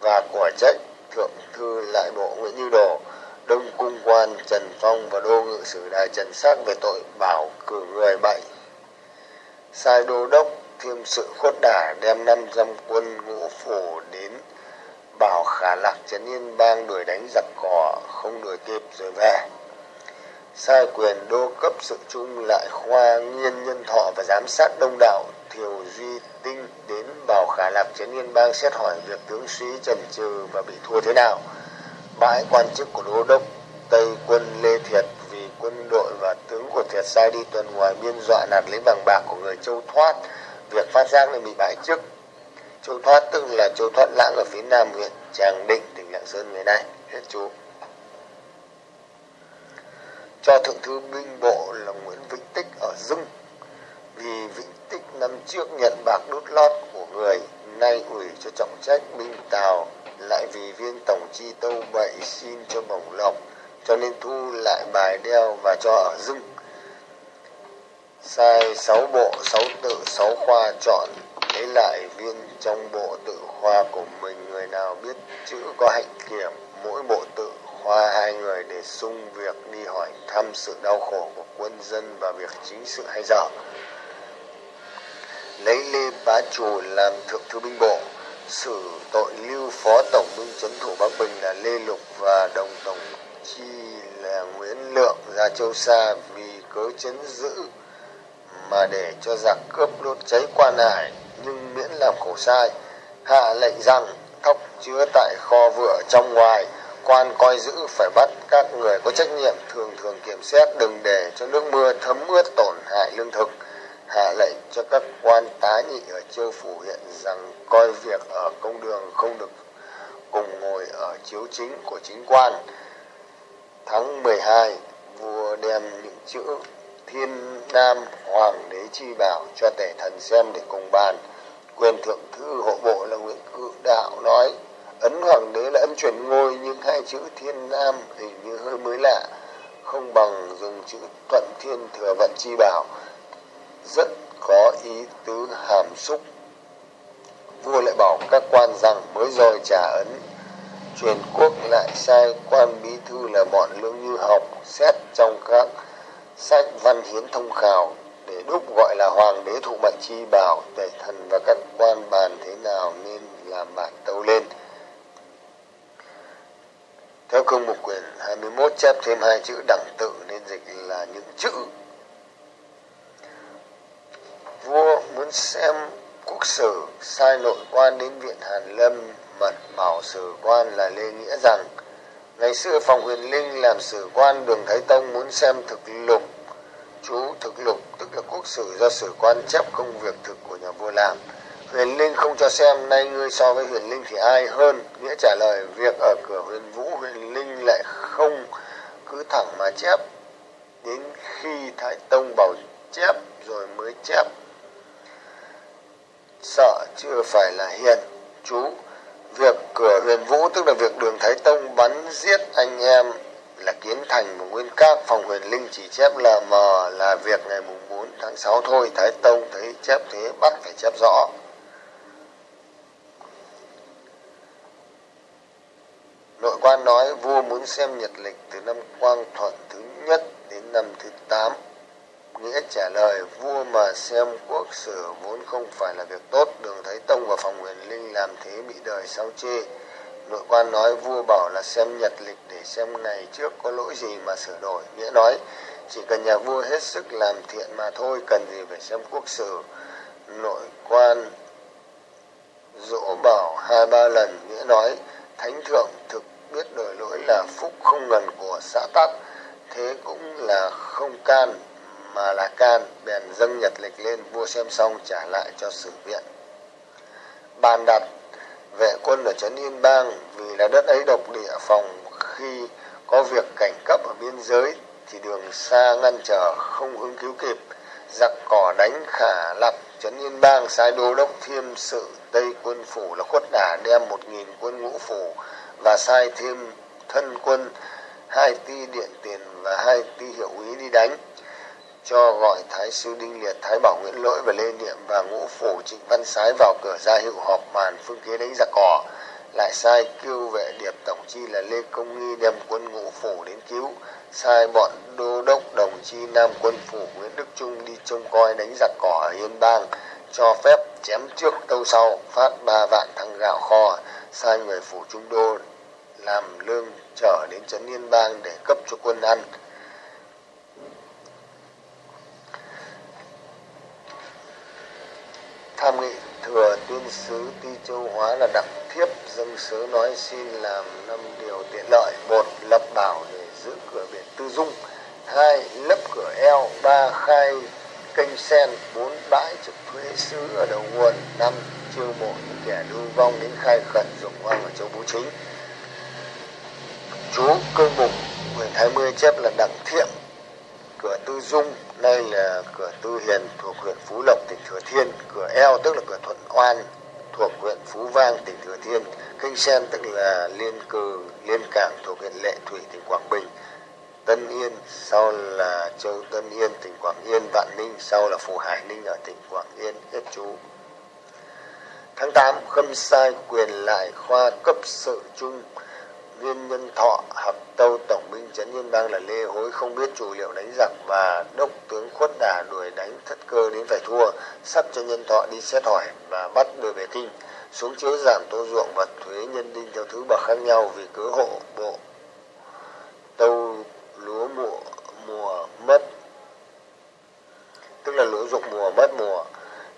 và quả trách thượng thư lại bộ nguyễn như đồ đông cung quan, trần phong và đô ngự sử đài trần sắc về tội bảo cử người bậy. Sai đô đốc thêm sự khuất đả đem năm trăm quân ngũ phủ đến bảo khả lạc trấn yên bang đuổi đánh giặc cỏ không đuổi kịp rồi về. Sai quyền đô cấp sự chung lại khoa nghiên nhân thọ và giám sát đông đạo thiều duy tinh đến bảo khả lạc trấn yên bang xét hỏi việc tướng sĩ trần trừ và bị thua thế nào bãi quan chức của đô đốc Tây quân Lê Thiệt vì quân đội và tướng của Thiệt sai đi tuần ngoài biên dọa nạt lấy vàng bạc của người Châu Thoát. Việc phát giác nên bị bãi chức. Châu Thoát tức là Châu Thoát Lãng ở phía nam huyện Tràng Định, tỉnh Lạng Sơn ngày nay. Hết chú. Cho thượng thư binh bộ là Nguyễn Vĩnh Tích ở Dưng. Vì Vĩnh Tích năm trước nhận bạc đút lót của người, nay ủy cho trọng trách binh Tàu lại vì viên tổng chi tâu bậy xin cho bổng lộc, cho nên thu lại bài đeo và cho ở dưng sai sáu bộ, sáu tự, sáu khoa chọn, lấy lại viên trong bộ tự khoa của mình. Người nào biết chữ có hạnh kiểm, mỗi bộ tự khoa hai người để sung việc đi hỏi thăm sự đau khổ của quân dân và việc chính sự hay dở. Lấy lê bá chủ làm thượng thư binh bộ xử tội lưu phó tổng binh trấn thủ bắc bình là lê lục và đồng tổng chi là nguyễn lượng ra châu xa vì cớ chấn giữ mà để cho giặc cướp đốt cháy quan hải nhưng miễn làm khổ sai, hạ lệnh rằng thóc chứa tại kho vựa trong ngoài, quan coi giữ phải bắt các người có trách nhiệm thường thường kiểm xét đừng để cho nước mưa thấm ướt tổn hại lương thực hạ lệnh cho các quan tá nhị ở châu phủ huyện rằng coi việc ở công đường không được cùng ngồi ở chiếu chính của chính quan. Tháng 12, vua đem những chữ Thiên Nam Hoàng đế chi bảo cho tể thần xem để cùng bàn. Quyền thượng thư hộ bộ là Nguyễn Cự Đạo nói ấn hoàng đế là ấn chuyển ngôi nhưng hai chữ Thiên Nam hình như hơi mới lạ, không bằng dùng chữ Thuận Thiên Thừa Vận chi bảo rất có ý tứ hàm xúc. Vua lại bảo các quan rằng mới rồi trả ấn, truyền quốc lại sai quan bí thư là bọn lương như học, xét trong các sách văn hiến thông khảo để đúc gọi là hoàng đế thụ mệnh chi bảo, tể thần và các quan bàn thế nào nên làm bản tâu lên. Theo cương mục quyền 21 chép thêm hai chữ đẳng tự nên dịch là những chữ vua muốn xem quốc sử sai nội quan đến viện hàn lâm, mật bảo sử quan là lê nghĩa rằng, ngày xưa phòng huyền linh làm sử quan đường thái tông muốn xem thực lục, chú thực lục, tức là quốc sử do sử quan chép công việc thực của nhà vua làm. Huyền linh không cho xem, nay ngươi so với huyền linh thì ai hơn? Nghĩa trả lời, việc ở cửa huyền vũ, huyền linh lại không cứ thẳng mà chép, đến khi thái tông bảo chép rồi mới chép sợ chưa phải là hiền. Chú, việc cửa huyền vũ, tức là việc đường thái tông bắn giết anh em là kiến thành và nguyên các phòng huyền linh chỉ chép là mờ là việc ngày mùng 4 tháng 6 thôi. Thái tông thấy chép thế, bắt phải chép rõ. Nội quan nói, vua muốn xem nhật lịch từ năm quang thuận thứ nhất đến năm thứ tám nghĩa trả lời, vua mà xem quốc sử vốn không phải là việc tốt, đường thái tông và phòng huyền linh làm thế bị đời sau chê. Nội quan nói, vua bảo là xem nhật lịch để xem ngày trước có lỗi gì mà sửa đổi. Nghĩa nói, chỉ cần nhà vua hết sức làm thiện mà thôi, cần gì phải xem quốc sử. Nội quan dỗ bảo hai ba lần, nghĩa nói, thánh thượng thực biết đổi lỗi là phúc không ngần của xã tắc, thế cũng là không can mà là can, bèn dâng nhật lịch lên, vua xem xong trả lại cho sử viện. Bàn đặt vệ quân ở trấn yên bang vì là đất ấy độc địa phòng khi có việc cảnh cấp ở biên giới, thì đường xa ngăn trở không ứng cứu kịp. Giặc cỏ đánh khả lập trấn yên bang, sai đô đốc thiêm sự, tây quân phủ là khuất đả đem một nghìn quân ngũ phủ và sai thêm thân quân, hai ti điện tiền và hai ti hiệu úy đi đánh cho gọi thái sư đinh liệt, thái bảo nguyễn lỗi và lê niệm và ngũ phủ trịnh văn sái vào cửa ra hiệu họp bàn phương kế đánh giặc cỏ lại sai kêu vệ điệp tổng chi là lê công nghi đem quân ngũ phủ đến cứu. Sai bọn đô đốc đồng chi nam quân phủ nguyễn đức trung đi trông coi đánh giặc cỏ ở yên bang, cho phép chém trước tâu sau, phát ba vạn thăng gạo kho. Sai người phủ trung đô làm lương trở đến trấn yên bang để cấp cho quân ăn. Tham nghị thừa tuyên sứ ti châu hóa là đặc thiếp dâng sớ nói xin làm năm điều tiện lợi. Một, lập bảo để giữ cửa biển Tư Dung. Hai, lấp cửa eo. Ba, khai kênh sen. Bốn, bãi trực thuế sứ ở đầu nguồn. Năm, chiêu mộ những kẻ lưu vong đến khai khẩn dụng hoang ở châu Bố Chính. Chú cương mục quyển 20 chép là đặng thiệm cửa tư dung nay là cửa tư hiền thuộc huyện phú lộc, tỉnh thừa thiên. Cửa eo tức là cửa thuận oan thuộc huyện phú vang, tỉnh thừa thiên. Kênh sen tức là liên cừ liên cảng thuộc huyện lệ thủy, tỉnh quảng bình. Tân yên sau là châu tân yên, tỉnh quảng yên. Vạn ninh sau là phù hải ninh ở tỉnh quảng yên, hết chú. Tháng 8 khâm sai quyền lại khoa cấp sự trung viên nhân thọ hợp tâu, tổng binh trấn yên bang là lê hối không biết chủ liệu đánh giặc và đốc tướng khuất đà đuổi đánh thất cơ đến phải thua, sắp cho nhân thọ đi xét hỏi và bắt đưa về kinh. Xuống chế giảm tô ruộng và thuế nhân đinh theo thứ bậc khác nhau vì cứ hộ bộ tâu lúa mùa mùa mất, tức là lúa dụng mùa mất mùa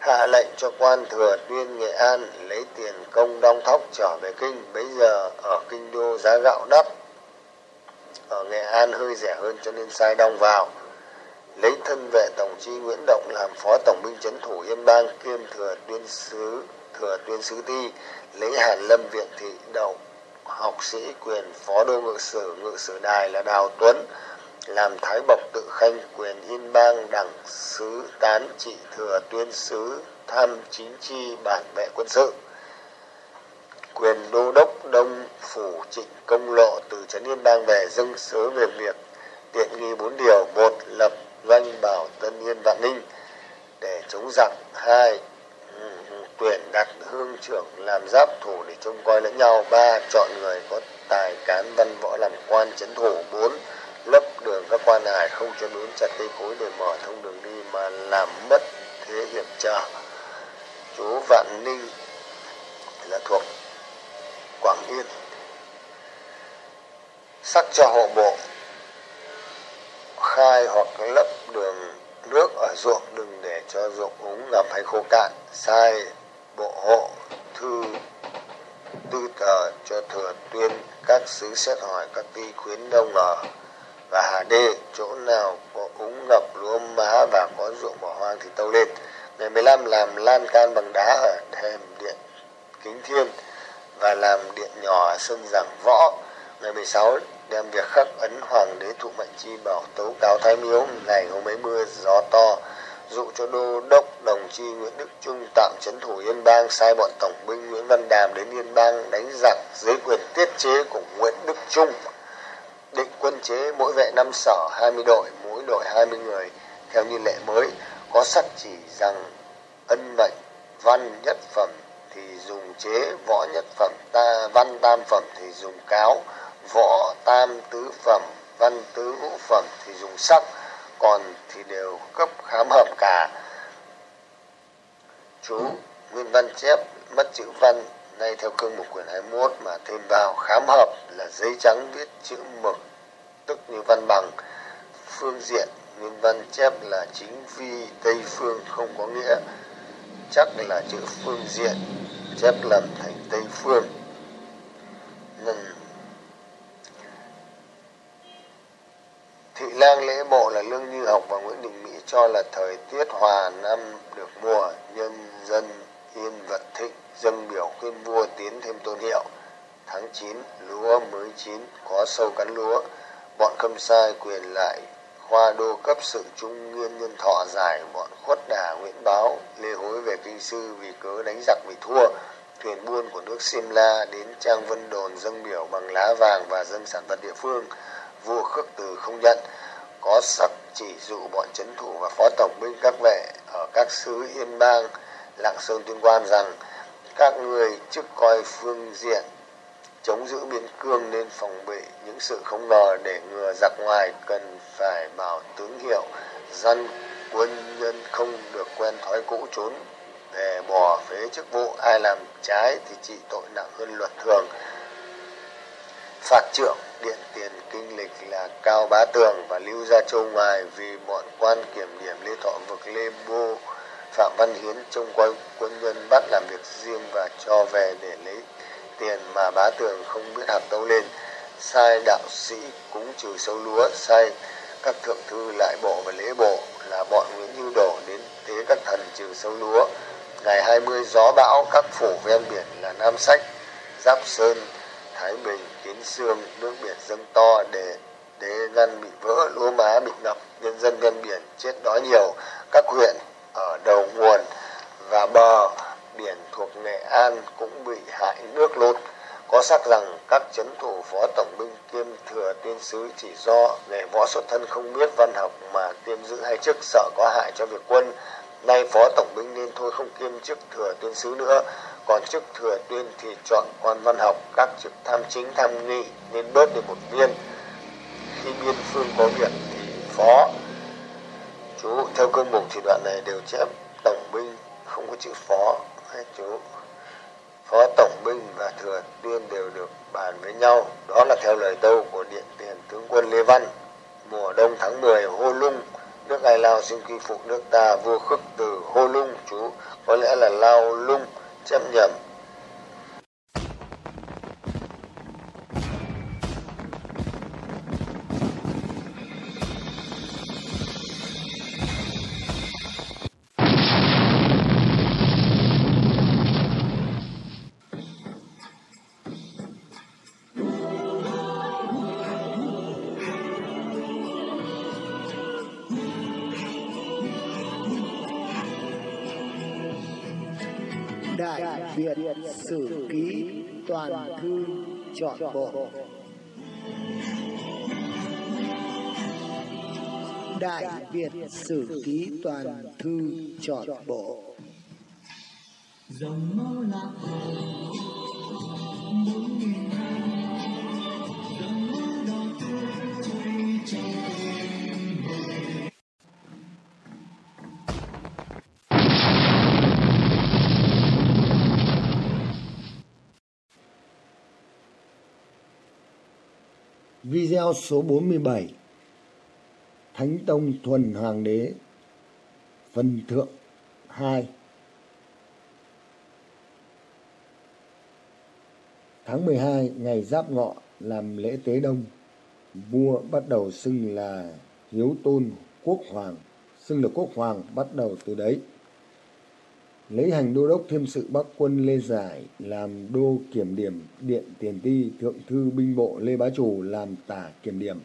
hạ lệnh cho quan thừa tuyên nghệ an lấy tiền công đong thóc trở về kinh. Bấy giờ ở kinh đô giá gạo đắt. Ở nghệ an hơi rẻ hơn cho nên sai đong vào. Lấy thân vệ tổng chi nguyễn động làm phó tổng binh trấn thủ yên bang, kiêm thừa tuyên sứ, thừa tuyên sứ ti, lấy hàn lâm viện thị đậu, học sĩ quyền phó đô ngự sử. Ngự sử đài là đào tuấn làm thái bộc tự khanh, quyền yên bang đẳng sứ, tán trị thừa, tuyên sứ, tham chính chi, bản vệ quân sự. Quyền đô đốc đông phủ trịnh công lộ từ trấn yên bang về dâng sớ về việc tiện nghi bốn điều. Một, lập doanh bảo tân yên vạn ninh để chống giặc. Hai ừ, ừ, tuyển đặt hương trưởng làm giáp thủ để trông coi lẫn nhau. Ba, chọn người có tài cán văn võ làm quan trấn thủ. Bốn đường, các quan hải không cho đốn chặt cây cối để mở thông đường đi mà làm mất thế hiểm trở. Chú vạn ninh là thuộc quảng yên. Sắc cho hộ bộ khai hoặc lấp đường nước ở ruộng, đừng để cho ruộng úng ngập hay khô cạn. Sai bộ hộ thư, tư tờ cho thừa tuyên các sứ xét hỏi các ty khuyến đông ở và hà đê, chỗ nào có úng ngập lúa má và có ruộng bỏ hoang thì tâu lên. Ngày 15 làm lan can bằng đá ở thềm điện kính thiên và làm điện nhỏ ở sân giảng võ. Ngày 16 đem việc khắc ấn hoàng đế thụ mệnh chi bảo tấu cáo thái miếu. Ngày hôm ấy mưa gió to, dụ cho đô đốc đồng chi nguyễn đức trung tạm trấn thủ yên bang, sai bọn tổng binh nguyễn văn đàm đến yên bang đánh giặc dưới quyền tiết chế của nguyễn đức trung định quân chế mỗi vệ năm sở 20 đội, mỗi đội 20 người. Theo như lệ mới, có sắc chỉ rằng ân mệnh, văn nhất phẩm thì dùng chế, võ nhất phẩm, ta, văn tam phẩm thì dùng cáo, võ tam tứ phẩm, văn tứ ngũ phẩm thì dùng sắc, còn thì đều cấp khám hợp cả. Chú nguyên văn chép, mất chữ văn nay theo cương mục quyển 21 mà thêm vào khám hợp là giấy trắng viết chữ mực tức như văn bằng, phương diện nguyên văn chép là chính phi tây phương không có nghĩa, chắc là chữ phương diện chép lầm thành tây phương. Nên thị lang lễ bộ là lương như học và nguyễn đình mỹ cho là thời tiết hòa năm được mùa, nhân dân yên vật thịnh dâng biểu khuyên vua tiến thêm tôn hiệu. Tháng 9 lúa mới chín, có sâu cắn lúa. Bọn khâm sai quyền lại khoa đô cấp sự trung nguyên nhân thọ giải bọn khuất đà, nguyễn báo, lê hối về kinh sư vì cớ đánh giặc bị thua. Thuyền buôn của nước simla đến trang vân đồn dâng biểu bằng lá vàng và dâng sản vật địa phương. Vua khước từ không nhận. Có sắc chỉ dụ bọn trấn thủ và phó tổng binh các vệ ở các xứ yên bang lạng sơn tuyên quan rằng các người trước coi phương diện chống giữ biên cương nên phòng bị những sự không ngờ để ngừa giặc ngoài cần phải bảo tướng hiệu. Dân, quân, nhân không được quen thói cũ trốn về bỏ phế chức vụ. Ai làm trái thì trị tội nặng hơn luật thường. Phạt trưởng điện tiền kinh lịch là cao bá tường và lưu gia châu ngoài vì bọn quan kiểm điểm lê thọ vực lê bô phạm văn hiến trông coi quân nhân bắt làm việc riêng và cho về để lấy tiền mà bá tường không biết hạt đâu lên. Sai đạo sĩ cúng trừ sâu lúa, sai các thượng thư lại bộ và lễ bộ là bọn Nguyễn Như Đổ đến tế các thần trừ sâu lúa. Ngày 20 gió bão, các phủ ven biển là Nam Sách, Giáp Sơn, Thái Bình, Kiến Sương, nước biển dâng to để để ngăn bị vỡ, lúa má bị ngập, nhân dân ven biển chết đói nhiều. Các huyện ở đầu nguồn và bờ. Biển thuộc Nghệ An cũng bị hại nước lụt. Có xác rằng các chấn thủ phó tổng binh kiêm thừa tiên sứ chỉ do nghề võ xuất thân không biết văn học mà kiêm giữ hai chức sợ có hại cho việc quân. Nay phó tổng binh nên thôi không kiêm chức thừa tiên sứ nữa. Còn chức thừa tuyên thì chọn quan văn học, các chức tham chính, tham nghị, nên bớt đi một viên. Khi biên phương có việc thì phó chú, theo cương mục thì đoạn này đều chép tổng binh, không có chữ phó. Hay chú. Phó tổng binh và thừa tuyên đều được bàn với nhau. Đó là theo lời tâu của điện tiền tướng quân lê văn. Mùa đông tháng 10 hô lung, nước ai lao xin quy phục nước ta vua khước từ. Hô lung, chú, có lẽ là lao lung chép nhầm Chọn Bộ Đại Việt Sử Ký Toàn Thư Chọn Bộ. Dòng máu lạc hồ bốn nghìn hai Video số 47 Thánh Tông Thuần Hoàng Đế. Phần Thượng 2 Tháng 12 ngày Giáp Ngọ, làm lễ tế đông. Vua bắt đầu xưng là Hiếu Tôn Quốc Hoàng. Xưng là Quốc Hoàng bắt đầu từ đấy lấy hành đô đốc thêm sự bắc quân lê giải làm đô kiểm điểm, điện tiền ti, thượng thư binh bộ lê bá chủ làm tả kiểm điểm.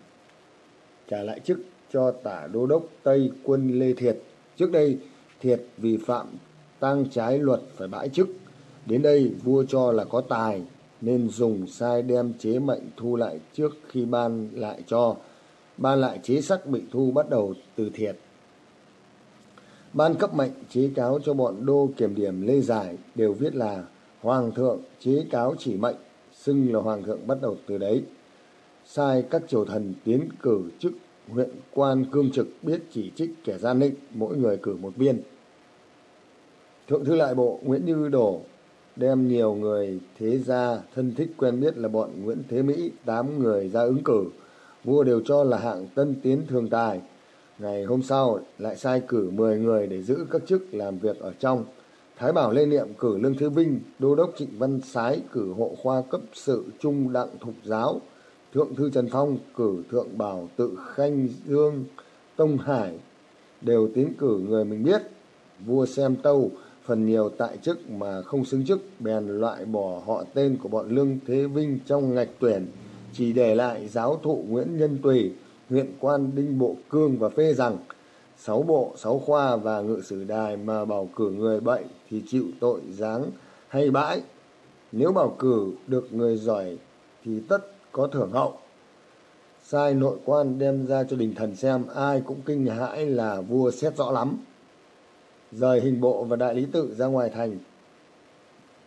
Trả lại chức cho tả đô đốc tây quân lê thiệt. Trước đây, thiệt vì phạm tăng trái luật phải bãi chức. Đến đây, vua cho là có tài, nên dùng sai đem chế mệnh thu lại trước khi ban lại cho. Ban lại chế sắc bị thu bắt đầu từ thiệt. Ban cấp mệnh chế cáo cho bọn đô kiểm điểm lê giải đều viết là Hoàng thượng chế cáo chỉ mệnh, xưng là Hoàng thượng bắt đầu từ đấy. Sai các triều thần tiến cử chức huyện quan cương trực biết chỉ trích kẻ gian định, mỗi người cử một viên. Thượng thư lại bộ Nguyễn Như Đổ đem nhiều người thế gia thân thích quen biết là bọn Nguyễn Thế Mỹ, tám người ra ứng cử. Vua đều cho là hạng tân tiến thường tài, Ngày hôm sau lại sai cử 10 người để giữ các chức làm việc ở trong. Thái Bảo Lê Niệm cử Lương Thứ Vinh, Đô đốc Trịnh Văn Sái cử hộ khoa cấp sự trung đặng thục giáo. Thượng thư Trần Phong cử Thượng Bảo Tự Khanh Dương, Tông Hải đều tiến cử người mình biết. Vua xem tâu phần nhiều tại chức mà không xứng chức bèn loại bỏ họ tên của bọn Lương Thế Vinh trong ngạch tuyển chỉ để lại giáo thụ Nguyễn Nhân Tùy huyện quan Đinh Bộ Cương và phê rằng sáu bộ, sáu khoa và ngự sử đài mà bầu cử người bệnh thì chịu tội giáng hay bãi. Nếu bầu cử được người giỏi thì tất có thưởng hậu. Sai nội quan đem ra cho đình thần xem ai cũng kinh hãi là vua xét rõ lắm. Rời hình bộ và đại lý tự ra ngoài thành.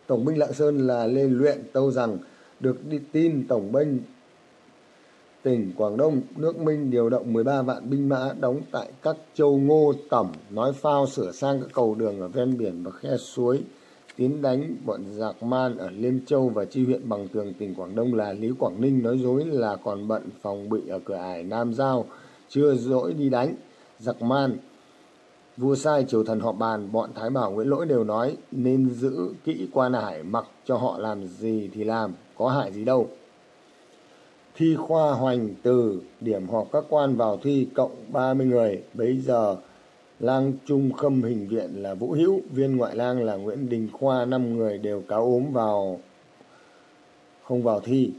Tổng binh Lạng Sơn là Lê Luyện tâu rằng được đi tin tổng binh tỉnh Quảng Đông, nước Minh điều động 13 vạn binh mã đóng tại các châu Ngô Tẩm, nói phao sửa sang các cầu đường ở ven biển và khe suối, tiến đánh bọn giặc man ở Liên Châu và chi huyện bằng tường tỉnh Quảng Đông là Lý Quảng Ninh nói dối là còn bận phòng bị ở cửa ải Nam Giao, chưa dỗi đi đánh. Giặc man, vua sai triều thần họp bàn, bọn Thái Bảo Nguyễn Lỗi đều nói nên giữ kỹ quan hải mặc cho họ làm gì thì làm, có hại gì đâu thi khoa hoành từ điểm họp các quan vào thi cộng 30 người. Bấy giờ lang trung khâm hình viện là Vũ Hữu, viên ngoại lang là Nguyễn Đình Khoa, năm người đều cáo ốm vào không vào thi.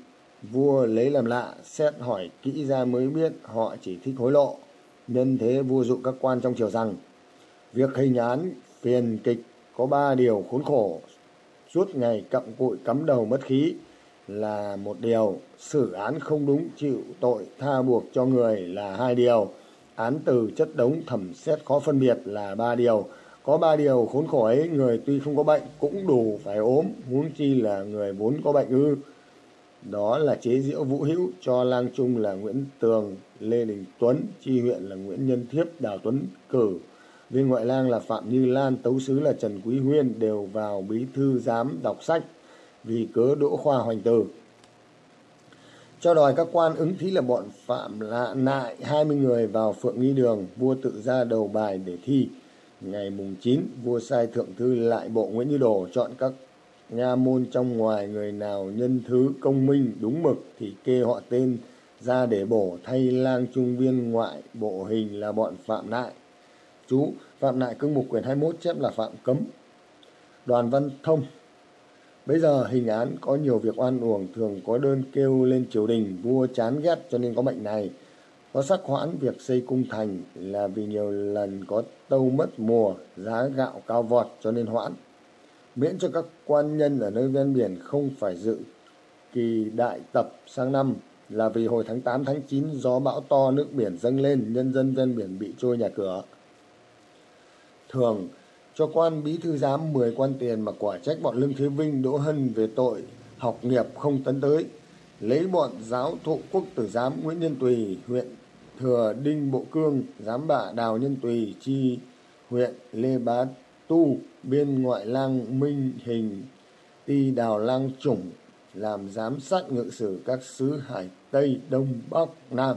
Vua lấy làm lạ, xét hỏi kỹ ra mới biết họ chỉ thích hối lộ. Nhân thế vua dụ các quan trong triều rằng, việc hình án phiền kịch có ba điều khốn khổ, suốt ngày cặm cụi cắm đầu mất khí là một điều, xử án không đúng chịu tội tha buộc cho người là hai điều, án từ chất đống thẩm xét khó phân biệt là ba điều. Có ba điều khốn khổ ấy, người tuy không có bệnh cũng đủ phải ốm, huống chi là người vốn có bệnh ư. Đó là chế diễu Vũ Hữu cho lang trung là Nguyễn Tường, Lê Đình Tuấn, chi huyện là Nguyễn Nhân Thiếp, Đào Tuấn Cử. Viên ngoại lang là Phạm Như Lan, tấu sứ là Trần Quý Huyên đều vào bí thư giám đọc sách vì cớ đỗ khoa hoành từ. Cho đòi các quan ứng thí là bọn phạm lạ nại 20 người vào Phượng Nghi Đường, vua tự ra đầu bài để thi. Ngày mùng 9, vua sai thượng thư lại bộ Nguyễn Như Đồ chọn các nha môn trong ngoài người nào nhân thứ công minh đúng mực thì kê họ tên ra để bổ thay lang trung viên ngoại bộ hình là bọn phạm nại. Chú, phạm nại cương mục quyển 21 chép là phạm cấm. Đoàn Văn Thông Bây giờ hình án có nhiều việc oan uổng thường có đơn kêu lên triều đình vua chán ghét cho nên có bệnh này. Có sắc hoãn việc xây cung thành là vì nhiều lần có tâu mất mùa, giá gạo cao vọt cho nên hoãn. Miễn cho các quan nhân ở nơi ven biển không phải dự kỳ đại tập sang năm là vì hồi tháng 8 tháng 9 gió bão to nước biển dâng lên, nhân dân ven biển bị trôi nhà cửa. Thường cho quan bí thư giám 10 quan tiền mà quả trách bọn Lương Thế Vinh Đỗ Hân về tội học nghiệp không tấn tới. Lấy bọn giáo thụ quốc tử giám Nguyễn Nhân Tùy, huyện Thừa Đinh Bộ Cương, giám bạ Đào Nhân Tùy, chi huyện Lê Bá Tu, biên ngoại lang Minh Hình, ti Đào Lang Chủng, làm giám sát ngự sử các xứ Hải Tây, Đông, Bắc, Nam.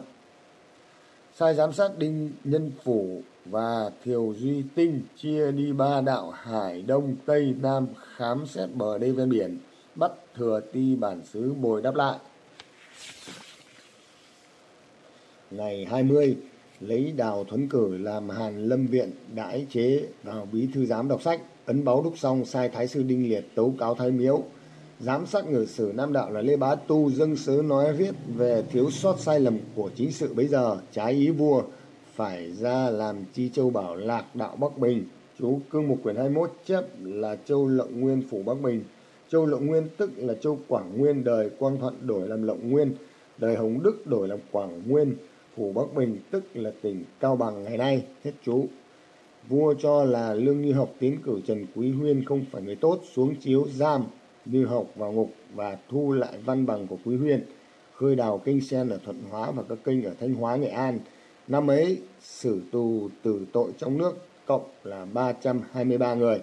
Sai giám sát Đinh Nhân Phủ và Thiều Duy Tinh chia đi ba đạo Hải Đông Tây Nam khám xét bờ đê ven biển, bắt thừa ti bản xứ bồi đáp lại. Ngày 20, lấy Đào Thuấn Cử làm Hàn Lâm Viện đãi chế vào bí thư giám đọc sách, ấn báo đúc xong sai Thái sư Đinh Liệt tấu cáo Thái Miếu. Giám sát ngự sử Nam Đạo là Lê Bá Tu dâng sớ nói viết về thiếu sót sai lầm của chính sự bấy giờ, trái ý vua, phải ra làm chi châu bảo lạc đạo Bắc Bình. Chú cương mục quyển 21 chép là châu Lộng Nguyên phủ Bắc Bình. Châu Lộng Nguyên tức là châu Quảng Nguyên đời Quang Thuận đổi làm Lộng Nguyên, đời Hồng Đức đổi làm Quảng Nguyên, phủ Bắc Bình tức là tỉnh Cao Bằng ngày nay. Hết chú. Vua cho là Lương Như Học tiến cử Trần Quý Huyên không phải người tốt xuống chiếu giam Như Học vào ngục và thu lại văn bằng của Quý Huyên khơi đào kênh sen ở Thuận Hóa và các kênh ở Thanh Hóa, Nghệ An Năm ấy, xử tù tử tội trong nước cộng là 323 người.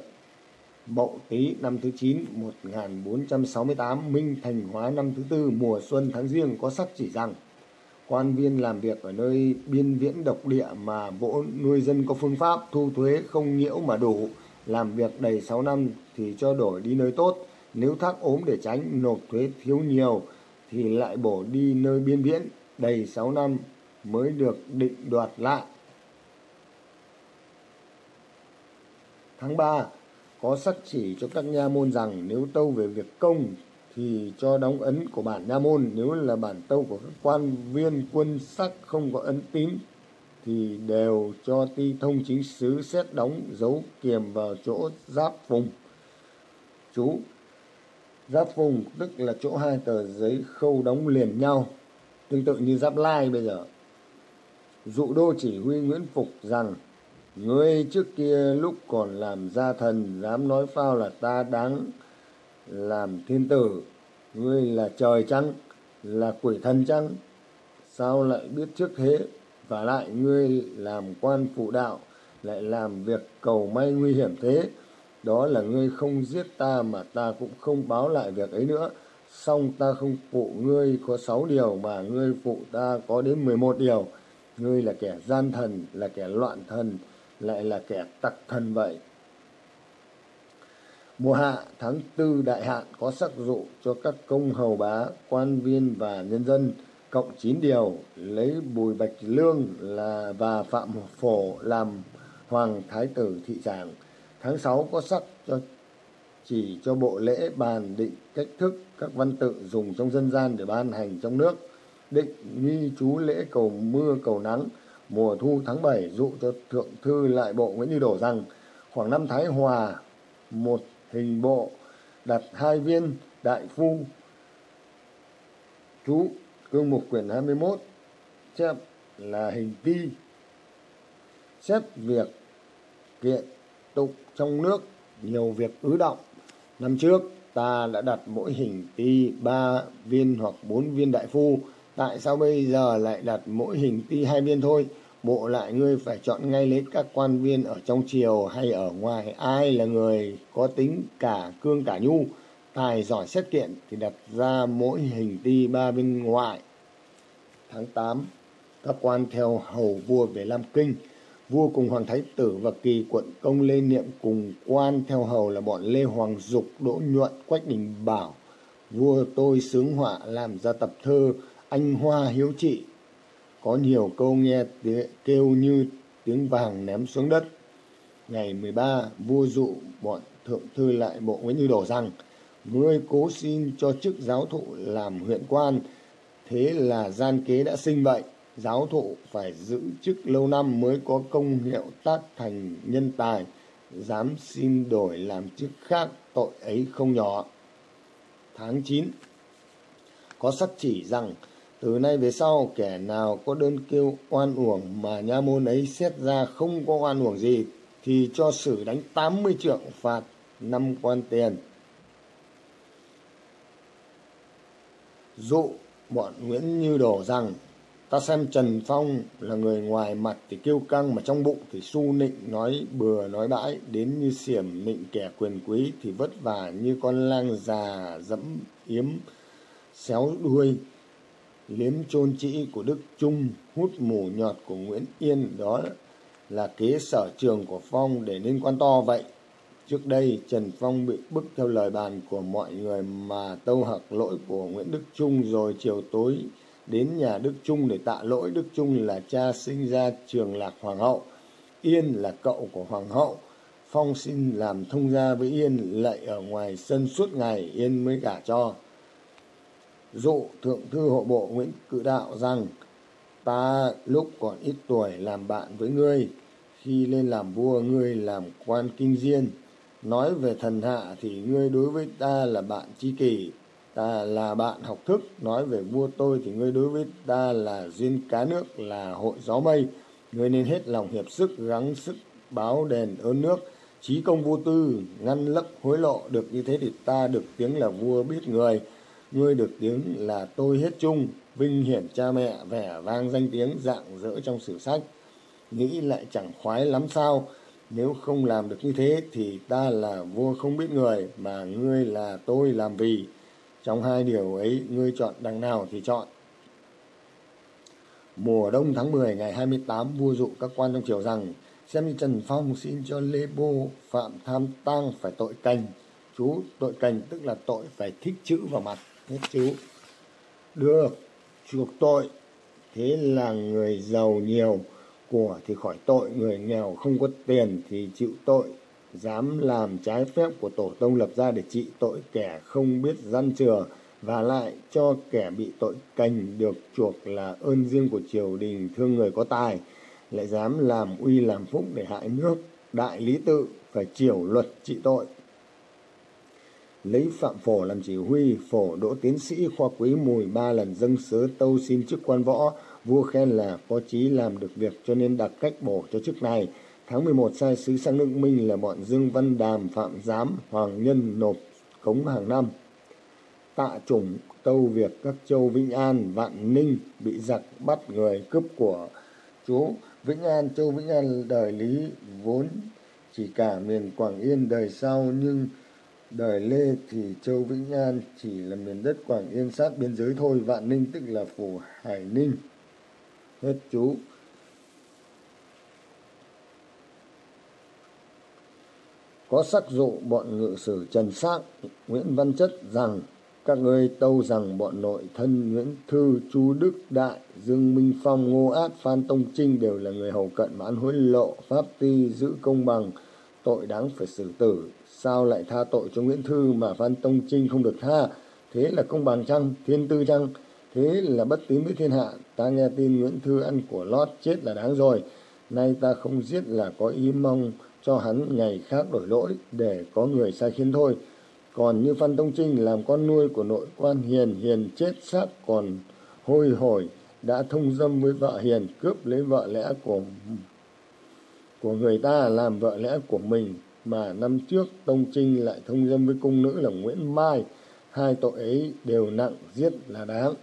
Mậu Tý năm thứ 9 1468 Minh Thành Hóa năm thứ tư, mùa xuân tháng riêng có sắc chỉ rằng quan viên làm việc ở nơi biên viễn độc địa mà vỗ nuôi dân có phương pháp, thu thuế không nhiễu mà đủ, làm việc đầy 6 năm thì cho đổi đi nơi tốt nếu thác ốm để tránh, nộp thuế thiếu nhiều thì lại bổ đi nơi biên viễn, đầy 6 năm mới được định đoạt lại. Tháng 3, có sắc chỉ cho các nha môn rằng nếu tâu về việc công thì cho đóng ấn của bản nha môn, nếu là bản tâu của các quan viên quân sắc không có ấn tím thì đều cho ti thông chính sứ xét đóng dấu kiềm vào chỗ giáp vùng. Chú, giáp vùng tức là chỗ hai tờ giấy khâu đóng liền nhau, tương tự như giáp lai bây giờ dụ đô chỉ huy Nguyễn Phục rằng Ngươi trước kia lúc còn làm gia thần dám nói phao là ta đáng làm thiên tử. Ngươi là trời chăng? Là quỷ thần chăng? Sao lại biết trước thế? Và lại ngươi làm quan phụ đạo, Lại làm việc cầu may nguy hiểm thế? Đó là ngươi không giết ta mà ta cũng không báo lại việc ấy nữa. Xong ta không phụ ngươi có sáu điều mà ngươi phụ ta có đến mười một điều ngươi là kẻ gian thần, là kẻ loạn thần, lại là kẻ tặc thần vậy mùa hạ tháng tư đại hạn có sắc dụ cho các công hầu bá, quan viên và nhân dân, cộng 9 điều, lấy Bùi Bạch Lương là và Phạm Phổ làm hoàng thái tử thị tràng. Tháng 6 có sắc cho, chỉ cho bộ lễ bàn định cách thức các văn tự dùng trong dân gian để ban hành trong nước. Định nghi chú lễ cầu mưa cầu nắng mùa thu tháng 7 dụ cho thượng thư lại bộ Nguyễn Như Đổ rằng, khoảng năm Thái Hòa, một hình bộ đặt hai viên đại phu, chú cương mục quyển 21 chép là hình ti, xét việc kiện tụng trong nước nhiều việc ứ động. Năm trước, ta đã đặt mỗi hình ti ba viên hoặc bốn viên đại phu tại sao bây giờ lại đặt mỗi hình ti hai viên thôi? Bộ lại ngươi phải chọn ngay lấy các quan viên ở trong triều hay ở ngoài. Ai là người có tính cả cương cả nhu? Tài giỏi xét kiện thì đặt ra mỗi hình ti ba bên ngoại. Tháng 8 các quan theo hầu vua về Lam Kinh. Vua cùng hoàng thái tử và kỳ quận công lê niệm cùng quan theo hầu là bọn lê hoàng dục, đỗ nhuận, quách đình bảo. Vua tôi sướng họa làm ra tập thơ anh hoa hiếu trị có nhiều câu nghe kêu như tiếng vàng ném xuống đất. Ngày 13, vua dụ bọn thượng thư lại bộ Nguyễn Như Đổ rằng, ngươi cố xin cho chức giáo thụ làm huyện quan, thế là gian kế đã sinh vậy. Giáo thụ phải giữ chức lâu năm mới có công hiệu tác thành nhân tài, dám xin đổi làm chức khác tội ấy không nhỏ. Tháng 9, có sắc chỉ rằng từ nay về sau, kẻ nào có đơn kêu oan uổng mà nha môn ấy xét ra không có oan uổng gì, thì cho xử đánh 80 trượng phạt năm quan tiền. Dụ bọn Nguyễn Như Đổ rằng, ta xem Trần Phong là người ngoài mặt thì kêu căng, mà trong bụng thì su nịnh nói bừa nói bãi, đến như xiểm nịnh kẻ quyền quý thì vất vả như con lang già dẫm yếm xéo đuôi liếm chôn trĩ của Đức Trung, hút mù nhọt của Nguyễn Yên đó là kế sở trường của Phong để nên quan to vậy. Trước đây Trần Phong bị bức theo lời bàn của mọi người mà tâu hặc lỗi của Nguyễn Đức Trung rồi chiều tối đến nhà Đức Trung để tạ lỗi. Đức Trung là cha sinh ra trường lạc hoàng hậu, Yên là cậu của hoàng hậu. Phong xin làm thông gia với Yên lạy ở ngoài sân suốt ngày Yên mới gả cho dụ thượng thư hộ bộ Nguyễn Cự Đạo rằng ta lúc còn ít tuổi làm bạn với ngươi, khi lên làm vua ngươi làm quan kinh diên. Nói về thần hạ thì ngươi đối với ta là bạn tri kỷ, ta là bạn học thức. Nói về vua tôi thì ngươi đối với ta là duyên cá nước, là hội gió mây. Ngươi nên hết lòng hiệp sức, gắng sức báo đền ơn nước, trí công vô tư, ngăn lấp hối lộ. Được như thế thì ta được tiếng là vua biết người ngươi được tiếng là tôi hết chung, vinh hiển cha mẹ, vẻ vang danh tiếng, dạng dỡ trong sử sách. Nghĩ lại chẳng khoái lắm sao, nếu không làm được như thế thì ta là vua không biết người, mà ngươi là tôi làm vì. Trong hai điều ấy, ngươi chọn đằng nào thì chọn. Mùa đông tháng 10 ngày 28 vua dụ các quan trong triều rằng, xem như Trần Phong xin cho Lê Bô phạm tham tang phải tội cành. Chú tội cành tức là tội phải thích chữ vào mặt hết chú được chuộc tội, thế là người giàu nhiều của thì khỏi tội, người nghèo không có tiền thì chịu tội. Dám làm trái phép của tổ tông lập ra để trị tội kẻ không biết răn chừa, và lại cho kẻ bị tội cành được chuộc là ơn riêng của triều đình thương người có tài. Lại dám làm uy làm phúc để hại nước, đại lý tự, phải chiểu luật trị tội lấy phạm phổ làm chỉ huy, phổ đỗ tiến sĩ khoa quý mùi ba lần dâng sớ tâu xin chức quan võ. Vua khen là có chí làm được việc cho nên đặt cách bổ cho chức này. Tháng 11 sai sứ sang nước minh là bọn dương văn đàm, phạm giám, hoàng nhân nộp cống hàng năm. Tạ chủng tâu việc các châu vĩnh an, vạn ninh bị giặc bắt người cướp của chú vĩnh an. Châu vĩnh an đời lý vốn chỉ cả miền quảng yên đời sau nhưng Đời Lê thì Châu Vĩnh An chỉ là miền đất Quảng Yên sát biên giới thôi, Vạn Ninh tức là phủ Hải Ninh. Hết chú. Có sắc dụ bọn ngự sử Trần Sát, Nguyễn Văn Chất rằng các ngươi tâu rằng bọn nội thân Nguyễn Thư, Chu Đức Đại, Dương Minh Phong, Ngô Át, Phan Tông Trinh đều là người hầu cận mãn hối lộ, pháp ti giữ công bằng, tội đáng phải xử tử. Sao lại tha tội cho Nguyễn Thư mà Phan Tông Trinh không được tha? Thế là công bằng chăng? Thiên tư chăng? Thế là bất tín với thiên hạ. Ta nghe tin Nguyễn Thư ăn của lót chết là đáng rồi. Nay ta không giết là có ý mong cho hắn ngày khác đổi lỗi để có người sai khiến thôi. Còn như Phan Tông Trinh làm con nuôi của nội quan Hiền, Hiền chết xác còn hôi hổi, đã thông dâm với vợ Hiền, cướp lấy vợ lẽ của của người ta làm vợ lẽ của mình, mà năm trước Tông Trinh lại thông dâm với cung nữ là Nguyễn Mai. Hai tội ấy đều nặng, giết là đáng.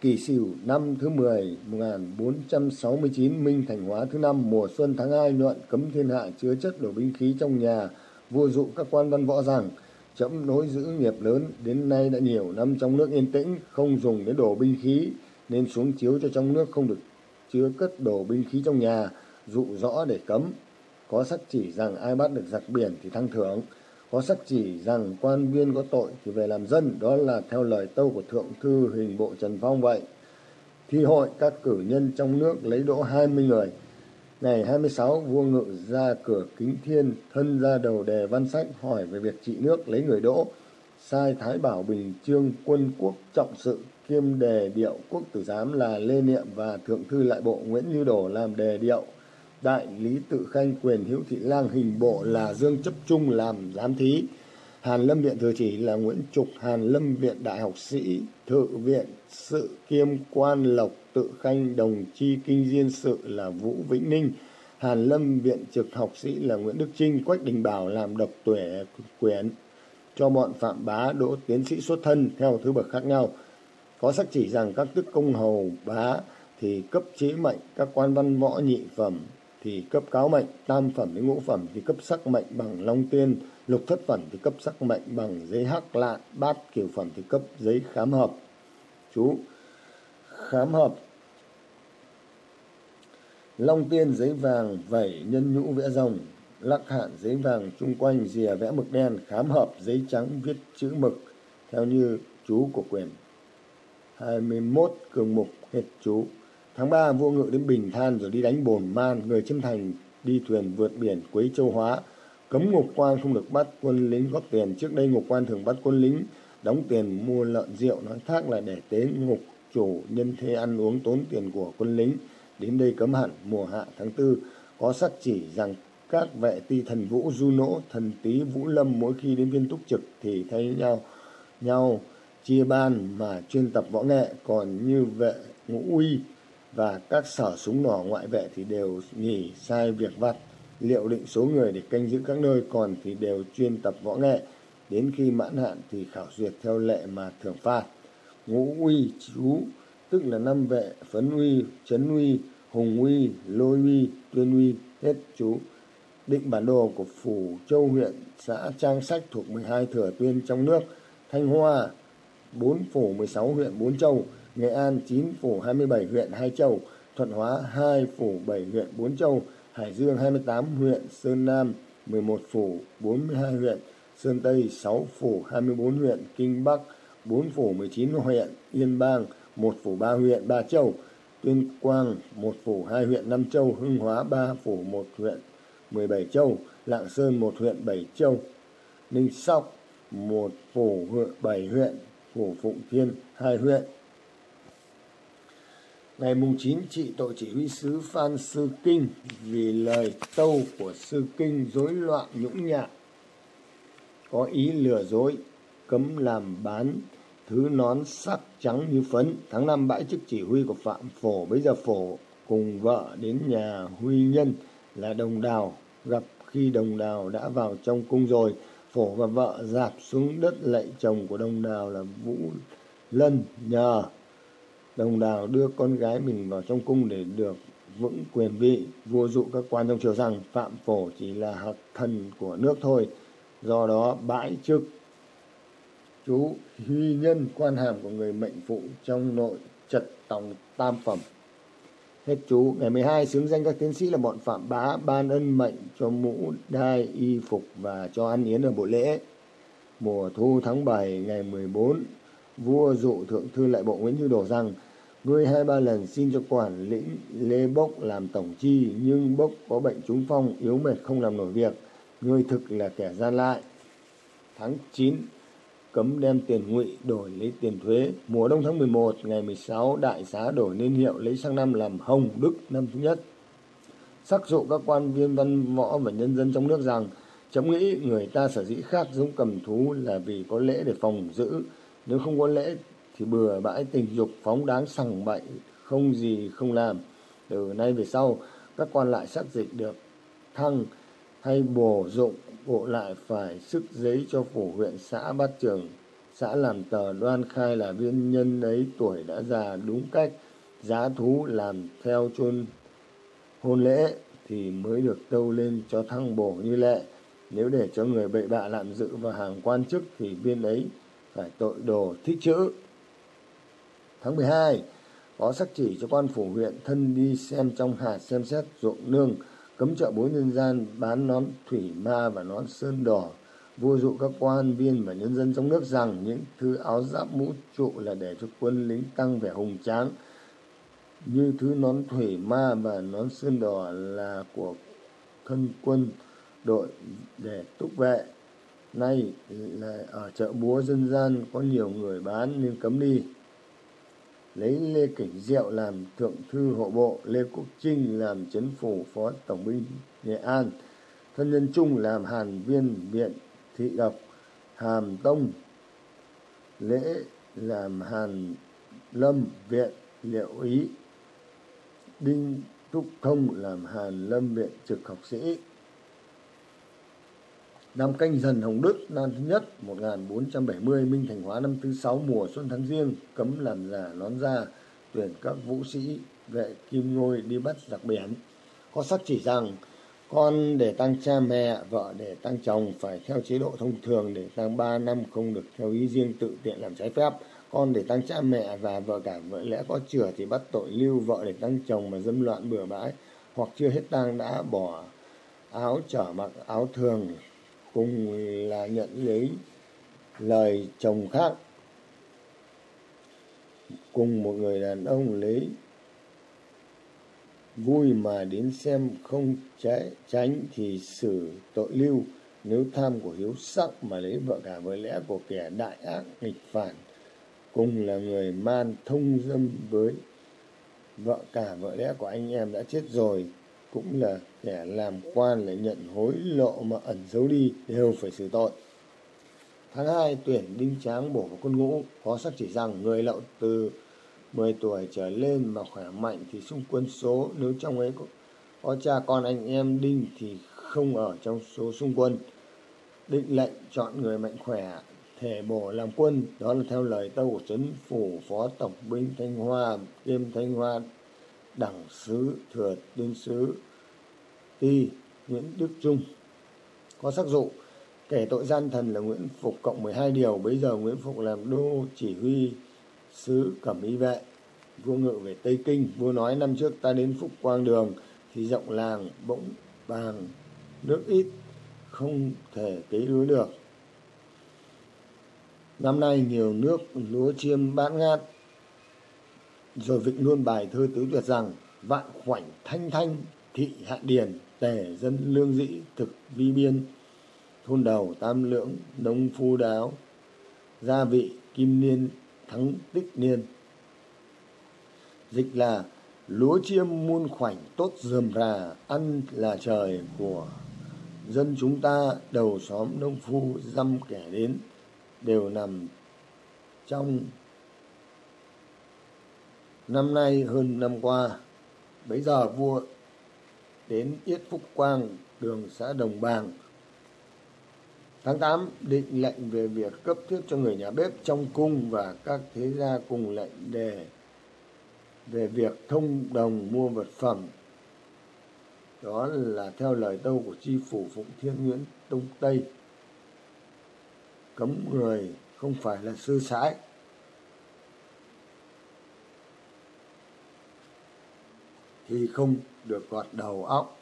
Kỳ Sửu, năm thứ 10 1469 Minh Thành Hóa thứ năm, mùa xuân tháng 2 nhuận cấm thiên hạ chứa chất đổ binh khí trong nhà vua dụ các quan văn võ rằng chấm nối giữ nghiệp lớn, đến nay đã nhiều năm trong nước yên tĩnh, không dùng đến đổ binh khí, nên xuống chiếu cho trong nước không được chứa cất đổ binh khí trong nhà dụ rõ để cấm. Có sắc chỉ rằng ai bắt được giặc biển thì thăng thưởng. Có sắc chỉ rằng quan viên có tội thì về làm dân. Đó là theo lời tâu của thượng thư hình bộ trần phong vậy. Thi hội các cử nhân trong nước lấy đỗ hai mươi người. Ngày 26, vua ngự ra cửa kính thiên, thân ra đầu đề văn sách hỏi về việc trị nước lấy người đỗ. Sai Thái Bảo Bình Trương quân quốc trọng sự kiêm đề điệu quốc tử giám là Lê Niệm và Thượng thư lại bộ Nguyễn Như Đổ làm đề điệu. Đại lý tự khanh quyền hữu thị lang hình bộ là Dương Chấp Trung làm giám thí. Hàn Lâm Viện Thừa Chỉ là Nguyễn Trục, Hàn Lâm Viện Đại học sĩ, Thự Viện Sự Kiêm Quan Lộc tự khanh đồng chi kinh diên sự là Vũ Vĩnh Ninh, Hàn Lâm viện trực học sĩ là Nguyễn Đức Trinh, Quách Đình Bảo làm độc tuệ quyển cho bọn Phạm Bá đỗ tiến sĩ xuất thân theo thứ bậc khác nhau. Có sắc chỉ rằng các tước công hầu bá thì cấp chế mệnh, các quan văn võ nhị phẩm thì cấp cáo mệnh, tam phẩm đến ngũ phẩm thì cấp sắc mệnh bằng long tiên, lục thất phẩm thì cấp sắc mệnh bằng giấy hắc lạn, bát kiều phẩm thì cấp giấy khám hợp. Chú khám hợp. Long tiên giấy vàng vẩy nhân nhũ vẽ rồng. Lắc hạn giấy vàng chung quanh rìa vẽ mực đen khám hợp giấy trắng viết chữ mực theo như chú của quyền 21 cường mục hết chú tháng 3 vua ngự đến bình than rồi đi đánh bồn man người chiêm thành đi thuyền vượt biển quấy châu hóa. Cấm ngục quan không được bắt quân lính góp tiền. Trước đây ngục quan thường bắt quân lính đóng tiền mua lợn rượu nói thác là để tế ngục chủ nhân thế ăn uống tốn tiền của quân lính. Đến đây cấm hẳn mùa hạ tháng tư có sắc chỉ rằng các vệ ti thần vũ du nỗ thần tý vũ lâm mỗi khi đến viên túc trực thì thay nhau nhau chia ban mà chuyên tập võ nghệ. Còn như vệ ngũ uy và các sở súng nỏ ngoại vệ thì đều nghỉ sai việc vặt. Liệu định số người để canh giữ các nơi còn thì đều chuyên tập võ nghệ. Đến khi mãn hạn thì khảo duyệt theo lệ mà thưởng phạt. Ngũ uy, chú, tức là năm vệ, phấn uy trấn uy, hùng uy, lôi uy, tuyên uy, hết chú. Định bản đồ của phủ châu huyện, xã trang sách thuộc 12 thừa tuyên trong nước. Thanh hoa, bốn phủ 16 huyện, bốn châu nghệ an 9 phủ 27 huyện 2 châu, thuận hóa 2 phủ 7 huyện 4 châu, hải dương 28 huyện sơn nam 11 phủ 42 huyện sơn tây 6 phủ 24 huyện kinh bắc 4 phủ 19 huyện yên bang, một phủ ba huyện ba châu, tuyên quang, một phủ hai huyện năm châu, hưng hóa, ba phủ một huyện mười bảy châu, lạng sơn, một huyện bảy châu, ninh sóc, một phủ bảy huyện, phủ phụng thiên, hai huyện ngày mùng chín, trị tội chỉ huy sứ phan sư kinh vì lời tâu của sư kinh rối loạn nhũng nhạc có ý lừa dối, cấm làm bán thứ nón sắc trắng như phấn. Tháng năm, bãi chức chỉ huy của phạm phổ, bây giờ phổ cùng vợ đến nhà huy nhân là đồng đào. Gặp khi đồng đào đã vào trong cung rồi, phổ và vợ dạp xuống đất lạy chồng của đồng đào là vũ lân nhờ đồng đào đưa con gái mình vào trong cung để được vững quyền vị vua dụ các quan trong triều rằng phạm phổ chỉ là hạt thần của nước thôi. Do đó bãi chức chú huy nhân quan hàm của người mệnh phụ trong nội trật tòng tam phẩm. Hết chú. Ngày 12 xướng danh các tiến sĩ là bọn phạm bá ban ân mệnh cho mũ đai y phục và cho ăn yến ở buổi lễ. Mùa thu tháng 7 ngày 14, vua dụ thượng thư lại bộ Nguyễn Như đồ rằng Ngươi hai ba lần xin cho quản lĩnh Lê Bốc làm tổng chi, nhưng Bốc có bệnh trúng phong, yếu mệt không làm nổi việc. Ngươi thực là kẻ gian lại. Tháng 9, cấm đem tiền ngụy đổi lấy tiền thuế. Mùa đông tháng 11, ngày 16, đại xá đổi niên hiệu lấy sang năm làm Hồng Đức năm thứ nhất. Sắc dụ các quan viên văn võ và nhân dân trong nước rằng chấm nghĩ người ta sở dĩ khác giống cầm thú là vì có lễ để phòng giữ. Nếu không có lễ thì bừa bãi tình dục, phóng đáng sằng bậy, không gì không làm. Từ nay về sau, các quan lại xác dịch được thăng hay bổ dụng, bộ lại phải sức giấy cho phủ huyện, xã bát trường, xã làm tờ đoan khai là viên nhân ấy tuổi đã già đúng cách, giá thú làm theo chôn, hôn lễ thì mới được tâu lên cho thăng bổ như lệ. Nếu để cho người bậy bạ lạm dự và hàng quan chức thì viên ấy phải tội đồ thích chữ Tháng 12, có sắc chỉ cho quan phủ huyện thân đi xem trong hạt xem xét ruộng nương, cấm chợ búa nhân gian bán nón thủy ma và nón sơn đỏ. Vua dụ các quan viên và nhân dân trong nước rằng những thứ áo giáp mũ trụ là để cho quân lính tăng vẻ hùng tráng. Như thứ nón thủy ma và nón sơn đỏ là của thân quân đội để túc vệ. Nay lại ở chợ búa dân gian có nhiều người bán nên cấm đi. Lấy Lê Cảnh Diệu làm thượng thư hộ bộ, Lê Quốc Trinh làm chấn phủ phó tổng binh Nghệ An, thân nhân Trung làm hàn viên viện thị độc, hàm tông, lễ làm hàn lâm viện liệu ý, đinh thúc thông làm hàn lâm viện trực học sĩ. Năm canh dần Hồng Đức năm thứ nhất 1470 Minh Thành Hóa năm thứ sáu mùa xuân tháng riêng cấm làm giả nón da tuyển các vũ sĩ vệ kim ngôi đi bắt giặc biển. Có sắc chỉ rằng con để tăng cha mẹ, vợ để tăng chồng phải theo chế độ thông thường để tăng 3 năm không được theo ý riêng tự tiện làm trái phép. Con để tăng cha mẹ và vợ cả vợ lẽ có chửa thì bắt tội lưu vợ để tăng chồng mà dâm loạn bừa bãi hoặc chưa hết tang đã bỏ áo trở mặc áo thường cùng là nhận lấy lời chồng khác. Cùng một người đàn ông lấy vui mà đến xem không trái, tránh thì xử tội lưu. Nếu tham của hiếu sắc mà lấy vợ cả với lẽ của kẻ đại ác nghịch phản cùng là người man thông dâm với vợ cả vợ lẽ của anh em đã chết rồi cũng là kẻ làm quan lại nhận hối lộ mà ẩn giấu đi đều phải xử tội. Tháng 2 tuyển Đinh Tráng bổ vào quân ngũ có sắc chỉ rằng người lậu từ 10 tuổi trở lên mà khỏe mạnh thì xung quân số nếu trong ấy có, có cha con anh em Đinh thì không ở trong số xung quân. Định lệnh chọn người mạnh khỏe thể bổ làm quân đó là theo lời tâu của trấn phủ phó tổng binh Thanh Hoa kiêm Thanh Hoa đẳng sứ thừa tiên sứ y Nguyễn Đức Trung. Có sắc dụ kể tội gian thần là Nguyễn Phục cộng 12 điều. Bây giờ Nguyễn Phục làm đô chỉ huy sứ cẩm y vệ, vua ngự về Tây Kinh. Vua nói, năm trước ta đến Phúc Quang Đường thì rộng làng, bỗng bàng nước ít, không thể cấy lúa được. Năm nay nhiều nước lúa chiêm bán ngát, rồi vịnh luôn bài thơ tứ tuyệt rằng, vạn khoảnh thanh thanh thị hạ điền tể dân lương dĩ thực vi biên, thôn đầu tam lưỡng nông phu đáo, gia vị kim niên thắng tích niên. Dịch là lúa chiêm muôn khoảnh tốt dườm rà, ăn là trời của dân chúng ta, đầu xóm nông phu dăm kẻ đến, đều nằm trong năm nay hơn năm qua. Bấy giờ vua đến yết phúc quang, đường xã đồng bàng. Tháng 8 định lệnh về việc cấp thiết cho người nhà bếp trong cung và các thế gia cùng lệnh đề về việc thông đồng mua vật phẩm. Đó là theo lời tâu của tri phủ phụng thiên nguyễn tông tây. Cấm người không phải là sư sãi. Thì không được gọt đầu óc,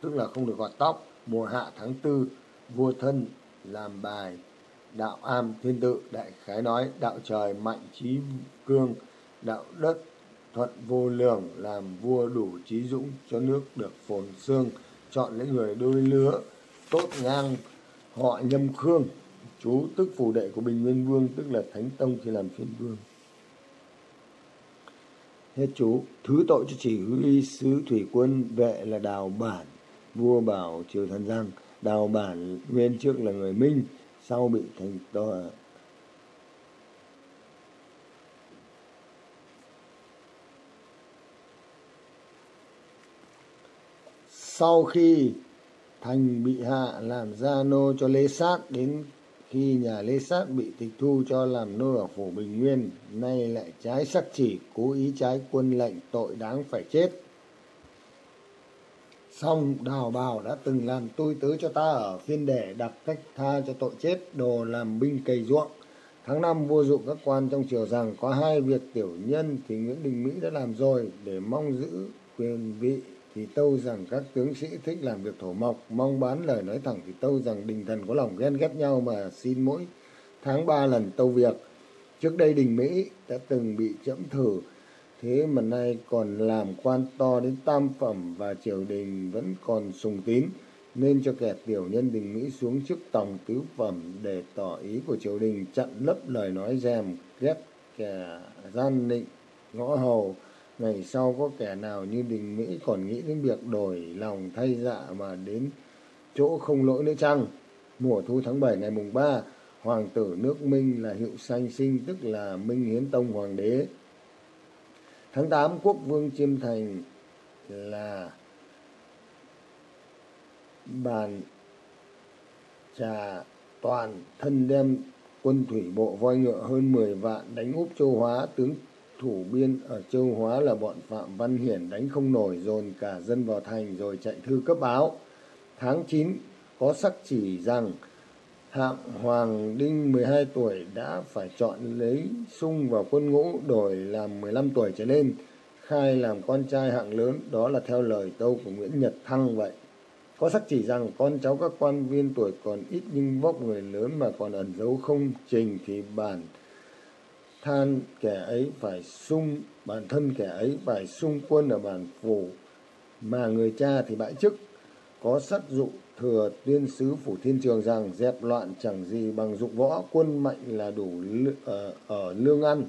tức là không được gọt tóc, mùa hạ tháng tư, vua thân làm bài đạo am thiên tự, đại khái nói, đạo trời mạnh trí cương, đạo đất thuận vô lường, làm vua đủ trí dũng cho nước được phồn xương, chọn lấy người đôi lứa, tốt ngang họ nhâm khương, chú tức phù đệ của bình nguyên vương, tức là thánh tông khi làm phiên vương hết chú. Thứ tội cho chỉ huy sứ thủy quân vệ là đào bản, vua bảo triều thần rằng đào bản nguyên trước là người minh, sau bị thành tòa. Sau khi thành bị hạ, làm gia nô cho lê sát đến khi nhà lê sát bị tịch thu cho làm nô ở phủ bình nguyên, nay lại trái sắc chỉ, cố ý trái quân lệnh tội đáng phải chết. Xong đào bào đã từng làm tôi tớ cho ta ở phiên để đặt cách tha cho tội chết, đồ làm binh cày ruộng. Tháng năm vua dụ các quan trong triều rằng có hai việc tiểu nhân thì nguyễn đình mỹ đã làm rồi để mong giữ quyền vị thì tâu rằng các tướng sĩ thích làm việc thổ mộc, mong bán lời nói thẳng. Thì tâu rằng đình thần có lòng ghen ghét nhau mà xin mỗi tháng ba lần tâu việc. Trước đây đình mỹ đã từng bị chẫm thử, thế mà nay còn làm quan to đến tam phẩm và triều đình vẫn còn sùng tín, nên cho kẻ tiểu nhân đình mỹ xuống chức tòng tứ phẩm để tỏ ý của triều đình chặn lấp lời nói rèm ghét kẻ gian định ngõ hầu ngày sau có kẻ nào như đình mỹ còn nghĩ đến việc đổi lòng thay dạ mà đến chỗ không lỗi nữa chăng? Mùa thu tháng bảy ngày mùng ba, hoàng tử nước minh là hiệu sanh sinh, tức là minh hiến tông hoàng đế. Tháng tám, quốc vương chiêm thành là bàn trà toàn thân đem quân thủy bộ voi ngựa hơn mười vạn đánh úp châu hóa, tướng thủ biên ở châu hóa là bọn phạm văn hiển đánh không nổi dồn cả dân vào thành rồi chạy thư cấp báo. Tháng chín, có sắc chỉ rằng hạng hoàng đinh mười hai tuổi đã phải chọn lấy sung vào quân ngũ đổi làm mười lăm tuổi trở lên, khai làm con trai hạng lớn, đó là theo lời tâu của nguyễn nhật thăng vậy. Có sắc chỉ rằng con cháu các quan viên tuổi còn ít nhưng vóc người lớn mà còn ẩn giấu không trình thì bản than kẻ ấy phải sung bản thân kẻ ấy phải sung quân ở bản phủ mà người cha thì bãi chức. Có sắc dụ thừa tuyên sứ phủ thiên trường rằng dẹp loạn chẳng gì bằng dụng võ quân mạnh là đủ ở, ờ, ở lương ăn.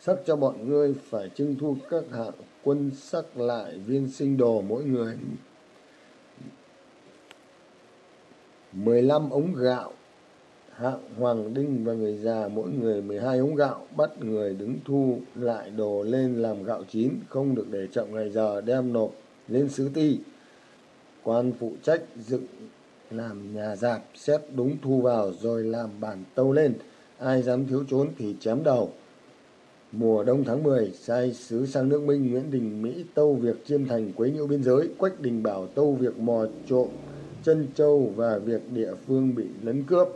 Sắc cho bọn ngươi phải trưng thu các hạng quân sắc lại viên sinh đồ mỗi người. Mười lăm ống gạo hạng hoàng đinh và người già mỗi người mười hai ống gạo, bắt người đứng thu lại đồ lên làm gạo chín, không được để chậm ngày giờ, đem nộp lên sứ ti. Quan phụ trách dựng làm nhà dạp xét đúng thu vào rồi làm bản tâu lên. Ai dám thiếu trốn thì chém đầu. Mùa đông tháng mười, sai sứ sang nước minh, nguyễn đình mỹ tâu việc chiêm thành quấy nhiễu biên giới. Quách đình bảo tâu việc mò trộm chân châu và việc địa phương bị lấn cướp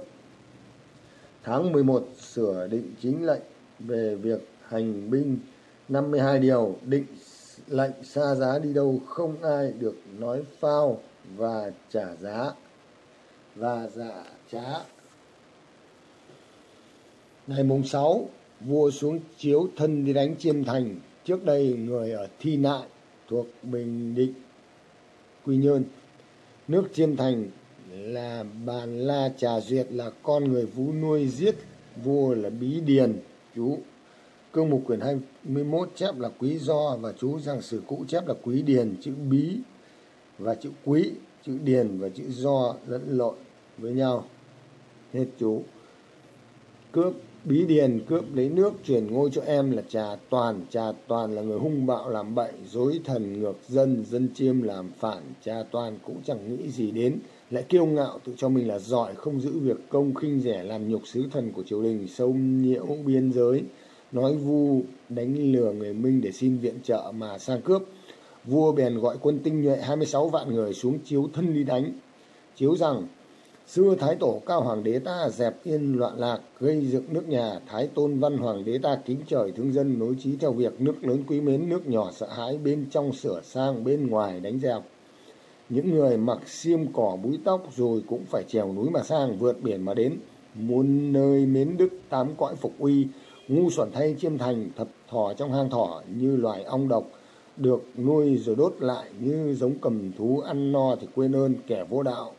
tháng mười một sửa định chính lệnh về việc hành binh. Năm mươi hai điều định lệnh xa giá đi đâu không ai được nói phao và trả giá. Và giả trá. Ngày mùng sáu, vua xuống chiếu thân đi đánh chiêm thành. Trước đây người ở thi nại thuộc bình định, quy nhơn. Nước chiêm thành là bàn la trà duyệt là con người vũ nuôi giết, vua là bí điền, chú cương mục quyển 21 chép là quý do và chú rằng sử cũ chép là quý điền, chữ bí và chữ quý, chữ điền và chữ do lẫn lộn với nhau. Hết chú. Cướp bí điền, cướp lấy nước chuyển ngôi cho em là trà toàn. Trà toàn là người hung bạo làm bậy, dối thần, ngược dân dân chiêm làm phản. Trà toàn cũng chẳng nghĩ gì đến lại kiêu ngạo tự cho mình là giỏi, không giữ việc công khinh rẻ, làm nhục sứ thần của triều đình sâu nhiễu biên giới, nói vu, đánh lừa người minh để xin viện trợ mà sang cướp. Vua bèn gọi quân tinh nhuệ 26 vạn người xuống chiếu thân đi đánh, chiếu rằng, xưa thái tổ cao hoàng đế ta dẹp yên loạn lạc, gây dựng nước nhà, thái tôn văn hoàng đế ta kính trời thương dân, nối trí theo việc nước lớn quý mến, nước nhỏ sợ hãi bên trong sửa sang bên ngoài đánh dẹp những người mặc xiêm cỏ búi tóc rồi cũng phải trèo núi mà sang, vượt biển mà đến. Muôn nơi mến đức tám cõi phục uy, ngu xuẩn thay chiêm thành, thập thỏ trong hang thỏ như loài ong độc, được nuôi rồi đốt lại như giống cầm thú ăn no thì quên ơn kẻ vô đạo.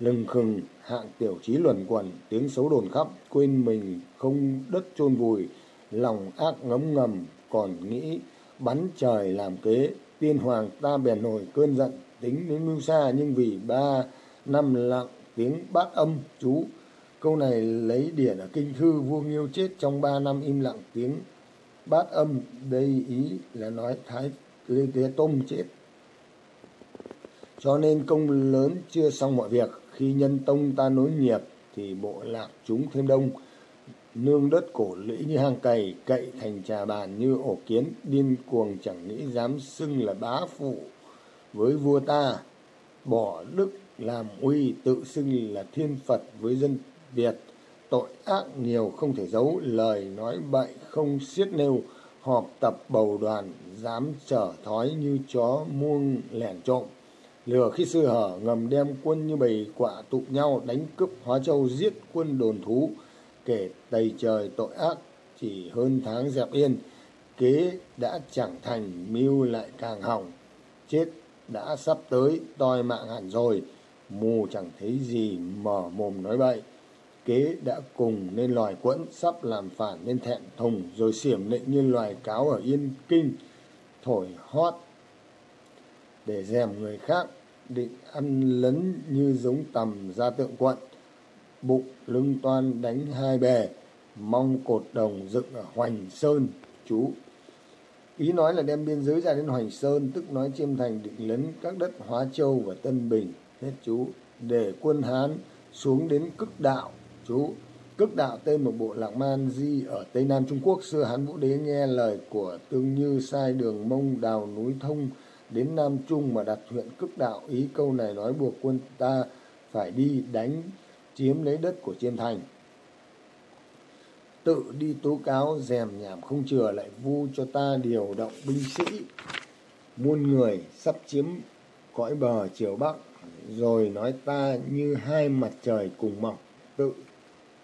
Lừng khừng, hạng tiểu trí luẩn quẩn, tiếng xấu đồn khắp, quên mình không đất chôn vùi. Lòng ác ngấm ngầm, còn nghĩ bắn trời làm kế, tiên hoàng ta bèn nổi cơn giận tính đến mưu xa nhưng vì ba năm lặng tiếng bát âm chú. Câu này lấy điển ở kinh thư, vua nghiêu chết trong ba năm im lặng tiếng bát âm. Đây ý là nói thái lê tế tôm chết. Cho nên công lớn chưa xong mọi việc. Khi nhân tông ta nối nghiệp, thì bộ lạc chúng thêm đông. Nương đất cổ lũy như hang cày, cậy thành trà bàn như ổ kiến. Điên cuồng chẳng nghĩ dám xưng là bá phụ với vua ta, bỏ đức làm uy tự xưng là thiên phật với dân việt, tội ác nhiều không thể giấu, lời nói bậy không xiết nêu, họp tập bầu đoàn, dám trở thói như chó muông lẻn trộm. Lừa khi sư hở ngầm đem quân như bầy quạ tụ nhau đánh cướp hóa châu giết quân đồn thú, kể tày trời tội ác chỉ hơn tháng dẹp yên, kế đã chẳng thành, mưu lại càng hỏng, chết đã sắp tới toi mạng hẳn rồi. Mù chẳng thấy gì mở mồm nói bậy. Kế đã cùng nên loài quẫn sắp làm phản nên thẹn thùng rồi xiểm nịnh như loài cáo ở yên kinh. Thổi hót để dèm người khác, định ăn lấn như giống tầm ra tượng quận. Bụng lưng toan đánh hai bè mong cột đồng dựng ở hoành sơn, chú ý nói là đem biên giới ra đến hoành sơn, tức nói chiêm thành định lấn các đất hóa châu và tân bình. Hết chú. Để quân hán xuống đến cức đạo, chú. Cức đạo tên một bộ lạc man di ở tây nam trung quốc. Xưa hán vũ đế nghe lời của tương như sai đường mông đào núi thông đến nam trung mà đặt huyện cức đạo. Ý câu này nói buộc quân ta phải đi đánh chiếm lấy đất của chiêm thành tự đi tố cáo rèm nhảm không chừa lại vu cho ta điều động binh sĩ, muôn người sắp chiếm cõi bờ chiều bắc. Rồi nói ta như hai mặt trời cùng mọc, tự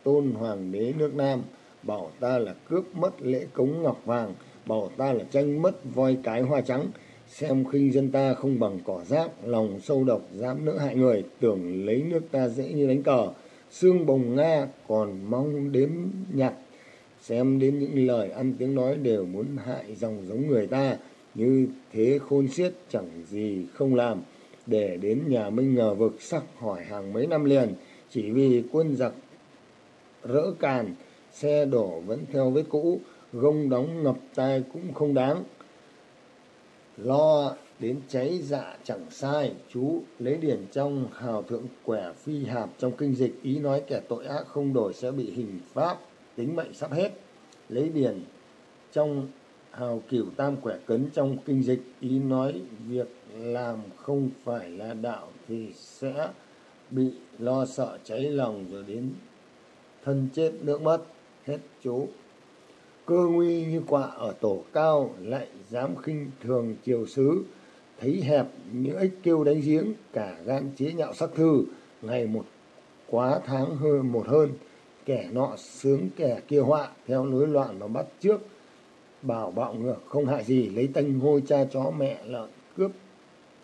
tôn hoàng đế nước nam, bảo ta là cướp mất lễ cống ngọc vàng, bảo ta là tranh mất voi cái hoa trắng. Xem khinh dân ta không bằng cỏ rác lòng sâu độc dám nỡ hại người, tưởng lấy nước ta dễ như đánh cờ. Xương bồng nga còn mong đếm nhặt xem đến những lời ăn tiếng nói đều muốn hại dòng giống người ta, như thế khôn xiết chẳng gì không làm. Để đến nhà minh ngờ vực sắc hỏi hàng mấy năm liền, chỉ vì quân giặc rỡ càn, xe đổ vẫn theo vết cũ, gông đóng ngập tai cũng không đáng. Lo đến cháy dạ chẳng sai, chú lấy điển trong hào thượng quẻ phi hạp trong kinh dịch, ý nói kẻ tội ác không đổi sẽ bị hình pháp tính mệnh sắp hết, lấy điền trong hào cửu tam quẻ cấn trong kinh dịch, ý nói việc làm không phải là đạo thì sẽ bị lo sợ cháy lòng rồi đến thân chết nước mất hết chú. Cơ nguy như quạ ở tổ cao lại dám khinh thường triều sứ, thấy hẹp những ếch kêu đánh giếng, cả gan chế nhạo sắc thư, ngày một quá tháng hơn, một hơn kẻ nọ sướng kẻ kia họa theo lối loạn mà bắt trước. Bảo bạo ngược không hại gì, lấy tanh hôi cha chó mẹ lợn cướp,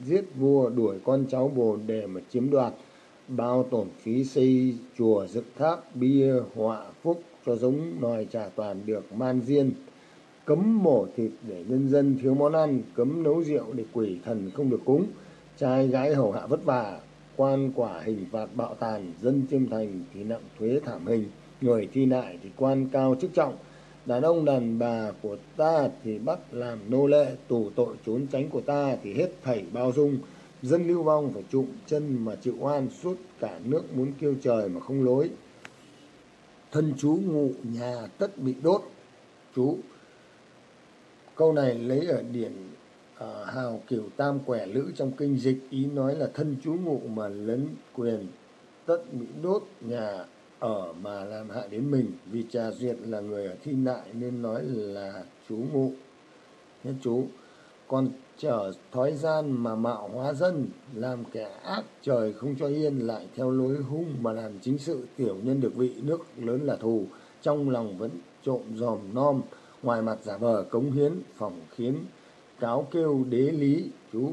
giết vua, đuổi con cháu bồ đề mà chiếm đoạt. Bao tổn phí xây chùa, dựng tháp, bia, họa phúc cho giống nòi trả toàn được man diên. Cấm mổ thịt để nhân dân thiếu món ăn, cấm nấu rượu để quỷ thần không được cúng. Trai gái hầu hạ vất vả quan quả hình phạt bạo tàn, dân chiêm thành thì nặng thuế thảm hình, người thi nại thì quan cao chức trọng. Đàn ông đàn bà của ta thì bắt làm nô lệ, tù tội trốn tránh của ta thì hết thảy bao dung. Dân lưu vong phải trụng chân mà chịu oan suốt cả nước muốn kêu trời mà không lối. Thân chú ngụ nhà tất bị đốt. Chú, câu này lấy ở điển uh, hào kiểu tam quẻ lữ trong kinh dịch ý nói là thân chú ngụ mà lấn quyền tất bị đốt nhà ở mà làm hại đến mình. Vì trà duyệt là người ở thi nại nên nói là chú ngụ. Thế chú còn trở thói gian mà mạo hóa dân làm kẻ ác trời không cho yên lại theo lối hung mà làm chính sự tiểu nhân được vị nước lớn là thù trong lòng vẫn trộm dòm nom ngoài mặt giả vờ cống hiến phỏng khiến cáo kêu đế lý, chú.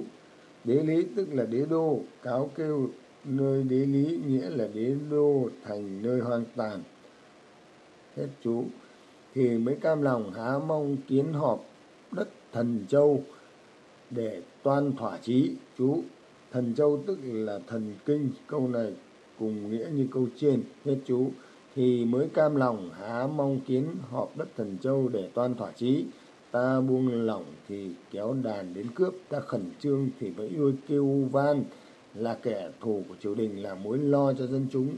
Đế lý tức là đế đô, cáo kêu nơi đế lý nghĩa là đế đô thành nơi hoang tàn. Hết chú. Thì mới cam lòng há mong kiến họp đất thần châu để toan thỏa chí, chú. Thần châu tức là thần kinh, câu này cùng nghĩa như câu trên. Hết chú. Thì mới cam lòng há mong kiến họp đất thần châu để toan thỏa chí ta buông lỏng thì kéo đàn đến cướp. Ta khẩn trương thì vẫy đuôi kêu van, là kẻ thù của triều đình, là mối lo cho dân chúng.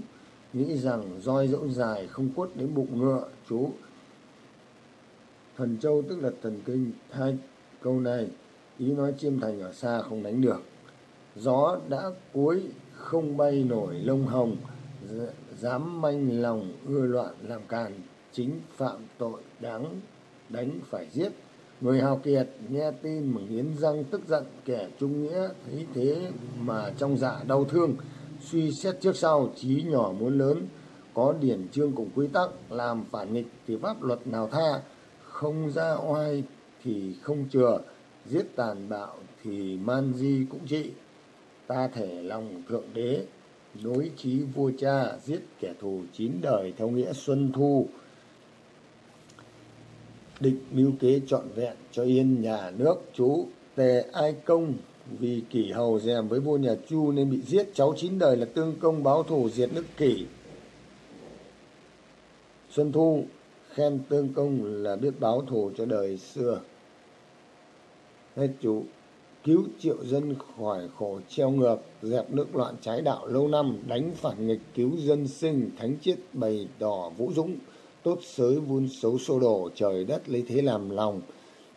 Nghĩ rằng roi dẫu dài không quất đến bụng ngựa, chú. Thần châu tức là thần kinh, hai câu này, ý nói chiêm thành ở xa không đánh được. Gió đã cuối, không bay nổi lông hồng dám manh lòng ưa loạn làm càn, chính phạm tội đáng đánh phải giết người hào kiệt nghe tin mà nghiến răng tức giận kẻ trung nghĩa thấy thế mà trong dạ đau thương, suy xét trước sau trí nhỏ muốn lớn, có điển chương cùng quy tắc, làm phản nghịch thì pháp luật nào tha, không ra oai thì không chừa, giết tàn bạo thì man di cũng trị. Ta thể lòng thượng đế đối chí vua cha, giết kẻ thù chín đời theo nghĩa xuân thu định mưu kế trọn vẹn cho yên nhà nước chú tề ai công. Vì kỷ hầu rèm với vua nhà chu nên bị giết, cháu chín đời là tương công báo thù diệt nước kỷ. Xuân thu khen tương công là biết báo thù cho đời xưa. Hết chú. Cứu triệu dân khỏi khổ treo ngược, dẹp nước loạn trái đạo lâu năm, đánh phản nghịch cứu dân sinh, thánh chiết bày tỏ vũ dũng tốt sới vun xấu xô đổ, trời đất lấy thế làm lòng.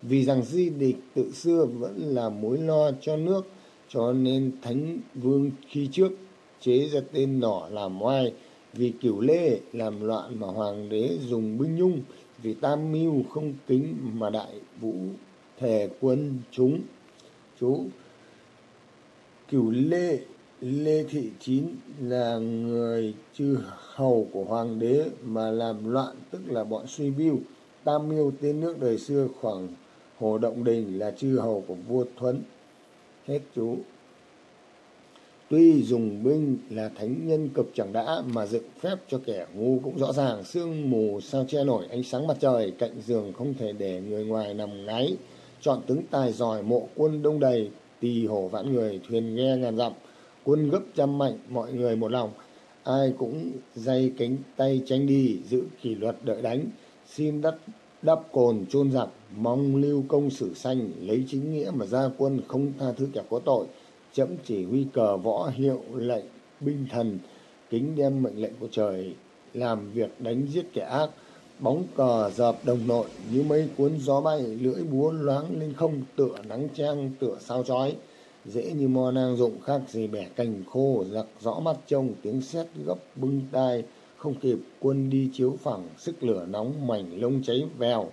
Vì rằng di địch tự xưa vẫn là mối lo cho nước, cho nên thánh vương khi trước chế ra tên nỏ làm oai, vì cửu lê làm loạn mà hoàng đế dùng binh nhung, vì tam mưu không kính mà đại vũ thề quân chúng. Chú cửu lê lê thị chín là người chư hầu của hoàng đế mà làm loạn, tức là bọn suy mưu tam Miêu tên nước đời xưa khoảng hồ động đình là chư hầu của vua thuấn. Hết chú. Tuy dùng binh là thánh nhân cực chẳng đã mà dựng phép cho kẻ ngu cũng rõ ràng, sương mù sao che nổi ánh sáng mặt trời, cạnh giường không thể để người ngoài nằm ngáy. Chọn tướng tài giỏi, mộ quân đông đầy, tỳ hổ vạn người, thuyền ghe ngàn dặm quân gấp trăm mạnh, mọi người một lòng. Ai cũng dây cánh tay tranh đi, giữ kỷ luật đợi đánh. Xin đất đắp cồn chôn giặc, mong lưu công sử sanh, lấy chính nghĩa mà ra quân, không tha thứ kẻ có tội. Chấm chỉ huy cờ võ hiệu lệnh binh thần, kính đem mệnh lệnh của trời làm việc đánh giết kẻ ác. Bóng cờ dợp đồng nội, như mây cuốn gió bay, lưỡi búa loáng lên không, tựa nắng trang tựa sao chói dễ như mo nang dụng khác gì bẻ cành khô, giặc rõ mắt trông, tiếng sét gấp bưng tai, không kịp quân đi chiếu phẳng, sức lửa nóng mảnh lông cháy vèo.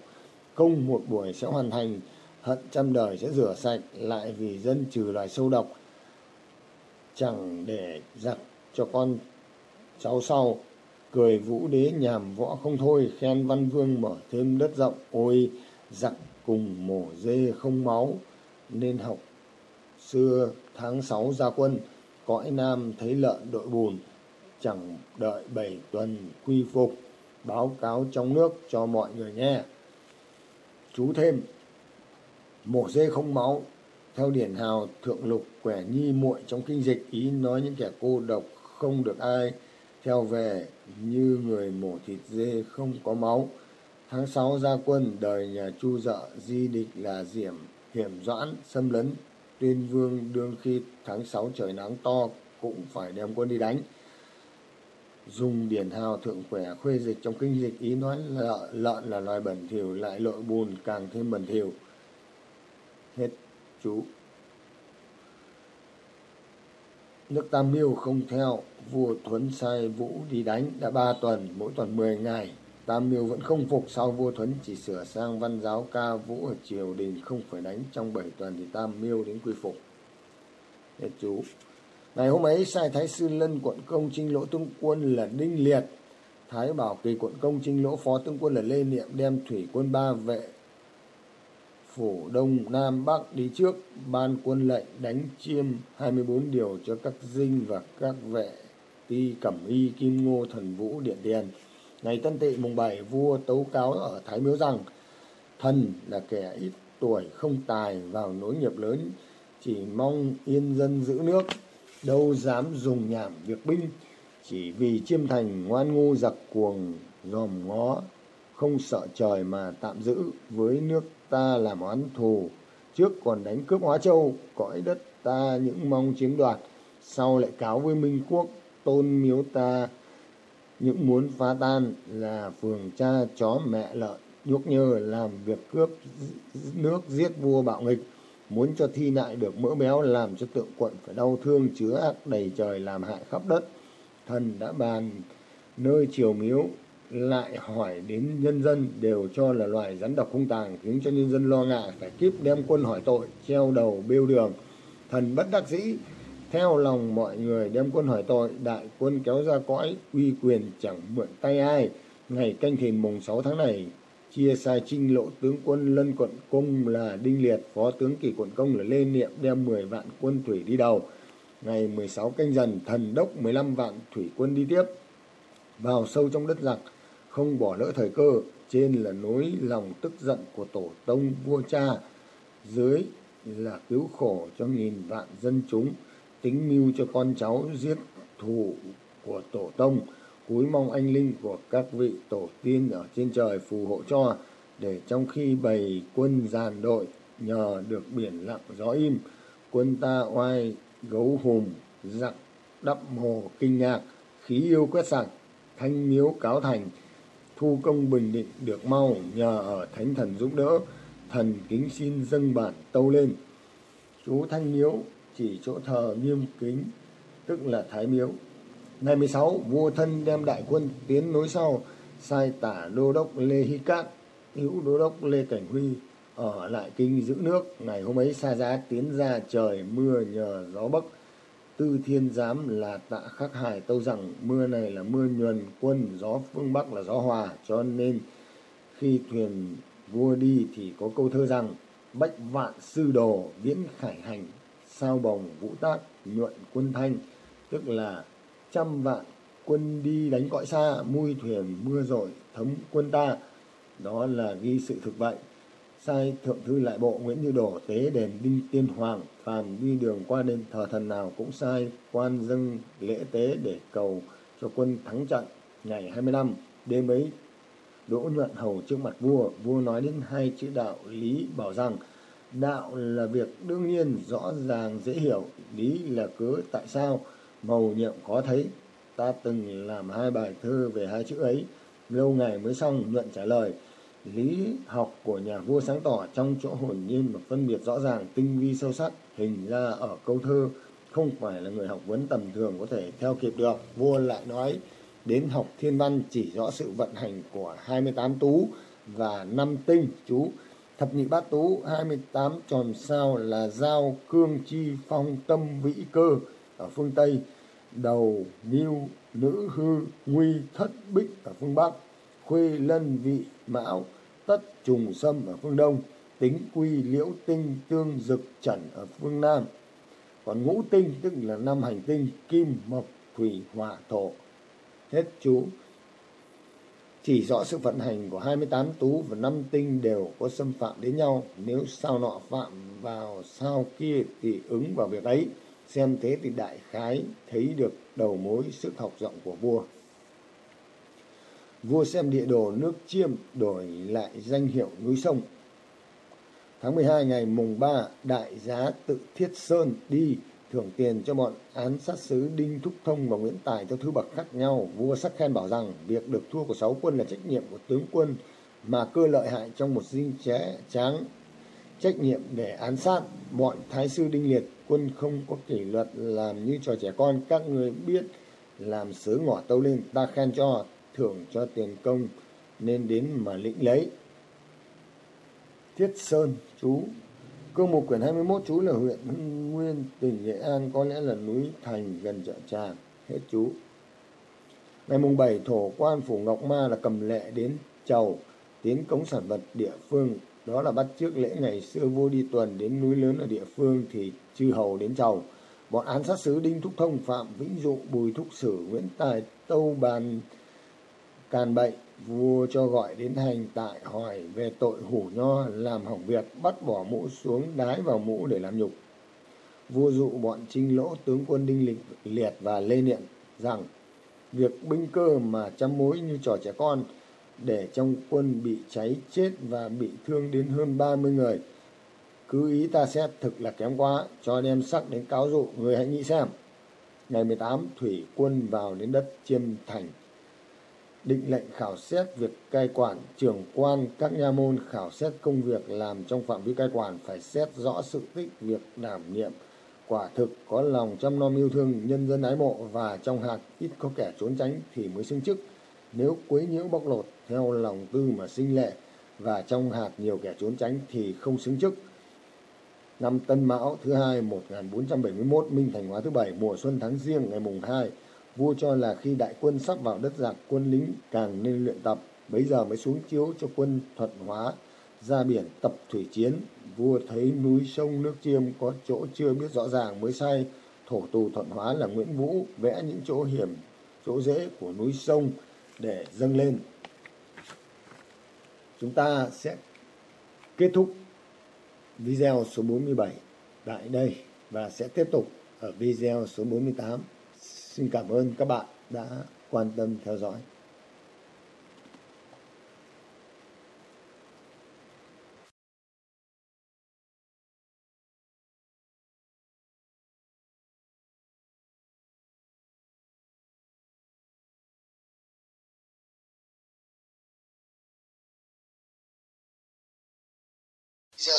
Công một buổi sẽ hoàn thành, hận trăm đời sẽ rửa sạch, lại vì dân trừ loài sâu độc. Chẳng để giặc cho con cháu sau, cười vũ đế nhàm võ không thôi, khen văn vương mở thêm đất rộng. Ôi, giặc cùng mổ dê không máu, nên học xưa tháng sáu ra quân cõi nam thấy lợn đội bùn, chẳng đợi bảy tuần quy phục, báo cáo trong nước cho mọi người nghe. Chú thêm, mổ dê không máu, theo điển hào thượng lục quẻ nhi muội trong kinh dịch, ý nói những kẻ cô độc không được ai. Theo về, như người mổ thịt dê không có máu, tháng sáu ra quân đời nhà chu dợ di địch là diểm hiểm doãn xâm lấn tuyên vương đương khi tháng sáu trời nắng to cũng phải đem quân đi đánh. Dùng điển hào thượng khỏe khuê dịch trong kinh dịch ý nói lợ, lợn là loài bẩn thỉu lại lội bùn càng thêm bẩn thỉu. Hết chú. Nước tam miêu không theo vua thuấn sai vũ đi đánh đã ba tuần mỗi tuần mười ngày. Tam Miêu vẫn không phục sau vua Thuấn chỉ sửa sang văn giáo ca vũ ở triều đình không phải đánh trong bảy tuần thì Tam Miêu đến quy phục. Nhật chú. Ngày hôm ấy, sai Thái Sư Lân, quận công trinh lỗ tướng quân là Đinh Liệt. Thái Bảo Kỳ, quận công trinh lỗ phó tướng quân là Lê Niệm, đem thủy quân ba vệ phủ Đông Nam Bắc đi trước, ban quân lệnh đánh chiêm 24 điều cho các dinh và các vệ ti cẩm y, kim ngô, thần vũ, điện tiền ngày tân tỵ mùng 7 vua tấu cáo ở thái miếu rằng, thần là kẻ ít tuổi không tài vào nối nghiệp lớn, chỉ mong yên dân giữ nước, đâu dám dùng nhảm việc binh, chỉ vì chiêm thành ngoan ngu giặc cuồng, dòm ngó, không sợ trời mà tạm giữ với nước ta làm oán thù. Trước còn đánh cướp hóa châu, cõi đất ta những mong chiếm đoạt, sau lại cáo với minh quốc tôn miếu ta những muốn phá tan là phường cha chó mẹ lợn nhúc nhơ làm việc cướp nước giết vua bạo nghịch. Muốn cho thi nại được mỡ béo làm cho tượng quận phải đau thương, chứa ác đầy trời làm hại khắp đất. Thần đã bàn nơi triều miếu, lại hỏi đến nhân dân, đều cho là loài rắn độc hung tàn khiến cho nhân dân lo ngại, phải kiếp đem quân hỏi tội, treo đầu bêu đường. Thần bất đắc dĩ theo lòng mọi người đem quân hỏi tội, đại quân kéo ra cõi, uy quyền chẳng mượn tay ai. Ngày canh thìn mùng 6 tháng này, chia sai trinh lộ tướng quân lân quận công là đinh liệt, phó tướng kỷ quận công là lê niệm đem 10 vạn quân thủy đi đầu. Ngày 16 canh dần, thần đốc 15 vạn thủy quân đi tiếp. Vào sâu trong đất giặc, không bỏ lỡ thời cơ, trên là nối lòng tức giận của tổ tông vua cha. Dưới là cứu khổ cho nghìn vạn dân chúng tính mưu cho con cháu giết thù của tổ tông, cúi mong anh linh của các vị tổ tiên ở trên trời phù hộ cho, để trong khi bày quân dàn đội nhờ được biển lặng gió im, quân ta oai gấu hùm, giặc đắp hồ kinh ngạc, khí yêu quét sạch, thanh miếu cáo thành, thu công bình định được mau nhờ ở thánh thần giúp đỡ, thần kính xin dâng bản tâu lên. Chú thanh miếu chỉ chỗ thờ nghiêm kính, tức là thái miếu. Ngày 16 vua thân đem đại quân tiến nối sau, sai tả đô đốc lê hy cát, hữu đô đốc lê cảnh huy, ở lại kinh giữ nước. Ngày hôm ấy xa giá tiến ra trời mưa nhờ gió bắc. Tư thiên giám là tạ khắc hải tâu rằng, mưa này là mưa nhuần, quân, gió phương bắc là gió hòa, cho nên khi thuyền vua đi thì có câu thơ rằng, bách vạn sư đồ viễn khải hành sao bồng vũ tác nhuận quân thanh, tức là trăm vạn quân đi đánh cõi xa, mui thuyền mưa rội thấm quân ta. Đó là ghi sự thực vậy. Sai thượng thư lại bộ nguyễn như đổ tế đền đinh tiên hoàng, phàm đi đường qua đền thờ thần nào cũng sai quan dâng lễ tế để cầu cho quân thắng trận. Ngày 25 đêm ấy, đỗ nhuận hầu trước mặt vua vua nói đến hai chữ đạo lý bảo rằng đạo là việc đương nhiên, rõ ràng, dễ hiểu. Lý là cớ tại sao màu nhiệm khó thấy. Ta từng làm hai bài thơ về hai chữ ấy. Lâu ngày mới xong, nhuận trả lời. Lý học của nhà vua sáng tỏ trong chỗ hồn nhiên và phân biệt rõ ràng, tinh vi sâu sắc, hình ra ở câu thơ. Không phải là người học vấn tầm thường có thể theo kịp được. Vua lại nói, đến học thiên văn chỉ rõ sự vận hành của 28 tú và năm tinh chú thập nhị bát tú 28 tròn sao là giao, cương, chi, phong, tâm, vĩ, cơ. Ở phương tây, đầu, niu, nữ, hư, nguy, thất, bích. Ở phương bắc, khuê, lân, vị, mão, tất, trùng, sâm. Ở phương đông, tính, quy, liễu, tinh, tương, dực, trần. Ở phương nam, còn ngũ tinh, tức là năm hành tinh, kim, mộc, thủy, hỏa, thổ. Hết chú chỉ rõ sự vận hành của 28 tú và năm tinh đều có xâm phạm đến nhau. Nếu sao nọ phạm vào sao kia thì ứng vào việc ấy. Xem thế thì đại khái thấy được đầu mối sức học rộng của vua. Vua xem địa đồ nước chiêm đổi lại danh hiệu núi sông. Tháng 12 ngày mùng 3 đại giá tự thiết sơn đi thưởng tiền cho bọn án sát sứ Đinh Thúc Thông và Nguyễn Tài theo thứ bậc khác nhau. Vua sắc khen bảo rằng, việc được thua của sáu quân là trách nhiệm của tướng quân mà cơ lợi hại trong một dinh chế tráng trách nhiệm để án sát bọn thái sư đinh liệt, quân không có kỷ luật, làm như trò trẻ con, các người biết làm sứ ngỏ tâu lên, ta khen cho, thưởng cho tiền công nên đến mà lĩnh lấy. Thiết Sơn, chú Cương mục quyển 21 chú là huyện Hưng Nguyên, tỉnh Nghệ An, có lẽ là núi Thành gần chợ Tràng. Hết chú. Ngày mùng 7, thổ quan phủ Ngọc Ma là cầm lệ đến chầu, tiến cống sản vật địa phương. Đó là bắt trước lễ ngày xưa vua đi tuần đến núi lớn ở địa phương thì chư hầu đến chầu. Bọn án sát sứ Đinh Thúc Thông, Phạm Vĩnh Dụ, Bùi Thúc Sử, Nguyễn Tài, Tâu Bàn, Càn Bệnh, vua cho gọi đến hành tại hỏi về tội hủ nho làm hỏng việc, bắt bỏ mũ xuống đái vào mũ để làm nhục. Vua dụ bọn trinh lỗ tướng quân Đinh Lịch, Liệt và Lê Niệm rằng việc binh cơ mà chăm mối như trò trẻ con để trong quân bị cháy chết và bị thương đến hơn 30 người. Cứ ý ta xét thực là kém quá, cho đem sắc đến cáo dụ, người hãy nghĩ xem. Ngày 18, thủy quân vào đến đất Chiêm Thành. Định lệnh khảo xét việc cai quản, trưởng quan các nha môn khảo xét công việc làm trong phạm vi cai quản phải xét rõ sự tích việc đảm nhiệm. Quả thực có lòng chăm nom yêu thương nhân dân ái mộ và trong hạt ít có kẻ trốn tránh thì mới xưng chức. Nếu quấy nhiễu bóc lột theo lòng tư mà sinh lệ và trong hạt nhiều kẻ trốn tránh thì không xứng chức. Năm Tân Mão thứ hai 1471 Minh Thành Hóa thứ bảy mùa xuân tháng riêng ngày mùng 2 vua cho là khi đại quân sắp vào đất giặc, quân lính càng nên luyện tập. Bấy giờ mới xuống chiếu cho quân thuận hóa, ra biển tập thủy chiến. Vua thấy núi sông nước chiêm có chỗ chưa biết rõ ràng mới sai. Thổ tù thuận hóa là nguyễn vũ, vẽ những chỗ hiểm, chỗ dễ của núi sông để dâng lên. Chúng ta sẽ kết thúc video số 47 tại đây và sẽ tiếp tục ở video số 48 xin cảm ơn các bạn đã quan tâm theo dõi. Gieo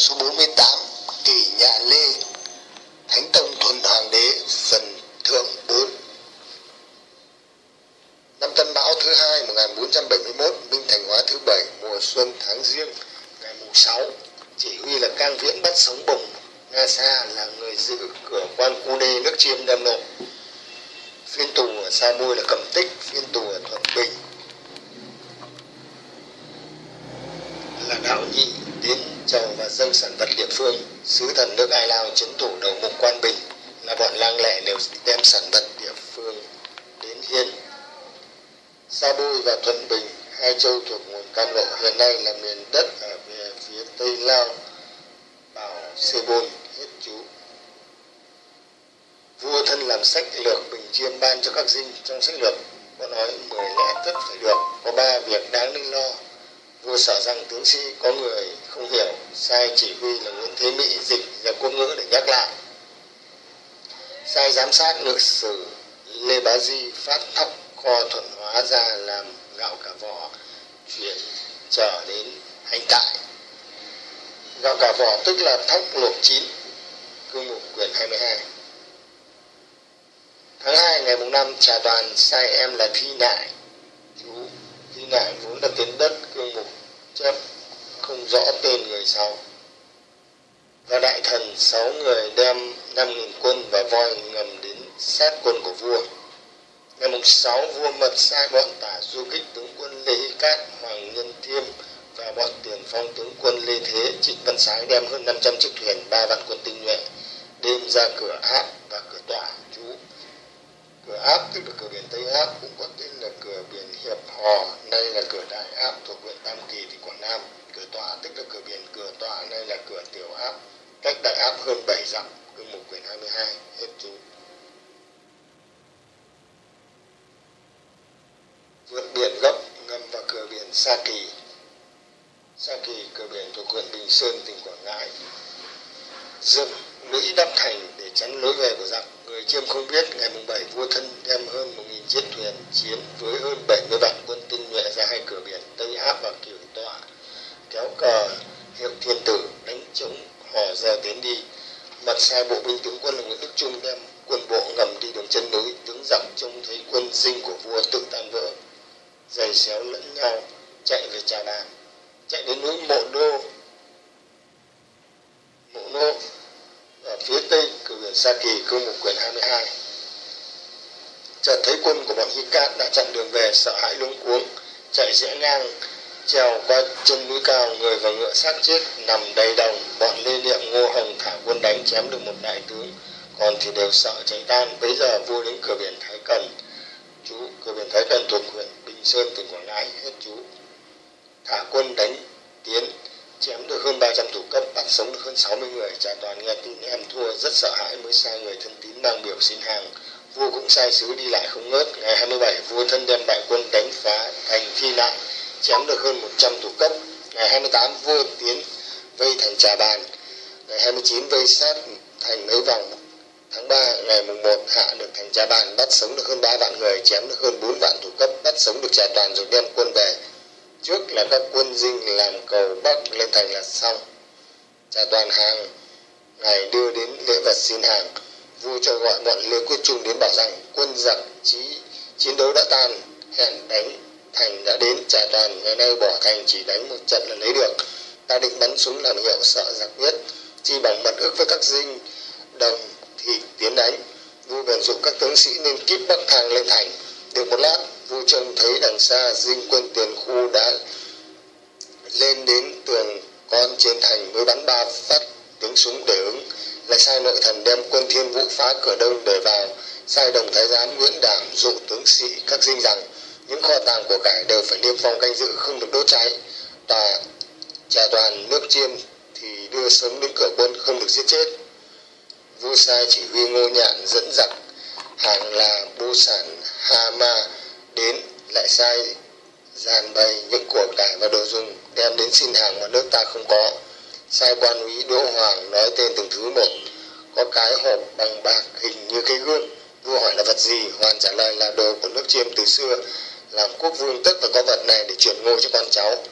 trồng sản vật địa phương. Sứ thần nước ai lao chấn thủ đầu mục quan bình là bọn lang lệ đều đem sản vật địa phương đến hiên. Sa bôi và thuận bình, hai châu thuộc nguồn cam lộ hiện nay là miền đất ở về phía tây lao, bảo sê bôn, hết chú. Vua thân làm sách lược bình chiêm ban cho các dinh trong sách lược. Có nói mười lẽ tất phải được, có ba việc đáng nên lo. Vua sợ rằng tướng sĩ có người không hiểu sai chỉ huy là nguyễn thế mỹ dịch ra quốc ngữ để nhắc lại. Sai giám sát ngự sử lê bá di phát thóc kho thuận hóa ra làm gạo cả vỏ, chuyển trở đến hành tại. Gạo cả vỏ tức là thóc luộc chín, cương mục quyển 22 tháng 2 ngày mùng 5 trà đoàn sai em là thi nại. Chú thi nại vốn là tiến đất, cương mục chấp không rõ tên người sau. Và đại thần sáu người đem năm nghìn quân và voi ngầm đến sát quân của vua. Ngày mùng sáu, vua mật sai bọn tả du kích tướng quân lê hy cát, hoàng nhân thiêm và bọn tiền phong tướng quân lê thế, trịnh văn sái đem hơn 500 chiếc thuyền, ba vạn quân tinh nhuệ đêm ra cửa áp và cửa tỏa chú cửa áp tức là cửa biển tây áp, cũng có tên là cửa biển hiệp hò. Nay là cửa đại áp thuộc huyện tam kỳ tỉnh quảng nam cửa tòa, tức là cửa biển, cửa tòa đây là cửa tiểu áp. Cách đại áp hơn 7 dặm cương mục quyển 22 hết chú. Vượt biển gốc, ngầm vào cửa biển sa kỳ. Sa kỳ, cửa biển thuộc huyện bình sơn, tỉnh quảng ngãi. Dựng lũy đắp thành để chắn lối về của giặc. Người chiêm không biết, ngày mùng 7 vua thân đem hơn 1.000 chiếc thuyền chiến với hơn 70 vạn quân tinh nhuệ ra hai cửa biển tây áp và kiểu tọa kéo cờ, hiệu thiên tử, đánh chống hò giờ tiến đi. Mặt sai bộ binh tướng quân là nguyễn đức trung đem quân bộ ngầm đi đường chân núi, tướng giặc trông thấy quân sinh của vua tự tan vỡ. Giày xéo lẫn nhau, chạy về trà đàn. Chạy đến núi mộ đô mộ nô, ở phía tây, cửa biển sa kỳ câu một quyển 22 chợt thấy quân của bọn Hy Cát đã chặn đường về, sợ hãi luống cuống, chạy rẽ ngang treo qua chân núi cao, người và ngựa sát chết, nằm đầy đồng. Bọn lê niệm, ngô hồng, thả quân đánh chém được một đại tướng. Còn thì đều sợ chạy tan. Bấy giờ vua đến cửa biển thái cần. Chú, cửa biển thái cần thuộc huyện bình sơn, tỉnh quảng ngãi, hết chú. Thả quân đánh tiến, chém được hơn 300 thủ cấp bắt sống được hơn 60 người. Trả toàn nghe tin em thua, rất sợ hãi mới sai người thân tín mang biểu xin hàng. Vua cũng sai sứ đi lại không ngớt. Ngày 27 vua thân đem đại quân đánh phá thành thi nạn chém được hơn 100 thủ cấp. Ngày 28 vua tiến vây thành trà bàn ngày 29 vây sát thành mấy vòng. Tháng 3 ngày mùng 1 hạ được thành trà bàn bắt sống được hơn 3 vạn người, chém được hơn 4 vạn thủ cấp, bắt sống được trà toàn rồi đem quân về. Trước là các quân dinh làm cầu bắc lên thành là xong trà toàn hàng ngày đưa đến lễ vật xin hàng. Vua cho gọi bọn lê quyết trung đến bảo rằng, quân giặc chí chiến đấu đã tan, hẹn đánh thành đã đến trả toàn ngày nay bỏ thành chỉ đánh một trận là lấy được. Ta định bắn súng làm hiệu sợ giặc biết chi bằng mật ước với các dinh đồng thì tiến đánh. Vua bèn dụ các tướng sĩ nên kíp bắc thang lên thành. Được một lát, vua trông thấy đằng xa dinh quân tiền khu đã lên đến tường con trên thành mới bắn ba phát tiếng súng để ứng. Lại sai nội thần đem quân thiên vũ phá cửa đông để vào. Sai đồng thái giám nguyễn đảm dụ tướng sĩ các dinh rằng những kho tàng của cải đều phải niêm phong canh giữ, không được đốt cháy. Và trà đoàn nước chiêm thì đưa sớm đến cửa quân không được giết chết. Vua sai chỉ huy ngô nhạn dẫn giặc hàng là bô sản ha ma đến, lại sai dàn bày những của cải và đồ dùng, đem đến xin hàng mà nước ta không có. Sai quan úy đỗ hoàng nói tên từng thứ một. Có cái hộp bằng bạc hình như cái gương, vua hỏi là vật gì? Hoàn trả lời là đồ của nước chiêm từ xưa làm quốc vương tất phải có vật này để chuyển ngôi cho con cháu.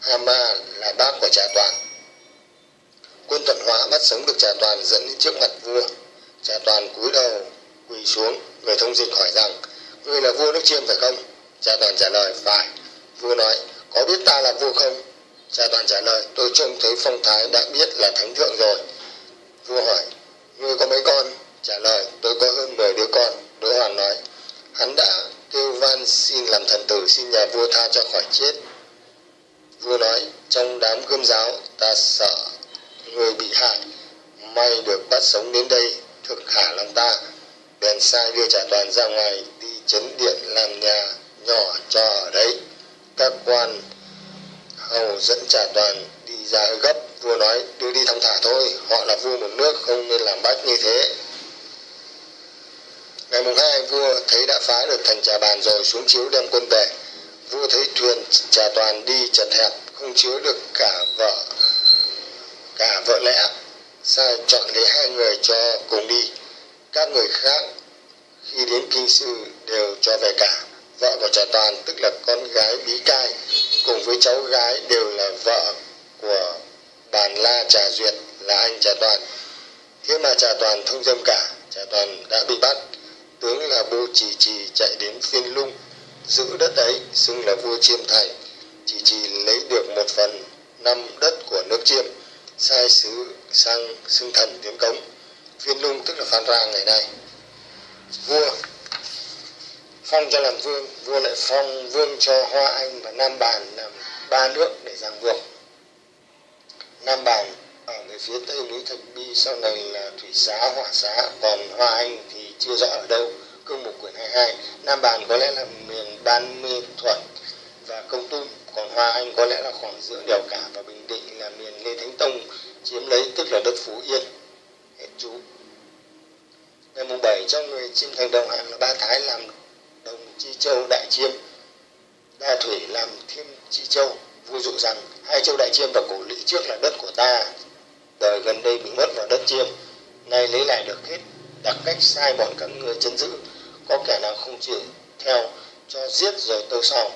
Hama là bác của trà toàn. Quân thuận hóa bắt sống được trà toàn dẫn đến trước mặt vua. Trà toàn cúi đầu, quỳ xuống, người thông dịch hỏi rằng, ngươi là vua nước chiêm phải không? Trà toàn trả lời, phải. Vua nói, có biết ta là vua không? Trà toàn trả lời, tôi trông thấy phong thái đã biết là thánh thượng rồi. Vua hỏi, ngươi có mấy con? Trả lời, tôi có hơn 10 đứa con. Đỗ hoàn nói, hắn đã kêu van xin làm thần tử, xin nhà vua tha cho khỏi chết. Vua nói, trong đám gươm giáo, ta sợ người bị hại, may được bắt sống đến đây, thực khả lòng ta. Bèn sai đưa trả toàn ra ngoài đi chấn điện làm nhà nhỏ cho ở đấy. Các quan hầu dẫn trả toàn đi ra gấp. Vua nói đưa đi thong thả thôi, họ là vua một nước, không nên làm bách như thế ngày mùng hai vua thấy đã phá được thành trà bàn rồi xuống chiếu đem quân về. Vua thấy thuyền trà toàn đi chật hẹp, không chứa được cả vợ cả vợ lẽ. Sai chọn lấy hai người cho cùng đi. Các người khác khi đến kinh sư đều cho về cả. Vợ của trà toàn, tức là con gái bí cai, cùng với cháu gái đều là vợ của bàn la trà duyệt là anh trà toàn. Thế mà trà toàn thông dâm cả, trà toàn đã bị bắt tướng là bô trì trì chạy đến phiên lung, giữ đất ấy, xưng là vua chiêm thành. Trì trì lấy được một phần năm đất của nước chiêm, sai sứ sang xưng thần tiến cống. Phiên lung tức là phan rang ngày nay. Vua, phong cho làm vương, vua lại phong vương cho hoa anh và nam bàn làm ba nước để giảng vương. nam bàn ở phía tây núi thạch bi, sau này là thủy xá, hỏa xá, còn hoa anh thì chưa rõ ở đâu cương mục quyển 22 nam bàn có lẽ là miền ban mê thuận và công tum còn hoa anh có lẽ là khoảng giữa đèo cả và bình định là miền lê thánh tông, chiếm lấy tức là đất phú yên. Hết chú. Ngày mùng 7 trong người chim thành đồng hạng là ba thái làm đồng chi châu đại chiêm. Đa thủy làm thêm chi châu. Vui dụ rằng, hai châu đại chiêm và cổ lỵ trước là đất của ta. Đời gần đây bị mất vào đất chiêm. Nay lấy lại được hết đặt cách sai bọn các người chấn giữ, có kẻ nào không chịu theo cho giết rồi tâu sau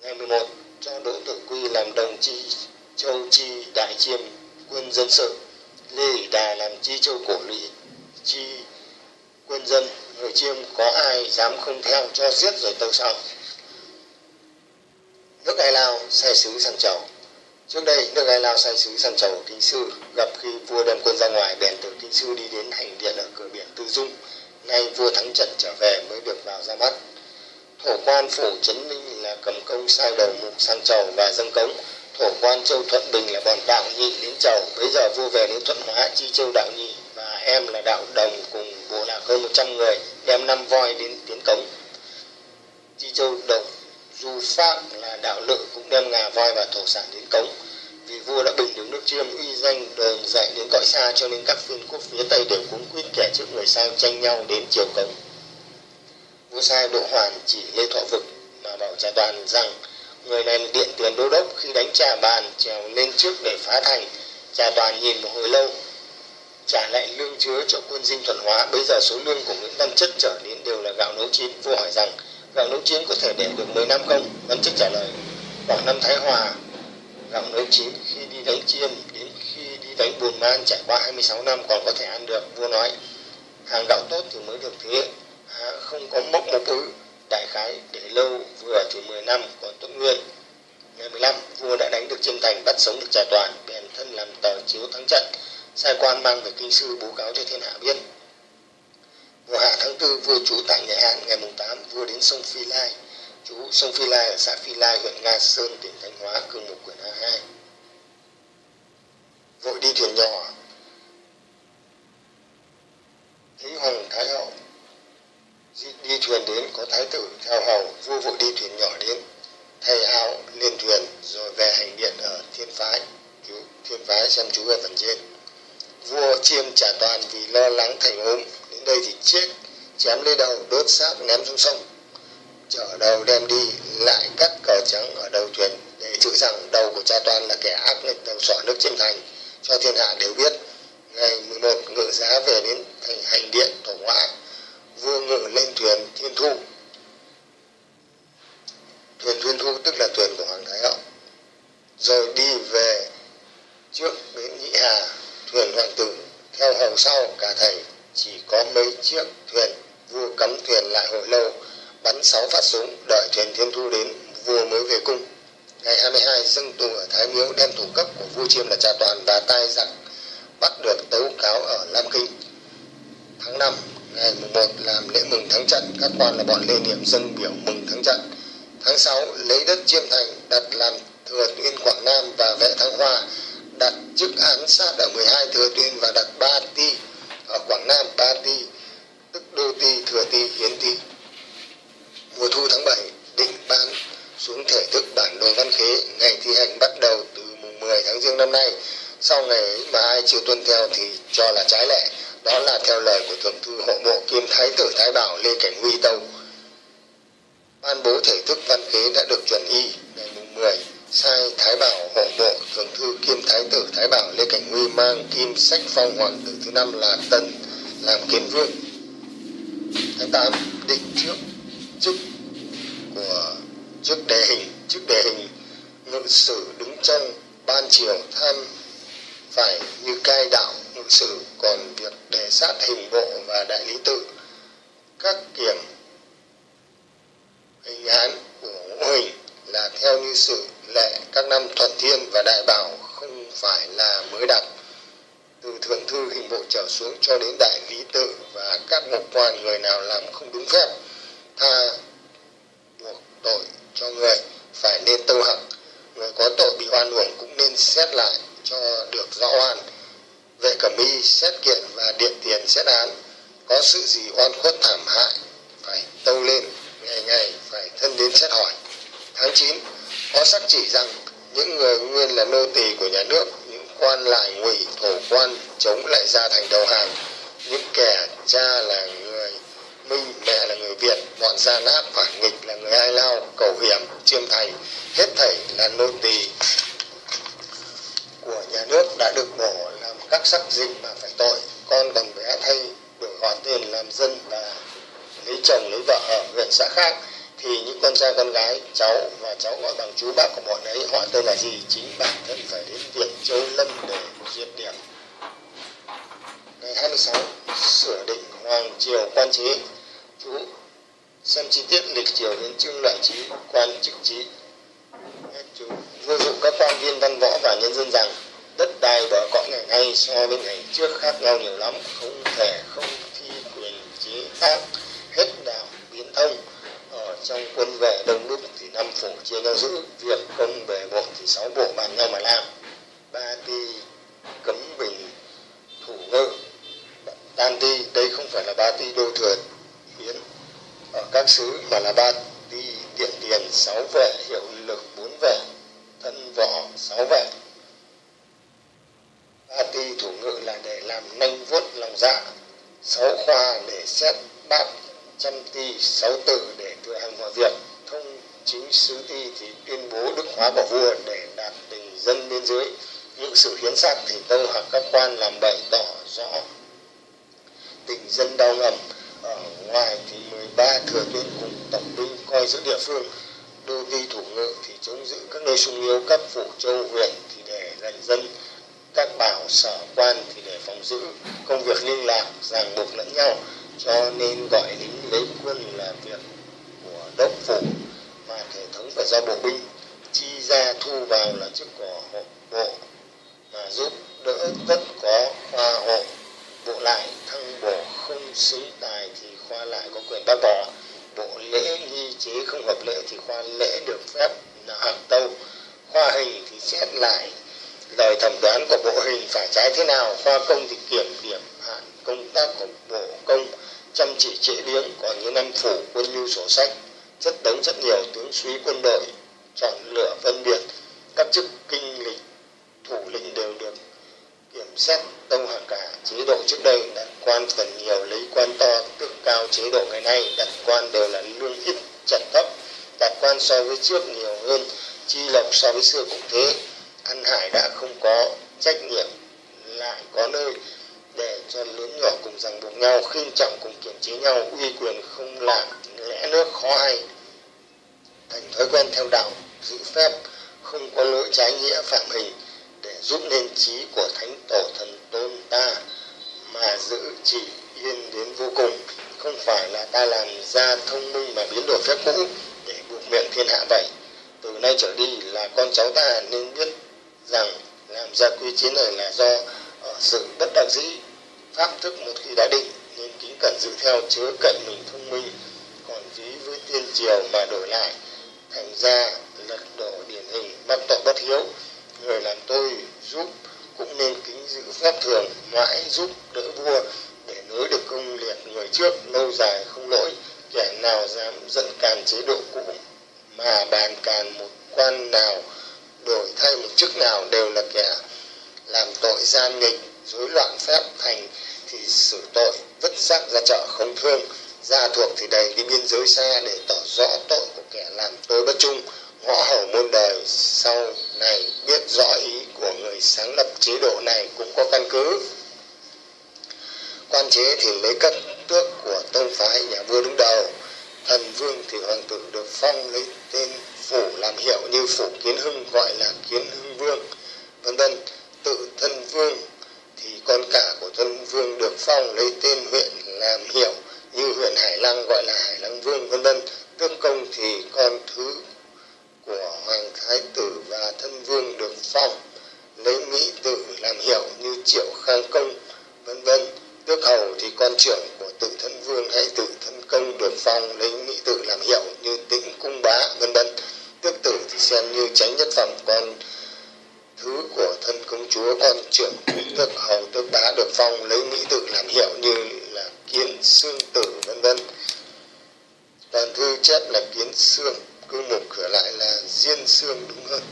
ngày 11 cho đỗ tự quy làm đồng chi châu chi đại chiêm quân dân sự, lê ỷ đà làm chi châu cổ lỵ chi quân dân người chiêm có ai dám không theo cho giết rồi tâu sau nước Ai Lao, sai sứ sang chầu trước đây, nước Ai Lao sai sứ sang chầu kinh sư, gặp khi vua đem quân ra ngoài, bèn từ kinh sư đi đến hành điện ở cửa biển Tư Dung. Nay vua thắng trận trở về mới được vào ra mắt. Thổ quan phủ trấn minh là cầm công sai đầu mục sang chầu và dâng cống. Thổ quan châu thuận bình là bọn đạo nhị đến chầu bây giờ vua về đến thuận hóa, chi châu đạo nhị và em là đạo đồng cùng bộ lạc hơn 100 người, đem năm voi đến tiến cống. Chi châu đồng dù pháp là đạo lự cũng đem ngà voi và thổ sản đến cống. Vì vua đã bình đứng nước chiêm, uy danh, đồn dạy đến cõi xa cho nên các phương quốc phía tây đều cuống quyết kẻ trước người sang tranh nhau đến triều cống. Vua sai độ hoàn chỉ lê thọ vực mà bảo trà đoàn rằng, người này là điện tiền đô đốc khi đánh trà bàn trèo lên trước để phá thành. Trà đoàn nhìn một hồi lâu, trả lại lương chứa cho quân dinh thuận hóa. Bây giờ số lương của nguyễn văn chất trở đến đều là gạo nấu chín. Vua hỏi rằng gạo nấu chín có thể để được 10 năm không? Văn chức trả lời. Khoảng năm thái hòa. Gạo nấu chín khi đi đánh chiêm đến khi đi đánh buồn man trải qua 26 năm còn có thể ăn được vua nói. Hàng gạo tốt thì mới được thế. À, không có mốc một thứ. Đại khái để lâu vừa thì 10 năm còn tốt nguyên. Ngày 15 vua đã đánh được chiêm thành bắt sống được trà toàn bèn thân làm tờ chiếu thắng trận. Sai quan mang về kinh sư bố cáo cho thiên hạ biết mùa hạ tháng tư, vua trú tại nghệ an, ngày mùng 8 vua đến sông phi lai. Chú, sông phi lai ở xã phi lai, huyện nga sơn, tỉnh thanh hóa, cương mục quyển a 2 vội đi thuyền nhỏ. Thấy hoàng thái hậu. Đi thuyền đến, có thái tử, theo hầu. Vua vội đi thuyền nhỏ đến. Thay áo lên thuyền, rồi về hành điện ở thiên phái. Chú, thiên phái xem chú ở phần trên. Vua chiêm trả toàn vì lo lắng thành ốm đây thì chết, chém lấy đầu, đốt xác, ném xuống sông. Chở đầu đem đi, lại cắt cờ trắng ở đầu thuyền, để chữ rằng đầu của cha toàn là kẻ ác nghịch đầu sỏ nước chiêm thành, cho thiên hạ đều biết. Ngày 11 ngự giá về đến thành hành điện, tổ ngoại vua ngự lên thuyền thiên thu. Thuyền thiên thu tức là thuyền của hoàng thái hậu. Rồi đi về trước bến nhị hà, thuyền hoàng tử, theo hầu sau cả thầy chỉ có mấy chiếc thuyền, vua cắm thuyền lại hồi lâu, bắn sáu phát súng, đợi thuyền thiên thu đến, vua mới về cung. Ngày 22 dâng tù ở thái miếu đem thủ cấp của vua chiêm là trà toàn và tai giặc, bắt được tấu cáo ở lam kinh. Tháng 5 ngày 1 làm lễ mừng thắng trận, các quan là bọn lê niệm dâng biểu mừng thắng trận. Tháng 6 lấy đất chiêm thành, đặt làm thừa tuyên quảng nam và vệ thăng hoa, đặt chức án sát ở 12 thừa tuyên và đặt ba ti ở quảng nam ba ti, tức đô ti, thừa ti, hiến ti. Mùa thu tháng 7 định ban xuống thể thức bản đồ văn khế. Ngày thi hành bắt đầu từ mùng 10 tháng riêng năm nay. Sau ngày mà ai chịu tuân theo thì cho là trái lệ. Đó là theo lời của thượng thư hộ bộ kiêm thái tử thái bảo lê cảnh huy tâu. Ban bố thể thức văn kế đã được chuẩn y ngày mùng 10 sai thái bảo hộ bộ, thượng thư kiêm thái tử thái bảo lê cảnh huy mang kim sách phong hoàng tử thứ năm là tân làm kiến vương? Tháng 8 định trước, chức của chức đề hình chức đề hình, ngự sử đứng trong ban triều tham phải như cai đạo ngự sử, còn việc đề sát hình bộ và đại lý tự. Các kiểm hình án của ngũ hình là theo như sự lệ các năm thuận thiên và đại bảo không phải là mới đặt. Từ thượng thư hình bộ trở xuống cho đến đại lý tự và các mục quan người nào làm không đúng phép, tha buộc tội cho người phải nên tâu hẳn người có tội bị oan uổng cũng nên xét lại cho được rõ oan. Vệ cẩm y xét kiện và điện tiền xét án. Có sự gì oan khuất thảm hại, phải tâu lên, ngày ngày phải thân đến xét hỏi. Tháng 9 có xác chỉ rằng những người nguyên là nô tỳ của nhà nước, những quan lại ngụy, thổ quan chống lại ra thành đầu hàng, những kẻ cha là người minh, mẹ là người việt, bọn gian ác phản nghịch là người ai lao, cầu hiểm, chiêm thành, hết thảy là nô tỳ của nhà nước đã được bổ làm các sắc dịch mà phải tội. Con còn bé thay đổi họ tiền làm dân và lấy chồng lấy vợ ở huyện xã khác thì những con trai con gái, cháu và cháu gọi bằng chú bác của bọn ấy họ tên là gì? Chính bản thân phải đến viện châu lâm để duyệt điểm. Ngày 26 sửa định hoàng triều quan chế. Chú, xem chi tiết lịch triều hiến chương loại trí, quan chức trí. Viên văn võ và nhân dân rằng, đất đai bờ cõi ngày nay so với ngày trước khác nhau nhiều lắm, không thể không thi quyền chế tác, hết đảo biến thông trong quân vệ đông đúc thì năm phủ chia ra giữ việc công về bộ thì sáu bộ bàn nhau mà làm. Ba ti, cấm bình, thủ ngự, tam ti, đây không phải là ba ti đô thừa hiến. Ở các xứ mà là ba ti, điện điền, sáu vệ, hiệu lực, bốn vệ, thân võ, sáu vệ. Ba ti, thủ ngự là để làm nanh vuốt lòng dạ sáu khoa để xét bát, trăm ti, sáu tử để cửa hành mọi việc thông chính sứ ti thì tuyên bố đức hóa bỏ vua để đạt tình dân bên dưới. Những sự hiến xác thì tâu hoặc các quan làm bậy tỏ rõ tình dân đau ngầm. Ở ngoài thì 13 thừa tuyên cùng tổng binh coi giữ địa phương. Đô ti thủ ngự thì chống giữ các nơi sung yếu, các phủ châu huyện thì để gần dân. Các bảo sở quan thì để phòng giữ. Công việc liên lạc, ràng buộc lẫn nhau, cho nên gọi lính lấy quân là việc đốc phủ mà hệ thống phải do bộ binh chi ra thu vào là chức của hộ bộ mà giúp đỡ tất có khoa hộ. Bộ lại thăng bổ không xứng tài thì khoa lại có quyền bác bỏ. Bộ lễ nghi chế không hợp lệ thì khoa lễ được phép là hàng tâu. Khoa hình thì xét lại lời thẩm đoán của bộ hình phải trái thế nào. Khoa công thì kiểm điểm hạn công tác của bộ công, chăm chỉ chế biến còn những năm phủ quân lưu sổ sách chất đống rất nhiều tướng sĩ quân đội, chọn lựa phân biệt. Các chức kinh lịch thủ lĩnh đều được kiểm xét tông hạng cả chế độ trước đây đặt quan phần nhiều, lấy quan to, tước cao chế độ ngày nay, đặt quan đều là lương ít trần thấp, đặt quan so với trước nhiều hơn, chi lộc so với xưa cũng thế. Ăn hải đã không có, trách nhiệm lại có nơi, để cho lớn nhỏ cùng ràng buộc nhau, khinh trọng cùng kiểm chế nhau, uy quyền không làm lẽ nước khó hay. Thành thói quen theo đạo, giữ phép, không có lỗi trái nghĩa phạm hình để giúp nên trí của thánh tổ thần tôn ta mà giữ chỉ yên đến vô cùng. Không phải là ta làm ra thông minh mà biến đổi phép cũ để buộc miệng thiên hạ vậy. Từ nay trở đi là con cháu ta nên biết rằng làm ra quy chế này là do ở sự bất đắc dĩ. Pháp thức một khi đã định, nên kính cẩn giữ theo chứa cận mình thông minh tiên triều mà đổi lại, thành ra lật đổ điển hình bắt tội bất hiếu, người làm tôi giúp cũng nên kính giữ phép thường, mãi giúp đỡ vua để nối được công liệt người trước, lâu dài không lỗi, kẻ nào dám dẫn càn chế độ cũ mà bàn càn một quan nào, đổi thay một chức nào đều là kẻ làm tội gian nghịch, rối loạn phép thành thì xử tội, vứt xác ra chợ không thương gia thuộc thì đầy đi biên giới xa để tỏ rõ tội của kẻ làm tôi bất trung. Ngõ hầu muôn đời sau này biết rõ ý của người sáng lập chế độ này cũng có căn cứ. Quan chế thì lấy các tước của tông phái nhà vua đứng đầu. Thần vương thì hoàng tử được phong lấy tên phủ làm hiệu như phủ kiến hưng, gọi là kiến hưng vương, vân vân. Tự thân vương thì con cả của thân vương được phong lấy tên huyện làm hiệu như huyện hải lăng, gọi là hải lăng vương, vân vân. Tương công thì con thứ của hoàng thái tử và thân vương được phong, lấy mỹ tử làm hiệu như triệu khang công, vân vân. Tước hầu thì con trưởng của tự thân vương hay tự thân công được phong, lấy mỹ tử làm hiệu như tĩnh cung bá, vân vân. Tước tử thì xem như tránh nhất phẩm, con thứ của thân công chúa, con trưởng tước hầu, tước bá được phong, lấy mỹ tử làm hiệu như là kiến xương tử, vân vân. Toàn thư chép là kiến xương cư mục cửa lại là diên xương đúng hơn.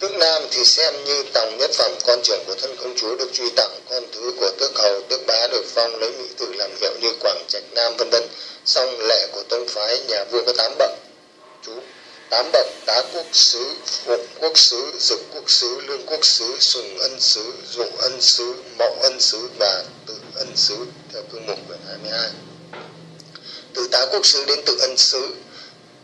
Tước nam thì xem như tòng nhất phẩm, con trưởng của thân công chúa được truy tặng, con thứ của tước hầu, tước bá được phong lấy mỹ tử làm hiệu như quảng trạch nam, vân vân. Song lệ của tông phái nhà vua có tám bậc. Chú, tám bậc, tá quốc sứ phục quốc sứ dực quốc sứ, lương quốc sứ, sùng ân sứ, dụ ân sứ, mậu ân sứ và ân sứ theo cương mục quyển 22 từ tá quốc sứ đến tự ân sứ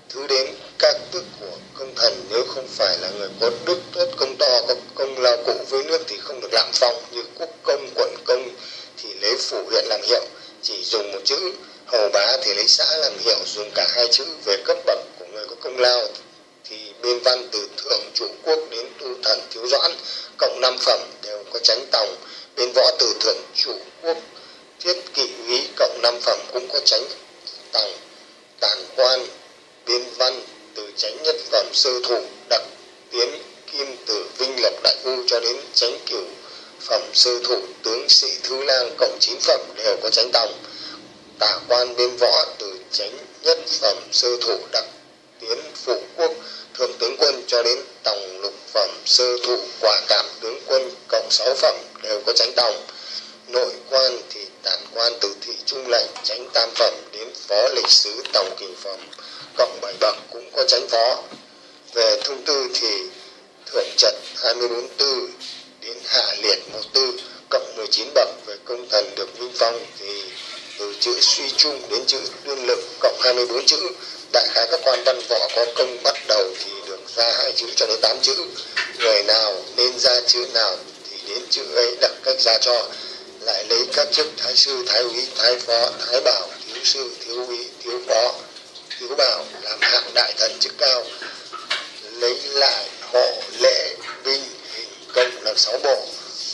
thứ đến các tước của công thần, nếu không phải là người có đức tốt, công to, có công lao cụ với nước thì không được lạm phong. Như quốc công, quận công thì lấy phủ huyện làm hiệu, chỉ dùng một chữ. Hầu bá thì lấy xã làm hiệu, dùng cả hai chữ. Về cấp bậc của người có công lao thì biên văn từ thượng chủ quốc đến tu thần thiếu doãn, cộng năm phẩm đều có tránh tòng bên võ từ thượng chủ quốc, thiết kỵ úy cộng năm phẩm cũng có tránh. Tàng tàng quan, biên văn, từ tránh nhất phẩm sơ thủ đặc tiến, kim tử, vinh lập đại u cho đến tránh cửu phẩm sơ thủ tướng sĩ thứ lang cộng chín phẩm đều có tránh tòng. Tả quan biên võ, từ tránh nhất phẩm sơ thủ đặc tiến phụ quốc, thượng tướng quân cho đến tòng lục phẩm sơ thủ quả cảm tướng quân cộng sáu phẩm đều có tránh tòng nội quan thì tản quan từ thị trung lệnh tránh tam phẩm đến phó lịch sứ tòng kỳ phẩm cộng bảy bậc cũng có tránh phó. Về thông tư thì thượng trật 24 tư đến hạ liệt một tư cộng 19 bậc. Về công thần được vinh phong thì từ chữ suy trung đến chữ đương lực cộng 24 chữ. Đại khái các quan văn võ có công bắt đầu thì được ra hai chữ cho đến tám chữ. Người nào nên ra chữ nào thì đến chữ ấy đặt cách ra cho. Lại lấy các chức thái sư, thái úy, thái phó, thái bảo, thiếu sư, thiếu úy, thiếu phó, thiếu bảo làm hạng đại thần chức cao. Lấy lại hộ lễ binh hình công là sáu bộ.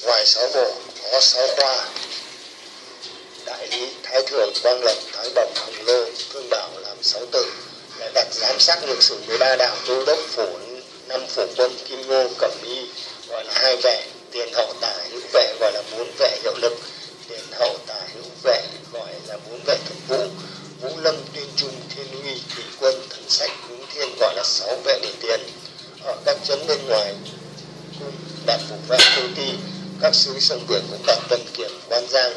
Ngoài sáu bộ có sáu khoa. Đại lý thái thường quang lộc thái bẩm hồng lô, thương bảo làm sáu tử đặt giám sát ngược sử 13 đạo tu đốc phủ, năm phủ quân kim ngô cẩm y, gọi là hai vệ tiền hậu tả hữu vệ gọi là bốn vệ hiệu lực. Tiền hậu tả hữu vệ gọi là bốn vệ thực vũ vũ lâm, tuyên trung, thiên uy thủy quân, thần sách, hướng thiên gọi là sáu vệ để tiền. Ở các chấn bên ngoài đặt phủ vệ đô ti các sứ sông biển cũng đặt tuần kiểm, quan giang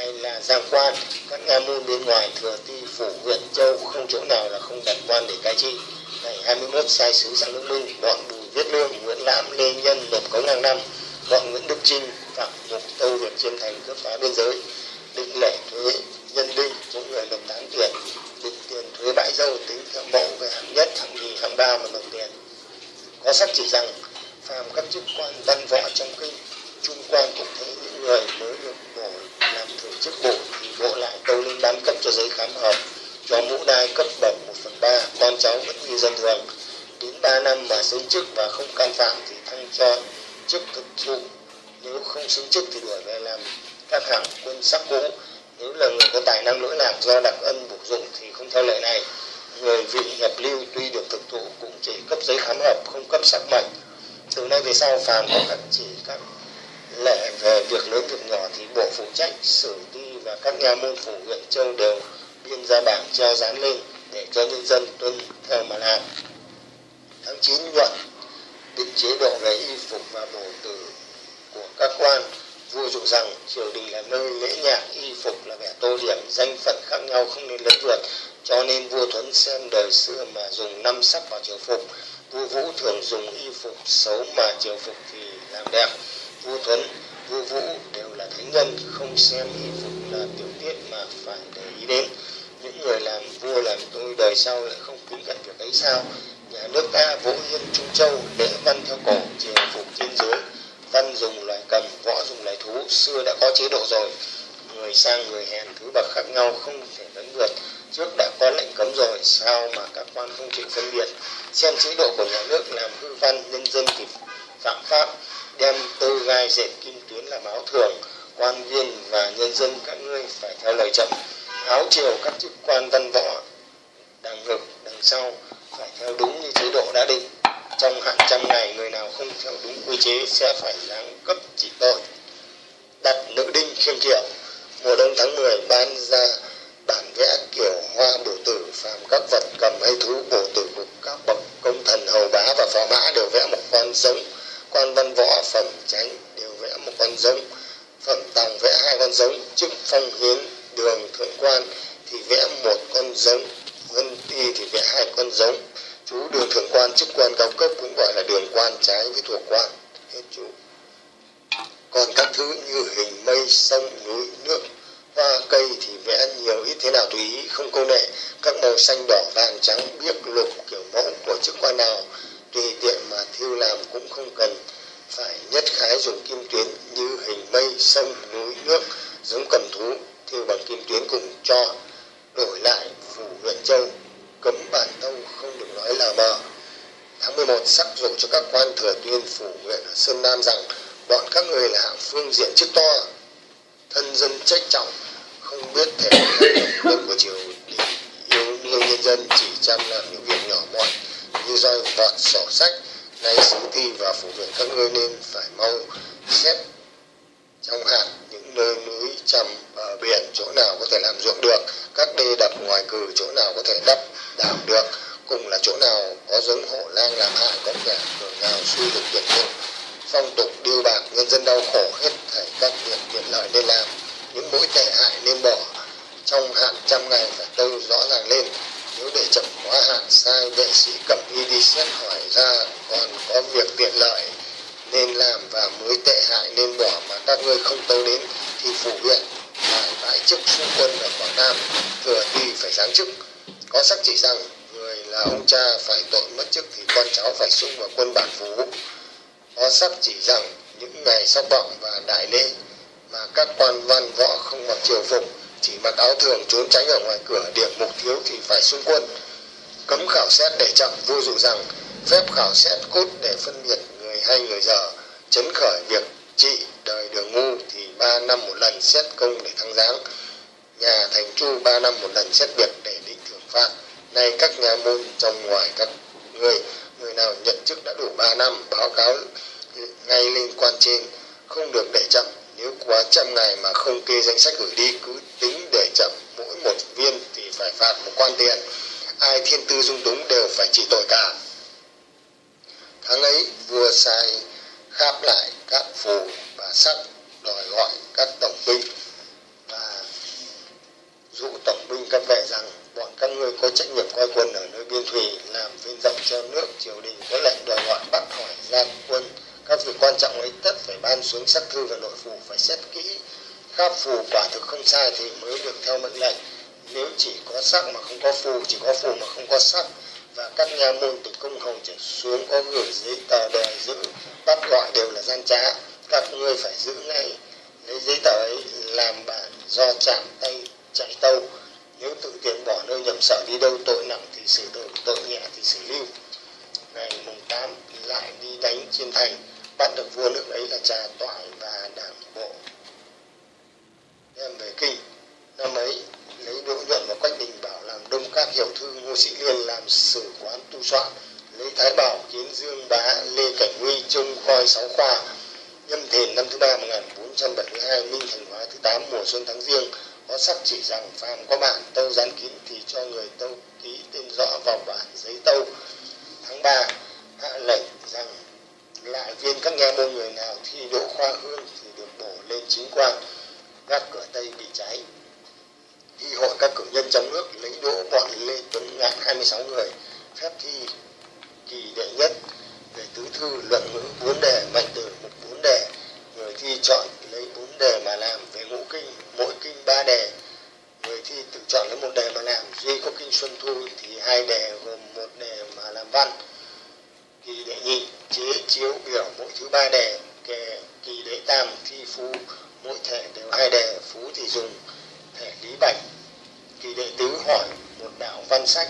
hay là giang quan, các nga môn bên ngoài thừa ti phủ huyện châu không chỗ nào là không đặt quan để cai trị. Ngày 21 sai sứ sang nước minh bọn bùi viết lương, nguyễn lãm, lê nhân nộp cống hàng năm bọn nguyễn đức trinh, phạm mục tâu huyện chiêm thành cướp phá biên giới, định lệ thuế nhân đinh những người nộp tán tiền, định tiền thuế bãi dâu tính theo mẫu về hạng nhất, hạng nhì, hạng ba mà nộp tiền. Có sách chỉ rằng phàm các chức quan văn võ trong kinh, trung quan cũng thế người mới được bổ làm thử chức bộ thì bộ lại tâu lên ban cấp cho giấy khám hợp cho mũ đai cấp bậc một phần ba, con cháu vẫn như dân thường. Đến ba năm mà xứng chức và không can phạm thì thăng cho chức thực thụ nếu không xứng chức thì đuổi về làm các hạng quân sắc cũ nếu là người có tài năng lỗi lạc do đặc ân bổ dụng thì không theo lệ này. Người vị nhập lưu tuy được thực thụ cũng chỉ cấp giấy khám hợp không cấp sắc mệnh. Từ nay về sau, phàm có các chỉ các lệ về việc lớn việc nhỏ thì bộ phụ trách sử thi và các nhà môn phủ huyện châu đều biên ra bảng treo dán lên để cho nhân dân tuân theo mà làm tháng 9 nhuận định chế độ về y phục và bổ tử của các quan, vua dụ rằng triều đình là nơi lễ nhạc, y phục là vẻ tô điểm, danh phận khác nhau không nên lấn vượt, cho nên vua thuấn xem đời xưa mà dùng năm sắc vào triều phục. Vua vũ thường dùng y phục xấu mà triều phục thì làm đẹp vua tuấn vua vũ đều là thánh nhân, không xem y phục là tiểu tiết mà phải để ý đến. Những người làm vua, làm tôi đời sau lại không kính cẩn việc ấy sao? Nhà nước ta vỗ yên, trung châu, lễ văn theo cổ, triều phục thiên giới văn dùng loài cầm, võ dùng loài thú, xưa đã có chế độ rồi. Người sang, người hèn, thứ bậc khác nhau, không thể lấn vượt. Trước đã có lệnh cấm rồi, sao mà các quan không chịu phân biệt? Xem chế độ của nhà nước làm hư văn, nhân dân thì phạm pháp đem tơ gai dệt kim tuyến làm áo thường quan viên và nhân dân các ngươi phải theo lời chậm. Áo triều các chức quan văn võ, đằng ngực, đằng sau phải theo đúng như chế độ đã định. Trong hạn trăm ngày, người nào không theo đúng quy chế sẽ phải giáng cấp trị tội. Đặt nữ đinh khiêm kiệu mùa đông tháng 10 ban ra bản vẽ kiểu hoa bổ tử, phàm các vật cầm hay thú bổ tử của các bậc công thần hầu bá và phò mã đều vẽ một con giống quan văn võ phẩm tránh đều vẽ một con giống, phẩm tòng vẽ hai con giống, chức phong hiến đường thượng quan thì vẽ một con giống, vân ti thì vẽ hai con giống, chú đường thượng quan, chức quan cao cấp cũng gọi là đường quan trái với thuộc quan, hết chú. Còn các thứ như hình mây, sông, núi, nước, hoa, cây thì vẽ nhiều ít thế nào tùy ý, không câu nệ, các màu xanh đỏ, vàng trắng, biếc, lục, kiểu mẫu của chức quan nào tùy tiện mà thiêu làm cũng không cần phải nhất khái dùng kim tuyến như hình mây, sông, núi, nước giống cầm thú. Thiêu bằng kim tuyến cũng cho đổi lại phủ huyện châu, cấm bản tâu không được nói là mờ tháng 11 sắc dụ cho các quan thừa tuyên phủ huyện ở Sơn Nam rằng bọn các người là hạng phương diện chức to, thân dân trách trọng, không biết thể luật của triều đình yêu thương nhân dân, chỉ chăm làm những việc nhỏ mọn như roi vọt sổ sách nay sứ thi và phủ viện các ngươi nên phải mau xét trong hạn những nơi núi, trầm ở biển, chỗ nào có thể làm ruộng được, các đê đập ngoài cử chỗ nào có thể đắp đảo được, cùng là chỗ nào có giống hộ lang làm hại có kẻ cường nào suy được tiện dụng phong tục điêu bạc nhân dân đau khổ hết thảy các việc tiện lợi nên làm, những mũi tệ hại nên bỏ, trong hạn trăm ngày phải tâu rõ ràng lên nếu để chậm quá hạn sai vệ sĩ cẩm y đi xét hỏi ra còn có việc tiện lợi nên làm và mới tệ hại nên bỏ mà các ngươi không tâu đến thì phủ huyện phải bãi chức xung quân ở quảng nam, thừa tuy phải giáng chức. Có sắc chỉ rằng người là ông cha phải tội mất chức thì con cháu phải xung vào quân bản phú có sắc chỉ rằng những ngày sắp vọng và đại lễ mà các quan văn võ không mặc triều phục chỉ mặc áo thường trốn tránh ở ngoài cửa điểm mục thiếu thì phải xung quân, cấm khảo xét để chậm, vô dụ rằng, phép khảo xét cốt để phân biệt người hay người dở, chấn khởi việc trị đời đường ngu thì ba năm một lần xét công để thăng giáng. Nhà thành chu ba năm một lần xét việc để định thưởng phạt. Nay các nhà môn trong ngoài các người người nào nhận chức đã đủ ba năm, báo cáo ngay lên quan trên, không được để chậm nếu quá trăm ngày mà không kê danh sách gửi đi, cứ tính để chậm mỗi một viên thì phải phạt một quan tiền. Ai thiên tư dung túng đều phải chịu tội cả. Tháng ấy, vua sai kháp lại các phù và sắc, đòi gọi các tổng binh và dụ tổng binh các vệ rằng bọn các ngươi có trách nhiệm coi quân ở nơi biên thùy, làm viên rộng cho nước triều đình có lệnh đòi gọi bắt hỏi gian quân các việc quan trọng ấy tất phải ban xuống sắc thư và nội phủ, phải xét kỹ. Các phù quả thực không sai thì mới được theo mệnh lệnh. Nếu chỉ có sắc mà không có phù, chỉ có phù mà không có sắc, và các nhà môn từ công hầu trở xuống có gửi giấy tờ đòi giữ, bắt gọi đều là gian trá, các ngươi phải giữ ngay. Lấy giấy tờ ấy làm bản do chạm tay chạy tâu. Nếu tự tiền bỏ nơi nhầm sở đi đâu tội nặng thì xử tội tội nhẹ thì xử lưu. Ngày mùng tám, lại đi đánh chiêm thành bắt được vua lúc ấy là trà toại và đảng bộ. Đem về kinh, năm ấy, lấy đỗ nhuận và quách đình bảo làm đông các hiệu thư ngô sĩ liên làm sử quán tu soạn, lấy thái bảo, kiến dương bá, lê cảnh huy, trông coi sáu khoa, nhâm thìn năm thứ ba 1472 minh thành hóa thứ tám, mùa xuân tháng riêng. Có sắc chỉ rằng phàm có bản tâu dán kín thì cho người tâu ký tên rõ vào bản giấy tâu. Tháng ba, hạ lệnh rằng lại viên các nghe môn người nào thi đỗ khoa hương thì được bổ lên chính quan, các cửa tây bị cháy. Thi hội các cử nhân trong nước lấy đỗ bọn lê tuấn ngạn 26 người, phép thi kỳ đệ nhất. Về tứ thư, luận ngữ, bốn đề mạnh từ, mục bốn đề. Người thi chọn lấy bốn đề mà làm, về ngũ kinh, mỗi kinh ba đề. Người thi tự chọn lấy một đề mà làm, duy có kinh xuân thu thì hai đề gồm một đề mà làm văn kỳ đệ nhị, chế chiếu biểu mỗi thứ ba đề, kề kỳ đệ tam, thi phú mỗi thể đều hai đề, phú thì dùng thể lý bạch kỳ đệ tứ hỏi một đạo văn sách,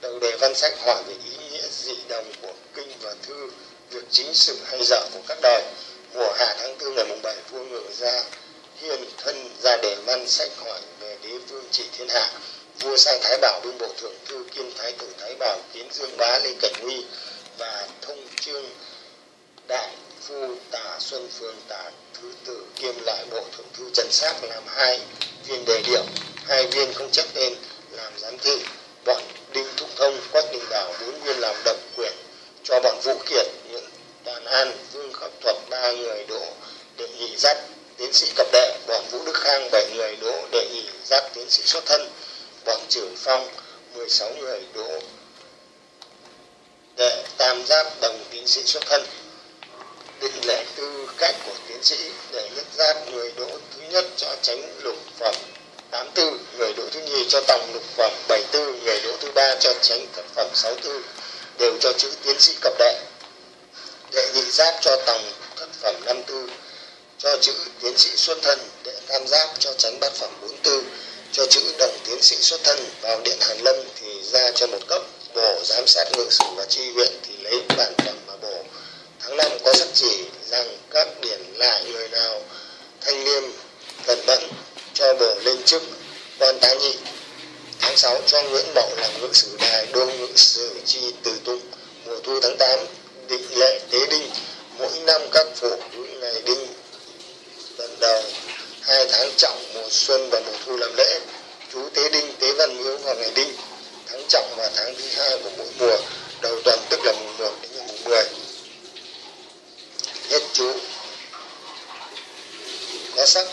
đầu đề văn sách hỏi về ý nghĩa dị đồng của kinh và thư, việc chính sự hay dở của các đời. Mùa hạ tháng tư ngày mùng bảy, vua ngự ra hiền thân ra đề văn sách hỏi về đế vương trị thiên hạ. Vua sai thái bảo bưng bộ thượng thư kiêm thái tử thái bảo kiến dương bá lên cảnh huy và thông chương đại phu tả xuân phương tả thứ tử kiêm lại bộ thượng thư trần sát làm hai viên đề điểm, hai viên không chấp tên làm giám thị. Bọn đinh thúc thông, quách đình bảo bốn viên làm độc quyền cho bọn vũ kiệt những đàn an, vương khắc thuật ba người đổ đệ nhị dắt tiến sĩ cập đệ, bọn vũ đức khang bảy người đổ đệ nhị dắt tiến sĩ xuất thân, bọn trưởng phong 16 người đổ đệ tam giáp đồng tiến sĩ xuất thân. Định lệ tư cách của tiến sĩ để nhất giáp người đỗ thứ nhất cho tránh lục phẩm 84 người đỗ thứ nhì cho tòng lục phẩm 74 người đỗ thứ ba cho tránh thập phẩm 64 đều cho chữ tiến sĩ cập đệ. Đệ nhị giáp cho tòng thất phẩm 54 cho chữ tiến sĩ xuất thân. Đệ tam giáp cho tránh bát phẩm 44 cho chữ đồng tiến sĩ xuất thân. Vào điện Hàn Lâm thì ra cho một cấp bộ giám sát ngự sử và tri huyện thì lấy bản phẩm mà bổ. Tháng năm có sắc chỉ rằng các điển lại người nào thanh liêm cần bận cho bổ lên chức quan tá nhị. Tháng 6 cho Nguyễn Mậu làm ngự sử đài đô ngự sử chi từ tung mùa thu tháng 8 định lệ tế đinh. Mỗi năm các phủ ngày đinh tuần đầu, hai tháng trọng mùa xuân và mùa thu làm lễ. Chú tế đinh, tế văn miếu vào ngày đinh tháng trọng và tháng thứ hai của mỗi mùa, đầu tuần, tức là mùng 1 đến mùng 10 hết chú. Có sắc,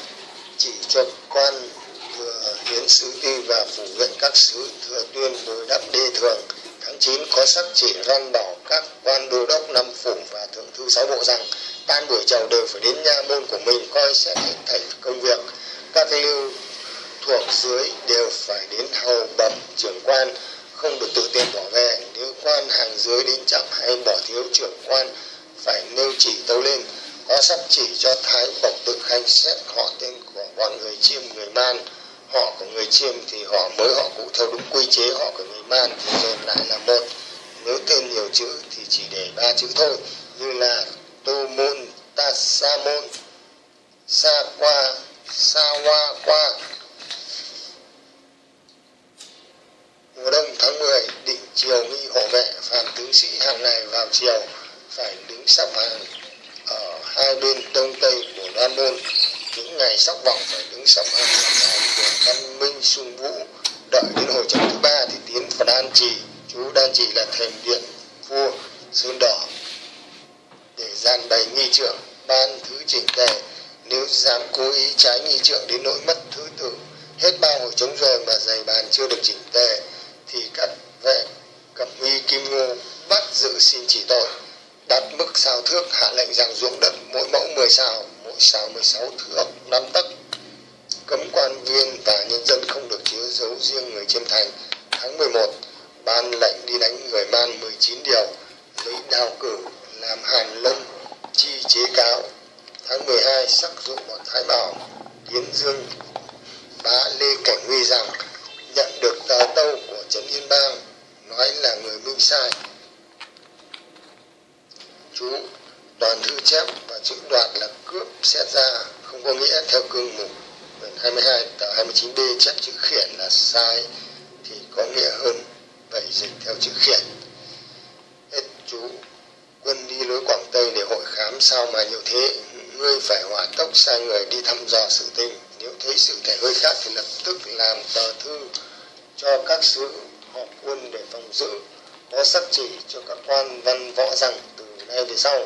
chỉ cho quan vừa hiến sứ ti và phủ huyện các sứ thừa tuyên bồi đắp đê thường. Tháng 9 có sắc chỉ răn bảo các quan đô đốc, năm phủ và thượng thư sáu bộ rằng tan buổi chầu đều phải đến nha môn của mình, coi xét hết thảy công việc. Các lưu thuộc dưới đều phải đến hầu bẩm trưởng quan không được tự tiện bỏ về. Nếu quan hàng dưới đến chậm hay bỏ thiếu trưởng quan phải nêu chỉ tấu lên. Có sắp chỉ cho thái bộc tự khanh xét họ tên của bọn người chiêm, người man. Họ của người chiêm thì họ mới họ cụ theo đúng quy chế họ của người man, thì tên lại là một nếu tên nhiều chữ thì chỉ để ba chữ thôi, như là tô môn, ta sa môn, sa qua, sa hoa qua. Mùa đông tháng 10 định chiều nghi hộ vệ phàm tướng sĩ hàng ngày vào chiều, phải đứng sắp hàng ở hai bên đông tây của đoan môn. Những ngày sóc vọng phải đứng sắp hàng ngày của văn minh sung vũ. Đợi đến hồi trận thứ ba thì tiến vào đan trì. Chú đan trì là thềm điện vua sơn đỏ. Để gian bày nghi trượng ban thứ chỉnh tề. Nếu dám cố ý trái nghi trượng đến nỗi mất thứ tự, hết ba hồi chống rồi mà giày bàn chưa được chỉnh tề thì các vệ cẩm uy kim ngô bắt giữ xin chỉ tội, đặt mức sao thước, hạ lệnh rằng ruộng đất, mỗi mẫu 10 sao, mỗi sao 16 thước năm tấc. Cấm quan viên và nhân dân không được chứa giấu riêng người chiêm thành. Tháng 11 ban lệnh đi đánh người man 19 điều, lấy đao cử, làm hàn lâm chi chế cáo. Tháng 12 sắc dụng bọn thái bảo, kiến dương, bá lê cảnh huy rằng nhận được tờ tâu của trấn yên bang, nói là người minh sai. Chú toàn thư chép và chữ đoạt là cướp xét ra, không có nghĩa theo cương mục quyển 22 tờ 29B chép chữ khiển là sai, thì có nghĩa hơn vậy dịch theo chữ khiển. Hết chú, quân đi lối quảng tây để hội khám sao mà nhiều thế. Ngươi phải hỏa tốc sai người đi thăm dò sự tình. Nếu thấy sự thể hơi khác thì lập tức làm tờ thư cho các sứ họ quân để phòng giữ, có sắc chỉ cho các quan văn võ rằng từ nay về sau,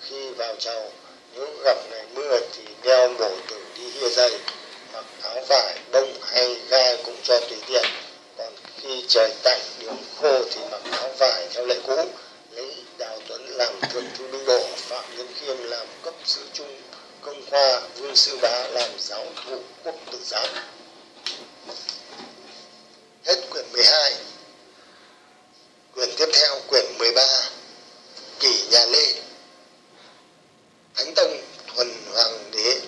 khi vào chầu nếu gặp ngày mưa thì đeo bổ tử đi hia dày, mặc áo vải bông hay gai cũng cho tùy tiện. Còn khi trời tạnh, đường khô thì mặc áo vải theo lệ cũ, lấy đào tuấn làm thượng thư binh bộ phạm nhân khiêm làm cấp sứ trung, công khoa, vương sư bá làm giáo thụ quốc tử giám hết quyển 12 quyển tiếp theo, quyển 13 kỷ nhà lê. Thánh tông thuần hoàng đế.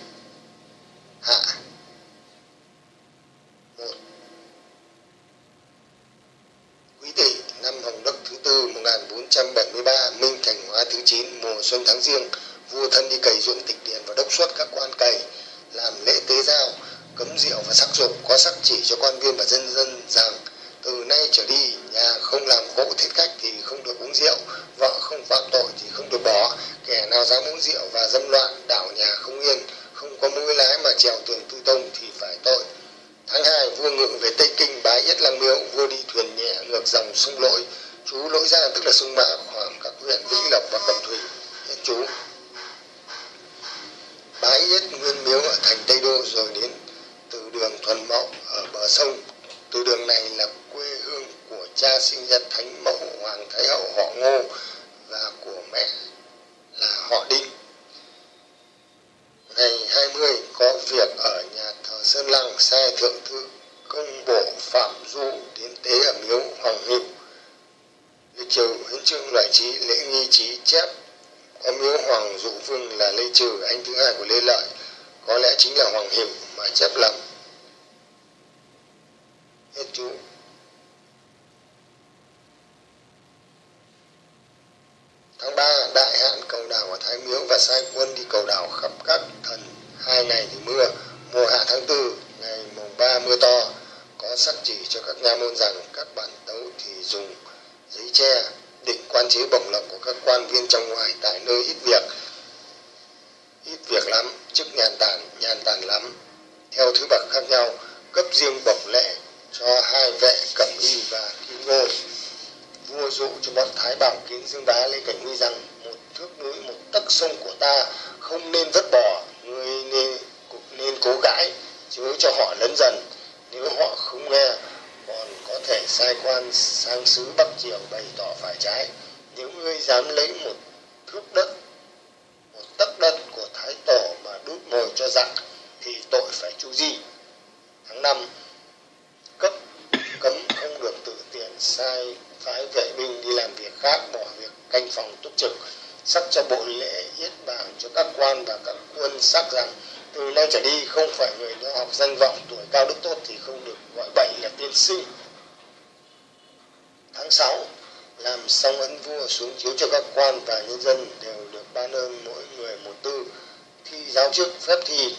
quan và nhân dân đều được ban ơn mỗi người một tư. Thi giáo chức phép thi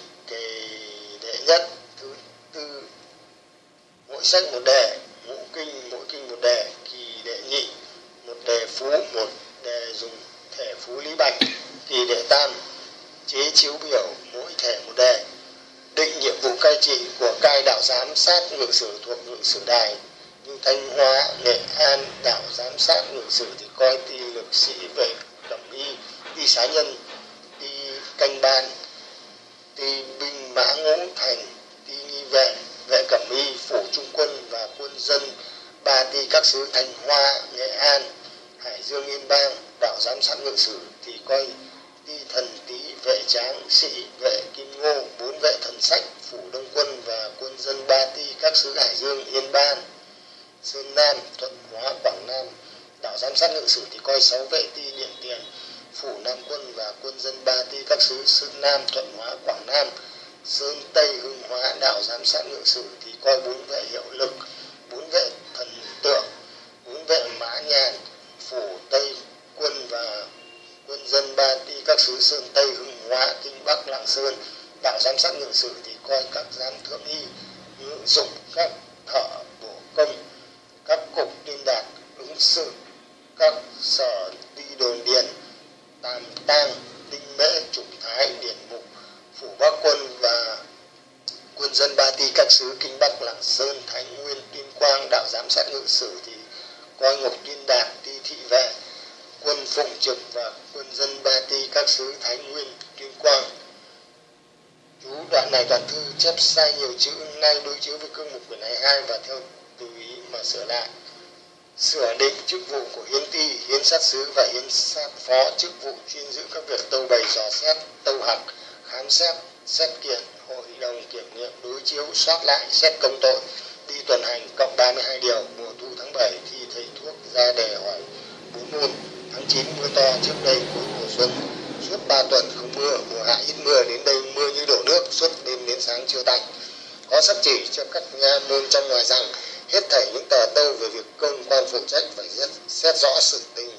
cần phải viết xét rõ sự tình,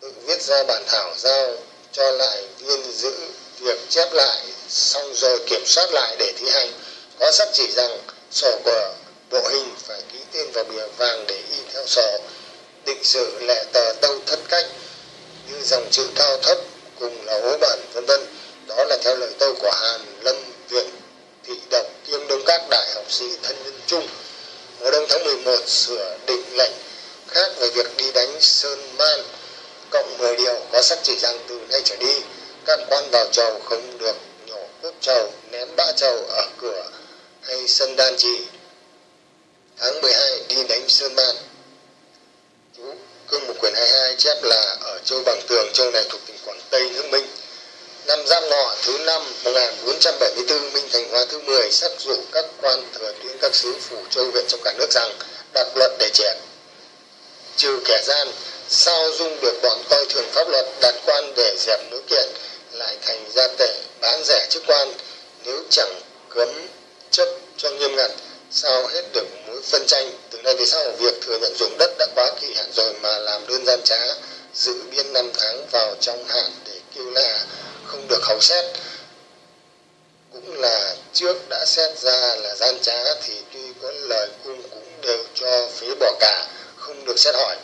tự viết ra bản thảo, giao cho lại viên giữ việc chép lại, xong rồi kiểm soát lại để thi hành có sắp chỉ rằng sổ của bộ hình phải ký tên vào bìa vàng để in theo sổ, định sự lệ tờ tâu thất cách, như dòng chữ cao thấp cùng là hố bản, vân vân đó là theo lời tôi của hàn lâm viện, thị độc, kiêm đông các đại học sĩ thân nhân chung. mùa đông tháng 11 sửa định lệnh khác về việc đi đánh sơn man, cộng 10 điều có sắc chỉ rằng từ nay trở đi, các quan vào chầu không được nhổ cướp chầu, ném bã chầu ở cửa hay sân đan trì. Tháng 12 đi đánh sơn man. Chú cương mục quyền 22 chép là ở châu bằng tường, châu này thuộc tỉnh quảng tây, nước minh. Năm giáp ngọ thứ năm 1474 minh thành hóa thứ 10 sắc dụ các quan thừa tuyến các sứ phủ châu huyện trong cả nước rằng đặt luật để trẻ trừ kẻ gian, sao dung được bọn coi thường pháp luật, đặt quan để dẹp nữ kiện, lại thành gia tệ, bán rẻ chức quan. Nếu chẳng cấm chấp cho nghiêm ngặt, sao hết được mối phân tranh? Từ nay về sau, việc thừa nhận dùng đất đã quá kỳ hạn rồi mà làm đơn gian trá, giữ biên năm tháng vào trong hạn để kêu là không được khấu xét. Cũng là trước đã xét ra là gian trá thì tuy có lời cung cũng đều cho phế bỏ cả không được xét hỏi.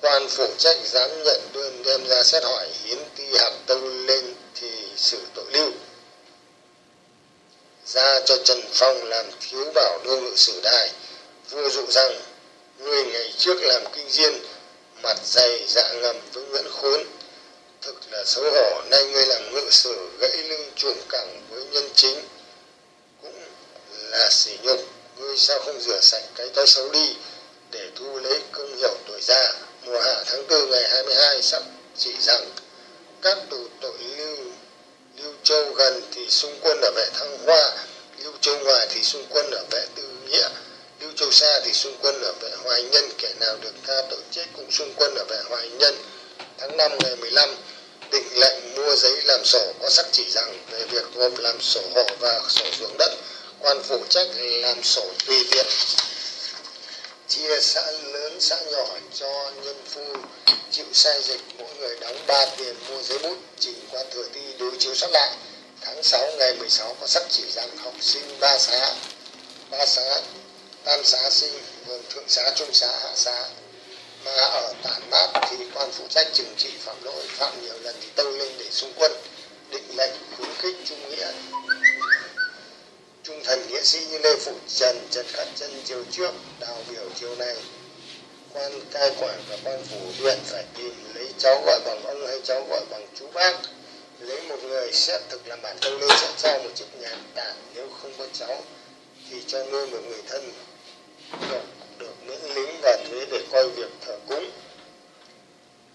Quan phụ trách dám nhận đơn đem ra xét hỏi, hiến ti hạng tâu lên thì xử tội lưu. Ra cho trần phong làm thiếu bảo đô ngự sử đài, vua dụ rằng, người ngày trước làm kinh diên, mặt dày dạ ngầm với nguyễn khốn. Thực là xấu hổ, nay ngươi làm ngự sử gãy lưng chuồng cẳng với nhân chính. Cũng là sỉ nhục, ngươi sao không rửa sạch cái thói xấu đi? Để thu lấy công hiệu tuổi già mùa hạ tháng tư ngày 22 sắp chỉ rằng các tù tội lưu lưu châu gần thì xung quân ở vệ thăng hoa, lưu châu ngoài thì xung quân ở vệ tư nghĩa, lưu châu xa thì xung quân ở vệ hoài nhân. Kẻ nào được tha tội chết cũng xung quân ở vệ hoài nhân. Tháng 5 ngày 15 định lệnh mua giấy làm sổ. Có sắc chỉ rằng về việc gộp làm sổ hộ và sổ ruộng đất, quan phụ trách làm sổ tùy tiện chia xã lớn xã nhỏ cho nhân phu, chịu sai dịch, mỗi người đóng 3 tiền mua giấy bút chỉnh qua thừa thi đối chiếu sắp lại. Tháng 6 ngày 16 có sắc chỉ rằng học sinh ba xã ba xã tam xã sinh gồm thượng xã trung xã hạ xã mà ở tản mát thì quan phụ trách trừng trị phạm lỗi, phạm nhiều lần thì tâu lên để xung quân, định lệnh khuyến khích trung nghĩa trung thần nghĩa sĩ như lê phụ trần trần khắc chân chiều trước đào biểu chiều này. Quan cai quản và quan phủ huyện phải tìm lấy cháu gọi bằng ông hay cháu gọi bằng chú bác. Lấy một người xét thực làm bản thân lên sẽ cho một chiếc nhà tản nếu không có cháu thì cho nuôi một người thân được, được miễn lính và thuế để coi việc thờ cúng.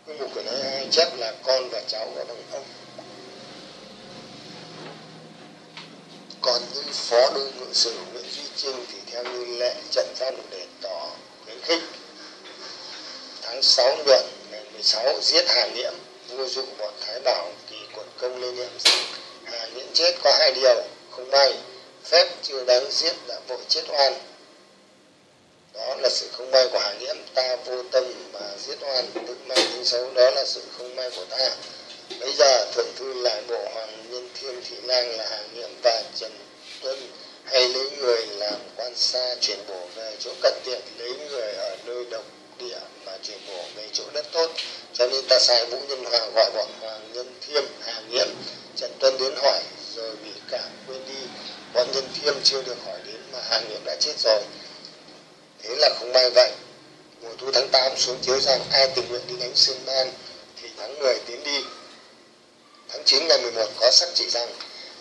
Cái mục của nó chép là con và cháu gọi bằng ông. Còn như phó đô ngự sử nguyễn duy trinh thì theo như lệ trận văn để tỏ khuyến khích. Tháng 6 nhuận ngày 16 giết hà nhiễm vua dụ bọn thái bảo kỳ quận công lên niệm rằng hà nhiễm chết có hai điều, không may, phép chưa đáng giết đã vội chết oan. Đó là sự không may của hà nhiễm ta vô tâm mà giết oan, tự mang tính xấu, đó là sự không may của ta bây giờ thượng thư lại bộ hoàng nhân thiên thị lang là hàng nhiệm và trần tuân hay lấy người làm quan xa chuyển bổ về chỗ cận tiện, lấy người ở nơi độc địa mà chuyển bổ về chỗ đất tốt. Cho nên ta sai vũ nhân hoàng gọi bọn hoàng nhân thiêm hàng nhiệm. Trần tuân đến hỏi, rồi bị cả quên đi. Bọn nhân thiêm chưa được hỏi đến mà hàng nhiệm đã chết rồi. Thế là không may vậy. Mùa thu tháng 8 xuống chiếu rằng ai tình nguyện đi đánh sơn man thì tháng 10 tiến đi tháng 9 ngày 11 có sắc chỉ rằng,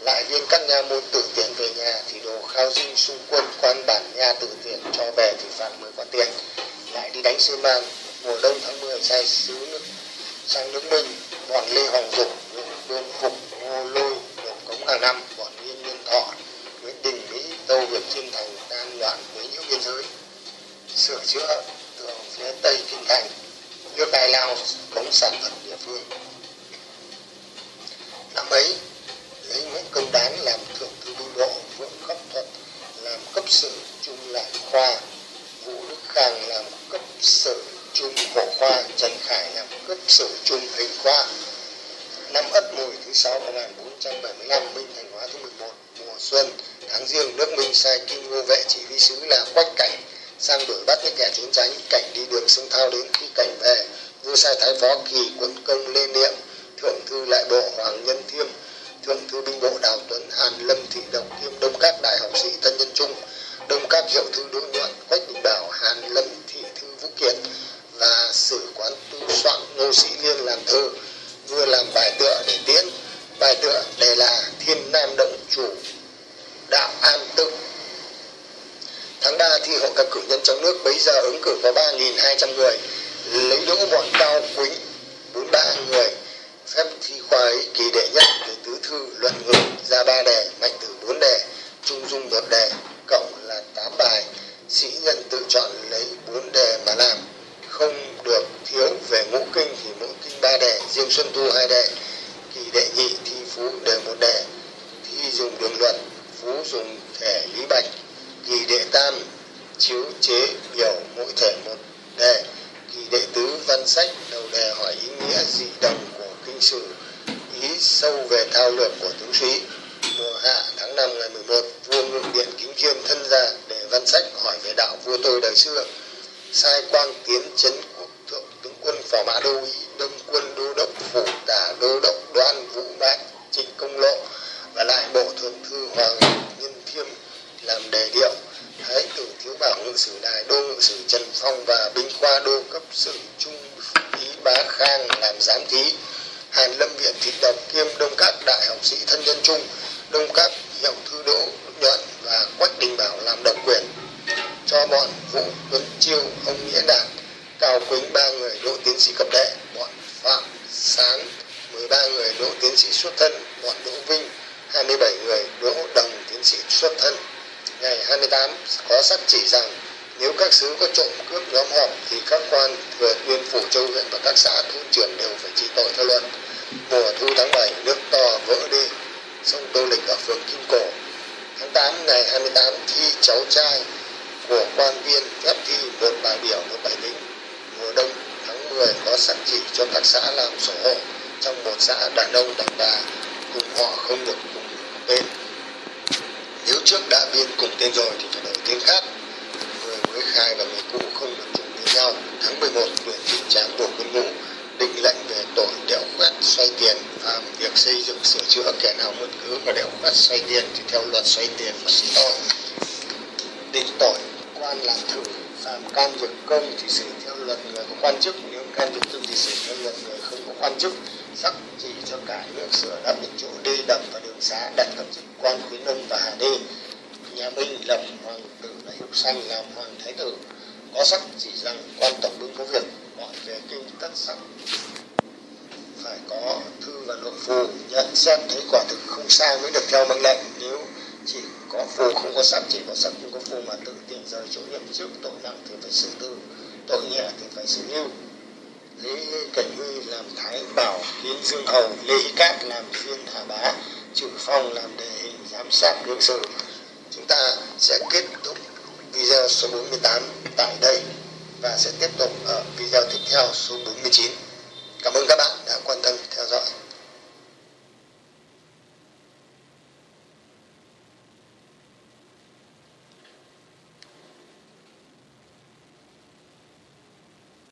lại viên các nha môn tự tiền về nhà thì đồ khao dinh xung quân quan bản nha tự tiền cho về thì phạt 10 quả tiền. Lại đi đánh sư man mùa đông tháng 10 sai sứ nước, sang nước minh, bọn lê hoàng dục nguyễn đôn phục ngô lôi đột cống hàng năm bọn nguyên nhân thọ, nguyễn đình mỹ, tâu việt chiêm thành tan loạn với những biên giới. Sửa chữa tường phía tây kinh thành, nước đài lao cống sản vật địa phương năm ấy, lấy nguyễn công đán làm thượng thư binh bộ, nguyễn khắc thuật làm cấp sự trung lại khoa, vũ đức khang làm cấp sự trung hộ khoa, trần khải làm cấp sự trung hình khoa. Năm ất mùi thứ sáu năm 1475 minh thành hóa thứ 11 mùa xuân, tháng riêng, nước minh sai kim ngô vệ chỉ huy sứ là quách cảnh, sang đuổi bắt những kẻ trốn tránh, cảnh đi đường sông thao đến khi cảnh về. Vua sai thái phó kỳ quân công lên niệm thượng thư lại bộ hoàng nhân thiêm, thượng thư binh bộ đào tuấn hàn, lâm thị độc thiêm, đông các đại học sĩ tân nhân trung, đông các hiệu thư đỗ nhuận quách đình bảo hàn lâm thị thư vũ kiệt và sử quán tu soạn ngô sĩ liên làm thơ. Vừa làm bài tựa để tiễn, bài tựa đề là thiên nam động chủ, đạo an tự tháng 3 thi hội các cử nhân trong nước, bấy giờ ứng cử có 3.200 người, lấy đỗ bọn cao quýnh 43 người phép thi khoa ấy kỳ đệ nhất từ tứ thư luận ngữ ra ba đề, mạnh tử bốn đề, trung dung một đề, cộng là tám bài. Sĩ nhân tự chọn lấy bốn đề mà làm. Không được thiếu về ngũ kinh thì mỗi kinh ba đề, riêng xuân thu hai đề. Kỳ đệ nhị thi phú đề một đề. Thi dùng đường luận, phú dùng thể lý bạch. Kỳ đệ tam, chiếu chế biểu mỗi thể một đề. Kỳ đệ tứ, văn sách, đầu đề hỏi ý nghĩa, dị đồng của sử ý sâu về thao lược của tướng sĩ. Mùa hạ tháng 5 ngày 11 vua ngự điện cứu chiêm thân ra để văn sách hỏi về đạo vua tôi đời xưa. Sai quang tiến chấn quốc thượng tướng quân phò mã đô ý đông quân đô đốc phủ tả đô đốc đoan vũ bác trịnh công lộ và lại bộ thượng thư hoàng nhân thiêm làm đề điệu. Thái tử thiếu bảo ngự sử đại đô ngự sử trần phong và binh khoa đô cấp sự trung ý bá khang làm giám thí hàn lâm viện Thịt Đồng kiêm đông các đại học sĩ thân nhân trung đông các hiệu thư đỗ, nhuận và quách đình bảo làm độc quyền. Cho bọn vũ tuấn chiêu, ông nghĩa đạt cao quỳnh ba người đỗ tiến sĩ cập đệ, bọn phạm sáng 13 người đỗ tiến sĩ xuất thân, bọn đỗ vinh 27 người đỗ đồng tiến sĩ xuất thân. Ngày 28 có sắc chỉ rằng nếu các sứ có trộm cướp nhóm họp thì các quan thừa nguyên phủ châu huyện và các xã thôn trưởng đều phải trị tội theo luật. Mùa thu tháng 7 nước to vỡ đi, sông tô lịch ở phường kim cổ. Tháng 8 ngày 28 thi cháu trai của quan viên phép thi một bài biểu, một bài lính. Mùa đông tháng 10 có sẵn chỉ cho các xã làm sổ hộ trong một xã đàn ông đàn bà. Cùng họ không được cùng tên. Nếu trước đã biên cùng tên rồi thì phải đổi tên khác người mới khai và người cũ không được trùng với nhau. Tháng 11 huyện trinh tráng bộ quân ngũ, định lệnh về tội đẻo quét xoay tiền và việc xây dựng sửa chữa kẻ nào bất cứ và đẻo quét xoay tiền thì theo luật xoay tiền là xử tội định tội, quan làm thử phạm can việc công thì xử theo luật người có quan chức. Nếu can việc tư thì xử theo luật người không có quan chức. Sắc chỉ cho cả nước sửa đắp những chỗ đê đập và đường xá đặt các chức quan khuyến nông và hà đê. Nhà minh lập hoàng tử đại lục xanh làm hoàng thái tử, có sắc chỉ rằng quan tổng bưng có việc, mọi về kinh tất sắc. Phải có thư và nội phù nhận xét thấy quả thực không sai mới được theo mệnh lệnh. Nếu chỉ có phù không có sắc, chỉ có sắc không có phù mà tự tiện rời chỗ nhậm chức tội nặng thì phải xử tư, tội nhẹ thì phải xử lưu. Lý Cảnh Huy làm Thái Bảo Kiến Dương Hầu Lê Hí Cát làm Viên Hà Bá, Trừ Phong làm đề hình giám sát đương sự. Chúng ta sẽ kết thúc video số 48 tại đây và sẽ tiếp tục ở video tiếp theo số 49 cảm ơn các bạn đã quan tâm theo dõi.